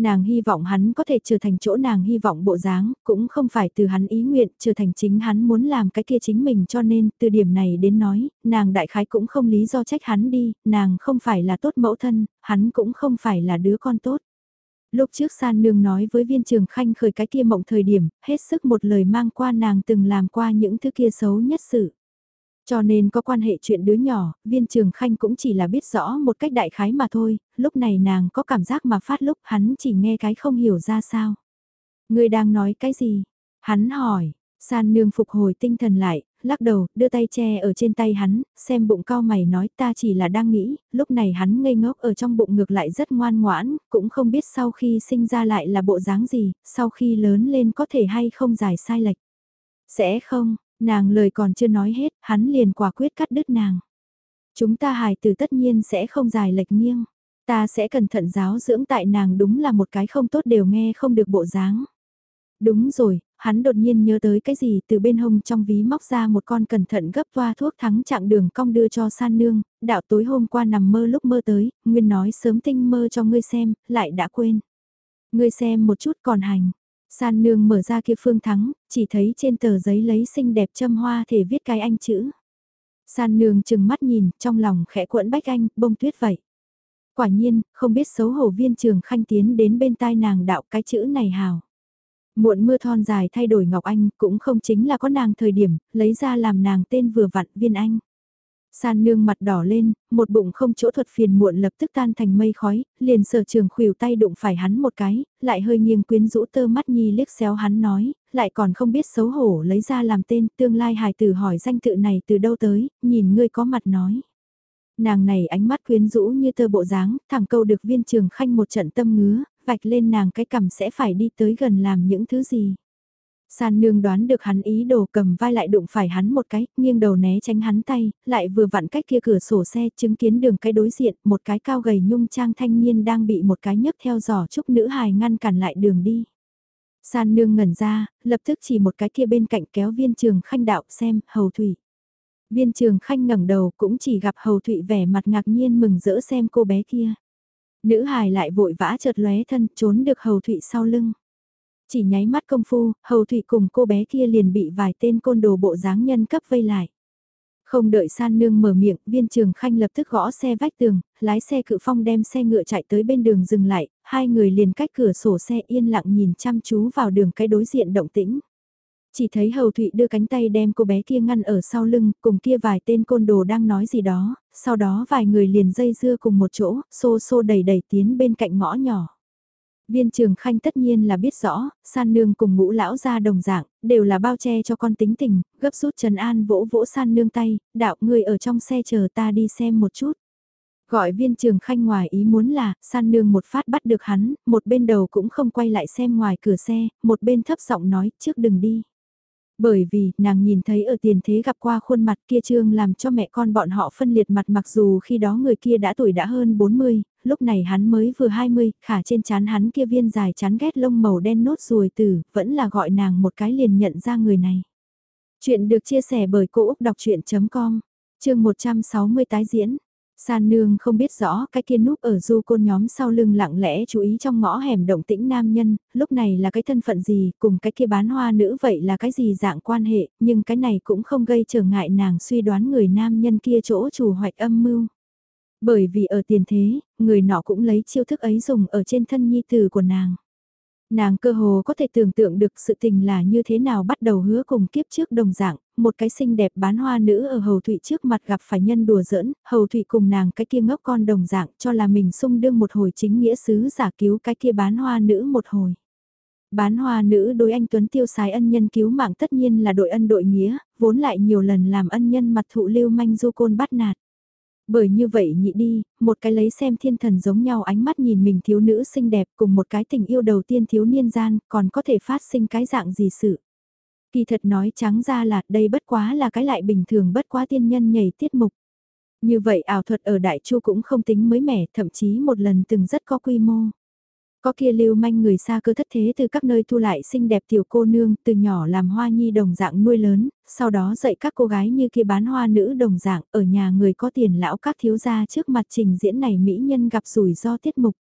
Speaker 1: Nàng hy vọng hắn có thể trở thành chỗ nàng hy vọng bộ dáng, cũng không phải từ hắn ý nguyện, trở thành chính hắn muốn làm cái kia chính mình cho nên, từ điểm này đến nói, nàng đại khái cũng không lý do trách hắn đi, nàng không phải là tốt mẫu thân, hắn cũng không phải là đứa con tốt. Lúc trước san nương nói với viên trường khanh khởi cái kia mộng thời điểm, hết sức một lời mang qua nàng từng làm qua những thứ kia xấu nhất sự. Cho nên có quan hệ chuyện đứa nhỏ, viên trường khanh cũng chỉ là biết rõ một cách đại khái mà thôi, lúc này nàng có cảm giác mà phát lúc hắn chỉ nghe cái không hiểu ra sao. Người đang nói cái gì? Hắn hỏi, san nương phục hồi tinh thần lại, lắc đầu, đưa tay che ở trên tay hắn, xem bụng cao mày nói ta chỉ là đang nghĩ, lúc này hắn ngây ngốc ở trong bụng ngược lại rất ngoan ngoãn, cũng không biết sau khi sinh ra lại là bộ dáng gì, sau khi lớn lên có thể hay không giải sai lệch. Sẽ không, Nàng lời còn chưa nói hết, hắn liền quả quyết cắt đứt nàng. Chúng ta hài từ tất nhiên sẽ không dài lệch nghiêng. Ta sẽ cẩn thận giáo dưỡng tại nàng đúng là một cái không tốt đều nghe không được bộ dáng. Đúng rồi, hắn đột nhiên nhớ tới cái gì từ bên hông trong ví móc ra một con cẩn thận gấp toa thuốc thắng chặng đường cong đưa cho san nương, đạo tối hôm qua nằm mơ lúc mơ tới, nguyên nói sớm tinh mơ cho ngươi xem, lại đã quên. Ngươi xem một chút còn hành, San nương mở ra kia phương thắng, chỉ thấy trên tờ giấy lấy xinh đẹp châm hoa thể viết cái anh chữ. San nương chừng mắt nhìn, trong lòng khẽ quẫn bách anh, bông tuyết vậy. Quả nhiên, không biết xấu hổ viên trường khanh tiến đến bên tai nàng đạo cái chữ này hào. Muộn mưa thon dài thay đổi Ngọc Anh cũng không chính là có nàng thời điểm, lấy ra làm nàng tên vừa vặn viên anh. San nương mặt đỏ lên, một bụng không chỗ thuật phiền muộn lập tức tan thành mây khói, liền sở trường khuỷu tay đụng phải hắn một cái, lại hơi nghiêng quyến rũ tơ mắt nhi liếc xéo hắn nói, lại còn không biết xấu hổ lấy ra làm tên, tương lai hài tử hỏi danh tự này từ đâu tới, nhìn ngươi có mặt nói. Nàng này ánh mắt quyến rũ như tơ bộ dáng, thẳng câu được viên trường khanh một trận tâm ngứa, vạch lên nàng cái cầm sẽ phải đi tới gần làm những thứ gì. San nương đoán được hắn ý đồ cầm vai lại đụng phải hắn một cái, nghiêng đầu né tránh hắn tay, lại vừa vặn cách kia cửa sổ xe chứng kiến đường cái đối diện, một cái cao gầy nhung trang thanh niên đang bị một cái nhấc theo giỏ trúc nữ hài ngăn cản lại đường đi. San nương ngẩn ra, lập tức chỉ một cái kia bên cạnh kéo viên trường khanh đạo xem, hầu thủy. Viên trường khanh ngẩng đầu cũng chỉ gặp hầu thủy vẻ mặt ngạc nhiên mừng rỡ xem cô bé kia. Nữ hài lại vội vã chợt lóe thân trốn được hầu thủy sau lưng. Chỉ nháy mắt công phu, hầu thụy cùng cô bé kia liền bị vài tên côn đồ bộ dáng nhân cấp vây lại. Không đợi san nương mở miệng, viên trường khanh lập tức gõ xe vách tường, lái xe cự phong đem xe ngựa chạy tới bên đường dừng lại, hai người liền cách cửa sổ xe yên lặng nhìn chăm chú vào đường cái đối diện động tĩnh. Chỉ thấy hầu thụy đưa cánh tay đem cô bé kia ngăn ở sau lưng, cùng kia vài tên côn đồ đang nói gì đó, sau đó vài người liền dây dưa cùng một chỗ, xô xô đầy đầy tiến bên cạnh ngõ nhỏ. Viên trường khanh tất nhiên là biết rõ, san nương cùng ngũ lão ra đồng dạng, đều là bao che cho con tính tình, gấp rút Trần An vỗ vỗ san nương tay, đạo người ở trong xe chờ ta đi xem một chút. Gọi viên trường khanh ngoài ý muốn là, san nương một phát bắt được hắn, một bên đầu cũng không quay lại xem ngoài cửa xe, một bên thấp giọng nói trước đừng đi. Bởi vì, nàng nhìn thấy ở tiền thế gặp qua khuôn mặt kia trương làm cho mẹ con bọn họ phân liệt mặt mặc dù khi đó người kia đã tuổi đã hơn 40, lúc này hắn mới vừa 20, khả trên chán hắn kia viên dài chán ghét lông màu đen nốt ruồi tử, vẫn là gọi nàng một cái liền nhận ra người này. Chuyện được chia sẻ bởi Cô Úc Đọc Chuyện.com, chương 160 tái diễn. San nương không biết rõ cái kia núp ở du côn nhóm sau lưng lặng lẽ chú ý trong ngõ hẻm động tĩnh nam nhân, lúc này là cái thân phận gì, cùng cái kia bán hoa nữ vậy là cái gì dạng quan hệ, nhưng cái này cũng không gây trở ngại nàng suy đoán người nam nhân kia chỗ chủ hoạch âm mưu. Bởi vì ở tiền thế, người nọ cũng lấy chiêu thức ấy dùng ở trên thân nhi tử của nàng. Nàng cơ hồ có thể tưởng tượng được sự tình là như thế nào bắt đầu hứa cùng kiếp trước đồng dạng, một cái xinh đẹp bán hoa nữ ở hầu thụy trước mặt gặp phải nhân đùa giỡn, hầu thụy cùng nàng cái kia ngốc con đồng dạng cho là mình sung đương một hồi chính nghĩa sứ giả cứu cái kia bán hoa nữ một hồi. Bán hoa nữ đối anh Tuấn tiêu sái ân nhân cứu mạng tất nhiên là đội ân đội nghĩa, vốn lại nhiều lần làm ân nhân mặt thụ lưu manh du côn bắt nạt. Bởi như vậy nhị đi, một cái lấy xem thiên thần giống nhau ánh mắt nhìn mình thiếu nữ xinh đẹp cùng một cái tình yêu đầu tiên thiếu niên gian còn có thể phát sinh cái dạng gì sự. Kỳ thật nói trắng ra là đây bất quá là cái lại bình thường bất quá tiên nhân nhảy tiết mục. Như vậy ảo thuật ở Đại Chu cũng không tính mới mẻ, thậm chí một lần từng rất có quy mô. Có kia lưu manh người xa cơ thất thế từ các nơi thu lại xinh đẹp tiểu cô nương từ nhỏ làm hoa nhi đồng dạng nuôi lớn, sau đó dạy các cô gái như kia bán hoa nữ đồng dạng ở nhà người có tiền lão các thiếu gia trước mặt trình diễn này mỹ nhân gặp rủi ro tiết mục.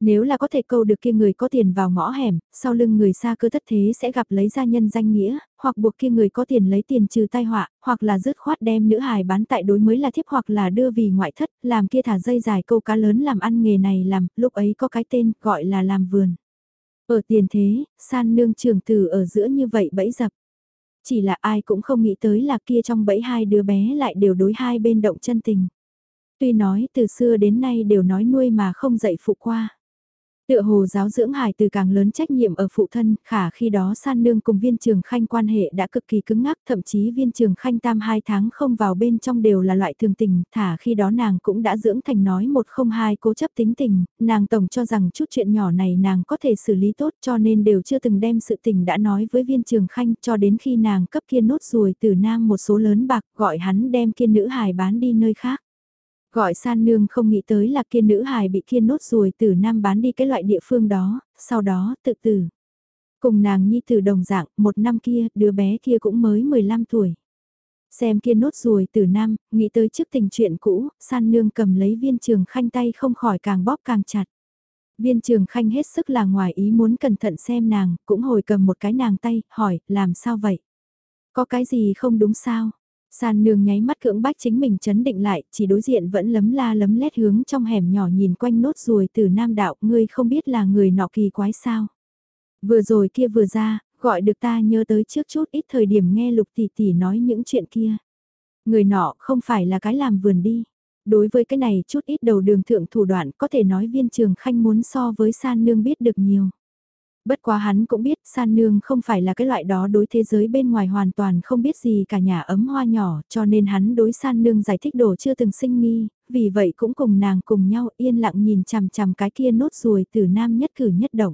Speaker 1: Nếu là có thể câu được kia người có tiền vào ngõ hẻm, sau lưng người xa cơ thất thế sẽ gặp lấy gia nhân danh nghĩa, hoặc buộc kia người có tiền lấy tiền trừ tai họa, hoặc là dứt khoát đem nữ hài bán tại đối mới là thiếp hoặc là đưa vì ngoại thất, làm kia thả dây dài câu cá lớn làm ăn nghề này làm, lúc ấy có cái tên gọi là làm vườn. Ở tiền thế, san nương trường tử ở giữa như vậy bẫy dập. Chỉ là ai cũng không nghĩ tới là kia trong bẫy hai đứa bé lại đều đối hai bên động chân tình. Tuy nói từ xưa đến nay đều nói nuôi mà không dạy phụ qua. Tựa hồ giáo dưỡng Hải từ càng lớn trách nhiệm ở phụ thân, khả khi đó san nương cùng viên trường khanh quan hệ đã cực kỳ cứng ngắc, thậm chí viên trường khanh tam hai tháng không vào bên trong đều là loại thường tình, thả khi đó nàng cũng đã dưỡng thành nói một không hai cố chấp tính tình, nàng tổng cho rằng chút chuyện nhỏ này nàng có thể xử lý tốt cho nên đều chưa từng đem sự tình đã nói với viên trường khanh cho đến khi nàng cấp kia nốt ruồi từ nam một số lớn bạc gọi hắn đem kia nữ hài bán đi nơi khác. Gọi san nương không nghĩ tới là kia nữ hài bị kia nốt ruồi từ nam bán đi cái loại địa phương đó, sau đó tự tử. Cùng nàng nhi từ đồng dạng, một năm kia, đứa bé kia cũng mới 15 tuổi. Xem kia nốt ruồi từ nam, nghĩ tới trước tình chuyện cũ, san nương cầm lấy viên trường khanh tay không khỏi càng bóp càng chặt. Viên trường khanh hết sức là ngoài ý muốn cẩn thận xem nàng, cũng hồi cầm một cái nàng tay, hỏi, làm sao vậy? Có cái gì không đúng sao? San nương nháy mắt cưỡng bách chính mình chấn định lại, chỉ đối diện vẫn lấm la lấm lét hướng trong hẻm nhỏ nhìn quanh nốt ruồi từ nam đạo, ngươi không biết là người nọ kỳ quái sao. Vừa rồi kia vừa ra, gọi được ta nhớ tới trước chút ít thời điểm nghe lục tỷ tỷ nói những chuyện kia. Người nọ không phải là cái làm vườn đi. Đối với cái này chút ít đầu đường thượng thủ đoạn có thể nói viên trường khanh muốn so với san nương biết được nhiều. Bất quá hắn cũng biết san nương không phải là cái loại đó đối thế giới bên ngoài hoàn toàn không biết gì cả nhà ấm hoa nhỏ cho nên hắn đối san nương giải thích đồ chưa từng sinh nghi, vì vậy cũng cùng nàng cùng nhau yên lặng nhìn chằm chằm cái kia nốt ruồi từ nam nhất cử nhất động.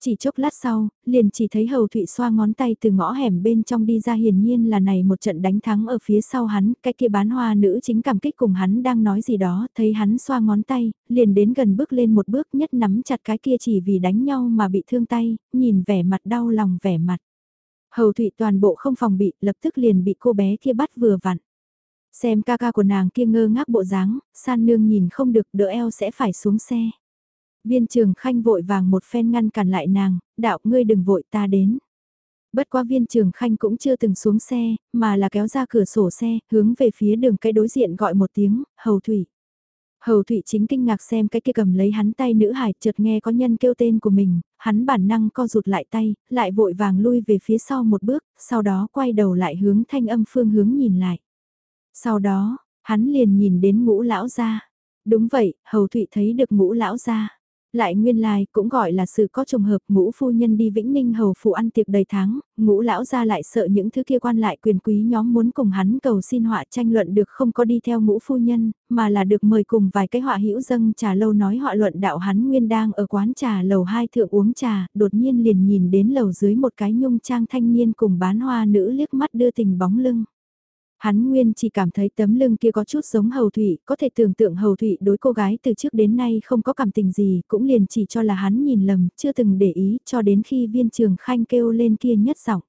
Speaker 1: Chỉ chốc lát sau, liền chỉ thấy Hầu Thụy xoa ngón tay từ ngõ hẻm bên trong đi ra hiển nhiên là này một trận đánh thắng ở phía sau hắn, cái kia bán hoa nữ chính cảm kích cùng hắn đang nói gì đó, thấy hắn xoa ngón tay, liền đến gần bước lên một bước nhất nắm chặt cái kia chỉ vì đánh nhau mà bị thương tay, nhìn vẻ mặt đau lòng vẻ mặt. Hầu Thụy toàn bộ không phòng bị, lập tức liền bị cô bé kia bắt vừa vặn. Xem ca ca của nàng kia ngơ ngác bộ dáng, san nương nhìn không được đỡ eo sẽ phải xuống xe. Viên trường khanh vội vàng một phen ngăn cản lại nàng, đạo ngươi đừng vội ta đến. Bất qua viên trường khanh cũng chưa từng xuống xe, mà là kéo ra cửa sổ xe, hướng về phía đường cái đối diện gọi một tiếng, hầu thủy. Hầu thủy chính kinh ngạc xem cái kia cầm lấy hắn tay nữ hải chợt nghe có nhân kêu tên của mình, hắn bản năng co rụt lại tay, lại vội vàng lui về phía sau một bước, sau đó quay đầu lại hướng thanh âm phương hướng nhìn lại. Sau đó, hắn liền nhìn đến ngũ lão gia. Đúng vậy, hầu thụy thấy được ngũ lão gia. Lại nguyên lai cũng gọi là sự có trùng hợp ngũ phu nhân đi Vĩnh Ninh hầu phụ ăn tiệc đầy tháng, ngũ lão ra lại sợ những thứ kia quan lại quyền quý nhóm muốn cùng hắn cầu xin họa tranh luận được không có đi theo ngũ phu nhân, mà là được mời cùng vài cái họa hữu dâng trà lâu nói họa luận đạo hắn nguyên đang ở quán trà lầu hai thượng uống trà, đột nhiên liền nhìn đến lầu dưới một cái nhung trang thanh niên cùng bán hoa nữ liếc mắt đưa tình bóng lưng. Hắn nguyên chỉ cảm thấy tấm lưng kia có chút giống hầu thủy, có thể tưởng tượng hầu thủy đối cô gái từ trước đến nay không có cảm tình gì, cũng liền chỉ cho là hắn nhìn lầm, chưa từng để ý, cho đến khi viên trường khanh kêu lên kia nhất giọng.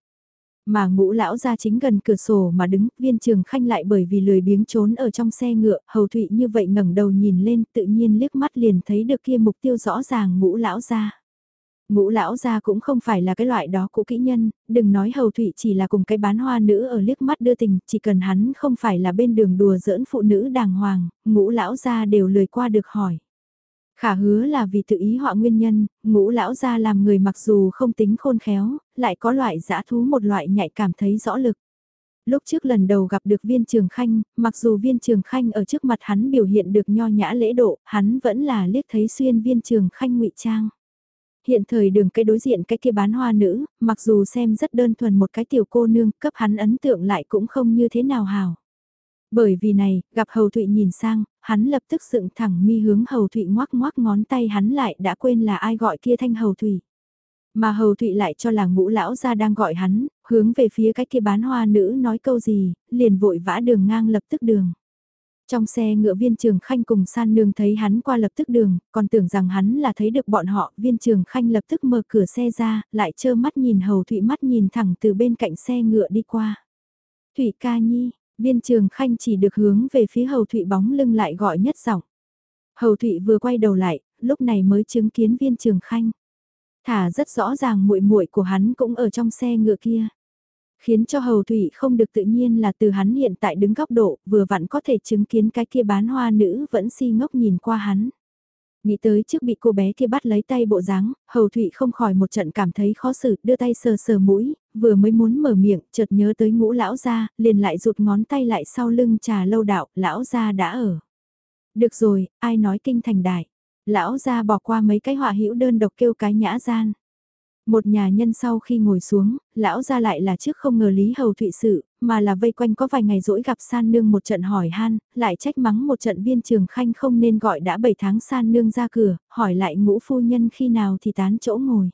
Speaker 1: Mà ngũ lão ra chính gần cửa sổ mà đứng, viên trường khanh lại bởi vì lười biếng trốn ở trong xe ngựa, hầu thụy như vậy ngẩng đầu nhìn lên, tự nhiên liếc mắt liền thấy được kia mục tiêu rõ ràng ngũ lão ra. Ngũ lão gia cũng không phải là cái loại đó cũ kỹ nhân, đừng nói hầu thụy chỉ là cùng cái bán hoa nữ ở liếc mắt đưa tình, chỉ cần hắn không phải là bên đường đùa giỡn phụ nữ đàng hoàng, ngũ lão gia đều lười qua được hỏi. Khả hứa là vì tự ý họa nguyên nhân, ngũ lão gia làm người mặc dù không tính khôn khéo, lại có loại giã thú một loại nhạy cảm thấy rõ lực. Lúc trước lần đầu gặp được viên trường khanh, mặc dù viên trường khanh ở trước mặt hắn biểu hiện được nho nhã lễ độ, hắn vẫn là liếc thấy xuyên viên trường khanh ngụy trang. Hiện thời đường cái đối diện cái kia bán hoa nữ, mặc dù xem rất đơn thuần một cái tiểu cô nương, cấp hắn ấn tượng lại cũng không như thế nào hào. Bởi vì này, gặp Hầu Thụy nhìn sang, hắn lập tức dựng thẳng mi hướng Hầu Thụy ngoác ngoác ngón tay hắn lại đã quên là ai gọi kia thanh Hầu Thụy. Mà Hầu Thụy lại cho là ngũ lão ra đang gọi hắn, hướng về phía cái kia bán hoa nữ nói câu gì, liền vội vã đường ngang lập tức đường. Trong xe ngựa viên trường khanh cùng san nương thấy hắn qua lập tức đường, còn tưởng rằng hắn là thấy được bọn họ, viên trường khanh lập tức mở cửa xe ra, lại trơ mắt nhìn hầu thụy mắt nhìn thẳng từ bên cạnh xe ngựa đi qua. Thụy ca nhi, viên trường khanh chỉ được hướng về phía hầu thụy bóng lưng lại gọi nhất giọng. Hầu thụy vừa quay đầu lại, lúc này mới chứng kiến viên trường khanh. Thả rất rõ ràng muội muội của hắn cũng ở trong xe ngựa kia. Khiến cho hầu thủy không được tự nhiên là từ hắn hiện tại đứng góc độ, vừa vặn có thể chứng kiến cái kia bán hoa nữ vẫn si ngốc nhìn qua hắn. Nghĩ tới trước bị cô bé kia bắt lấy tay bộ dáng, hầu thụy không khỏi một trận cảm thấy khó xử, đưa tay sờ sờ mũi, vừa mới muốn mở miệng, chợt nhớ tới ngũ lão gia, liền lại rụt ngón tay lại sau lưng trà lâu đạo, lão gia đã ở. Được rồi, ai nói kinh thành đại. Lão gia bỏ qua mấy cái họa hữu đơn độc kêu cái nhã gian. Một nhà nhân sau khi ngồi xuống, lão ra lại là trước không ngờ Lý Hầu Thụy sự, mà là vây quanh có vài ngày rỗi gặp san nương một trận hỏi han, lại trách mắng một trận viên trường khanh không nên gọi đã 7 tháng san nương ra cửa, hỏi lại ngũ phu nhân khi nào thì tán chỗ ngồi.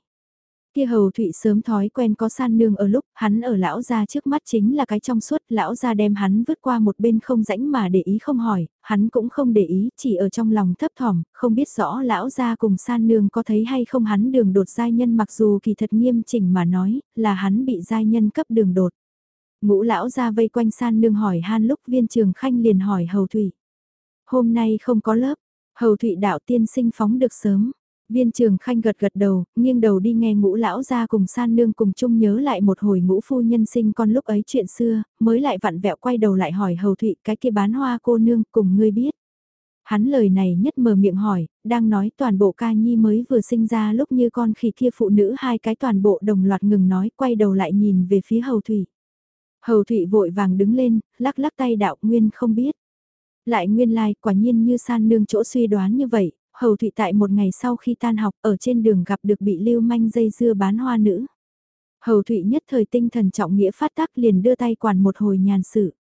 Speaker 1: Kia hầu thụy sớm thói quen có san nương ở lúc hắn ở lão gia trước mắt chính là cái trong suốt lão gia đem hắn vứt qua một bên không rãnh mà để ý không hỏi, hắn cũng không để ý chỉ ở trong lòng thấp thỏm, không biết rõ lão gia cùng san nương có thấy hay không hắn đường đột giai nhân mặc dù kỳ thật nghiêm chỉnh mà nói là hắn bị giai nhân cấp đường đột. Ngũ lão gia vây quanh san nương hỏi han lúc viên trường khanh liền hỏi hầu thụy. Hôm nay không có lớp, hầu thụy đạo tiên sinh phóng được sớm. Viên trường khanh gật gật đầu, nghiêng đầu đi nghe ngũ lão ra cùng san nương cùng chung nhớ lại một hồi ngũ phu nhân sinh con lúc ấy chuyện xưa, mới lại vặn vẹo quay đầu lại hỏi hầu thụy cái kia bán hoa cô nương cùng ngươi biết. Hắn lời này nhất mở miệng hỏi, đang nói toàn bộ ca nhi mới vừa sinh ra lúc như con khỉ kia phụ nữ hai cái toàn bộ đồng loạt ngừng nói quay đầu lại nhìn về phía hầu thụy Hầu thụy vội vàng đứng lên, lắc lắc tay đạo nguyên không biết. Lại nguyên lai like, quả nhiên như san nương chỗ suy đoán như vậy, hầu Thụy tại một ngày sau khi tan học ở trên đường gặp được bị lưu manh dây dưa bán hoa nữ. Hầu Thụy nhất thời tinh thần trọng nghĩa phát tác liền đưa tay quản một hồi nhàn sự.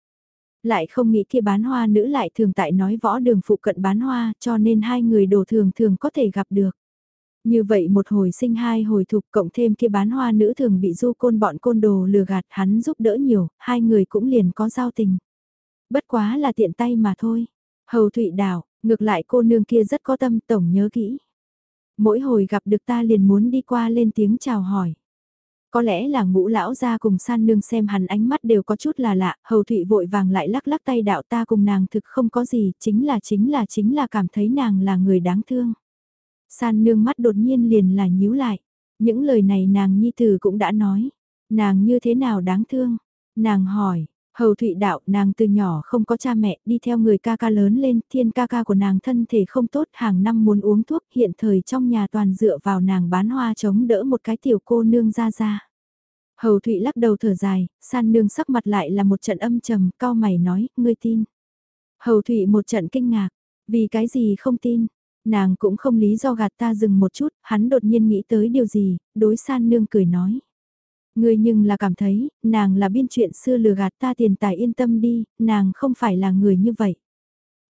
Speaker 1: Lại không nghĩ kia bán hoa nữ lại thường tại nói võ đường phụ cận bán hoa cho nên hai người đồ thường thường có thể gặp được. Như vậy một hồi sinh hai hồi thục cộng thêm kia bán hoa nữ thường bị du côn bọn côn đồ lừa gạt hắn giúp đỡ nhiều, hai người cũng liền có giao tình. Bất quá là tiện tay mà thôi. Hầu thụy đảo, ngược lại cô nương kia rất có tâm tổng nhớ kỹ. Mỗi hồi gặp được ta liền muốn đi qua lên tiếng chào hỏi. Có lẽ là ngũ lão ra cùng san nương xem hắn ánh mắt đều có chút là lạ, hầu thụy vội vàng lại lắc lắc tay đạo ta cùng nàng thực không có gì, chính là chính là chính là cảm thấy nàng là người đáng thương. San nương mắt đột nhiên liền là nhíu lại, những lời này nàng nhi tử cũng đã nói, nàng như thế nào đáng thương, nàng hỏi, Hầu Thụy Đạo, nàng từ nhỏ không có cha mẹ, đi theo người ca ca lớn lên, thiên ca ca của nàng thân thể không tốt, hàng năm muốn uống thuốc, hiện thời trong nhà toàn dựa vào nàng bán hoa chống đỡ một cái tiểu cô nương ra ra. Hầu Thụy lắc đầu thở dài, san nương sắc mặt lại là một trận âm trầm, cao mày nói, ngươi tin. Hầu Thụy một trận kinh ngạc, vì cái gì không tin, nàng cũng không lý do gạt ta dừng một chút, hắn đột nhiên nghĩ tới điều gì, đối san nương cười nói. Ngươi nhưng là cảm thấy, nàng là biên chuyện xưa lừa gạt ta tiền tài yên tâm đi, nàng không phải là người như vậy.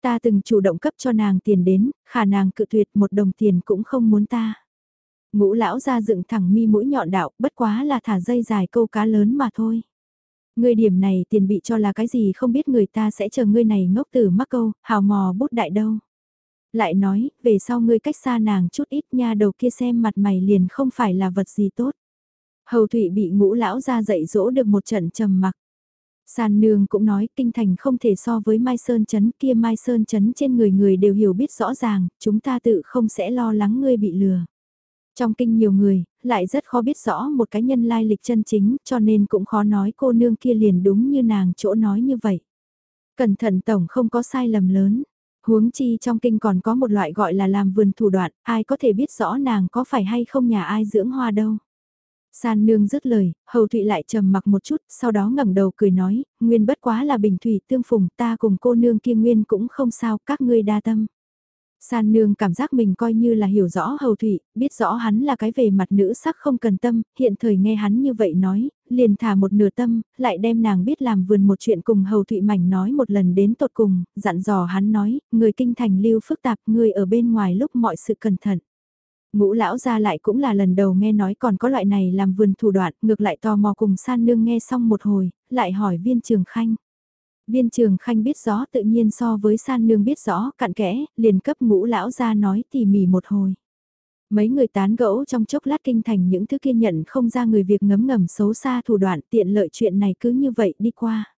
Speaker 1: Ta từng chủ động cấp cho nàng tiền đến, khả nàng cự tuyệt một đồng tiền cũng không muốn ta. Ngũ lão ra dựng thẳng mi mũi nhọn đạo, bất quá là thả dây dài câu cá lớn mà thôi. Ngươi điểm này tiền bị cho là cái gì không biết người ta sẽ chờ ngươi này ngốc tử mắc câu, hào mò bút đại đâu. Lại nói, về sau ngươi cách xa nàng chút ít nha đầu kia xem mặt mày liền không phải là vật gì tốt. Hầu Thụy bị ngũ lão ra dạy dỗ được một trận trầm mặc. San nương cũng nói kinh thành không thể so với Mai Sơn Trấn kia Mai Sơn Trấn trên người người đều hiểu biết rõ ràng, chúng ta tự không sẽ lo lắng ngươi bị lừa. Trong kinh nhiều người, lại rất khó biết rõ một cái nhân lai lịch chân chính, cho nên cũng khó nói cô nương kia liền đúng như nàng chỗ nói như vậy. Cẩn thận tổng không có sai lầm lớn. Huống chi trong kinh còn có một loại gọi là làm vườn thủ đoạn, ai có thể biết rõ nàng có phải hay không nhà ai dưỡng hoa đâu. San nương dứt lời, hầu thụy lại trầm mặc một chút, sau đó ngẩng đầu cười nói, nguyên bất quá là bình thủy tương phùng, ta cùng cô nương kia nguyên cũng không sao, các ngươi đa tâm. San nương cảm giác mình coi như là hiểu rõ hầu thụy, biết rõ hắn là cái về mặt nữ sắc không cần tâm, hiện thời nghe hắn như vậy nói, liền thả một nửa tâm, lại đem nàng biết làm vườn một chuyện cùng hầu thụy mảnh nói một lần đến tột cùng, dặn dò hắn nói, người kinh thành lưu phức tạp, người ở bên ngoài lúc mọi sự cẩn thận. Ngũ lão ra lại cũng là lần đầu nghe nói còn có loại này làm vườn thủ đoạn, ngược lại tò mò cùng san nương nghe xong một hồi, lại hỏi viên trường khanh. Viên trường khanh biết rõ tự nhiên so với san nương biết rõ, cặn kẽ, liền cấp ngũ lão ra nói tỉ mỉ một hồi. Mấy người tán gẫu trong chốc lát kinh thành những thứ kia nhận không ra người việc ngấm ngầm xấu xa thủ đoạn tiện lợi chuyện này cứ như vậy đi qua.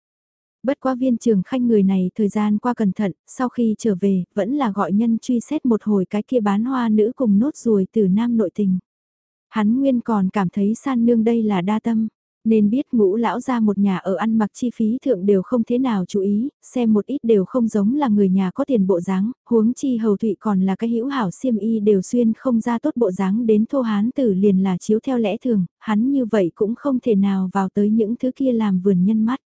Speaker 1: Bất qua viên trường khanh người này thời gian qua cẩn thận, sau khi trở về, vẫn là gọi nhân truy xét một hồi cái kia bán hoa nữ cùng nốt ruồi từ nam nội tình. Hắn nguyên còn cảm thấy san nương đây là đa tâm, nên biết ngũ lão ra một nhà ở ăn mặc chi phí thượng đều không thế nào chú ý, xem một ít đều không giống là người nhà có tiền bộ dáng, huống chi hầu thụy còn là cái hữu hảo xiêm y đều xuyên không ra tốt bộ dáng đến thô hán tử liền là chiếu theo lẽ thường, hắn như vậy cũng không thể nào vào tới những thứ kia làm vườn nhân mắt.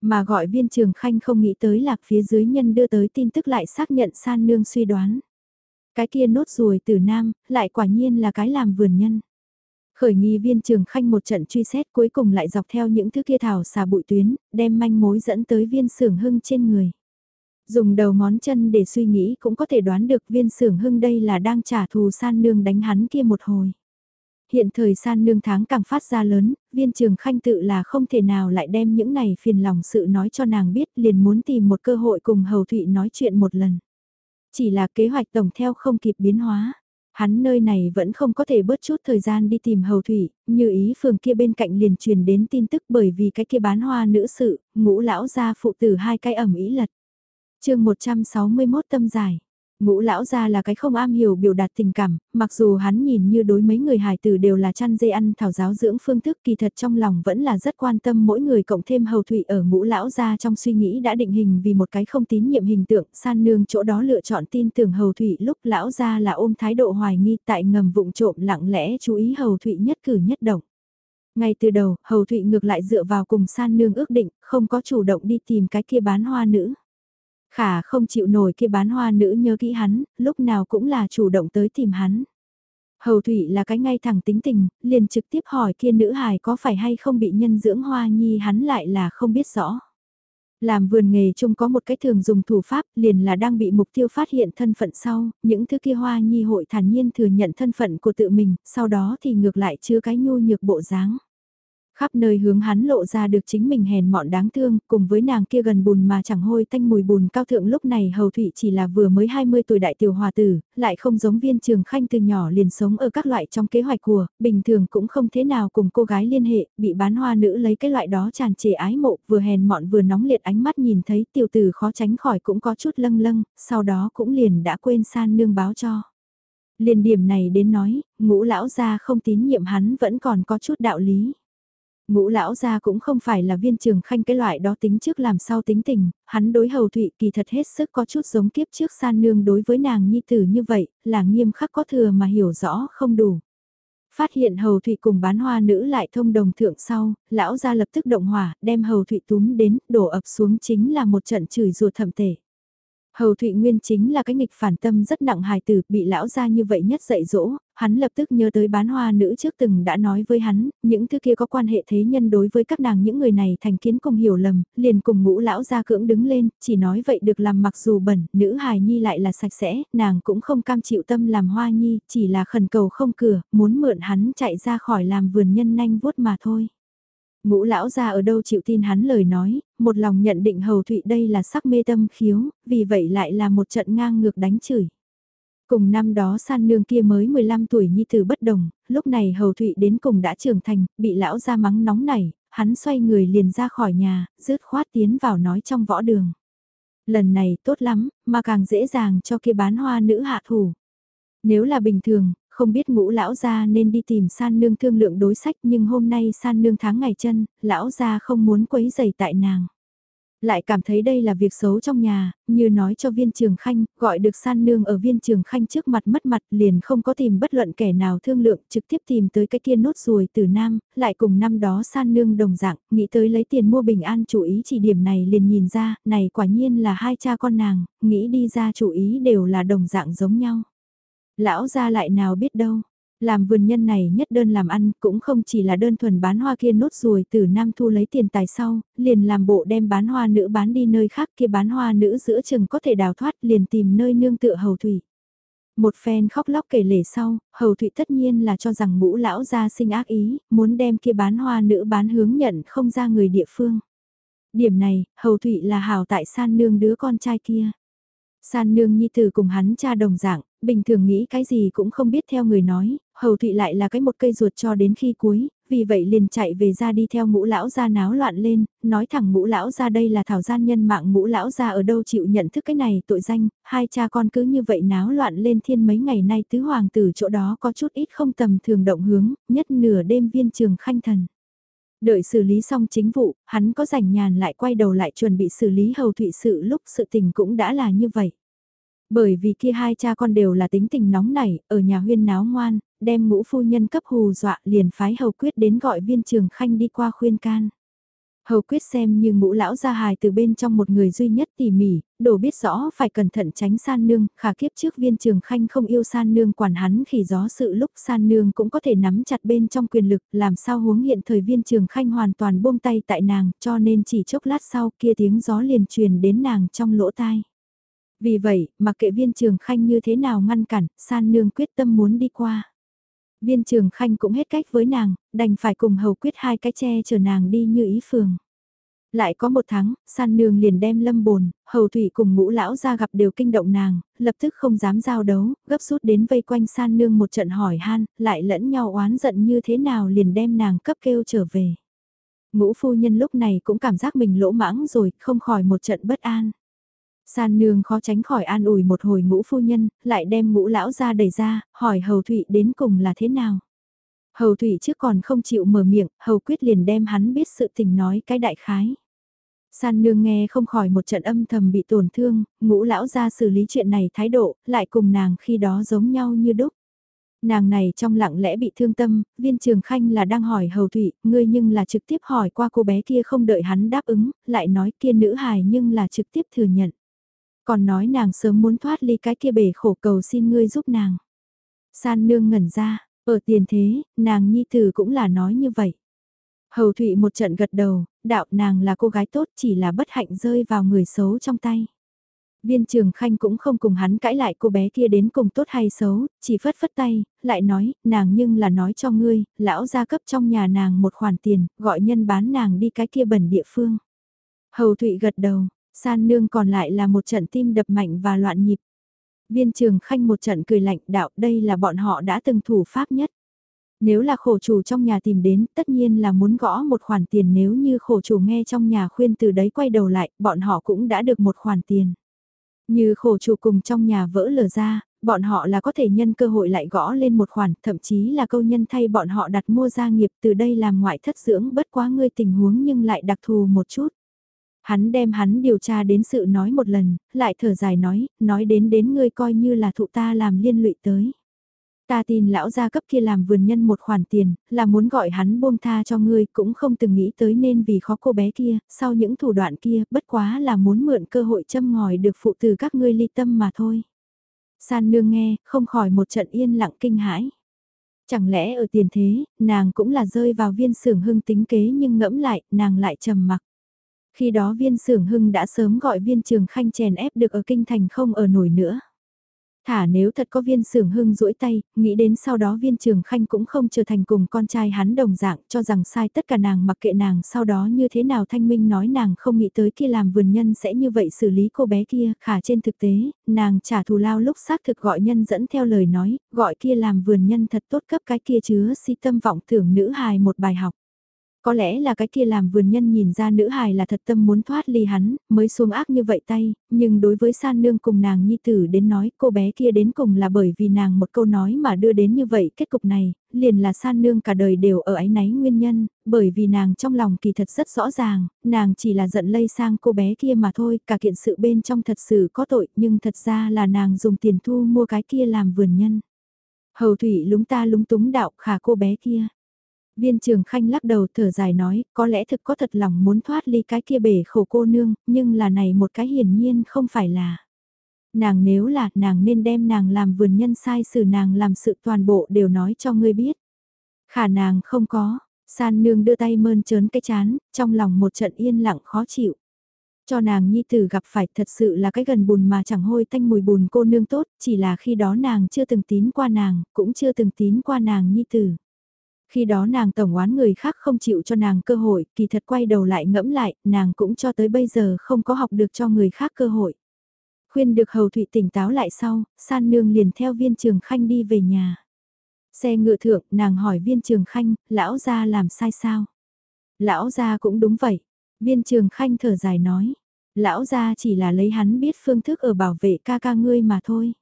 Speaker 1: Mà gọi viên trường khanh không nghĩ tới lạc phía dưới nhân đưa tới tin tức lại xác nhận san nương suy đoán. Cái kia nốt ruồi từ nam, lại quả nhiên là cái làm vườn nhân. Khởi nghi viên trường khanh một trận truy xét cuối cùng lại dọc theo những thứ kia thảo xà bụi tuyến, đem manh mối dẫn tới viên sưởng hưng trên người. Dùng đầu ngón chân để suy nghĩ cũng có thể đoán được viên sưởng hưng đây là đang trả thù san nương đánh hắn kia một hồi hiện thời san nương tháng càng phát ra lớn, viên trường khanh tự là không thể nào lại đem những này phiền lòng sự nói cho nàng biết liền muốn tìm một cơ hội cùng hầu thụy nói chuyện một lần. Chỉ là kế hoạch tổng theo không kịp biến hóa. Hắn nơi này vẫn không có thể bớt chút thời gian đi tìm hầu thủy, như ý phường kia bên cạnh liền truyền đến tin tức bởi vì cái kia bán hoa nữ sự, ngũ lão gia phụ tử hai cái ẩm ý lật. chương 161 tâm giải. Ngũ lão gia là cái không am hiểu biểu đạt tình cảm, mặc dù hắn nhìn như đối mấy người hài tử đều là chăn dê ăn thảo giáo dưỡng phương thức kỳ thật trong lòng vẫn là rất quan tâm mỗi người cộng thêm hầu thụy ở ngũ lão gia trong suy nghĩ đã định hình vì một cái không tín nhiệm hình tượng, san nương chỗ đó lựa chọn tin tưởng hầu thụy lúc lão gia là ôm thái độ hoài nghi tại ngầm vụng trộm lặng lẽ chú ý hầu thụy nhất cử nhất động. Ngay từ đầu, hầu thụy ngược lại dựa vào cùng san nương ước định, không có chủ động đi tìm cái kia bán hoa nữ. Khả không chịu nổi kia bán hoa nữ nhớ kỹ hắn, lúc nào cũng là chủ động tới tìm hắn. Hầu thủy là cái ngay thẳng tính tình, liền trực tiếp hỏi kia nữ hài có phải hay không bị nhân dưỡng hoa nhi hắn lại là không biết rõ. Làm vườn nghề chung có một cái thường dùng thủ pháp liền là đang bị mục tiêu phát hiện thân phận sau, những thứ kia hoa nhi hội thản nhiên thừa nhận thân phận của tự mình, sau đó thì ngược lại chưa cái nhu nhược bộ dáng. Khắp nơi hướng hắn lộ ra được chính mình hèn mọn đáng thương, cùng với nàng kia gần bùn mà chẳng hôi tanh mùi bùn cao thượng lúc này hầu thụy chỉ là vừa mới 20 tuổi đại tiểu hòa tử, lại không giống viên trường khanh từ nhỏ liền sống ở các loại trong kế hoạch của, bình thường cũng không thế nào cùng cô gái liên hệ, bị bán hoa nữ lấy cái loại đó tràn trề ái mộ, vừa hèn mọn vừa nóng liệt ánh mắt nhìn thấy tiểu tử khó tránh khỏi cũng có chút lâng lâng, sau đó cũng liền đã quên san nương báo cho. Liền điểm này đến nói, ngũ lão gia không tín nhiệm hắn vẫn còn có chút đạo lý. Ngũ lão gia cũng không phải là viên trường khanh cái loại đó tính trước làm sau tính tình, hắn đối hầu thụy kỳ thật hết sức có chút giống kiếp trước san nương đối với nàng nhi tử như vậy, là nghiêm khắc có thừa mà hiểu rõ không đủ. Phát hiện hầu thụy cùng bán hoa nữ lại thông đồng thượng sau, lão gia lập tức động hỏa, đem hầu thụy túm đến, đổ ập xuống chính là một trận chửi rùa thậm tệ. Hầu Thụy Nguyên chính là cái nghịch phản tâm rất nặng hài tử, bị lão ra như vậy nhất dạy dỗ, hắn lập tức nhớ tới bán hoa nữ trước từng đã nói với hắn, những thứ kia có quan hệ thế nhân đối với các nàng những người này thành kiến cùng hiểu lầm, liền cùng ngũ lão ra cưỡng đứng lên, chỉ nói vậy được làm mặc dù bẩn, nữ hài nhi lại là sạch sẽ, nàng cũng không cam chịu tâm làm hoa nhi, chỉ là khẩn cầu không cửa, muốn mượn hắn chạy ra khỏi làm vườn nhân nanh vuốt mà thôi. Ngũ lão ra ở đâu chịu tin hắn lời nói, một lòng nhận định hầu thụy đây là sắc mê tâm khiếu, vì vậy lại là một trận ngang ngược đánh chửi. Cùng năm đó san nương kia mới 15 tuổi nhi tử bất đồng, lúc này hầu thụy đến cùng đã trưởng thành, bị lão ra mắng nóng nảy, hắn xoay người liền ra khỏi nhà, rứt khoát tiến vào nói trong võ đường. Lần này tốt lắm, mà càng dễ dàng cho kia bán hoa nữ hạ thủ. Nếu là bình thường, không biết ngũ lão gia nên đi tìm san nương thương lượng đối sách nhưng hôm nay san nương tháng ngày chân, lão gia không muốn quấy giày tại nàng. Lại cảm thấy đây là việc xấu trong nhà, như nói cho viên trường khanh, gọi được san nương ở viên trường khanh trước mặt mất mặt liền không có tìm bất luận kẻ nào thương lượng trực tiếp tìm tới cái kia nốt ruồi từ nam, lại cùng năm đó san nương đồng dạng, nghĩ tới lấy tiền mua bình an chủ ý chỉ điểm này liền nhìn ra, này quả nhiên là hai cha con nàng, nghĩ đi ra chủ ý đều là đồng dạng giống nhau. Lão ra lại nào biết đâu. Làm vườn nhân này nhất đơn làm ăn cũng không chỉ là đơn thuần bán hoa kia nốt ruồi từ Nam Thu lấy tiền tài sau, liền làm bộ đem bán hoa nữ bán đi nơi khác kia bán hoa nữ giữa chừng có thể đào thoát liền tìm nơi nương tựa hầu thủy. Một phen khóc lóc kể lể sau, hầu thủy tất nhiên là cho rằng ngũ lão gia sinh ác ý, muốn đem kia bán hoa nữ bán hướng nhận không ra người địa phương. Điểm này, hầu thủy là hào tại san nương đứa con trai kia. San nương nhi tử cùng hắn cha đồng dạng, bình thường nghĩ cái gì cũng không biết theo người nói, hầu thụy lại là cái một cây ruột cho đến khi cuối, vì vậy liền chạy về ra đi theo ngũ lão ra náo loạn lên, nói thẳng ngũ lão ra đây là thảo gian nhân mạng ngũ lão ra ở đâu chịu nhận thức cái này tội danh, hai cha con cứ như vậy náo loạn lên thiên mấy ngày nay tứ hoàng tử chỗ đó có chút ít không tầm thường động hướng, nhất nửa đêm viên trường khanh thần. Đợi xử lý xong chính vụ, hắn có rảnh nhàn lại quay đầu lại chuẩn bị xử lý hầu thụy sự lúc sự tình cũng đã là như vậy. Bởi vì kia hai cha con đều là tính tình nóng nảy, ở nhà huyên náo ngoan, đem ngũ phu nhân cấp hù dọa liền phái hầu quyết đến gọi viên trường khanh đi qua khuyên can. Hầu quyết xem như ngũ lão gia hài từ bên trong một người duy nhất tỉ mỉ, đồ biết rõ phải cẩn thận tránh san nương, khả kiếp trước viên trường khanh không yêu san nương quản hắn khi gió sự lúc san nương cũng có thể nắm chặt bên trong quyền lực, làm sao huống hiện thời viên trường khanh hoàn toàn buông tay tại nàng, cho nên chỉ chốc lát sau kia tiếng gió liền truyền đến nàng trong lỗ tai. Vì vậy, mặc kệ viên trường khanh như thế nào ngăn cản, san nương quyết tâm muốn đi qua. Viên trường khanh cũng hết cách với nàng, đành phải cùng hầu quyết hai cái che chở nàng đi như ý phường. Lại có một tháng, san nương liền đem lâm bồn, hầu thủy cùng ngũ lão ra gặp đều kinh động nàng, lập tức không dám giao đấu, gấp rút đến vây quanh san nương một trận hỏi han, lại lẫn nhau oán giận như thế nào liền đem nàng cấp kêu trở về. Ngũ phu nhân lúc này cũng cảm giác mình lỗ mãng rồi, không khỏi một trận bất an. San nương khó tránh khỏi an ủi một hồi ngũ phu nhân, lại đem ngũ lão ra đẩy ra, hỏi hầu thụy đến cùng là thế nào. Hầu thụy trước còn không chịu mở miệng, hầu quyết liền đem hắn biết sự tình nói cái đại khái. San nương nghe không khỏi một trận âm thầm bị tổn thương, ngũ lão ra xử lý chuyện này thái độ, lại cùng nàng khi đó giống nhau như đúc. Nàng này trong lặng lẽ bị thương tâm, viên trường khanh là đang hỏi hầu thụy, ngươi nhưng là trực tiếp hỏi qua cô bé kia không đợi hắn đáp ứng, lại nói kia nữ hài nhưng là trực tiếp thừa nhận. Còn nói nàng sớm muốn thoát ly cái kia bể khổ cầu xin ngươi giúp nàng. San nương ngẩn ra, ở tiền thế, nàng nhi tử cũng là nói như vậy. Hầu Thụy một trận gật đầu, đạo nàng là cô gái tốt chỉ là bất hạnh rơi vào người xấu trong tay. Viên trường khanh cũng không cùng hắn cãi lại cô bé kia đến cùng tốt hay xấu, chỉ phất phất tay, lại nói, nàng nhưng là nói cho ngươi, lão gia cấp trong nhà nàng một khoản tiền, gọi nhân bán nàng đi cái kia bẩn địa phương. Hầu Thụy gật đầu, san nương còn lại là một trận tim đập mạnh và loạn nhịp. Viên trường khanh một trận cười lạnh đạo đây là bọn họ đã từng thủ pháp nhất. Nếu là khổ chủ trong nhà tìm đến, tất nhiên là muốn gõ một khoản tiền nếu như khổ chủ nghe trong nhà khuyên từ đấy quay đầu lại, bọn họ cũng đã được một khoản tiền. Như khổ chủ cùng trong nhà vỡ lở ra, bọn họ là có thể nhân cơ hội lại gõ lên một khoản, thậm chí là câu nhân thay bọn họ đặt mua gia nghiệp từ đây làm ngoại thất dưỡng bất quá ngươi tình huống nhưng lại đặc thù một chút. Hắn đem hắn điều tra đến sự nói một lần, lại thở dài nói, nói đến đến ngươi coi như là thụ ta làm liên lụy tới. Ta tin lão gia cấp kia làm vườn nhân một khoản tiền, là muốn gọi hắn buông tha cho ngươi, cũng không từng nghĩ tới nên vì khó cô bé kia, sau những thủ đoạn kia, bất quá là muốn mượn cơ hội châm ngòi được phụ từ các ngươi ly tâm mà thôi. San nương nghe, không khỏi một trận yên lặng kinh hãi. Chẳng lẽ ở tiền thế, nàng cũng là rơi vào viên sưởng hưng tính kế nhưng ngẫm lại, nàng lại trầm mặc. Khi đó viên sưởng hưng đã sớm gọi viên trường khanh chèn ép được ở kinh thành không ở nổi nữa. Thả nếu thật có viên sưởng hưng rũi tay, nghĩ đến sau đó viên trường khanh cũng không trở thành cùng con trai hắn đồng dạng cho rằng sai tất cả nàng mặc kệ nàng sau đó như thế nào thanh minh nói nàng không nghĩ tới kia làm vườn nhân sẽ như vậy xử lý cô bé kia, khả trên thực tế, nàng trả thù lao lúc xác thực gọi nhân dẫn theo lời nói, gọi kia làm vườn nhân thật tốt cấp cái kia chứa si tâm vọng thưởng nữ hài một bài học. Có lẽ là cái kia làm vườn nhân nhìn ra nữ hài là thật tâm muốn thoát ly hắn, mới xuống ác như vậy tay, nhưng đối với san nương cùng nàng nhi tử đến nói cô bé kia đến cùng là bởi vì nàng một câu nói mà đưa đến như vậy kết cục này, liền là san nương cả đời đều ở ái náy nguyên nhân, bởi vì nàng trong lòng kỳ thật rất rõ ràng, nàng chỉ là giận lây sang cô bé kia mà thôi, cả kiện sự bên trong thật sự có tội nhưng thật ra là nàng dùng tiền thu mua cái kia làm vườn nhân. Hầu thủy lúng ta lúng túng đạo khả cô bé kia Viên trường khanh lắc đầu thở dài nói, có lẽ thực có thật lòng muốn thoát ly cái kia bể khổ cô nương, nhưng là này một cái hiển nhiên không phải là. Nàng nếu là, nàng nên đem nàng làm vườn nhân sai xử nàng làm sự toàn bộ đều nói cho ngươi biết. Khả nàng không có, san nương đưa tay mơn trớn cái chán, trong lòng một trận yên lặng khó chịu. Cho nàng nhi tử gặp phải thật sự là cái gần bùn mà chẳng hôi tanh mùi bùn cô nương tốt, chỉ là khi đó nàng chưa từng tín qua nàng, cũng chưa từng tín qua nàng nhi tử. Khi đó nàng tổng oán người khác không chịu cho nàng cơ hội, kỳ thật quay đầu lại ngẫm lại, nàng cũng cho tới bây giờ không có học được cho người khác cơ hội. Khuyên được hầu thụy tỉnh táo lại sau, san nương liền theo viên trường khanh đi về nhà. Xe ngựa thượng, nàng hỏi viên trường khanh, lão gia làm sai sao? Lão gia cũng đúng vậy. Viên trường khanh thở dài nói, lão gia chỉ là lấy hắn biết phương thức ở bảo vệ ca ca ngươi mà thôi.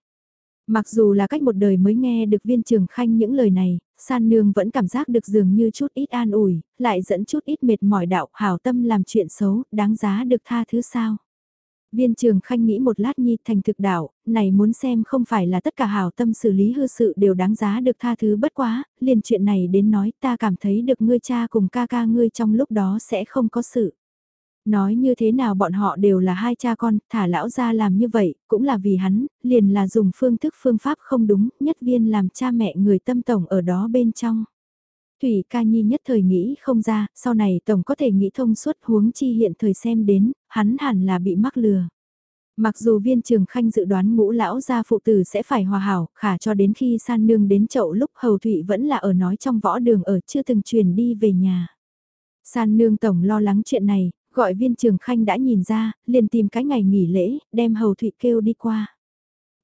Speaker 1: Mặc dù là cách một đời mới nghe được viên trường khanh những lời này, san nương vẫn cảm giác được dường như chút ít an ủi, lại dẫn chút ít mệt mỏi đạo hảo tâm làm chuyện xấu, đáng giá được tha thứ sao. Viên trường khanh nghĩ một lát nhi thành thực đạo, này muốn xem không phải là tất cả hảo tâm xử lý hư sự đều đáng giá được tha thứ bất quá, liền chuyện này đến nói ta cảm thấy được ngươi cha cùng ca ca ngươi trong lúc đó sẽ không có sự. Nói như thế nào bọn họ đều là hai cha con, thả lão ra làm như vậy, cũng là vì hắn, liền là dùng phương thức phương pháp không đúng, nhất viên làm cha mẹ người tâm tổng ở đó bên trong. Thủy ca nhi nhất thời nghĩ không ra, sau này tổng có thể nghĩ thông suốt huống chi hiện thời xem đến, hắn hẳn là bị mắc lừa. Mặc dù viên trường khanh dự đoán ngũ lão gia phụ tử sẽ phải hòa hảo, khả cho đến khi san nương đến chậu lúc hầu thụy vẫn là ở nói trong võ đường ở chưa từng truyền đi về nhà. San nương tổng lo lắng chuyện này, Gọi viên trường khanh đã nhìn ra, liền tìm cái ngày nghỉ lễ, đem hầu thụy kêu đi qua.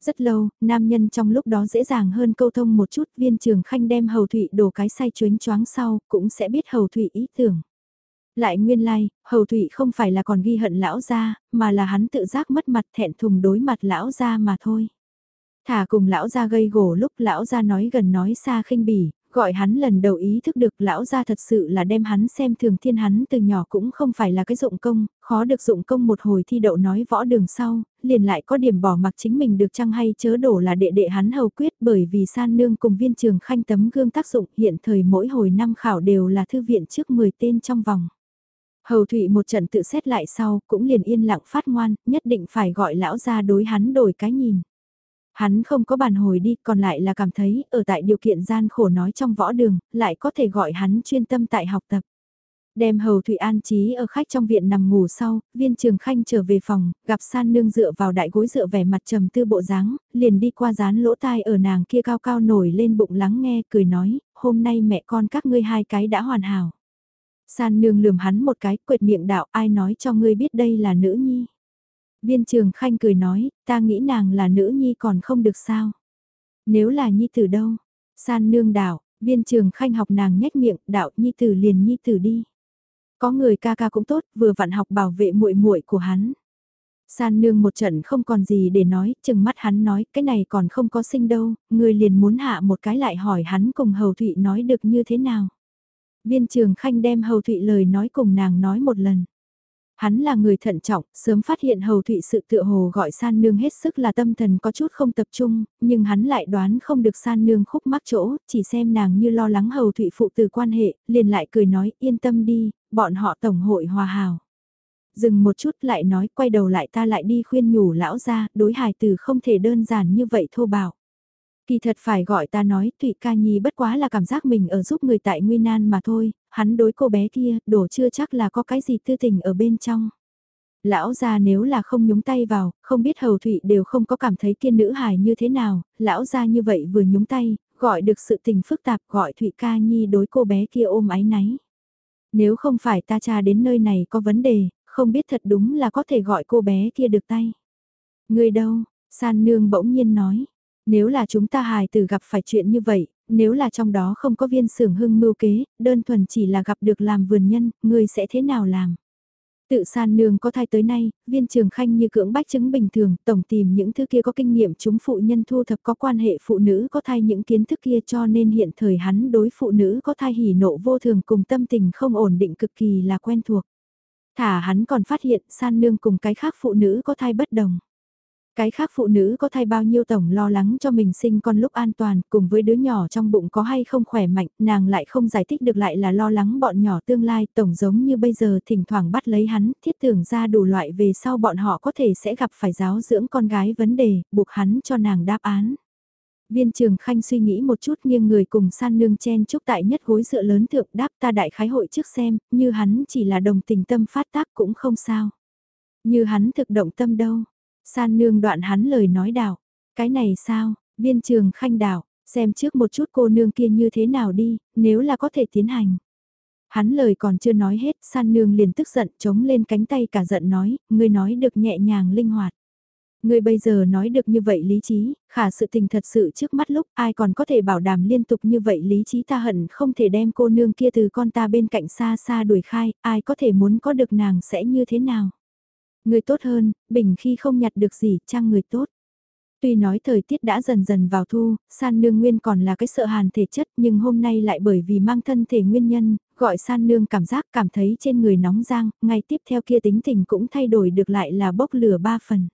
Speaker 1: Rất lâu, nam nhân trong lúc đó dễ dàng hơn câu thông một chút viên trường khanh đem hầu thụy đổ cái say chuyến choáng sau, cũng sẽ biết hầu thụy ý tưởng. Lại nguyên lai, like, hầu thụy không phải là còn ghi hận lão gia, mà là hắn tự giác mất mặt thẹn thùng đối mặt lão gia mà thôi. Thả cùng lão gia gây gổ lúc lão gia nói gần nói xa khinh bỉ, gọi hắn lần đầu ý thức được lão gia thật sự là đem hắn xem thường thiên hắn từ nhỏ cũng không phải là cái dụng công, khó được dụng công một hồi thi đậu nói võ đường sau, liền lại có điểm bỏ mặc chính mình được chăng hay chớ đổ là đệ đệ hắn hầu quyết bởi vì san nương cùng viên trường khanh tấm gương tác dụng hiện thời mỗi hồi năm khảo đều là thư viện trước 10 tên trong vòng. Hầu Thụy một trận tự xét lại sau cũng liền yên lặng phát ngoan, nhất định phải gọi lão ra đối hắn đổi cái nhìn. Hắn không có bàn hồi đi, còn lại là cảm thấy, ở tại điều kiện gian khổ nói trong võ đường, lại có thể gọi hắn chuyên tâm tại học tập. Đem hầu Thụy An trí ở khách trong viện nằm ngủ sau, viên trường khanh trở về phòng, gặp san nương dựa vào đại gối dựa vẻ mặt trầm tư bộ dáng, liền đi qua dán lỗ tai ở nàng kia cao cao nổi lên bụng lắng nghe, cười nói, hôm nay mẹ con các ngươi hai cái đã hoàn hảo. San nương lườm hắn một cái, quệt miệng đạo, ai nói cho ngươi biết đây là nữ nhi. Viên trường khanh cười nói, ta nghĩ nàng là nữ nhi còn không được sao. Nếu là nhi tử đâu? San nương đạo, viên trường khanh học nàng nhếch miệng, đạo nhi tử liền nhi tử đi. Có người ca ca cũng tốt, vừa vặn học bảo vệ muội muội của hắn. San nương một trận không còn gì để nói, chừng mắt hắn nói, cái này còn không có sinh đâu, người liền muốn hạ một cái lại hỏi hắn cùng hầu thụy nói được như thế nào. Viên trường khanh đem hầu thụy lời nói cùng nàng nói một lần. Hắn là người thận trọng, sớm phát hiện hầu thụy sự tựa hồ gọi san nương hết sức là tâm thần có chút không tập trung, nhưng hắn lại đoán không được san nương khúc mắc chỗ, chỉ xem nàng như lo lắng hầu thụy phụ từ quan hệ, liền lại cười nói yên tâm đi, bọn họ tổng hội hòa hào. Dừng một chút lại nói quay đầu lại ta lại đi khuyên nhủ lão ra, đối hài từ không thể đơn giản như vậy thô bạo Kỳ thật phải gọi ta nói Thụy ca nhi bất quá là cảm giác mình ở giúp người tại nguy nan mà thôi, hắn đối cô bé kia, đổ chưa chắc là có cái gì tư tình ở bên trong. Lão gia nếu là không nhúng tay vào, không biết hầu thụy đều không có cảm thấy kiên nữ hài như thế nào, lão gia như vậy vừa nhúng tay, gọi được sự tình phức tạp gọi thụy ca nhi đối cô bé kia ôm ái náy. Nếu không phải ta cha đến nơi này có vấn đề, không biết thật đúng là có thể gọi cô bé kia được tay. Người đâu, san nương bỗng nhiên nói, nếu là chúng ta hài tử gặp phải chuyện như vậy, nếu là trong đó không có viên xưởng hưng mưu kế, đơn thuần chỉ là gặp được làm vườn nhân, ngươi sẽ thế nào làm? Tự san nương có thai tới nay, viên trường khanh như cưỡng bách chứng bình thường, tổng tìm những thứ kia có kinh nghiệm chúng phụ nhân thu thập có quan hệ phụ nữ có thai những kiến thức kia cho nên hiện thời hắn đối phụ nữ có thai hỉ nộ vô thường cùng tâm tình không ổn định cực kỳ là quen thuộc. Thả hắn còn phát hiện san nương cùng cái khác phụ nữ có thai bất đồng. Cái khác phụ nữ có thai bao nhiêu tổng lo lắng cho mình sinh con lúc an toàn, cùng với đứa nhỏ trong bụng có hay không khỏe mạnh, nàng lại không giải thích được lại là lo lắng bọn nhỏ tương lai, tổng giống như bây giờ thỉnh thoảng bắt lấy hắn, thiết tưởng ra đủ loại về sau bọn họ có thể sẽ gặp phải giáo dưỡng con gái vấn đề, buộc hắn cho nàng đáp án. Viên trường khanh suy nghĩ một chút nghiêng người cùng san nương chen chúc tại nhất gối dựa lớn thượng đáp ta đại khái hội trước xem, như hắn chỉ là đồng tình tâm phát tác cũng không sao. Như hắn thực động tâm đâu, San nương đoạn hắn lời nói đảo. Cái này sao, viên trường khanh đảo, xem trước một chút cô nương kia như thế nào đi, nếu là có thể tiến hành. Hắn lời còn chưa nói hết, san nương liền tức giận chống lên cánh tay cả giận nói, ngươi nói được nhẹ nhàng linh hoạt. Ngươi bây giờ nói được như vậy lý trí, khả sự tình thật sự trước mắt lúc ai còn có thể bảo đảm liên tục như vậy lý trí ta hận không thể đem cô nương kia từ con ta bên cạnh xa xa đuổi khai, ai có thể muốn có được nàng sẽ như thế nào. Người tốt hơn, bình khi không nhặt được gì, trang người tốt. Tuy nói thời tiết đã dần dần vào thu, san nương nguyên còn là cái sợ hàn thể chất nhưng hôm nay lại bởi vì mang thân thể nguyên nhân, gọi san nương cảm giác cảm thấy trên người nóng giang, ngay tiếp theo kia tính tình cũng thay đổi được lại là bốc lửa ba phần.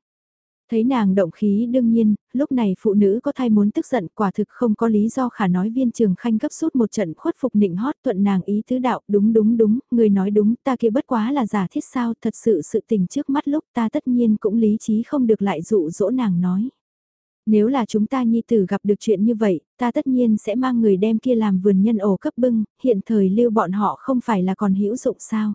Speaker 1: Thấy nàng động khí đương nhiên, lúc này phụ nữ có thai muốn tức giận quả thực không có lý do khả nói viên trường khanh cấp rút một trận khuất phục nịnh hót thuận nàng ý tứ đạo đúng đúng đúng, người nói đúng ta kia bất quá là giả thiết sao thật sự sự tình trước mắt lúc ta tất nhiên cũng lý trí không được lại dụ dỗ nàng nói. Nếu là chúng ta nhi tử gặp được chuyện như vậy, ta tất nhiên sẽ mang người đem kia làm vườn nhân ổ cấp bưng, hiện thời lưu bọn họ không phải là còn hữu dụng sao.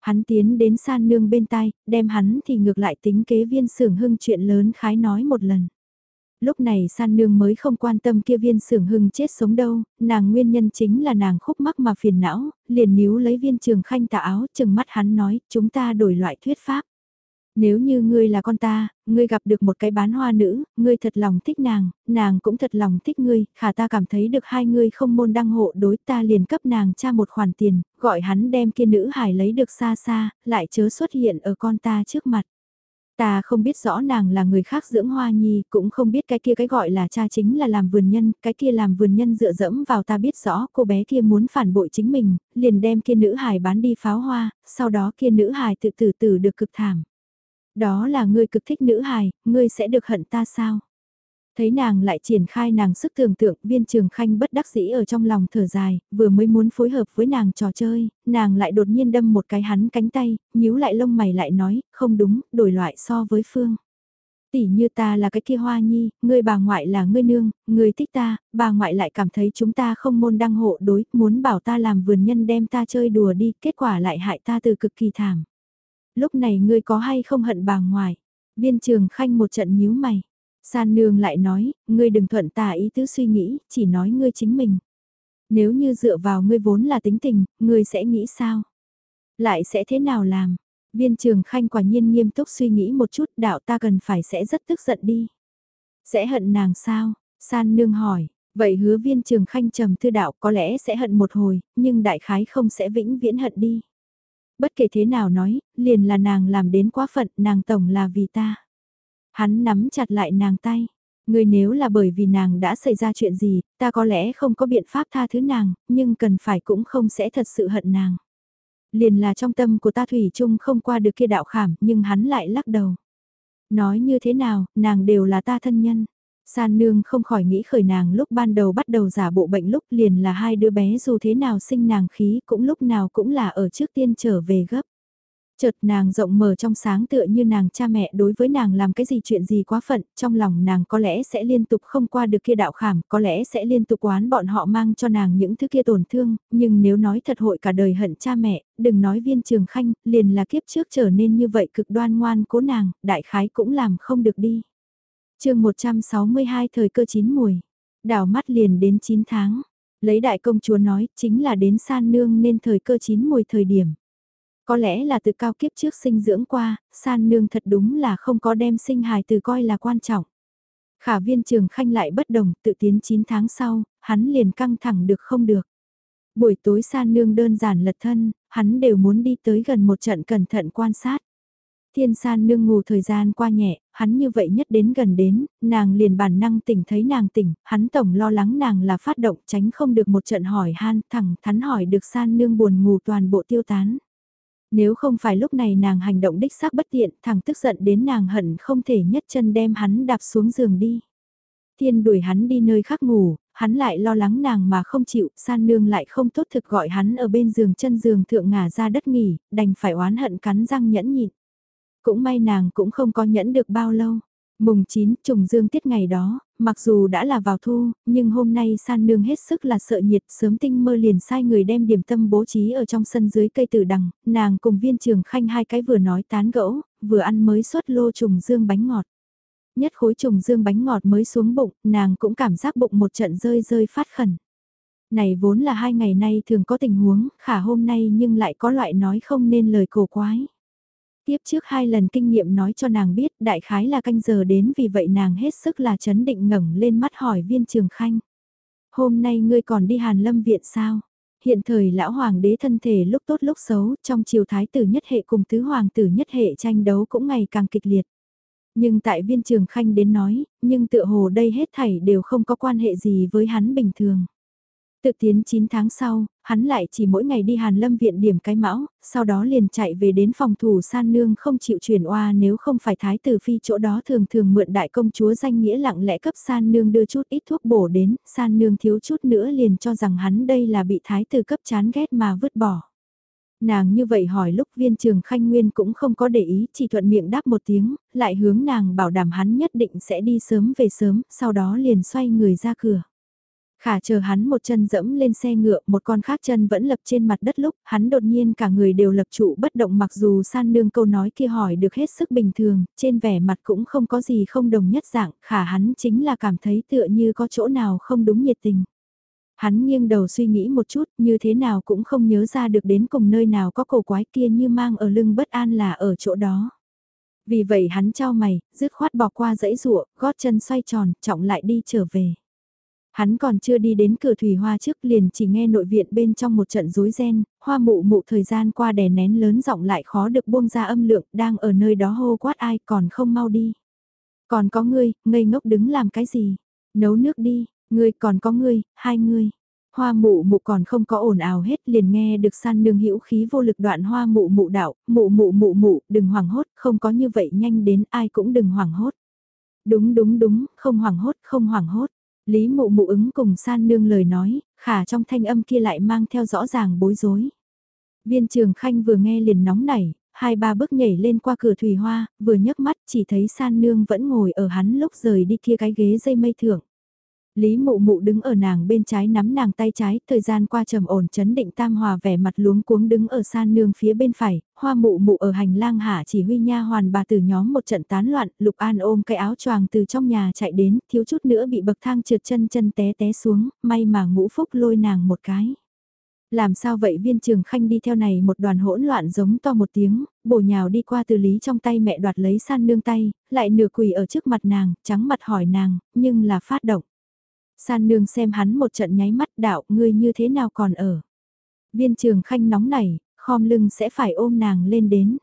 Speaker 1: Hắn tiến đến san nương bên tai, đem hắn thì ngược lại tính kế viên sưởng hưng chuyện lớn khái nói một lần. Lúc này san nương mới không quan tâm kia viên sưởng hưng chết sống đâu, nàng nguyên nhân chính là nàng khúc mắc mà phiền não, liền níu lấy viên trường khanh tà áo chừng mắt hắn nói, chúng ta đổi loại thuyết pháp. Nếu như ngươi là con ta, ngươi gặp được một cái bán hoa nữ, ngươi thật lòng thích nàng, nàng cũng thật lòng thích ngươi, khả ta cảm thấy được hai ngươi không môn đăng hộ đối ta liền cấp nàng cha một khoản tiền, gọi hắn đem kia nữ hải lấy được xa xa, lại chớ xuất hiện ở con ta trước mặt. Ta không biết rõ nàng là người khác dưỡng hoa nhi, cũng không biết cái kia cái gọi là cha chính là làm vườn nhân, cái kia làm vườn nhân dựa dẫm vào ta biết rõ cô bé kia muốn phản bội chính mình, liền đem kia nữ hài bán đi pháo hoa, sau đó kia nữ hài tự tử tử được cực thảm. Đó là ngươi cực thích nữ hài, ngươi sẽ được hận ta sao? Thấy nàng lại triển khai nàng sức tưởng tượng, viên trường khanh bất đắc dĩ ở trong lòng thở dài, vừa mới muốn phối hợp với nàng trò chơi, nàng lại đột nhiên đâm một cái hắn cánh tay, nhíu lại lông mày lại nói, không đúng, đổi loại so với phương. Tỷ như ta là cái kia hoa nhi, ngươi bà ngoại là ngươi nương, ngươi thích ta, bà ngoại lại cảm thấy chúng ta không môn đăng hộ đối, muốn bảo ta làm vườn nhân đem ta chơi đùa đi, kết quả lại hại ta từ cực kỳ thảm. Lúc này ngươi có hay không hận bà ngoại? Viên trường khanh một trận nhíu mày. San nương lại nói, ngươi đừng thuận tà ý tứ suy nghĩ, chỉ nói ngươi chính mình. Nếu như dựa vào ngươi vốn là tính tình, ngươi sẽ nghĩ sao? Lại sẽ thế nào làm? Viên trường khanh quả nhiên nghiêm túc suy nghĩ một chút đạo ta cần phải sẽ rất tức giận đi. Sẽ hận nàng sao? San nương hỏi, vậy hứa viên trường khanh trầm thư đạo có lẽ sẽ hận một hồi, nhưng đại khái không sẽ vĩnh viễn hận đi. Bất kể thế nào nói, liền là nàng làm đến quá phận, nàng tổng là vì ta. Hắn nắm chặt lại nàng tay. Người nếu là bởi vì nàng đã xảy ra chuyện gì, ta có lẽ không có biện pháp tha thứ nàng, nhưng cần phải cũng không sẽ thật sự hận nàng. Liền là trong tâm của ta Thủy chung không qua được kia đạo khảm, nhưng hắn lại lắc đầu. Nói như thế nào, nàng đều là ta thân nhân. San nương không khỏi nghĩ khởi nàng lúc ban đầu bắt đầu giả bộ bệnh lúc liền là hai đứa bé dù thế nào sinh nàng khí cũng lúc nào cũng là ở trước tiên trở về gấp. Chợt nàng rộng mở trong sáng tựa như nàng cha mẹ đối với nàng làm cái gì chuyện gì quá phận, trong lòng nàng có lẽ sẽ liên tục không qua được kia đạo khảm, có lẽ sẽ liên tục oán bọn họ mang cho nàng những thứ kia tổn thương, nhưng nếu nói thật hội cả đời hận cha mẹ, đừng nói viên trường khanh, liền là kiếp trước trở nên như vậy cực đoan ngoan cố nàng, đại khái cũng làm không được đi chương 162 thời cơ chín mùi, đảo mắt liền đến 9 tháng, lấy đại công chúa nói chính là đến san nương nên thời cơ chín mùi thời điểm. Có lẽ là từ cao kiếp trước sinh dưỡng qua, san nương thật đúng là không có đem sinh hài từ coi là quan trọng. Khả viên trường khanh lại bất đồng, tự tiến 9 tháng sau, hắn liền căng thẳng được không được. Buổi tối san nương đơn giản lật thân, hắn đều muốn đi tới gần một trận cẩn thận quan sát. Thiên san nương ngủ thời gian qua nhẹ, hắn như vậy nhất đến gần đến, nàng liền bản năng tỉnh thấy nàng tỉnh, hắn tổng lo lắng nàng là phát động tránh không được một trận hỏi han, thẳng thắn hỏi được san nương buồn ngủ toàn bộ tiêu tán. Nếu không phải lúc này nàng hành động đích xác bất tiện, thằng tức giận đến nàng hận không thể nhất chân đem hắn đạp xuống giường đi. Thiên đuổi hắn đi nơi khác ngủ, hắn lại lo lắng nàng mà không chịu, san nương lại không tốt thực gọi hắn ở bên giường chân giường thượng ngả ra đất nghỉ, đành phải oán hận cắn răng nhẫn nhịn. Cũng may nàng cũng không có nhẫn được bao lâu. Mùng 9 trùng dương tiết ngày đó, mặc dù đã là vào thu, nhưng hôm nay san nương hết sức là sợ nhiệt, sớm tinh mơ liền sai người đem điểm tâm bố trí ở trong sân dưới cây tử đằng, nàng cùng viên trường khanh hai cái vừa nói tán gẫu, vừa ăn mới xuất lô trùng dương bánh ngọt. Nhất khối trùng dương bánh ngọt mới xuống bụng, nàng cũng cảm giác bụng một trận rơi rơi phát khẩn. Này vốn là hai ngày nay thường có tình huống, khả hôm nay nhưng lại có loại nói không nên lời cổ quái. Tiếp trước hai lần kinh nghiệm nói cho nàng biết đại khái là canh giờ đến vì vậy nàng hết sức là chấn định ngẩng lên mắt hỏi viên trường khanh. Hôm nay ngươi còn đi hàn lâm viện sao? Hiện thời lão hoàng đế thân thể lúc tốt lúc xấu, trong triều thái tử nhất hệ cùng tứ hoàng tử nhất hệ tranh đấu cũng ngày càng kịch liệt. Nhưng tại viên trường khanh đến nói, nhưng tựa hồ đây hết thảy đều không có quan hệ gì với hắn bình thường. Tự tiến 9 tháng sau, hắn lại chỉ mỗi ngày đi Hàn Lâm viện điểm cái mão, sau đó liền chạy về đến phòng thủ san nương không chịu chuyển oa nếu không phải thái tử phi chỗ đó thường thường mượn đại công chúa danh nghĩa lặng lẽ cấp san nương đưa chút ít thuốc bổ đến, san nương thiếu chút nữa liền cho rằng hắn đây là bị thái tử cấp chán ghét mà vứt bỏ. Nàng như vậy hỏi lúc viên trường khanh nguyên cũng không có để ý, chỉ thuận miệng đáp một tiếng, lại hướng nàng bảo đảm hắn nhất định sẽ đi sớm về sớm, sau đó liền xoay người ra cửa. Khả chờ hắn một chân dẫm lên xe ngựa, một con khác chân vẫn lập trên mặt đất lúc, hắn đột nhiên cả người đều lập trụ bất động mặc dù san nương câu nói kia hỏi được hết sức bình thường, trên vẻ mặt cũng không có gì không đồng nhất dạng, khả hắn chính là cảm thấy tựa như có chỗ nào không đúng nhiệt tình. Hắn nghiêng đầu suy nghĩ một chút, như thế nào cũng không nhớ ra được đến cùng nơi nào có cổ quái kia như mang ở lưng bất an là ở chỗ đó. Vì vậy hắn trao mày, dứt khoát bỏ qua dãy rụa, gót chân xoay tròn, trọng lại đi trở về. Hắn còn chưa đi đến cửa thủy hoa trước liền chỉ nghe nội viện bên trong một trận rối ren, hoa mụ mụ thời gian qua đè nén lớn giọng lại khó được buông ra âm lượng, đang ở nơi đó hô quát ai còn không mau đi. Còn có ngươi, ngây ngốc đứng làm cái gì? Nấu nước đi, ngươi còn có ngươi, hai ngươi. Hoa mụ mụ còn không có ồn ào hết liền nghe được san nương hữu khí vô lực đoạn hoa mụ mụ đạo, mụ mụ mụ mụ, đừng hoảng hốt, không có như vậy nhanh đến ai cũng đừng hoảng hốt. Đúng đúng đúng, không hoảng hốt, không hoảng hốt. Lý mụ mụ ứng cùng san nương lời nói, khả trong thanh âm kia lại mang theo rõ ràng bối rối. Viên trường khanh vừa nghe liền nóng nảy, hai ba bước nhảy lên qua cửa thủy hoa, vừa nhấc mắt chỉ thấy san nương vẫn ngồi ở hắn lúc rời đi kia cái ghế dây mây thưởng. Lý mụ mụ đứng ở nàng bên trái nắm nàng tay trái, thời gian qua trầm ổn chấn định tam hòa vẻ mặt luống cuống đứng ở san nương phía bên phải, hoa mụ mụ ở hành lang hạ chỉ huy nha hoàn bà từ nhóm một trận tán loạn, lục an ôm cái áo choàng từ trong nhà chạy đến, thiếu chút nữa bị bậc thang trượt chân chân té té xuống, may mà ngũ phúc lôi nàng một cái. Làm sao vậy viên trường khanh đi theo này một đoàn hỗn loạn giống to một tiếng, bổ nhào đi qua từ lý trong tay mẹ đoạt lấy san nương tay, lại nửa quỳ ở trước mặt nàng, trắng mặt hỏi nàng, nhưng là phát động. San nương xem hắn một trận nháy mắt đạo ngươi như thế nào còn ở. Viên trường khanh nóng nảy, khom lưng sẽ phải ôm nàng lên đến.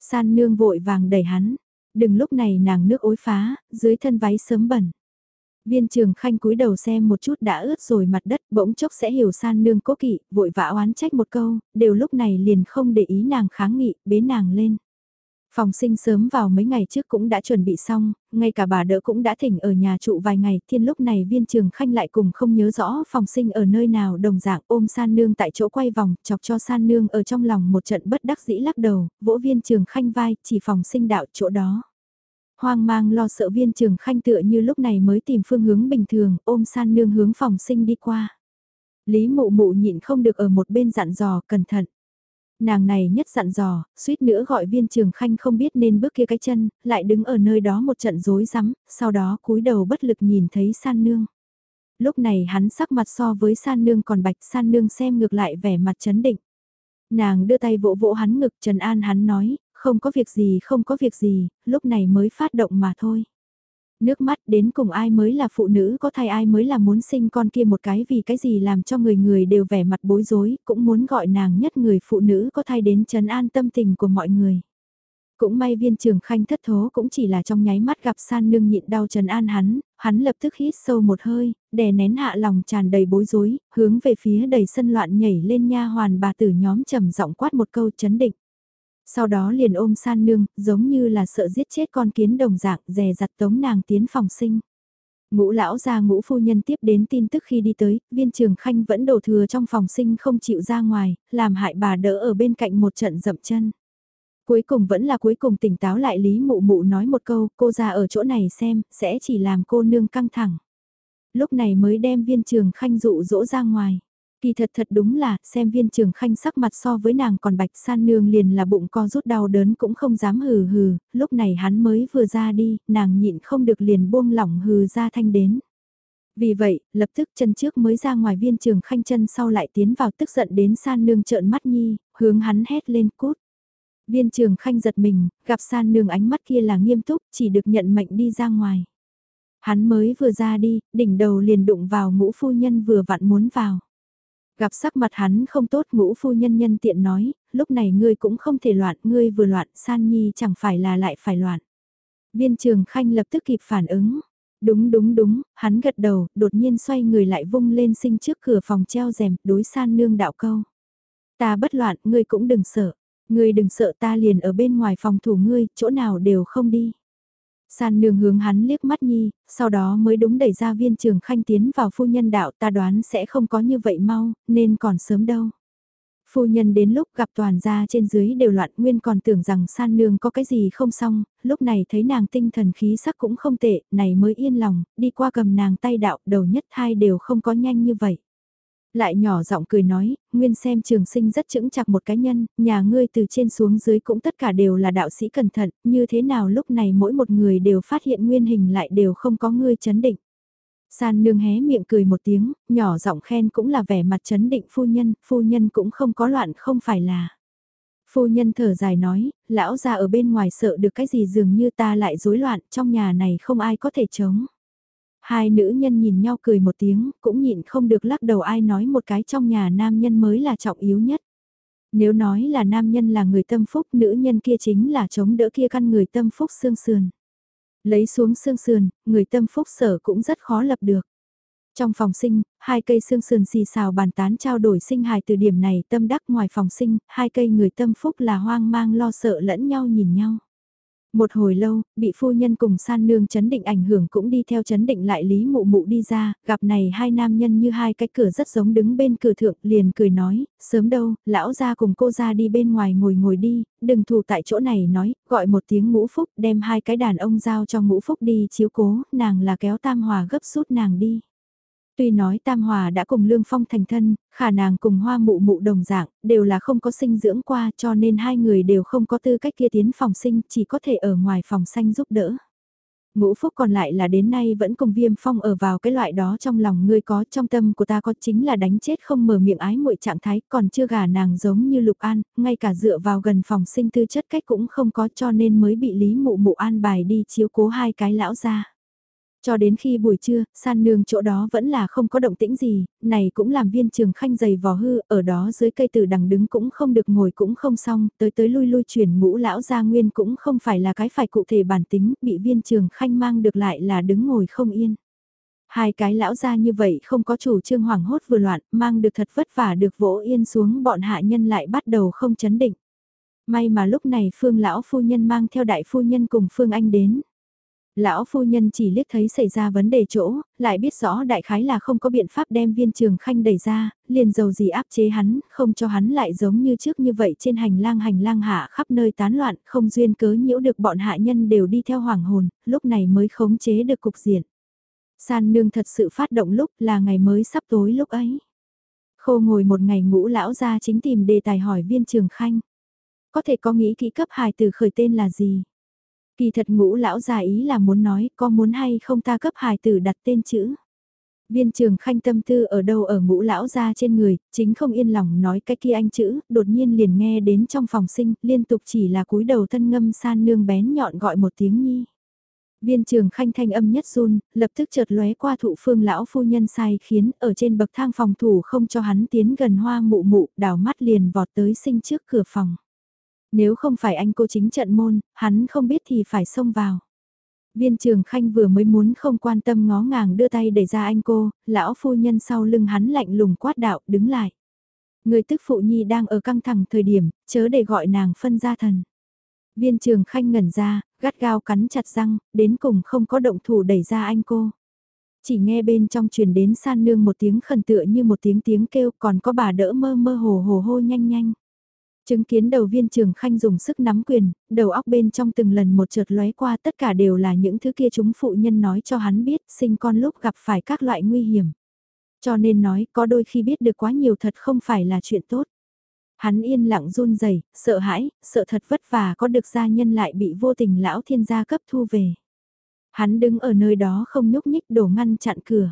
Speaker 1: San nương vội vàng đẩy hắn, đừng lúc này nàng nước ối phá, dưới thân váy sớm bẩn. Viên trường khanh cúi đầu xem một chút đã ướt rồi mặt đất bỗng chốc sẽ hiểu san nương cố kỵ, vội vã oán trách một câu, đều lúc này liền không để ý nàng kháng nghị, bế nàng lên. Phòng sinh sớm vào mấy ngày trước cũng đã chuẩn bị xong, ngay cả bà đỡ cũng đã thỉnh ở nhà trụ vài ngày, thiên lúc này viên trường khanh lại cùng không nhớ rõ phòng sinh ở nơi nào đồng dạng ôm san nương tại chỗ quay vòng, chọc cho san nương ở trong lòng một trận bất đắc dĩ lắc đầu, vỗ viên trường khanh vai, chỉ phòng sinh đạo chỗ đó. Hoang mang lo sợ viên trường khanh tựa như lúc này mới tìm phương hướng bình thường, ôm san nương hướng phòng sinh đi qua. Lý mụ mụ nhịn không được ở một bên dặn dò, cẩn thận. Nàng này nhất dặn dò, suýt nữa gọi viên trường khanh không biết nên bước kia cái chân, lại đứng ở nơi đó một trận rối rắm, sau đó cúi đầu bất lực nhìn thấy san nương. Lúc này hắn sắc mặt so với san nương còn bạch san nương xem ngược lại vẻ mặt chấn định. Nàng đưa tay vỗ vỗ hắn ngực trần an hắn nói, không có việc gì không có việc gì, lúc này mới phát động mà thôi. Nước mắt đến cùng ai mới là phụ nữ có thai ai mới là muốn sinh con kia một cái vì cái gì làm cho người người đều vẻ mặt bối rối, cũng muốn gọi nàng nhất người phụ nữ có thai đến trấn an tâm tình của mọi người. Cũng may viên trường khanh thất thố cũng chỉ là trong nháy mắt gặp san nương nhịn đau trần an hắn, hắn lập tức hít sâu một hơi, đè nén hạ lòng tràn đầy bối rối, hướng về phía đầy sân loạn nhảy lên nha hoàn bà tử nhóm trầm giọng quát một câu chấn định. Sau đó liền ôm san nương, giống như là sợ giết chết con kiến đồng dạng, dè dặt tống nàng tiến phòng sinh. Ngũ lão ra ngũ phu nhân tiếp đến tin tức khi đi tới, viên trường khanh vẫn đổ thừa trong phòng sinh không chịu ra ngoài, làm hại bà đỡ ở bên cạnh một trận dậm chân. Cuối cùng vẫn là cuối cùng tỉnh táo lại Lý Mụ Mụ nói một câu, cô ra ở chỗ này xem, sẽ chỉ làm cô nương căng thẳng. Lúc này mới đem viên trường khanh dụ dỗ ra ngoài. Kỳ thật thật đúng là, xem viên trường khanh sắc mặt so với nàng còn bạch san nương liền là bụng co rút đau đớn cũng không dám hừ hừ, lúc này hắn mới vừa ra đi, nàng nhịn không được liền buông lỏng hừ ra thanh đến. Vì vậy, lập tức chân trước mới ra ngoài viên trường khanh chân sau lại tiến vào tức giận đến san nương trợn mắt nhi, hướng hắn hét lên cút. Viên trường khanh giật mình, gặp san nương ánh mắt kia là nghiêm túc, chỉ được nhận mệnh đi ra ngoài. Hắn mới vừa ra đi, đỉnh đầu liền đụng vào ngũ phu nhân vừa vặn muốn vào. Gặp sắc mặt hắn không tốt ngũ phu nhân nhân tiện nói, lúc này ngươi cũng không thể loạn, ngươi vừa loạn, san nhi chẳng phải là lại phải loạn. Viên trường khanh lập tức kịp phản ứng. Đúng đúng đúng, hắn gật đầu, đột nhiên xoay người lại vung lên sinh trước cửa phòng treo rèm, đối san nương đạo câu. Ta bất loạn, ngươi cũng đừng sợ. Ngươi đừng sợ ta liền ở bên ngoài phòng thủ ngươi, chỗ nào đều không đi. San nương hướng hắn liếc mắt nhi, sau đó mới đúng đẩy ra viên trường khanh tiến vào phu nhân đạo ta đoán sẽ không có như vậy mau, nên còn sớm đâu. Phu nhân đến lúc gặp toàn gia trên dưới đều loạn nguyên còn tưởng rằng san nương có cái gì không xong, lúc này thấy nàng tinh thần khí sắc cũng không tệ, này mới yên lòng, đi qua cầm nàng tay đạo đầu nhất hai đều không có nhanh như vậy lại nhỏ giọng cười nói, nguyên xem trường sinh rất chững chặt một cá nhân, nhà ngươi từ trên xuống dưới cũng tất cả đều là đạo sĩ cẩn thận, như thế nào lúc này mỗi một người đều phát hiện nguyên hình lại đều không có ngươi chấn định. San nương hé miệng cười một tiếng, nhỏ giọng khen cũng là vẻ mặt chấn định phu nhân, phu nhân cũng không có loạn không phải là. Phu nhân thở dài nói, lão ra ở bên ngoài sợ được cái gì dường như ta lại rối loạn, trong nhà này không ai có thể chống. Hai nữ nhân nhìn nhau cười một tiếng, cũng nhịn không được lắc đầu ai nói một cái trong nhà nam nhân mới là trọng yếu nhất. Nếu nói là nam nhân là người tâm phúc, nữ nhân kia chính là chống đỡ kia căn người tâm phúc xương sườn. Lấy xuống xương sườn, người tâm phúc sở cũng rất khó lập được. Trong phòng sinh, hai cây xương sườn xì xào bàn tán trao đổi sinh hài từ điểm này tâm đắc ngoài phòng sinh, hai cây người tâm phúc là hoang mang lo sợ lẫn nhau nhìn nhau. Một hồi lâu, bị phu nhân cùng san nương chấn định ảnh hưởng cũng đi theo chấn định lại lý mụ mụ đi ra, gặp này hai nam nhân như hai cái cửa rất giống đứng bên cửa thượng liền cười nói, sớm đâu, lão ra cùng cô ra đi bên ngoài ngồi ngồi đi, đừng thù tại chỗ này nói, gọi một tiếng ngũ phúc đem hai cái đàn ông giao cho ngũ phúc đi chiếu cố, nàng là kéo tam hòa gấp rút nàng đi. Tuy nói Tam Hòa đã cùng Lương Phong thành thân, khả nàng cùng hoa mụ mụ đồng dạng, đều là không có sinh dưỡng qua cho nên hai người đều không có tư cách kia tiến phòng sinh, chỉ có thể ở ngoài phòng xanh giúp đỡ. Ngũ Phúc còn lại là đến nay vẫn cùng viêm phong ở vào cái loại đó trong lòng ngươi có, trong tâm của ta có chính là đánh chết không mở miệng ái muội trạng thái, còn chưa gả nàng giống như Lục An, ngay cả dựa vào gần phòng sinh tư chất cách cũng không có cho nên mới bị Lý Mụ Mụ an bài đi chiếu cố hai cái lão ra. Cho đến khi buổi trưa, san nương chỗ đó vẫn là không có động tĩnh gì, này cũng làm viên trường khanh giày vò hư, ở đó dưới cây tử đằng đứng cũng không được ngồi cũng không xong, tới tới lui lui chuyển ngũ lão gia nguyên cũng không phải là cái phải cụ thể bản tính, bị viên trường khanh mang được lại là đứng ngồi không yên. Hai cái lão gia như vậy không có chủ trương hoảng hốt vừa loạn, mang được thật vất vả được vỗ yên xuống bọn hạ nhân lại bắt đầu không chấn định. May mà lúc này phương lão phu nhân mang theo đại phu nhân cùng phương anh đến. Lão phu nhân chỉ liếc thấy xảy ra vấn đề chỗ, lại biết rõ đại khái là không có biện pháp đem viên trường khanh đẩy ra, liền dầu gì áp chế hắn, không cho hắn lại giống như trước như vậy trên hành lang hành lang hạ khắp nơi tán loạn, không duyên cớ nhiễu được bọn hạ nhân đều đi theo hoàng hồn, lúc này mới khống chế được cục diện. San nương thật sự phát động lúc là ngày mới sắp tối lúc ấy. Khô ngồi một ngày ngũ lão ra chính tìm đề tài hỏi viên trường khanh. Có thể có nghĩ kỹ cấp hài từ khởi tên là gì? Kỳ thật ngũ lão già ý là muốn nói có muốn hay không ta cấp hài tử đặt tên chữ. Viên trường khanh tâm tư ở đâu ở ngũ lão ra trên người, chính không yên lòng nói cái kia anh chữ, đột nhiên liền nghe đến trong phòng sinh, liên tục chỉ là cúi đầu thân ngâm san nương bén nhọn gọi một tiếng nhi. Viên trường khanh thanh âm nhất run, lập tức chợt lóe qua thụ phương lão phu nhân sai khiến ở trên bậc thang phòng thủ không cho hắn tiến gần hoa mụ mụ, đảo mắt liền vọt tới sinh trước cửa phòng. Nếu không phải anh cô chính trận môn, hắn không biết thì phải xông vào. Viên trường khanh vừa mới muốn không quan tâm ngó ngàng đưa tay đẩy ra anh cô, lão phu nhân sau lưng hắn lạnh lùng quát đạo đứng lại. Người tức phụ nhi đang ở căng thẳng thời điểm, chớ để gọi nàng phân ra thần. Viên trường khanh ngẩn ra, gắt gao cắn chặt răng, đến cùng không có động thủ đẩy ra anh cô. Chỉ nghe bên trong truyền đến san nương một tiếng khẩn tựa như một tiếng tiếng kêu còn có bà đỡ mơ mơ hồ hồ hô nhanh nhanh. Chứng kiến đầu viên trường khanh dùng sức nắm quyền, đầu óc bên trong từng lần một chợt lóe qua tất cả đều là những thứ kia chúng phụ nhân nói cho hắn biết sinh con lúc gặp phải các loại nguy hiểm. Cho nên nói có đôi khi biết được quá nhiều thật không phải là chuyện tốt. Hắn yên lặng run rẩy sợ hãi, sợ thật vất vả có được gia nhân lại bị vô tình lão thiên gia cấp thu về. Hắn đứng ở nơi đó không nhúc nhích đổ ngăn chặn cửa.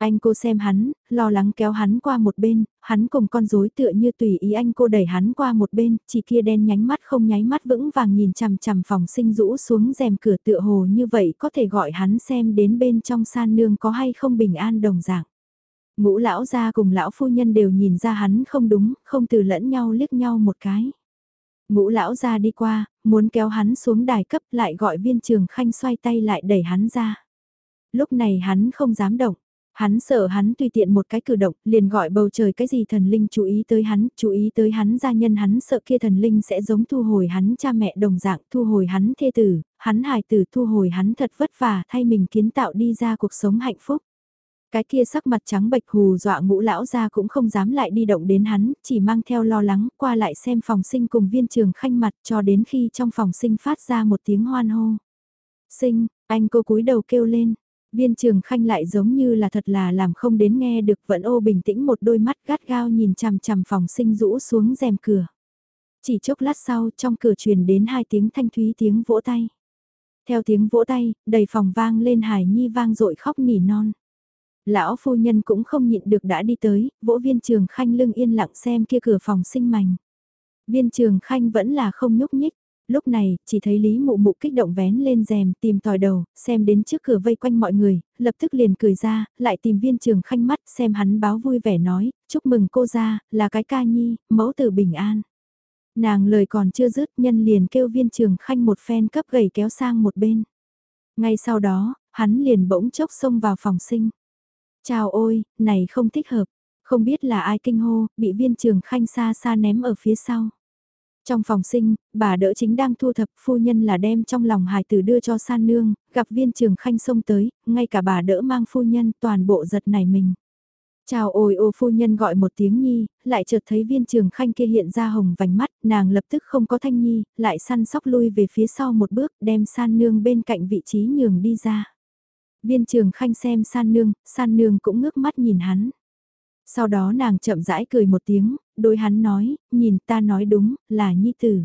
Speaker 1: Anh cô xem hắn, lo lắng kéo hắn qua một bên, hắn cùng con rối tựa như tùy ý anh cô đẩy hắn qua một bên, chỉ kia đen nhánh mắt không nháy mắt vững vàng nhìn chằm chằm phòng sinh rũ xuống rèm cửa tựa hồ như vậy có thể gọi hắn xem đến bên trong san nương có hay không bình an đồng dạng. Ngũ lão gia cùng lão phu nhân đều nhìn ra hắn không đúng, không từ lẫn nhau liếc nhau một cái. Ngũ lão gia đi qua, muốn kéo hắn xuống đài cấp lại gọi viên trường khanh xoay tay lại đẩy hắn ra. Lúc này hắn không dám động, Hắn sợ hắn tùy tiện một cái cử động, liền gọi bầu trời cái gì thần linh chú ý tới hắn, chú ý tới hắn gia nhân hắn sợ kia thần linh sẽ giống thu hồi hắn cha mẹ đồng dạng, thu hồi hắn thê tử, hắn hài tử thu hồi hắn thật vất vả thay mình kiến tạo đi ra cuộc sống hạnh phúc. Cái kia sắc mặt trắng bệch hù dọa ngũ lão ra cũng không dám lại đi động đến hắn, chỉ mang theo lo lắng qua lại xem phòng sinh cùng viên trường khanh mặt cho đến khi trong phòng sinh phát ra một tiếng hoan hô. Sinh, anh cô cúi đầu kêu lên, Viên trường khanh lại giống như là thật là làm không đến nghe được vẫn ô bình tĩnh một đôi mắt gắt gao nhìn chằm chằm phòng sinh rũ xuống rèm cửa. Chỉ chốc lát sau trong cửa truyền đến hai tiếng thanh thúy tiếng vỗ tay. Theo tiếng vỗ tay, đầy phòng vang lên hài nhi vang dội khóc nỉ non. Lão phu nhân cũng không nhịn được đã đi tới, vỗ viên trường khanh lưng yên lặng xem kia cửa phòng sinh mảnh. Viên trường khanh vẫn là không nhúc nhích. Lúc này, chỉ thấy Lý Mụ Mụ kích động vén lên rèm, tìm tòi đầu, xem đến trước cửa vây quanh mọi người, lập tức liền cười ra, lại tìm viên trường khanh mắt, xem hắn báo vui vẻ nói, chúc mừng cô ra, là cái ca nhi, mẫu tử bình an. Nàng lời còn chưa dứt, nhân liền kêu viên trường khanh một phen cấp gầy kéo sang một bên. Ngay sau đó, hắn liền bỗng chốc xông vào phòng sinh. Chào ôi, này không thích hợp, không biết là ai kinh hô, bị viên trường khanh xa xa ném ở phía sau. Trong phòng sinh, bà đỡ chính đang thu thập phu nhân là đem trong lòng hài tử đưa cho san nương, gặp viên trường khanh xông tới, ngay cả bà đỡ mang phu nhân toàn bộ giật nảy mình. Chào ôi ô phu nhân gọi một tiếng nhi, lại chợt thấy viên trường khanh kia hiện ra hồng vành mắt, nàng lập tức không có thanh nhi, lại săn sóc lui về phía sau một bước, đem san nương bên cạnh vị trí nhường đi ra. Viên trường khanh xem san nương, san nương cũng ngước mắt nhìn hắn. Sau đó nàng chậm rãi cười một tiếng, đôi hắn nói, nhìn ta nói đúng, là nhi tử.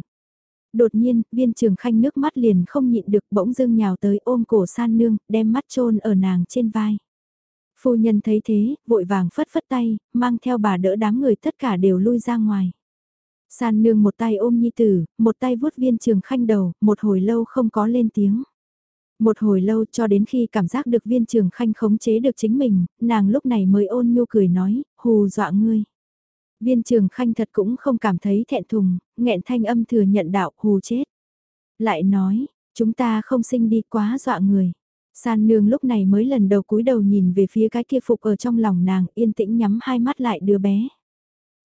Speaker 1: Đột nhiên, viên trường khanh nước mắt liền không nhịn được bỗng dưng nhào tới ôm cổ san nương, đem mắt trôn ở nàng trên vai. Phu nhân thấy thế, vội vàng phất phất tay, mang theo bà đỡ đám người tất cả đều lui ra ngoài. San nương một tay ôm nhi tử, một tay vuốt viên trường khanh đầu, một hồi lâu không có lên tiếng. Một hồi lâu cho đến khi cảm giác được viên trường khanh khống chế được chính mình, nàng lúc này mới ôn nhu cười nói, hù dọa ngươi. Viên trường khanh thật cũng không cảm thấy thẹn thùng, nghẹn thanh âm thừa nhận đạo hù chết. Lại nói, chúng ta không sinh đi quá dọa người. San nương lúc này mới lần đầu cúi đầu nhìn về phía cái kia phục ở trong lòng nàng yên tĩnh nhắm hai mắt lại đứa bé.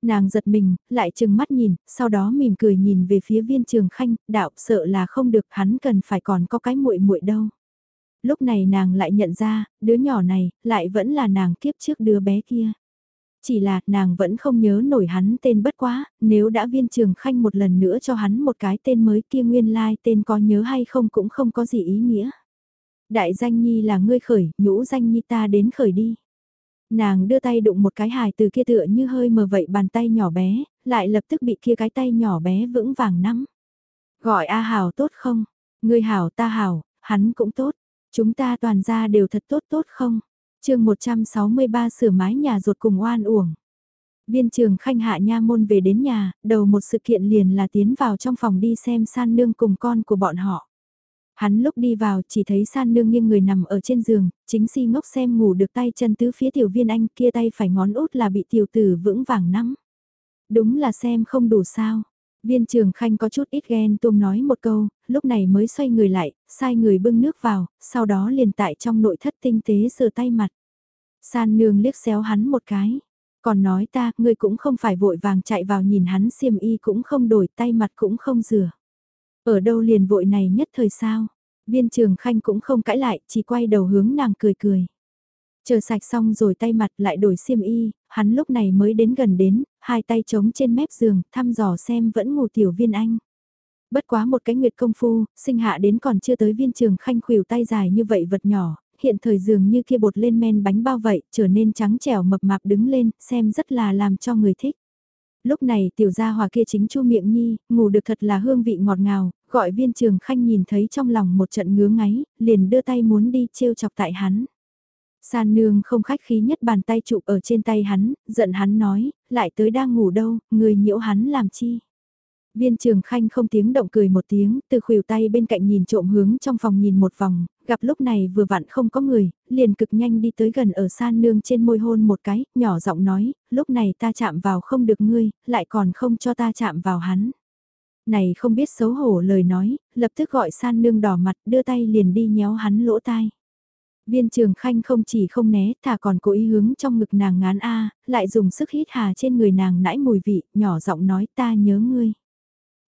Speaker 1: Nàng giật mình, lại chừng mắt nhìn, sau đó mỉm cười nhìn về phía viên trường khanh, đạo sợ là không được hắn cần phải còn có cái muội muội đâu. Lúc này nàng lại nhận ra, đứa nhỏ này, lại vẫn là nàng kiếp trước đứa bé kia. Chỉ là nàng vẫn không nhớ nổi hắn tên bất quá, nếu đã viên trường khanh một lần nữa cho hắn một cái tên mới kia nguyên lai like, tên có nhớ hay không cũng không có gì ý nghĩa. Đại danh nhi là ngươi khởi, nhũ danh nhi ta đến khởi đi. Nàng đưa tay đụng một cái hài từ kia tựa như hơi mờ vậy bàn tay nhỏ bé, lại lập tức bị kia cái tay nhỏ bé vững vàng nắm. Gọi A Hảo tốt không? người hảo ta hảo, hắn cũng tốt. Chúng ta toàn ra đều thật tốt tốt không? chương 163 sửa mái nhà ruột cùng oan uổng. Viên trường khanh hạ nha môn về đến nhà, đầu một sự kiện liền là tiến vào trong phòng đi xem san nương cùng con của bọn họ. Hắn lúc đi vào chỉ thấy san nương nghiêng người nằm ở trên giường, chính si ngốc xem ngủ được tay chân tứ phía tiểu viên anh kia tay phải ngón út là bị tiểu tử vững vàng nắm. Đúng là xem không đủ sao. Viên trường khanh có chút ít ghen tuông nói một câu, lúc này mới xoay người lại, sai người bưng nước vào, sau đó liền tại trong nội thất tinh tế sờ tay mặt. San nương liếc xéo hắn một cái. Còn nói ta, ngươi cũng không phải vội vàng chạy vào nhìn hắn xiêm y cũng không đổi tay mặt cũng không rửa. Ở đâu liền vội này nhất thời sao? Viên trường khanh cũng không cãi lại, chỉ quay đầu hướng nàng cười cười. Chờ sạch xong rồi tay mặt lại đổi xiêm y, hắn lúc này mới đến gần đến, hai tay trống trên mép giường, thăm dò xem vẫn ngủ tiểu viên anh. Bất quá một cái nguyệt công phu, sinh hạ đến còn chưa tới viên trường khanh khuỷu tay dài như vậy vật nhỏ, hiện thời dường như kia bột lên men bánh bao vậy, trở nên trắng trẻo mập mạp đứng lên, xem rất là làm cho người thích. Lúc này tiểu gia hòa kia chính chu miệng nhi, ngủ được thật là hương vị ngọt ngào, gọi viên trường khanh nhìn thấy trong lòng một trận ngứa ngáy, liền đưa tay muốn đi trêu chọc tại hắn. San nương không khách khí nhất bàn tay chụp ở trên tay hắn, giận hắn nói, lại tới đang ngủ đâu, người nhiễu hắn làm chi. Viên trường khanh không tiếng động cười một tiếng, từ khuỷu tay bên cạnh nhìn trộm hướng trong phòng nhìn một vòng, gặp lúc này vừa vặn không có người, liền cực nhanh đi tới gần ở san nương trên môi hôn một cái, nhỏ giọng nói, lúc này ta chạm vào không được ngươi, lại còn không cho ta chạm vào hắn. Này không biết xấu hổ lời nói, lập tức gọi san nương đỏ mặt đưa tay liền đi nhéo hắn lỗ tai. Viên trường khanh không chỉ không né, thà còn cố ý hướng trong ngực nàng ngán A, lại dùng sức hít hà trên người nàng nãi mùi vị, nhỏ giọng nói ta nhớ ngươi.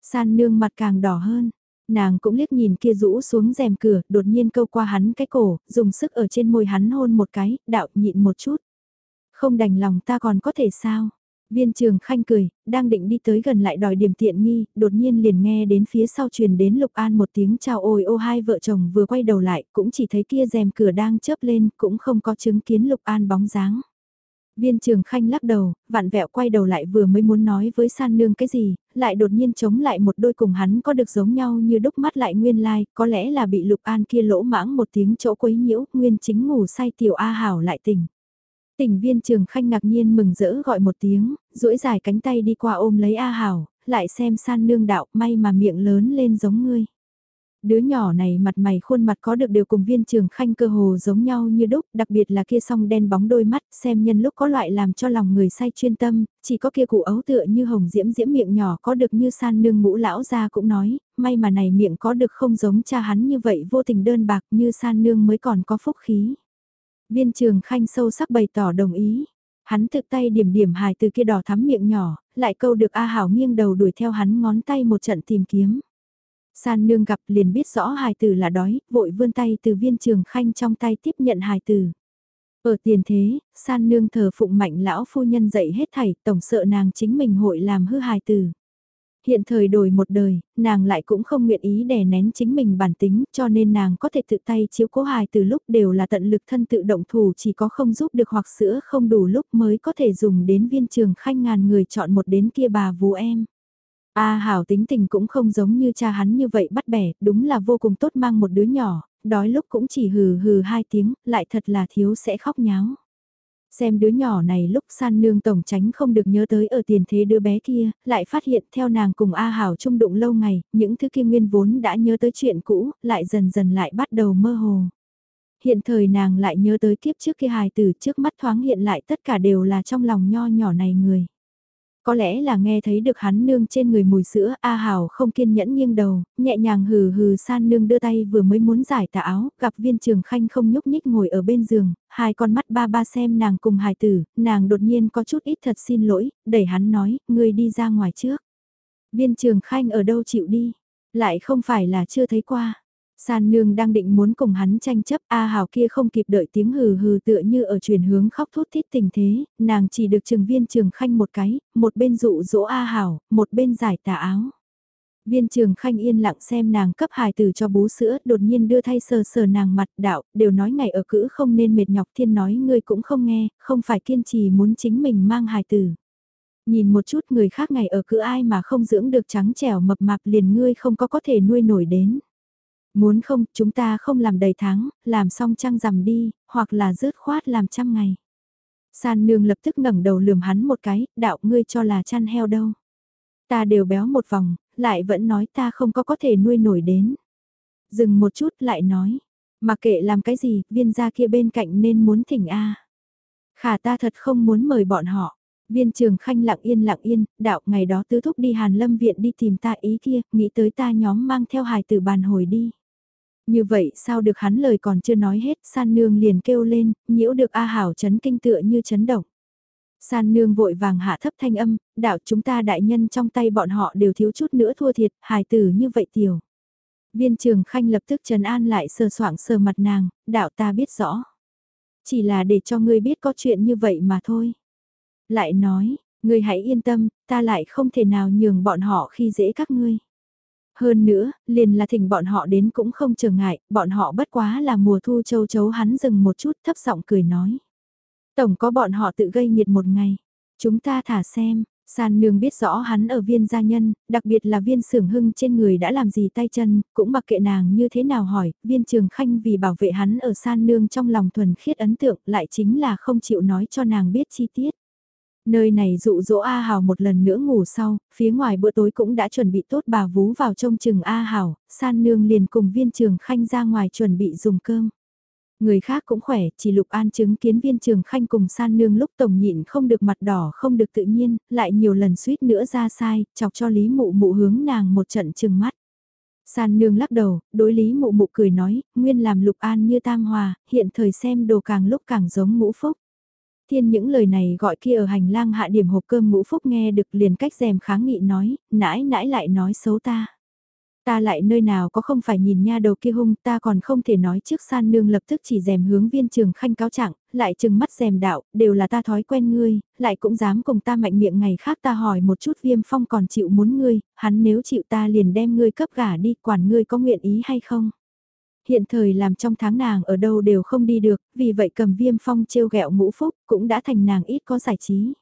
Speaker 1: San nương mặt càng đỏ hơn, nàng cũng liếc nhìn kia rũ xuống rèm cửa, đột nhiên câu qua hắn cái cổ, dùng sức ở trên môi hắn hôn một cái, đạo nhịn một chút. Không đành lòng ta còn có thể sao? Viên trường khanh cười, đang định đi tới gần lại đòi điểm tiện nghi, đột nhiên liền nghe đến phía sau truyền đến Lục An một tiếng chào ôi ô hai vợ chồng vừa quay đầu lại, cũng chỉ thấy kia rèm cửa đang chớp lên, cũng không có chứng kiến Lục An bóng dáng. Viên trường khanh lắc đầu, vặn vẹo quay đầu lại vừa mới muốn nói với san nương cái gì, lại đột nhiên chống lại một đôi cùng hắn có được giống nhau như đúc mắt lại nguyên lai, like, có lẽ là bị lục an kia lỗ mãng một tiếng chỗ quấy nhiễu, nguyên chính ngủ say tiểu A Hảo lại tỉnh. Tỉnh viên trường khanh ngạc nhiên mừng rỡ gọi một tiếng, duỗi dài cánh tay đi qua ôm lấy A Hảo, lại xem san nương đạo may mà miệng lớn lên giống ngươi. Đứa nhỏ này mặt mày khuôn mặt có được đều cùng viên trường khanh cơ hồ giống nhau như đúc, đặc biệt là kia song đen bóng đôi mắt, xem nhân lúc có loại làm cho lòng người say chuyên tâm, chỉ có kia cụ ấu tựa như hồng diễm diễm miệng nhỏ có được như san nương ngũ lão ra cũng nói, may mà này miệng có được không giống cha hắn như vậy vô tình đơn bạc như san nương mới còn có phúc khí. Viên trường khanh sâu sắc bày tỏ đồng ý. Hắn thực tay điểm điểm hài từ kia đỏ thắm miệng nhỏ, lại câu được A Hảo nghiêng đầu đuổi theo hắn ngón tay một trận tìm kiếm. San nương gặp liền biết rõ hài tử là đói, vội vươn tay từ viên trường khanh trong tay tiếp nhận hài tử. Ở tiền thế, san nương thờ phụng mạnh lão phu nhân dạy hết thảy, tổng sợ nàng chính mình hội làm hư hài tử. Hiện thời đổi một đời, nàng lại cũng không nguyện ý đè nén chính mình bản tính, cho nên nàng có thể tự tay chiếu cố hài từ lúc đều là tận lực thân tự động thủ chỉ có không giúp được hoặc sữa không đủ lúc mới có thể dùng đến viên trường khanh ngàn người chọn một đến kia bà vú em. A Hảo tính tình cũng không giống như cha hắn như vậy bắt bẻ, đúng là vô cùng tốt mang một đứa nhỏ, đói lúc cũng chỉ hừ hừ hai tiếng, lại thật là thiếu sẽ khóc nháo. Xem đứa nhỏ này lúc san nương tổng tránh không được nhớ tới ở tiền thế đứa bé kia, lại phát hiện theo nàng cùng A Hảo chung đụng lâu ngày, những thứ kia nguyên vốn đã nhớ tới chuyện cũ, lại dần dần lại bắt đầu mơ hồ. Hiện thời nàng lại nhớ tới kiếp trước kia hài từ trước mắt thoáng hiện lại tất cả đều là trong lòng nho nhỏ này người. Có lẽ là nghe thấy được hắn nương trên người mùi sữa, A Hảo không kiên nhẫn nghiêng đầu, nhẹ nhàng hừ hừ san nương đưa tay vừa mới muốn giải tà áo, gặp viên trường khanh không nhúc nhích ngồi ở bên giường, hai con mắt ba ba xem nàng cùng hài tử, nàng đột nhiên có chút ít thật xin lỗi, đẩy hắn nói, ngươi đi ra ngoài trước. Viên trường khanh ở đâu chịu đi, lại không phải là chưa thấy qua. San nương đang định muốn cùng hắn tranh chấp A Hảo kia không kịp đợi tiếng hừ hừ tựa như ở chuyển hướng khóc thút thít tình thế, nàng chỉ được trường viên trường khanh một cái, một bên dụ dỗ A Hảo, một bên giải tà áo. Viên trường khanh yên lặng xem nàng cấp hài tử cho bú sữa, đột nhiên đưa thay sờ sờ nàng mặt đạo, đều nói ngày ở cữ không nên mệt nhọc thiên nói ngươi cũng không nghe, không phải kiên trì muốn chính mình mang hài tử. Nhìn một chút người khác ngày ở cữ ai mà không dưỡng được trắng trẻo mập mạp liền ngươi không có có thể nuôi nổi đến. Muốn không, chúng ta không làm đầy tháng, làm xong trăng rằm đi, hoặc là rớt khoát làm trăm ngày. San nương lập tức ngẩng đầu lườm hắn một cái, đạo ngươi cho là chăn heo đâu. Ta đều béo một vòng, lại vẫn nói ta không có có thể nuôi nổi đến. Dừng một chút lại nói, mà kệ làm cái gì, viên gia kia bên cạnh nên muốn thỉnh A. Khả ta thật không muốn mời bọn họ. Viên trường khanh lặng yên lặng yên, đạo ngày đó tứ thúc đi Hàn Lâm Viện đi tìm ta ý kia, nghĩ tới ta nhóm mang theo hài tử bàn hồi đi. Như vậy sao được hắn lời còn chưa nói hết, san nương liền kêu lên, nhiễu được A Hảo chấn kinh tựa như chấn động. San nương vội vàng hạ thấp thanh âm, đạo chúng ta đại nhân trong tay bọn họ đều thiếu chút nữa thua thiệt, hài tử như vậy tiểu. Viên trường khanh lập tức trấn an lại sờ soạng sờ mặt nàng, đạo ta biết rõ. Chỉ là để cho ngươi biết có chuyện như vậy mà thôi. Lại nói, ngươi hãy yên tâm, ta lại không thể nào nhường bọn họ khi dễ các ngươi. Hơn nữa, liền là thỉnh bọn họ đến cũng không trở ngại, bọn họ bất quá là mùa thu châu chấu hắn dừng một chút thấp giọng cười nói. Tổng có bọn họ tự gây nhiệt một ngày, chúng ta thả xem, San nương biết rõ hắn ở viên gia nhân, đặc biệt là viên sưởng hưng trên người đã làm gì tay chân, cũng mặc kệ nàng như thế nào hỏi, viên trường khanh vì bảo vệ hắn ở san nương trong lòng thuần khiết ấn tượng lại chính là không chịu nói cho nàng biết chi tiết. Nơi này dụ dỗ A Hảo một lần nữa ngủ sau, phía ngoài bữa tối cũng đã chuẩn bị tốt bà vú vào trông chừng A Hảo, san nương liền cùng viên trường khanh ra ngoài chuẩn bị dùng cơm. Người khác cũng khỏe, chỉ lục an chứng kiến viên trường khanh cùng san nương lúc tổng nhịn không được mặt đỏ không được tự nhiên, lại nhiều lần suýt nữa ra sai, chọc cho lý mụ mụ hướng nàng một trận chừng mắt. San nương lắc đầu, đối lý mụ mụ cười nói, nguyên làm lục an như tam hòa, hiện thời xem đồ càng lúc càng giống ngũ phúc. Thiên những lời này gọi kia ở hành lang hạ điểm hộp cơm ngũ phúc nghe được liền cách rèm kháng nghị nói, nãi nãi lại nói xấu ta. Ta lại nơi nào có không phải nhìn nha đầu kia hung ta còn không thể nói trước san nương lập tức chỉ rèm hướng viên trường khanh cáo trạng, lại chừng mắt rèm đạo, đều là ta thói quen ngươi, lại cũng dám cùng ta mạnh miệng ngày khác ta hỏi một chút viêm phong còn chịu muốn ngươi, hắn nếu chịu ta liền đem ngươi cấp gả đi quản ngươi có nguyện ý hay không hiện thời làm trong tháng nàng ở đâu đều không đi được, vì vậy cầm viêm phong trêu ghẹo ngũ phúc cũng đã thành nàng ít có giải trí.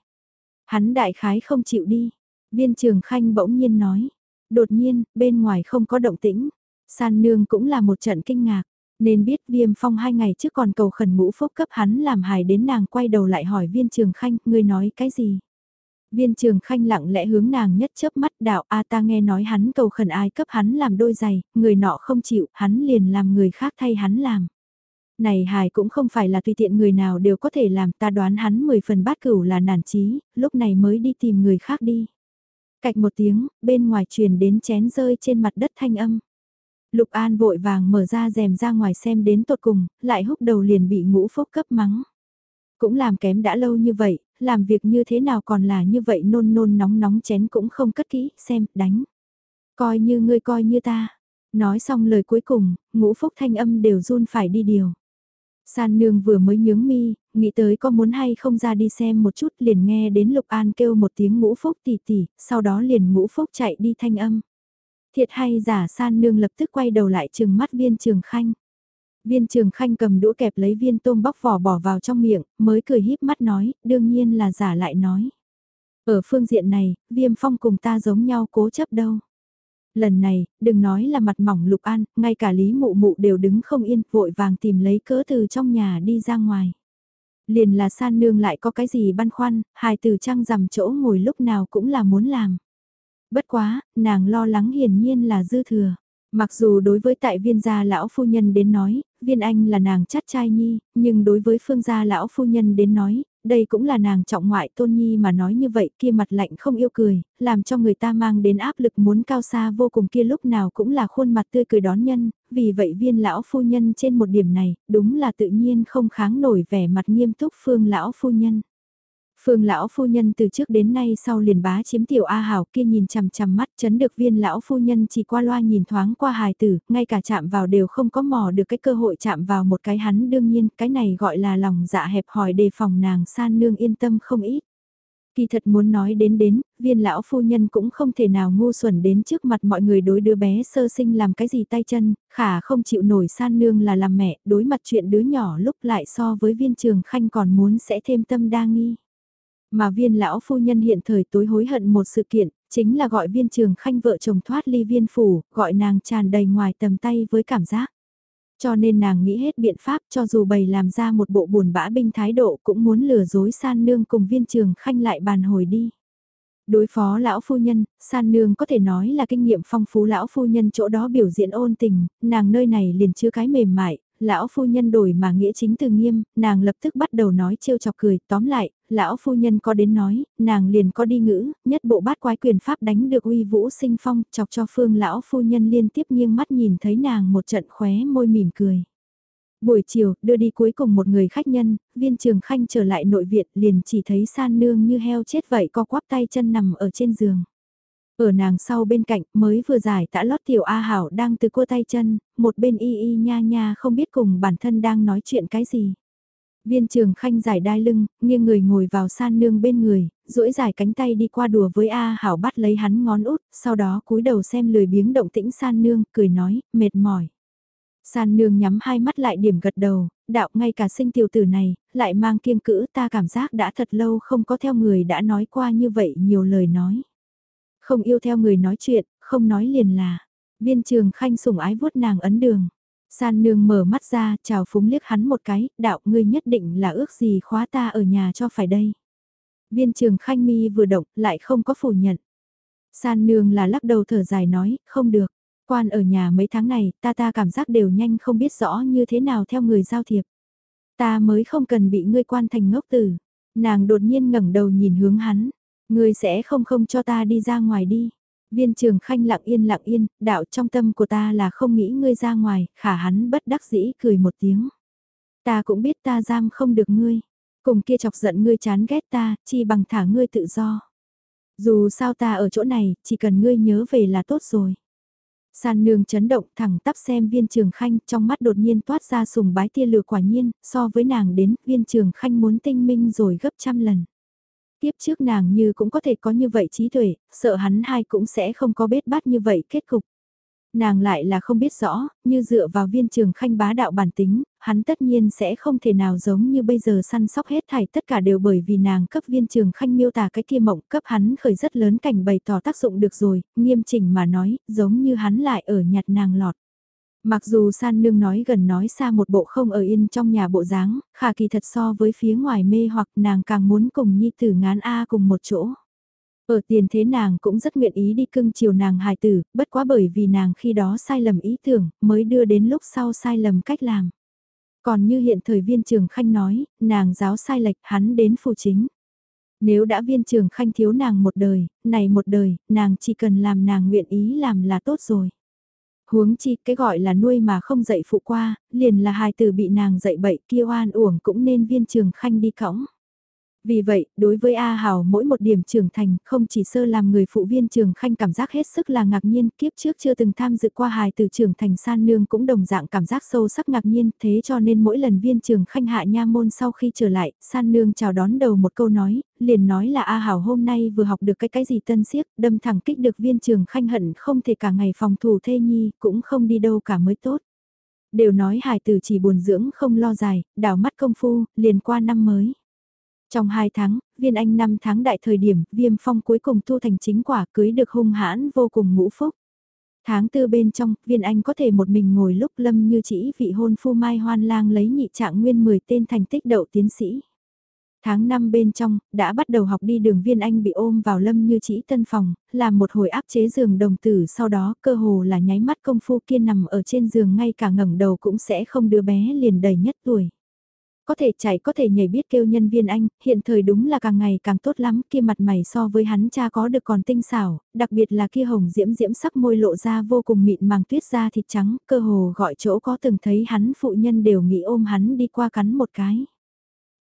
Speaker 1: Hắn đại khái không chịu đi, viên trường khanh bỗng nhiên nói, đột nhiên, bên ngoài không có động tĩnh, san nương cũng là một trận kinh ngạc, nên biết viêm phong hai ngày trước còn cầu khẩn ngũ phúc cấp hắn làm hài đến nàng quay đầu lại hỏi viên trường khanh, ngươi nói cái gì? Viên trường khanh lặng lẽ hướng nàng nhất chớp mắt đạo A ta nghe nói hắn cầu khẩn ai cấp hắn làm đôi giày, người nọ không chịu, hắn liền làm người khác thay hắn làm. Này hài cũng không phải là tùy tiện người nào đều có thể làm ta đoán hắn 10 phần bát cửu là nản chí, lúc này mới đi tìm người khác đi. Cạch một tiếng, bên ngoài truyền đến chén rơi trên mặt đất thanh âm. Lục An vội vàng mở ra rèm ra ngoài xem đến tột cùng, lại húc đầu liền bị ngũ phúc cấp mắng. Cũng làm kém đã lâu như vậy, làm việc như thế nào còn là như vậy nôn nôn nóng nóng chén cũng không cất kỹ, xem, đánh. Coi như ngươi coi như ta. Nói xong lời cuối cùng, ngũ phúc thanh âm đều run phải đi điều. San nương vừa mới nhướng mi, nghĩ tới có muốn hay không ra đi xem một chút liền nghe đến Lục An kêu một tiếng ngũ phúc tỉ tỉ, sau đó liền ngũ phúc chạy đi thanh âm. Thiệt hay giả san nương lập tức quay đầu lại trừng mắt viên trường khanh. Viên trường khanh cầm đũa kẹp lấy viên tôm bóc vỏ bỏ vào trong miệng, mới cười híp mắt nói, đương nhiên là giả lại nói. Ở phương diện này, viêm phong cùng ta giống nhau cố chấp đâu. Lần này, đừng nói là mặt mỏng lục an, ngay cả lý mụ mụ đều đứng không yên, vội vàng tìm lấy cớ từ trong nhà đi ra ngoài. Liền là san nương lại có cái gì băn khoăn, hài từ trăng rằm chỗ ngồi lúc nào cũng là muốn làm. Bất quá, nàng lo lắng hiển nhiên là dư thừa. Mặc dù đối với tại viên gia lão phu nhân đến nói, viên anh là nàng chắt trai nhi, nhưng đối với phương gia lão phu nhân đến nói, đây cũng là nàng trọng ngoại tôn nhi mà nói như vậy kia mặt lạnh không yêu cười, làm cho người ta mang đến áp lực muốn cao xa vô cùng kia lúc nào cũng là khuôn mặt tươi cười đón nhân, vì vậy viên lão phu nhân trên một điểm này, đúng là tự nhiên không kháng nổi vẻ mặt nghiêm túc phương lão phu nhân. Phương lão phu nhân từ trước đến nay sau liền bá chiếm tiểu A Hảo kia nhìn chằm chằm mắt chấn được viên lão phu nhân chỉ qua loa nhìn thoáng qua hài tử, ngay cả chạm vào đều không có mò được cái cơ hội chạm vào một cái hắn đương nhiên cái này gọi là lòng dạ hẹp hòi đề phòng nàng san nương yên tâm không ít. Kỳ thật muốn nói đến đến, viên lão phu nhân cũng không thể nào ngu xuẩn đến trước mặt mọi người đối đứa bé sơ sinh làm cái gì tay chân, khả không chịu nổi san nương là làm mẹ, đối mặt chuyện đứa nhỏ lúc lại so với viên trường khanh còn muốn sẽ thêm tâm đa nghi. Mà viên lão phu nhân hiện thời tối hối hận một sự kiện, chính là gọi viên trường khanh vợ chồng thoát ly viên phủ, gọi nàng tràn đầy ngoài tầm tay với cảm giác. Cho nên nàng nghĩ hết biện pháp cho dù bày làm ra một bộ buồn bã binh thái độ cũng muốn lừa dối san nương cùng viên trường khanh lại bàn hồi đi. Đối phó lão phu nhân, san nương có thể nói là kinh nghiệm phong phú lão phu nhân chỗ đó biểu diễn ôn tình, nàng nơi này liền chưa cái mềm mại, lão phu nhân đổi mà nghĩa chính từ nghiêm, nàng lập tức bắt đầu nói trêu chọc cười, tóm lại, lão phu nhân có đến nói, nàng liền có đi ngữ, nhất bộ bát quái quyền pháp đánh được uy vũ sinh phong, chọc cho phương lão phu nhân liên tiếp nghiêng mắt nhìn thấy nàng một trận khóe môi mỉm cười. Buổi chiều, đưa đi cuối cùng một người khách nhân, viên trường khanh trở lại nội viện liền chỉ thấy san nương như heo chết vậy co quắp tay chân nằm ở trên giường. Ở nàng sau bên cạnh mới vừa giải tã lót tiểu A Hảo đang từ cua tay chân, một bên y y nha nha không biết cùng bản thân đang nói chuyện cái gì. Viên trường khanh giải đai lưng, nghiêng người ngồi vào san nương bên người, duỗi dài cánh tay đi qua đùa với A Hảo bắt lấy hắn ngón út, sau đó cúi đầu xem lười biếng động tĩnh san nương, cười nói, mệt mỏi. San nương nhắm hai mắt lại điểm gật đầu, đạo ngay cả sinh tiểu tử này, lại mang kiêng cữ ta cảm giác đã thật lâu không có theo người đã nói qua như vậy nhiều lời nói. Không yêu theo người nói chuyện, không nói liền là. Viên trường khanh sủng ái vuốt nàng ấn đường. San nương mở mắt ra, chào phúng liếc hắn một cái, đạo ngươi nhất định là ước gì khóa ta ở nhà cho phải đây. Viên trường khanh mi vừa động, lại không có phủ nhận. San nương là lắc đầu thở dài nói, không được. Quan ở nhà mấy tháng này, ta ta cảm giác đều nhanh không biết rõ như thế nào theo người giao thiệp. Ta mới không cần bị ngươi quan thành ngốc tử. Nàng đột nhiên ngẩng đầu nhìn hướng hắn. Ngươi sẽ không không cho ta đi ra ngoài đi. Viên trường khanh lặng yên lặng yên, đạo trong tâm của ta là không nghĩ ngươi ra ngoài, khả hắn bất đắc dĩ cười một tiếng. Ta cũng biết ta giam không được ngươi, cùng kia chọc giận ngươi chán ghét ta, chi bằng thả ngươi tự do. Dù sao ta ở chỗ này, chỉ cần ngươi nhớ về là tốt rồi. San nương chấn động thẳng tắp xem viên trường khanh trong mắt đột nhiên toát ra sùng bái tia lửa quả nhiên, so với nàng đến viên trường khanh muốn tinh minh rồi gấp trăm lần. Tiếp trước nàng như cũng có thể có như vậy trí tuệ, sợ hắn hai cũng sẽ không có bết bát như vậy kết cục. Nàng lại là không biết rõ, như dựa vào viên trường khanh bá đạo bản tính, hắn tất nhiên sẽ không thể nào giống như bây giờ săn sóc hết thảy tất cả đều bởi vì nàng cấp viên trường khanh miêu tả cái kia mộng cấp hắn khởi rất lớn cảnh bày tỏ tác dụng được rồi, nghiêm chỉnh mà nói, giống như hắn lại ở nhặt nàng lọt. Mặc dù san nương nói gần nói xa một bộ không ở yên trong nhà bộ dáng, khả kỳ thật so với phía ngoài mê hoặc nàng càng muốn cùng nhi tử ngán A cùng một chỗ. Ở tiền thế nàng cũng rất nguyện ý đi cưng chiều nàng hài tử, bất quá bởi vì nàng khi đó sai lầm ý tưởng, mới đưa đến lúc sau sai lầm cách làm. Còn như hiện thời viên trường khanh nói, nàng giáo sai lệch hắn đến phù chính. Nếu đã viên trường khanh thiếu nàng một đời, này một đời, nàng chỉ cần làm nàng nguyện ý làm là tốt rồi. Huống chi, cái gọi là nuôi mà không dạy phụ qua, liền là hài tử bị nàng dạy bậy kia oan uổng cũng nên viên trường khanh đi cõng. Vì vậy, đối với A Hảo mỗi một điểm trưởng thành, không chỉ sơ làm người phụ viên trường khanh cảm giác hết sức là ngạc nhiên, kiếp trước chưa từng tham dự qua hài từ trưởng thành san nương cũng đồng dạng cảm giác sâu sắc ngạc nhiên, thế cho nên mỗi lần viên trường khanh hạ nha môn sau khi trở lại, san nương chào đón đầu một câu nói, liền nói là A Hảo hôm nay vừa học được cái cái gì tân siếc, đâm thẳng kích được viên trường khanh hận không thể cả ngày phòng thủ thê nhi, cũng không đi đâu cả mới tốt. Đều nói hài tử chỉ buồn dưỡng không lo dài, đảo mắt công phu, liền qua năm mới. Trong 2 tháng, viên anh 5 tháng đại thời điểm, viêm phong cuối cùng tu thành chính quả cưới được hung hãn vô cùng ngũ phúc. Tháng tư bên trong, viên anh có thể một mình ngồi lúc lâm như chỉ vị hôn phu mai hoan lang lấy nhị trạng nguyên 10 tên thành tích đậu tiến sĩ. Tháng 5 bên trong, đã bắt đầu học đi đường viên anh bị ôm vào lâm như chỉ tân phòng, làm một hồi áp chế giường đồng tử sau đó cơ hồ là nháy mắt công phu kia nằm ở trên giường ngay cả ngẩng đầu cũng sẽ không đứa bé liền đầy nhất tuổi có thể chạy có thể nhảy biết kêu nhân viên anh, hiện thời đúng là càng ngày càng tốt lắm, kia mặt mày so với hắn cha có được còn tinh xảo, đặc biệt là kia hồng diễm diễm sắc môi lộ ra vô cùng mịn màng tuyết da thịt trắng, cơ hồ gọi chỗ có từng thấy hắn phụ nhân đều nghĩ ôm hắn đi qua cắn một cái.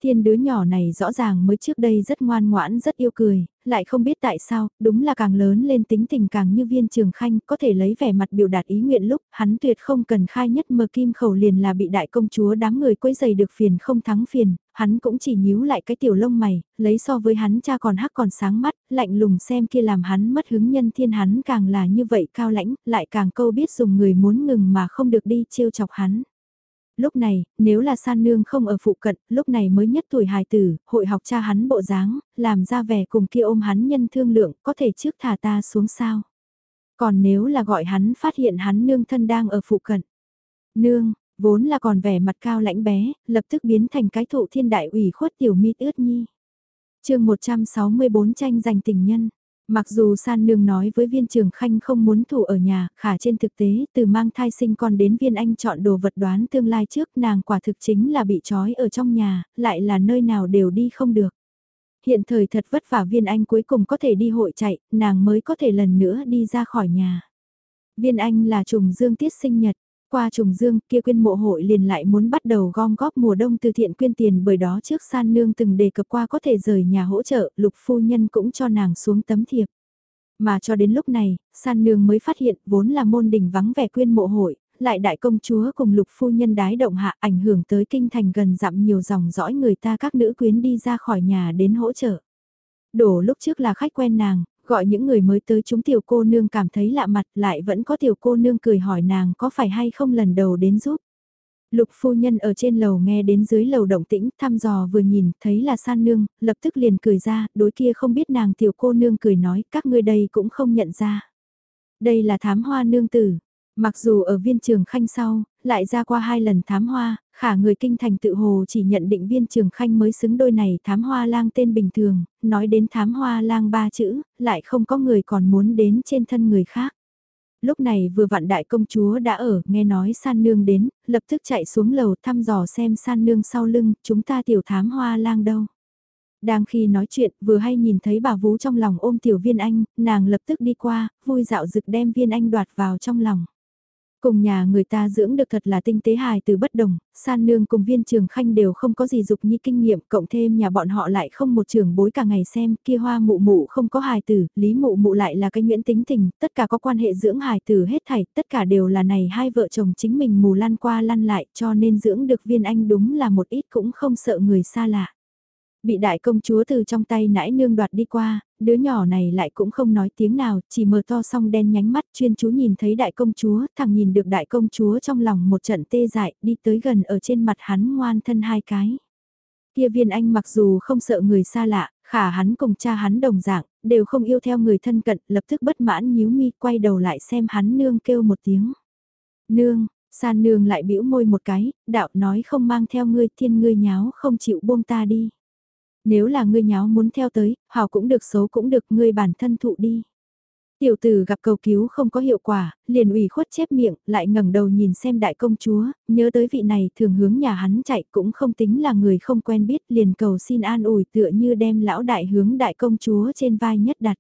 Speaker 1: Thiên đứa nhỏ này rõ ràng mới trước đây rất ngoan ngoãn rất yêu cười, lại không biết tại sao, đúng là càng lớn lên tính tình càng như viên trường khanh, có thể lấy vẻ mặt biểu đạt ý nguyện lúc, hắn tuyệt không cần khai nhất mờ kim khẩu liền là bị đại công chúa đám người quấy giày được phiền không thắng phiền, hắn cũng chỉ nhíu lại cái tiểu lông mày, lấy so với hắn cha còn hắc còn sáng mắt, lạnh lùng xem kia làm hắn mất hứng nhân thiên hắn càng là như vậy cao lãnh, lại càng câu biết dùng người muốn ngừng mà không được đi trêu chọc hắn lúc này, nếu là san nương không ở phụ cận, lúc này mới nhất tuổi hài tử, hội học cha hắn bộ dáng, làm ra vẻ cùng kia ôm hắn nhân thương lượng, có thể trước thả ta xuống sao. Còn nếu là gọi hắn phát hiện hắn nương thân đang ở phụ cận. Nương, vốn là còn vẻ mặt cao lãnh bé, lập tức biến thành cái thụ thiên đại ủy khuất tiểu mi ướt nhi. chương 164 tranh giành tình nhân. Mặc dù san nương nói với viên trường khanh không muốn thủ ở nhà, khả trên thực tế từ mang thai sinh con đến viên anh chọn đồ vật đoán tương lai trước nàng quả thực chính là bị trói ở trong nhà, lại là nơi nào đều đi không được. Hiện thời thật vất vả viên anh cuối cùng có thể đi hội chạy, nàng mới có thể lần nữa đi ra khỏi nhà. Viên anh là trùng dương tiết sinh nhật, qua trùng dương kia quyên mộ hội liền lại muốn bắt đầu gom góp mùa đông từ thiện quyên tiền bởi đó trước san nương từng đề cập qua có thể rời nhà hỗ trợ, lục phu nhân cũng cho nàng xuống tấm thiệp. Mà cho đến lúc này, san nương mới phát hiện vốn là môn đình vắng vẻ quyên mộ hội, lại đại công chúa cùng lục phu nhân đái động hạ ảnh hưởng tới kinh thành gần dặm nhiều dòng dõi người ta các nữ quyến đi ra khỏi nhà đến hỗ trợ. Đổ lúc trước là khách quen nàng, gọi những người mới tới chúng tiểu cô nương cảm thấy lạ mặt lại vẫn có tiểu cô nương cười hỏi nàng có phải hay không lần đầu đến giúp. Lục phu nhân ở trên lầu nghe đến dưới lầu động tĩnh, thăm dò vừa nhìn, thấy là san nương, lập tức liền cười ra, đối kia không biết nàng tiểu cô nương cười nói, các ngươi đây cũng không nhận ra. Đây là thám hoa nương tử, mặc dù ở viên trường khanh sau, lại ra qua hai lần thám hoa, khả người kinh thành tự hồ chỉ nhận định viên trường khanh mới xứng đôi này thám hoa lang tên bình thường, nói đến thám hoa lang ba chữ, lại không có người còn muốn đến trên thân người khác. Lúc này vừa vặn đại công chúa đã ở, nghe nói san nương đến, lập tức chạy xuống lầu thăm dò xem san nương sau lưng, chúng ta tiểu thám hoa lang đâu. Đang khi nói chuyện, vừa hay nhìn thấy bà vú trong lòng ôm tiểu viên anh, nàng lập tức đi qua, vui dạo rực đem viên anh đoạt vào trong lòng. Cùng nhà người ta dưỡng được thật là tinh tế hài từ bất đồng, san nương cùng viên trường khanh đều không có gì dục như kinh nghiệm, cộng thêm nhà bọn họ lại không một trường bối cả ngày xem, kia hoa mụ mụ không có hài tử, lý mụ mụ lại là cái nguyễn tính tình, tất cả có quan hệ dưỡng hài tử hết thảy, tất cả đều là này hai vợ chồng chính mình mù lăn qua lăn lại cho nên dưỡng được viên anh đúng là một ít cũng không sợ người xa lạ. Bị đại công chúa từ trong tay nãi nương đoạt đi qua, đứa nhỏ này lại cũng không nói tiếng nào, chỉ mở to song đen nhánh mắt chuyên chú nhìn thấy đại công chúa, thằng nhìn được đại công chúa trong lòng một trận tê dại, đi tới gần ở trên mặt hắn ngoan thân hai cái. Kia viên anh mặc dù không sợ người xa lạ, khả hắn cùng cha hắn đồng dạng, đều không yêu theo người thân cận, lập tức bất mãn nhíu mi quay đầu lại xem hắn nương kêu một tiếng. Nương, san nương lại bĩu môi một cái, đạo nói không mang theo ngươi thiên ngươi nháo không chịu buông ta đi. Nếu là ngươi nháo muốn theo tới, hào cũng được xấu cũng được ngươi bản thân thụ đi. Tiểu tử gặp cầu cứu không có hiệu quả, liền ủy khuất chép miệng, lại ngẩng đầu nhìn xem đại công chúa, nhớ tới vị này thường hướng nhà hắn chạy cũng không tính là người không quen biết liền cầu xin an ủi tựa như đem lão đại hướng đại công chúa trên vai nhất đặt.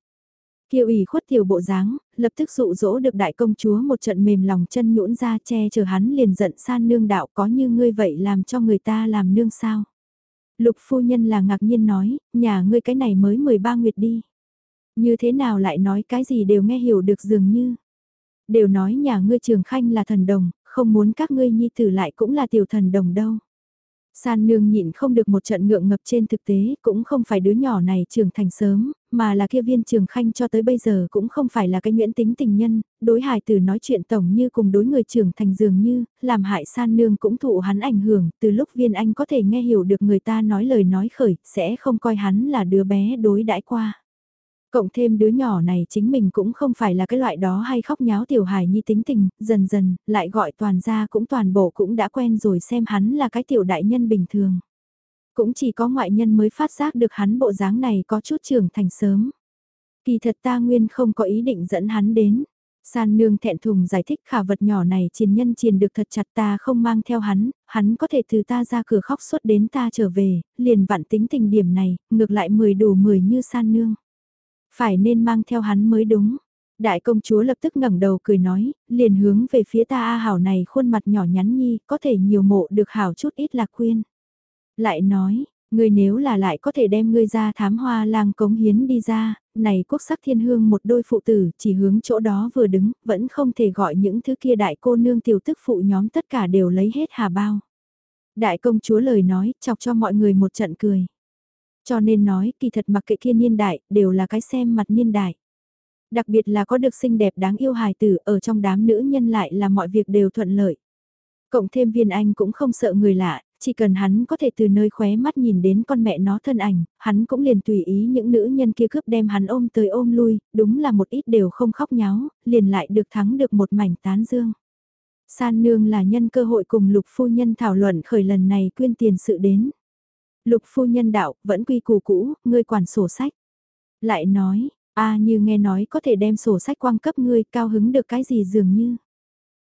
Speaker 1: Kiều ủy khuất tiểu bộ dáng, lập tức dụ dỗ được đại công chúa một trận mềm lòng chân nhũn ra che chờ hắn liền giận san nương đạo có như ngươi vậy làm cho người ta làm nương sao. Lục phu nhân là ngạc nhiên nói, nhà ngươi cái này mới 13 nguyệt đi. Như thế nào lại nói cái gì đều nghe hiểu được dường như. Đều nói nhà ngươi trường khanh là thần đồng, không muốn các ngươi nhi tử lại cũng là tiểu thần đồng đâu. San nương nhịn không được một trận ngượng ngập trên thực tế, cũng không phải đứa nhỏ này trưởng thành sớm, mà là kia viên trường khanh cho tới bây giờ cũng không phải là cái nguyễn tính tình nhân, đối hài từ nói chuyện tổng như cùng đối người trưởng thành dường như, làm hại san nương cũng thụ hắn ảnh hưởng, từ lúc viên anh có thể nghe hiểu được người ta nói lời nói khởi, sẽ không coi hắn là đứa bé đối đãi qua. Cộng thêm đứa nhỏ này chính mình cũng không phải là cái loại đó hay khóc nháo tiểu hài nhi tính tình, dần dần, lại gọi toàn gia cũng toàn bộ cũng đã quen rồi xem hắn là cái tiểu đại nhân bình thường. Cũng chỉ có ngoại nhân mới phát giác được hắn bộ dáng này có chút trưởng thành sớm. Kỳ thật ta nguyên không có ý định dẫn hắn đến. San nương thẹn thùng giải thích khả vật nhỏ này triền nhân triền được thật chặt ta không mang theo hắn, hắn có thể từ ta ra cửa khóc suốt đến ta trở về, liền vặn tính tình điểm này, ngược lại mười đủ mười như san nương. Phải nên mang theo hắn mới đúng. Đại công chúa lập tức ngẩng đầu cười nói, liền hướng về phía ta A Hảo này khuôn mặt nhỏ nhắn nhi, có thể nhiều mộ được Hảo chút ít lạc khuyên. Lại nói, ngươi nếu là lại có thể đem ngươi ra thám hoa lang cống hiến đi ra, này quốc sắc thiên hương một đôi phụ tử chỉ hướng chỗ đó vừa đứng, vẫn không thể gọi những thứ kia đại cô nương tiểu tức phụ nhóm tất cả đều lấy hết hà bao. Đại công chúa lời nói, chọc cho mọi người một trận cười. Cho nên nói, kỳ thật mặc kệ kia niên đại, đều là cái xem mặt niên đại. Đặc biệt là có được xinh đẹp đáng yêu hài tử ở trong đám nữ nhân lại là mọi việc đều thuận lợi. Cộng thêm viên anh cũng không sợ người lạ, chỉ cần hắn có thể từ nơi khóe mắt nhìn đến con mẹ nó thân ảnh, hắn cũng liền tùy ý những nữ nhân kia cướp đem hắn ôm tới ôm lui, đúng là một ít đều không khóc nháo, liền lại được thắng được một mảnh tán dương. San nương là nhân cơ hội cùng lục phu nhân thảo luận khởi lần này quyên tiền sự đến. Lục phu nhân đạo, vẫn quy củ cũ, ngươi quản sổ sách. Lại nói, a như nghe nói có thể đem sổ sách quang cấp ngươi cao hứng được cái gì dường như.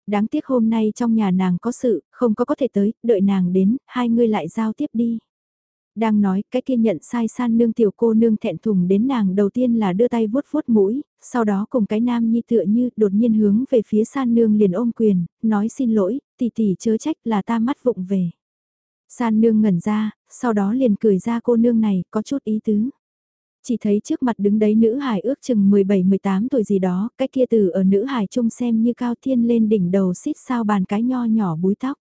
Speaker 1: Đáng tiếc hôm nay trong nhà nàng có sự, không có có thể tới, đợi nàng đến, hai ngươi lại giao tiếp đi. Đang nói, cái kia nhận sai san nương tiểu cô nương thẹn thùng đến nàng đầu tiên là đưa tay vuốt vuốt mũi, sau đó cùng cái nam nhi tựa như đột nhiên hướng về phía san nương liền ôm quyền, nói xin lỗi, tỷ tỷ chớ trách là ta mắt vụng về. San nương ngẩn ra, sau đó liền cười ra cô nương này có chút ý tứ. Chỉ thấy trước mặt đứng đấy nữ hài ước chừng 17-18 tuổi gì đó, cái kia từ ở nữ hài trông xem như cao thiên lên đỉnh đầu xít sao bàn cái nho nhỏ búi tóc.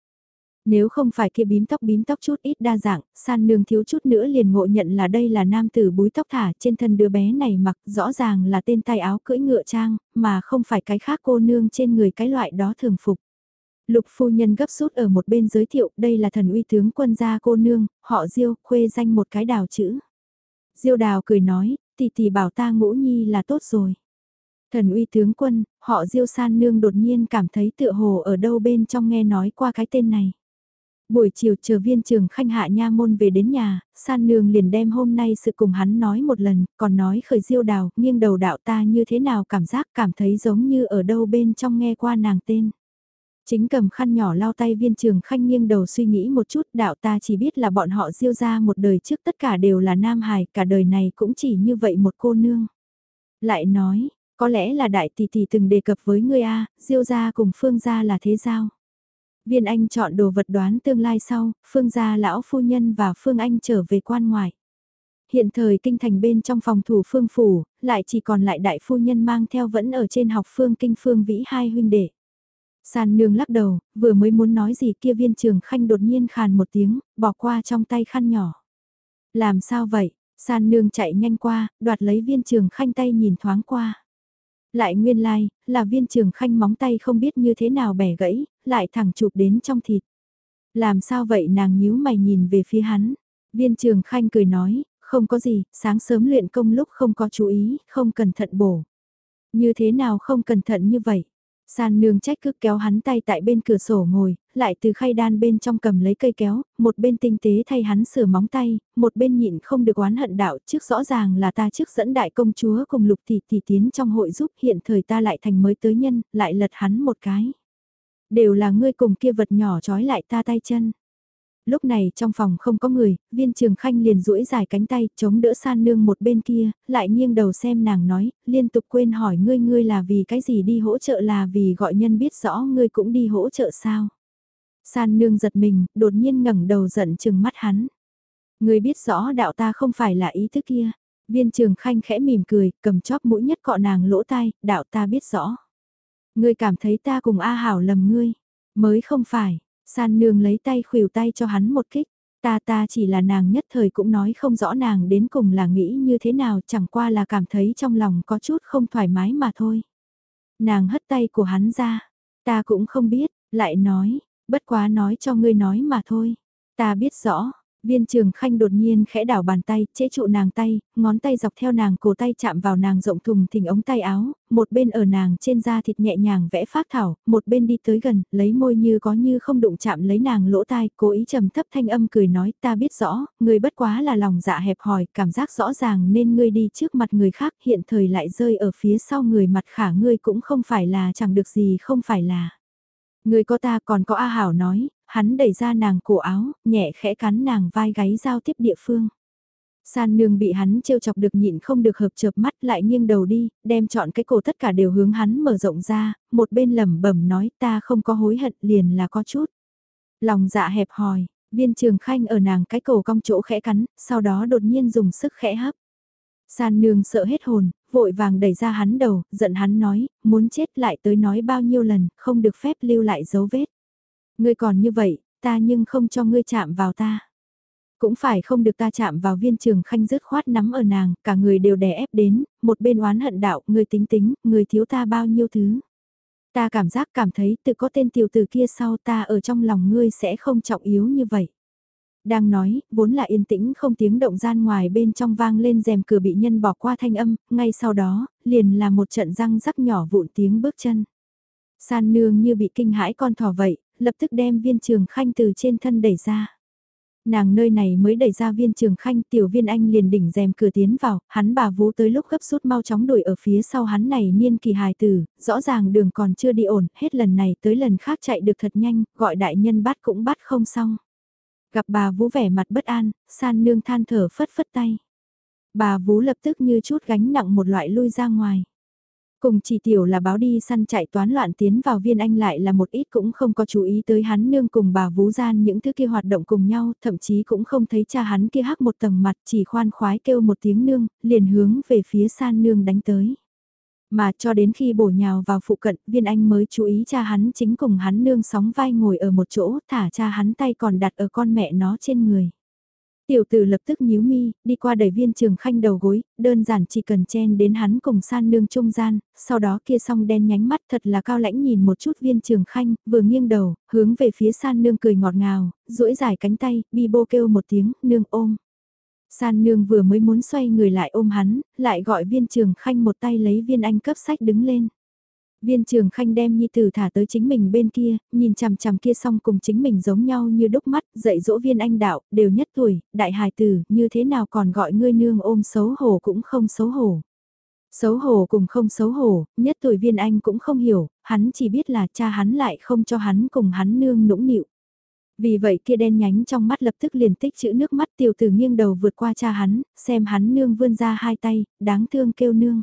Speaker 1: Nếu không phải kia bím tóc bím tóc chút ít đa dạng, san nương thiếu chút nữa liền ngộ nhận là đây là nam tử búi tóc thả trên thân đứa bé này mặc rõ ràng là tên tay áo cưỡi ngựa trang, mà không phải cái khác cô nương trên người cái loại đó thường phục. Lục phu nhân gấp rút ở một bên giới thiệu đây là thần uy tướng quân gia cô nương, họ diêu, khuê danh một cái đào chữ. Diêu đào cười nói, tỷ tỷ bảo ta ngũ nhi là tốt rồi. Thần uy tướng quân, họ diêu san nương đột nhiên cảm thấy tựa hồ ở đâu bên trong nghe nói qua cái tên này. Buổi chiều chờ viên trường khanh hạ nha môn về đến nhà, san nương liền đem hôm nay sự cùng hắn nói một lần, còn nói khởi diêu đào, nghiêng đầu đạo ta như thế nào cảm giác cảm thấy giống như ở đâu bên trong nghe qua nàng tên. Chính cầm khăn nhỏ lau tay viên trường khanh nghiêng đầu suy nghĩ một chút đạo ta chỉ biết là bọn họ diêu ra một đời trước tất cả đều là nam hài, cả đời này cũng chỉ như vậy một cô nương. Lại nói, có lẽ là đại tỷ tỷ từng đề cập với ngươi A, diêu gia cùng phương gia là thế giao. Viên Anh chọn đồ vật đoán tương lai sau, phương gia lão phu nhân và phương Anh trở về quan ngoại. Hiện thời kinh thành bên trong phòng thủ phương phủ, lại chỉ còn lại đại phu nhân mang theo vẫn ở trên học phương kinh phương vĩ hai huynh đệ. San nương lắc đầu, vừa mới muốn nói gì kia viên trường khanh đột nhiên khàn một tiếng, bỏ qua trong tay khăn nhỏ. Làm sao vậy? San nương chạy nhanh qua, đoạt lấy viên trường khanh tay nhìn thoáng qua. Lại nguyên lai, like, là viên trường khanh móng tay không biết như thế nào bẻ gãy, lại thẳng chụp đến trong thịt. Làm sao vậy nàng nhíu mày nhìn về phía hắn. Viên trường khanh cười nói, không có gì, sáng sớm luyện công lúc không có chú ý, không cẩn thận bổ. Như thế nào không cẩn thận như vậy? San nương trách cứ kéo hắn tay tại bên cửa sổ ngồi, lại từ khay đan bên trong cầm lấy cây kéo, một bên tinh tế thay hắn sửa móng tay, một bên nhịn không được oán hận đạo trước rõ ràng là ta trước dẫn đại công chúa cùng lục tỷ tỷ tiến trong hội giúp hiện thời ta lại thành mới tới nhân, lại lật hắn một cái. Đều là ngươi cùng kia vật nhỏ trói lại ta tay chân lúc này trong phòng không có người, viên trường khanh liền duỗi dài cánh tay, chống đỡ san nương một bên kia, lại nghiêng đầu xem nàng nói, liên tục quên hỏi ngươi ngươi là vì cái gì đi hỗ trợ là vì gọi nhân biết rõ ngươi cũng đi hỗ trợ sao. San nương giật mình, đột nhiên ngẩng đầu giận chừng mắt hắn. Ngươi biết rõ đạo ta không phải là ý thức kia. Viên trường khanh khẽ mỉm cười, cầm chóp mũi nhất cọ nàng lỗ tai, đạo ta biết rõ. Ngươi cảm thấy ta cùng A Hảo lầm ngươi, mới không phải, San nương lấy tay khuỷu tay cho hắn một kích. Ta ta chỉ là nàng nhất thời cũng nói không rõ nàng đến cùng là nghĩ như thế nào chẳng qua là cảm thấy trong lòng có chút không thoải mái mà thôi. Nàng hất tay của hắn ra. Ta cũng không biết, lại nói, bất quá nói cho ngươi nói mà thôi. Ta biết rõ, Viên trường khanh đột nhiên khẽ đảo bàn tay, chế trụ nàng tay, ngón tay dọc theo nàng cổ tay chạm vào nàng rộng thùng thình ống tay áo, một bên ở nàng trên da thịt nhẹ nhàng vẽ phát thảo, một bên đi tới gần, lấy môi như có như không đụng chạm lấy nàng lỗ tai, cố ý trầm thấp thanh âm cười nói ta biết rõ, người bất quá là lòng dạ hẹp hòi, cảm giác rõ ràng nên ngươi đi trước mặt người khác hiện thời lại rơi ở phía sau người mặt khả ngươi cũng không phải là chẳng được gì không phải là. Người có ta còn có A Hảo nói, hắn đẩy ra nàng cổ áo, nhẹ khẽ cắn nàng vai gáy giao tiếp địa phương. San nương bị hắn trêu chọc được nhịn không được hợp chợp mắt lại nghiêng đầu đi, đem chọn cái cổ tất cả đều hướng hắn mở rộng ra, một bên lẩm bẩm nói ta không có hối hận liền là có chút. Lòng dạ hẹp hòi, viên trường khanh ở nàng cái cổ cong chỗ khẽ cắn, sau đó đột nhiên dùng sức khẽ hấp. San nương sợ hết hồn, vội vàng đẩy ra hắn đầu, giận hắn nói, muốn chết lại tới nói bao nhiêu lần, không được phép lưu lại dấu vết. Ngươi còn như vậy, ta nhưng không cho ngươi chạm vào ta. Cũng phải không được ta chạm vào viên trường khanh rứt khoát nắm ở nàng, cả người đều đè ép đến, một bên oán hận đạo, ngươi tính tính, người thiếu ta bao nhiêu thứ. Ta cảm giác cảm thấy tự có tên tiểu tử kia sau ta ở trong lòng ngươi sẽ không trọng yếu như vậy. Đang nói, vốn là yên tĩnh không tiếng động gian ngoài bên trong vang lên rèm cửa bị nhân bỏ qua thanh âm, ngay sau đó, liền là một trận răng rắc nhỏ vụn tiếng bước chân. San nương như bị kinh hãi con thỏ vậy, lập tức đem viên trường khanh từ trên thân đẩy ra. Nàng nơi này mới đẩy ra viên trường khanh tiểu viên anh liền đỉnh rèm cửa tiến vào, hắn bà vú tới lúc gấp rút mau chóng đuổi ở phía sau hắn này niên kỳ hài tử, rõ ràng đường còn chưa đi ổn, hết lần này tới lần khác chạy được thật nhanh, gọi đại nhân bắt cũng bắt không xong. Gặp bà vú vẻ mặt bất an, san nương than thở phất phất tay. Bà vú lập tức như chút gánh nặng một loại lui ra ngoài. Cùng chỉ tiểu là báo đi săn chạy toán loạn tiến vào viên anh lại là một ít cũng không có chú ý tới hắn nương cùng bà vú gian những thứ kia hoạt động cùng nhau, thậm chí cũng không thấy cha hắn kia hắc một tầng mặt chỉ khoan khoái kêu một tiếng nương, liền hướng về phía san nương đánh tới. Mà cho đến khi bổ nhào vào phụ cận, viên anh mới chú ý cha hắn chính cùng hắn nương sóng vai ngồi ở một chỗ, thả cha hắn tay còn đặt ở con mẹ nó trên người. Tiểu tử lập tức nhíu mi, đi qua đẩy viên trường khanh đầu gối, đơn giản chỉ cần chen đến hắn cùng san nương trung gian, sau đó kia song đen nhánh mắt thật là cao lãnh nhìn một chút viên trường khanh, vừa nghiêng đầu, hướng về phía san nương cười ngọt ngào, duỗi dài cánh tay, bi bô kêu một tiếng, nương ôm. San nương vừa mới muốn xoay người lại ôm hắn, lại gọi viên trường khanh một tay lấy viên anh cấp sách đứng lên. Viên trường khanh đem nhi tử thả tới chính mình bên kia, nhìn chằm chằm kia xong cùng chính mình giống nhau như đúc mắt, dạy dỗ viên anh đạo, đều nhất tuổi, đại hài tử, như thế nào còn gọi ngươi nương ôm xấu hổ cũng không xấu hổ. Xấu hổ cùng không xấu hổ, nhất tuổi viên anh cũng không hiểu, hắn chỉ biết là cha hắn lại không cho hắn cùng hắn nương nũng nịu. Vì vậy kia đen nhánh trong mắt lập tức liền tích chữ nước mắt tiểu tử nghiêng đầu vượt qua cha hắn, xem hắn nương vươn ra hai tay, đáng thương kêu nương.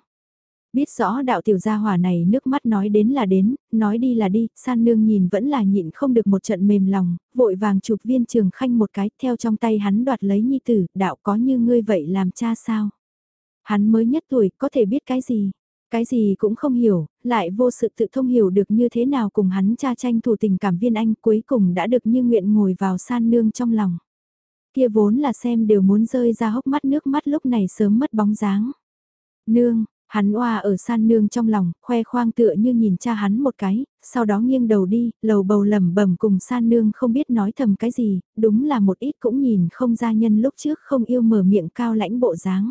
Speaker 1: Biết rõ đạo tiểu gia hỏa này nước mắt nói đến là đến, nói đi là đi, san nương nhìn vẫn là nhịn không được một trận mềm lòng, vội vàng chụp viên trường khanh một cái, theo trong tay hắn đoạt lấy nhi tử, đạo có như ngươi vậy làm cha sao? Hắn mới nhất tuổi, có thể biết cái gì? Cái gì cũng không hiểu, lại vô sự tự thông hiểu được như thế nào cùng hắn cha tranh thủ tình cảm viên anh cuối cùng đã được như nguyện ngồi vào san nương trong lòng. Kia vốn là xem đều muốn rơi ra hốc mắt nước mắt lúc này sớm mất bóng dáng. Nương, Hắn oa ở san nương trong lòng, khoe khoang tựa như nhìn cha hắn một cái, sau đó nghiêng đầu đi, lầu bầu lẩm bẩm cùng san nương không biết nói thầm cái gì, đúng là một ít cũng nhìn không ra nhân lúc trước không yêu mở miệng cao lãnh bộ dáng.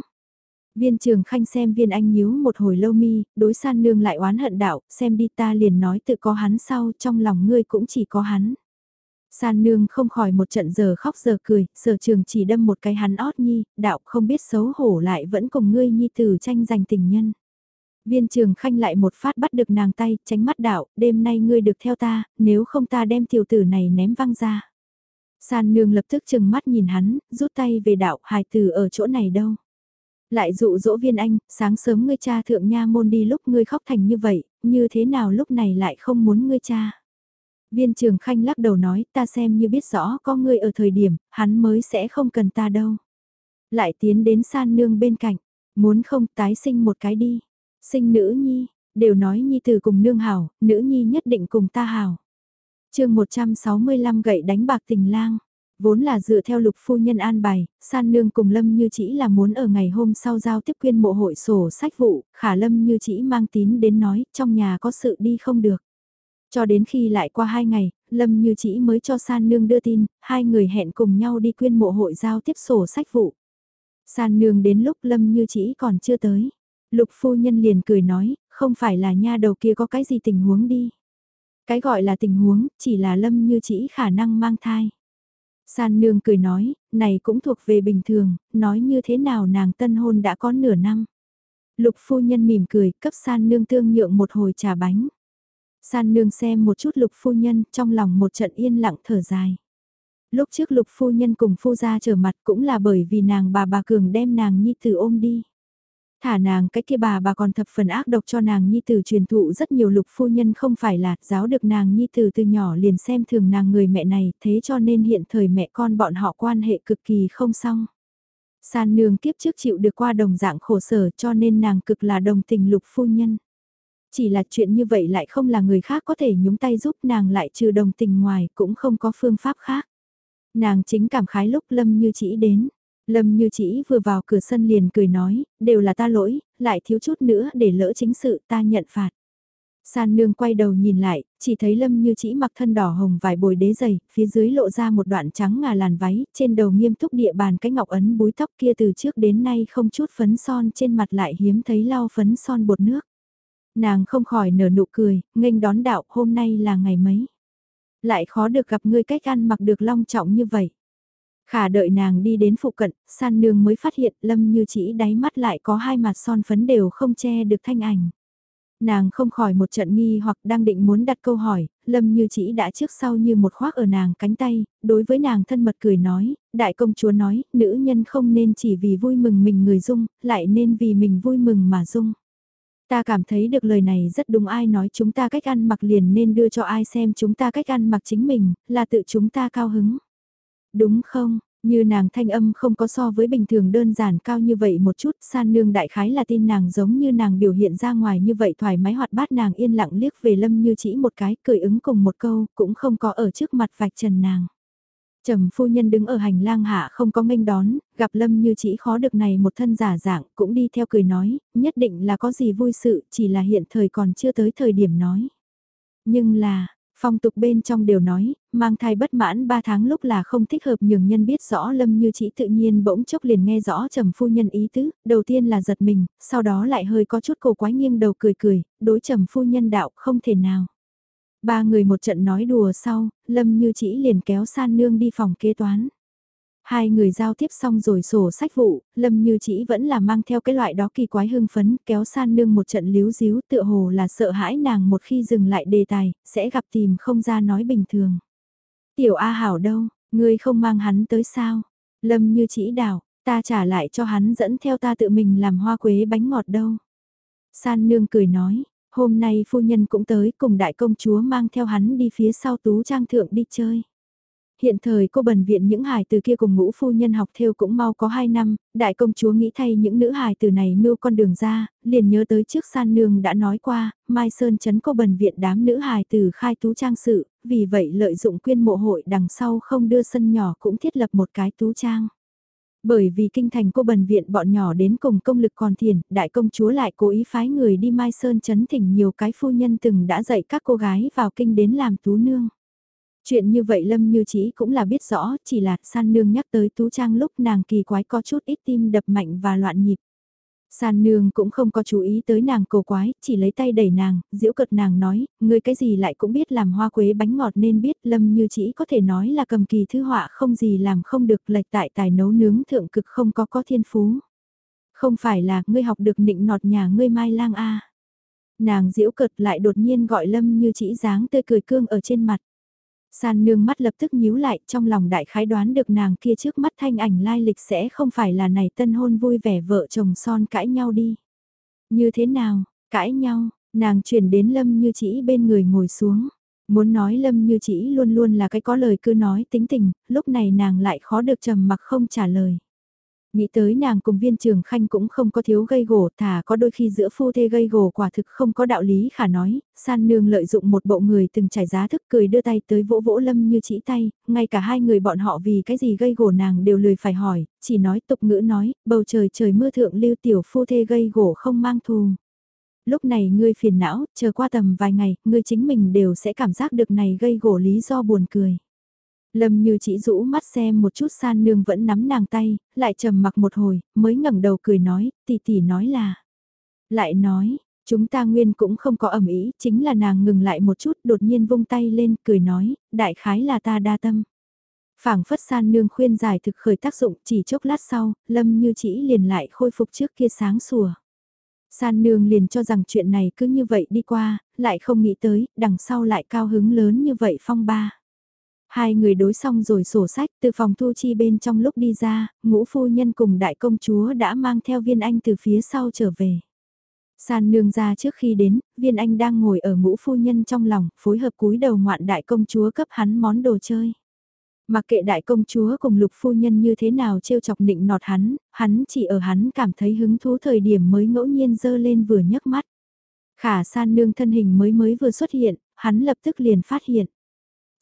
Speaker 1: Viên trường khanh xem viên anh nhíu một hồi lâu mi, đối san nương lại oán hận đạo, xem đi ta liền nói tự có hắn sau, trong lòng ngươi cũng chỉ có hắn. San nương không khỏi một trận giờ khóc giờ cười, sở trường chỉ đâm một cái hắn ót nhi, đạo không biết xấu hổ lại vẫn cùng ngươi nhi tử tranh giành tình nhân. Viên trường khanh lại một phát bắt được nàng tay, tránh mắt đạo, đêm nay ngươi được theo ta, nếu không ta đem tiểu tử này ném văng ra. San nương lập tức chừng mắt nhìn hắn, rút tay về đạo, hài tử ở chỗ này đâu. Lại dụ dỗ viên anh, sáng sớm ngươi cha thượng nha môn đi lúc ngươi khóc thành như vậy, như thế nào lúc này lại không muốn ngươi cha. Viên trường khanh lắc đầu nói ta xem như biết rõ có ngươi ở thời điểm, hắn mới sẽ không cần ta đâu. Lại tiến đến san nương bên cạnh, muốn không tái sinh một cái đi. Sinh nữ nhi, đều nói nhi từ cùng nương hảo, nữ nhi nhất định cùng ta hảo. chương 165 gậy đánh bạc tình lang. Vốn là dựa theo lục phu nhân an bài, san nương cùng Lâm Như chỉ là muốn ở ngày hôm sau giao tiếp quyên mộ hội sổ sách vụ, khả Lâm Như chỉ mang tín đến nói, trong nhà có sự đi không được. Cho đến khi lại qua hai ngày, Lâm Như chỉ mới cho san nương đưa tin, hai người hẹn cùng nhau đi quyên mộ hội giao tiếp sổ sách vụ. San nương đến lúc Lâm Như chỉ còn chưa tới. Lục phu nhân liền cười nói, không phải là nha đầu kia có cái gì tình huống đi. Cái gọi là tình huống, chỉ là Lâm Như chỉ khả năng mang thai. San nương cười nói, này cũng thuộc về bình thường, nói như thế nào nàng tân hôn đã có nửa năm. Lục phu nhân mỉm cười, cấp san nương tương nhượng một hồi trà bánh. San nương xem một chút lục phu nhân, trong lòng một trận yên lặng thở dài. Lúc trước lục phu nhân cùng phu gia trở mặt cũng là bởi vì nàng bà bà cường đem nàng nhi tử ôm đi. Thả nàng cái kia bà bà còn thập phần ác độc cho nàng nhi tử truyền thụ rất nhiều lục phu nhân không phải là giáo được nàng nhi tử từ nhỏ liền xem thường nàng người mẹ này, thế cho nên hiện thời mẹ con bọn họ quan hệ cực kỳ không xong. San nương kiếp trước chịu được qua đồng dạng khổ sở cho nên nàng cực là đồng tình lục phu nhân. Chỉ là chuyện như vậy lại không là người khác có thể nhúng tay giúp nàng lại trừ đồng tình ngoài cũng không có phương pháp khác. Nàng chính cảm khái lúc lâm như chỉ đến Lâm như chỉ vừa vào cửa sân liền cười nói, đều là ta lỗi, lại thiếu chút nữa để lỡ chính sự ta nhận phạt. San nương quay đầu nhìn lại, chỉ thấy Lâm như chỉ mặc thân đỏ hồng vải bồi đế giày, phía dưới lộ ra một đoạn trắng ngà làn váy, trên đầu nghiêm túc địa bàn cái ngọc ấn búi tóc kia từ trước đến nay không chút phấn son trên mặt lại hiếm thấy lau phấn son bột nước. Nàng không khỏi nở nụ cười, nghênh đón đạo hôm nay là ngày mấy. Lại khó được gặp ngươi cách ăn mặc được long trọng như vậy. Khả đợi nàng đi đến phụ cận, san nương mới phát hiện lâm như chỉ đáy mắt lại có hai mặt son phấn đều không che được thanh ảnh. Nàng không khỏi một trận nghi hoặc đang định muốn đặt câu hỏi, lâm như chỉ đã trước sau như một khoác ở nàng cánh tay, đối với nàng thân mật cười nói, đại công chúa nói, nữ nhân không nên chỉ vì vui mừng mình người dung, lại nên vì mình vui mừng mà dung. Ta cảm thấy được lời này rất đúng ai nói chúng ta cách ăn mặc liền nên đưa cho ai xem chúng ta cách ăn mặc chính mình, là tự chúng ta cao hứng. Đúng không, như nàng thanh âm không có so với bình thường đơn giản cao như vậy một chút, san nương đại khái là tin nàng giống như nàng biểu hiện ra ngoài như vậy thoải mái hoạt bát nàng yên lặng liếc về lâm như chỉ một cái, cười ứng cùng một câu, cũng không có ở trước mặt vạch trần nàng. Trầm phu nhân đứng ở hành lang hạ không có nghênh đón, gặp Lâm như chỉ khó được này một thân giả dạng, cũng đi theo cười nói, nhất định là có gì vui sự, chỉ là hiện thời còn chưa tới thời điểm nói. Nhưng là, Phong tục bên trong đều nói, mang thai bất mãn 3 tháng lúc là không thích hợp nhường nhân biết rõ lâm như chỉ tự nhiên bỗng chốc liền nghe rõ trầm phu nhân ý tứ, đầu tiên là giật mình, sau đó lại hơi có chút cổ quái nghiêng đầu cười cười, đối trầm phu nhân đạo không thể nào. Ba người một trận nói đùa sau, lâm như chỉ liền kéo san nương đi phòng kế toán. Hai người giao tiếp xong rồi sổ sách vụ, Lâm Như chỉ vẫn là mang theo cái loại đó kỳ quái hưng phấn, kéo san nương một trận líu díu tựa hồ là sợ hãi nàng một khi dừng lại đề tài, sẽ gặp tìm không ra nói bình thường. Tiểu A Hảo đâu, ngươi không mang hắn tới sao? Lâm Như chỉ đảo, ta trả lại cho hắn dẫn theo ta tự mình làm hoa quế bánh ngọt đâu. San nương cười nói, hôm nay phu nhân cũng tới cùng đại công chúa mang theo hắn đi phía sau tú trang thượng đi chơi. Hiện thời cô bần viện những hài từ kia cùng ngũ phu nhân học theo cũng mau có 2 năm, đại công chúa nghĩ thay những nữ hài từ này mưu con đường ra, liền nhớ tới trước san nương đã nói qua, Mai Sơn chấn cô bần viện đám nữ hài từ khai tú trang sự, vì vậy lợi dụng quyên mộ hội đằng sau không đưa sân nhỏ cũng thiết lập một cái tú trang. Bởi vì kinh thành cô bần viện bọn nhỏ đến cùng công lực còn thiền, đại công chúa lại cố ý phái người đi Mai Sơn chấn thỉnh nhiều cái phu nhân từng đã dạy các cô gái vào kinh đến làm tú nương. Chuyện như vậy Lâm Như Chỉ cũng là biết rõ, chỉ là san nương nhắc tới Tú Trang lúc nàng kỳ quái có chút ít tim đập mạnh và loạn nhịp. San nương cũng không có chú ý tới nàng cầu quái, chỉ lấy tay đẩy nàng, diễu cợt nàng nói, ngươi cái gì lại cũng biết làm hoa quế bánh ngọt nên biết lâm như chỉ có thể nói là cầm kỳ thư họa không gì làm không được lệch tại tài nấu nướng thượng cực không có có thiên phú. Không phải là ngươi học được nịnh nọt nhà ngươi mai lang a Nàng diễu cợt lại đột nhiên gọi lâm như chỉ dáng tươi cười cương ở trên mặt. San nương mắt lập tức nhíu lại trong lòng đại khái đoán được nàng kia trước mắt thanh ảnh lai lịch sẽ không phải là này tân hôn vui vẻ vợ chồng son cãi nhau đi. Như thế nào, cãi nhau, nàng chuyển đến lâm như chỉ bên người ngồi xuống. Muốn nói lâm như chỉ luôn luôn là cái có lời cứ nói tính tình, lúc này nàng lại khó được trầm mặc không trả lời. Nghĩ tới nàng cùng viên trường khanh cũng không có thiếu gây gổ thả có đôi khi giữa phu thê gây gổ quả thực không có đạo lý khả nói, san nương lợi dụng một bộ người từng trải giá thức cười đưa tay tới vỗ vỗ lâm như chỉ tay, ngay cả hai người bọn họ vì cái gì gây gổ nàng đều lười phải hỏi, chỉ nói tục ngữ nói, bầu trời trời mưa thượng lưu tiểu phu thê gây gổ không mang thù. Lúc này ngươi phiền não, chờ qua tầm vài ngày, ngươi chính mình đều sẽ cảm giác được này gây gổ lý do buồn cười. Lâm như chỉ rũ mắt xem một chút san nương vẫn nắm nàng tay, lại trầm mặc một hồi, mới ngẩng đầu cười nói, tỷ tỷ nói là. Lại nói, chúng ta nguyên cũng không có ẩm ý, chính là nàng ngừng lại một chút đột nhiên vung tay lên, cười nói, đại khái là ta đa tâm. phảng phất san nương khuyên giải thực khởi tác dụng chỉ chốc lát sau, lâm như chỉ liền lại khôi phục trước kia sáng sủa. San nương liền cho rằng chuyện này cứ như vậy đi qua, lại không nghĩ tới, đằng sau lại cao hứng lớn như vậy phong ba. Hai người đối xong rồi sổ sách từ phòng thu chi bên trong lúc đi ra, ngũ phu nhân cùng đại công chúa đã mang theo viên anh từ phía sau trở về. San nương ra trước khi đến, viên anh đang ngồi ở ngũ phu nhân trong lòng, phối hợp cúi đầu ngoạn đại công chúa cấp hắn món đồ chơi. Mặc kệ đại công chúa cùng lục phu nhân như thế nào trêu chọc nịnh nọt hắn, hắn chỉ ở hắn cảm thấy hứng thú thời điểm mới ngẫu nhiên dơ lên vừa nhấc mắt. Khả san nương thân hình mới mới vừa xuất hiện, hắn lập tức liền phát hiện.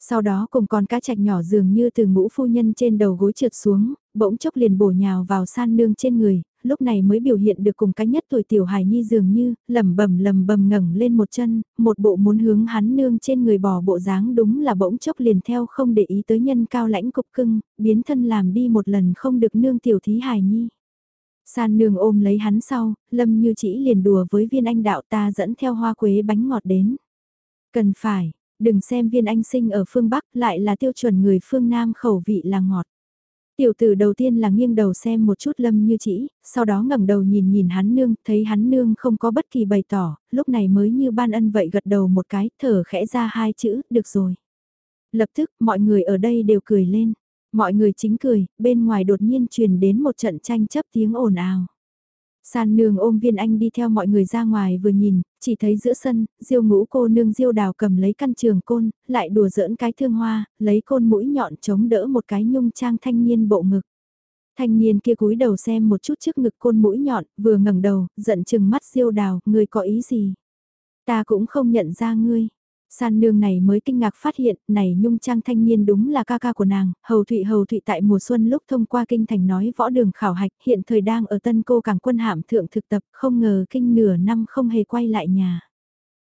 Speaker 1: Sau đó cùng con cá chạch nhỏ dường như từ ngũ phu nhân trên đầu gối trượt xuống, bỗng chốc liền bổ nhào vào san nương trên người, lúc này mới biểu hiện được cùng cái nhất tuổi tiểu hài nhi dường như, lầm bầm lầm bầm ngẩng lên một chân, một bộ muốn hướng hắn nương trên người bò bộ dáng đúng là bỗng chốc liền theo không để ý tới nhân cao lãnh cục cưng, biến thân làm đi một lần không được nương tiểu thí hài nhi. San nương ôm lấy hắn sau, lâm như chỉ liền đùa với viên anh đạo ta dẫn theo hoa quế bánh ngọt đến. Cần phải, đừng xem viên anh sinh ở phương Bắc lại là tiêu chuẩn người phương Nam khẩu vị là ngọt. Tiểu tử đầu tiên là nghiêng đầu xem một chút lâm như chỉ, sau đó ngẩng đầu nhìn nhìn hắn nương, thấy hắn nương không có bất kỳ bày tỏ, lúc này mới như ban ân vậy gật đầu một cái, thở khẽ ra hai chữ, được rồi. Lập tức, mọi người ở đây đều cười lên. Mọi người chính cười, bên ngoài đột nhiên truyền đến một trận tranh chấp tiếng ồn ào. San nương ôm viên anh đi theo mọi người ra ngoài vừa nhìn, chỉ thấy giữa sân, diêu ngũ cô nương diêu đào cầm lấy căn trường côn, lại đùa giỡn cái thương hoa, lấy côn mũi nhọn chống đỡ một cái nhung trang thanh niên bộ ngực. Thanh niên kia cúi đầu xem một chút trước ngực côn mũi nhọn, vừa ngẩng đầu, giận chừng mắt diêu đào, ngươi có ý gì? Ta cũng không nhận ra ngươi. San nương này mới kinh ngạc phát hiện, này nhung trang thanh niên đúng là ca ca của nàng, hầu thụy hầu thụy tại mùa xuân lúc thông qua kinh thành nói võ đường khảo hạch, hiện thời đang ở tân cô cảng quân hạm thượng thực tập, không ngờ kinh nửa năm không hề quay lại nhà.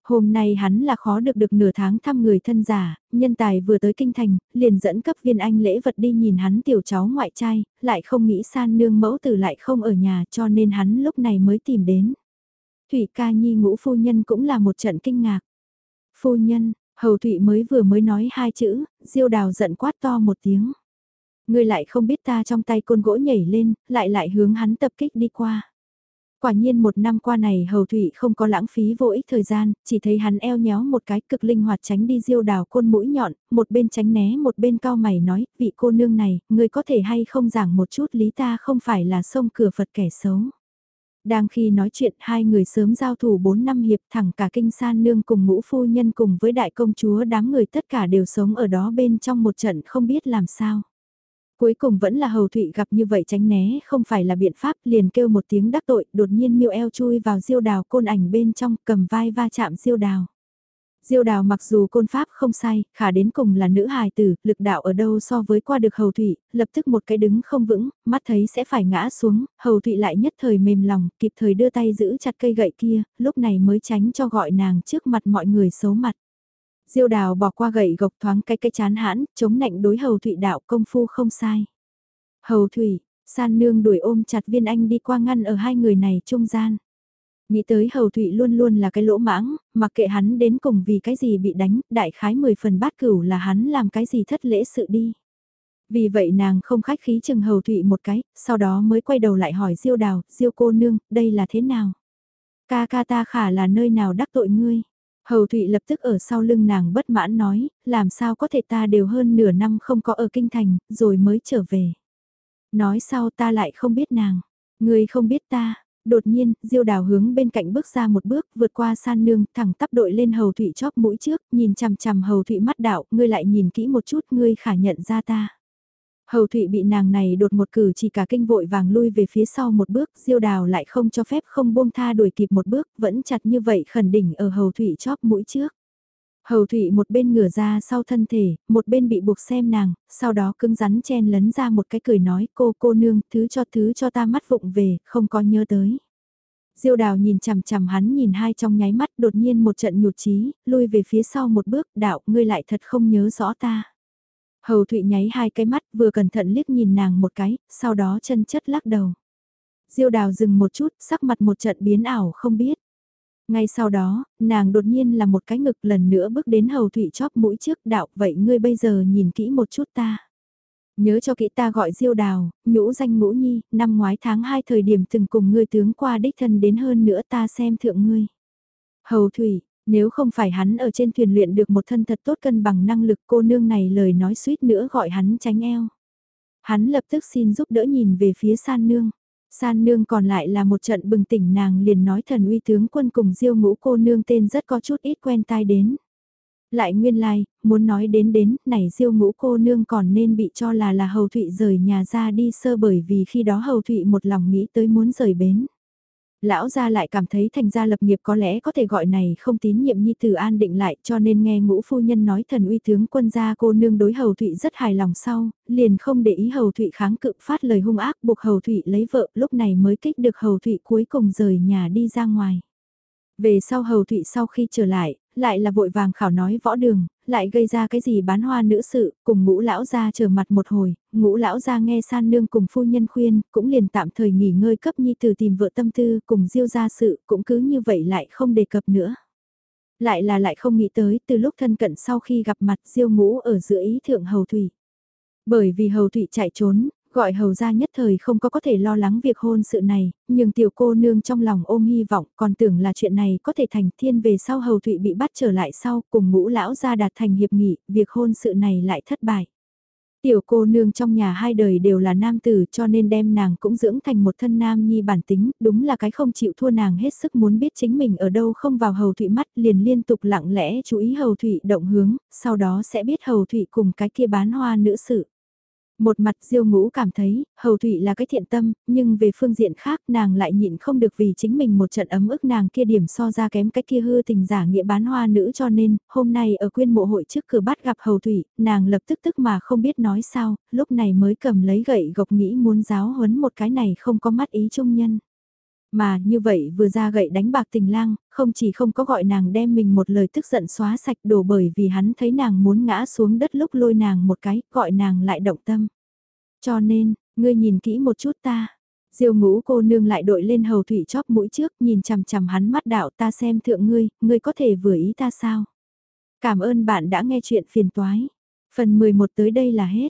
Speaker 1: Hôm nay hắn là khó được được nửa tháng thăm người thân giả, nhân tài vừa tới kinh thành, liền dẫn cấp viên anh lễ vật đi nhìn hắn tiểu cháu ngoại trai, lại không nghĩ san nương mẫu tử lại không ở nhà cho nên hắn lúc này mới tìm đến. Thủy ca nhi ngũ phu nhân cũng là một trận kinh ngạc. Phu nhân, hầu thụy mới vừa mới nói hai chữ, diêu đào giận quát to một tiếng. Ngươi lại không biết ta trong tay côn gỗ nhảy lên, lại lại hướng hắn tập kích đi qua. Quả nhiên một năm qua này hầu thụy không có lãng phí vô ích thời gian, chỉ thấy hắn eo nhéo một cái cực linh hoạt tránh đi diêu đào côn mũi nhọn, một bên tránh né một bên cao mày nói, vị cô nương này, người có thể hay không giảng một chút lý ta không phải là sông cửa Phật kẻ xấu. Đang khi nói chuyện hai người sớm giao thủ 4 năm hiệp thẳng cả kinh san nương cùng ngũ phu nhân cùng với đại công chúa đám người tất cả đều sống ở đó bên trong một trận không biết làm sao. Cuối cùng vẫn là hầu thụy gặp như vậy tránh né, không phải là biện pháp, liền kêu một tiếng đắc tội, đột nhiên miêu eo chui vào diêu đào côn ảnh bên trong, cầm vai va chạm diêu đào. Diêu đào mặc dù côn pháp không sai, khả đến cùng là nữ hài tử, lực đạo ở đâu so với qua được hầu thụy, lập tức một cái đứng không vững, mắt thấy sẽ phải ngã xuống, hầu thụy lại nhất thời mềm lòng, kịp thời đưa tay giữ chặt cây gậy kia, lúc này mới tránh cho gọi nàng trước mặt mọi người xấu mặt. Diêu đào bỏ qua gậy gộc thoáng cái cái chán hãn, chống nạnh đối hầu thụy đạo công phu không sai. Hầu thụy, San nương đuổi ôm chặt viên anh đi qua ngăn ở hai người này trung gian. Nghĩ tới hầu thụy luôn luôn là cái lỗ mãng, mặc kệ hắn đến cùng vì cái gì bị đánh, đại khái 10 phần bát cửu là hắn làm cái gì thất lễ sự đi. Vì vậy nàng không khách khí chừng hầu thụy một cái, sau đó mới quay đầu lại hỏi diêu đào, diêu cô nương, đây là thế nào? Ca ca ta khả là nơi nào đắc tội ngươi? Hầu Thụy lập tức ở sau lưng nàng bất mãn nói, làm sao có thể ta đều hơn nửa năm không có ở kinh thành, rồi mới trở về. Nói sau ta lại không biết nàng, ngươi không biết ta. Đột nhiên, Diêu Đào hướng bên cạnh bước ra một bước, vượt qua san nương, thẳng tắp đội lên Hầu Thụy chóp mũi trước, nhìn chằm chằm Hầu Thụy mắt đạo, ngươi lại nhìn kỹ một chút, ngươi khả nhận ra ta. Hầu Thụy bị nàng này đột một cử chỉ cả kinh vội vàng lui về phía sau một bước, Diêu Đào lại không cho phép không buông tha đuổi kịp một bước, vẫn chặt như vậy khẩn đỉnh ở Hầu Thụy chóp mũi trước. Hầu Thụy một bên ngửa ra sau thân thể, một bên bị buộc xem nàng, sau đó cứng rắn chen lấn ra một cái cười nói cô cô nương, thứ cho thứ cho ta mắt vụng về, không có nhớ tới. Diêu đào nhìn chằm chằm hắn nhìn hai trong nháy mắt đột nhiên một trận nhụt chí lui về phía sau một bước, đạo, ngươi lại thật không nhớ rõ ta. Hầu Thụy nháy hai cái mắt vừa cẩn thận liếc nhìn nàng một cái, sau đó chân chất lắc đầu. Diêu đào dừng một chút, sắc mặt một trận biến ảo không biết. Ngay sau đó, nàng đột nhiên là một cái ngực lần nữa bước đến hầu thụy chóp mũi trước đạo vậy ngươi bây giờ nhìn kỹ một chút ta. Nhớ cho kỹ ta gọi diêu đào, nhũ danh ngũ nhi, năm ngoái tháng 2 thời điểm từng cùng ngươi tướng qua đích thân đến hơn nữa ta xem thượng ngươi. Hầu thủy, nếu không phải hắn ở trên thuyền luyện được một thân thật tốt cân bằng năng lực cô nương này lời nói suýt nữa gọi hắn tránh eo. Hắn lập tức xin giúp đỡ nhìn về phía san nương. San nương còn lại là một trận bừng tỉnh nàng liền nói thần uy tướng quân cùng diêu ngũ cô nương tên rất có chút ít quen tai đến. Lại nguyên lai, like, muốn nói đến đến, này diêu ngũ cô nương còn nên bị cho là là hầu thụy rời nhà ra đi sơ bởi vì khi đó hầu thụy một lòng nghĩ tới muốn rời bến lão gia lại cảm thấy thành gia lập nghiệp có lẽ có thể gọi này không tín nhiệm nhi tử an định lại cho nên nghe ngũ phu nhân nói thần uy tướng quân gia cô nương đối hầu thụy rất hài lòng sau, liền không để ý hầu thụy kháng cự phát lời hung ác buộc hầu thụy lấy vợ lúc này mới kích được hầu thụy cuối cùng rời nhà đi ra ngoài. Về sau hầu thụy sau khi trở lại, lại là vội vàng khảo nói võ đường, lại gây ra cái gì bán hoa nữ sự, cùng ngũ lão ra chờ mặt một hồi, ngũ lão ra nghe san nương cùng phu nhân khuyên, cũng liền tạm thời nghỉ ngơi cấp nhi từ tìm vợ tâm tư cùng diêu ra sự, cũng cứ như vậy lại không đề cập nữa. Lại là lại không nghĩ tới, từ lúc thân cận sau khi gặp mặt diêu ngũ ở giữa ý thượng hầu thủy. Bởi vì hầu thủy chạy trốn, gọi hầu ra nhất thời không có có thể lo lắng việc hôn sự này, nhưng tiểu cô nương trong lòng ôm hy vọng còn tưởng là chuyện này có thể thành thiên về sau hầu thụy bị bắt trở lại sau cùng ngũ lão ra đạt thành hiệp nghị, việc hôn sự này lại thất bại. Tiểu cô nương trong nhà hai đời đều là nam tử cho nên đem nàng cũng dưỡng thành một thân nam nhi bản tính, đúng là cái không chịu thua nàng hết sức muốn biết chính mình ở đâu không vào hầu thụy mắt liền liên tục lặng lẽ chú ý hầu thụy động hướng, sau đó sẽ biết hầu thụy cùng cái kia bán hoa nữ sự. Một mặt diêu ngũ cảm thấy, hầu thụy là cái thiện tâm, nhưng về phương diện khác nàng lại nhịn không được vì chính mình một trận ấm ức nàng kia điểm so ra kém cái kia hư tình giả nghĩa bán hoa nữ cho nên, hôm nay ở quyên mộ hội trước cửa bắt gặp hầu thụy, nàng lập tức tức mà không biết nói sao, lúc này mới cầm lấy gậy gộc nghĩ muốn giáo huấn một cái này không có mắt ý trung nhân. Mà như vậy vừa ra gậy đánh bạc tình lang, không chỉ không có gọi nàng đem mình một lời tức giận xóa sạch đổ bởi vì hắn thấy nàng muốn ngã xuống đất lúc lôi nàng một cái, gọi nàng lại động tâm. Cho nên, ngươi nhìn kỹ một chút ta. Diêu ngũ cô nương lại đội lên hầu thủy chóp mũi trước nhìn chằm chằm hắn mắt đạo ta xem thượng ngươi, ngươi có thể vừa ý ta sao? Cảm ơn bạn đã nghe chuyện phiền toái. Phần 11 tới đây là hết.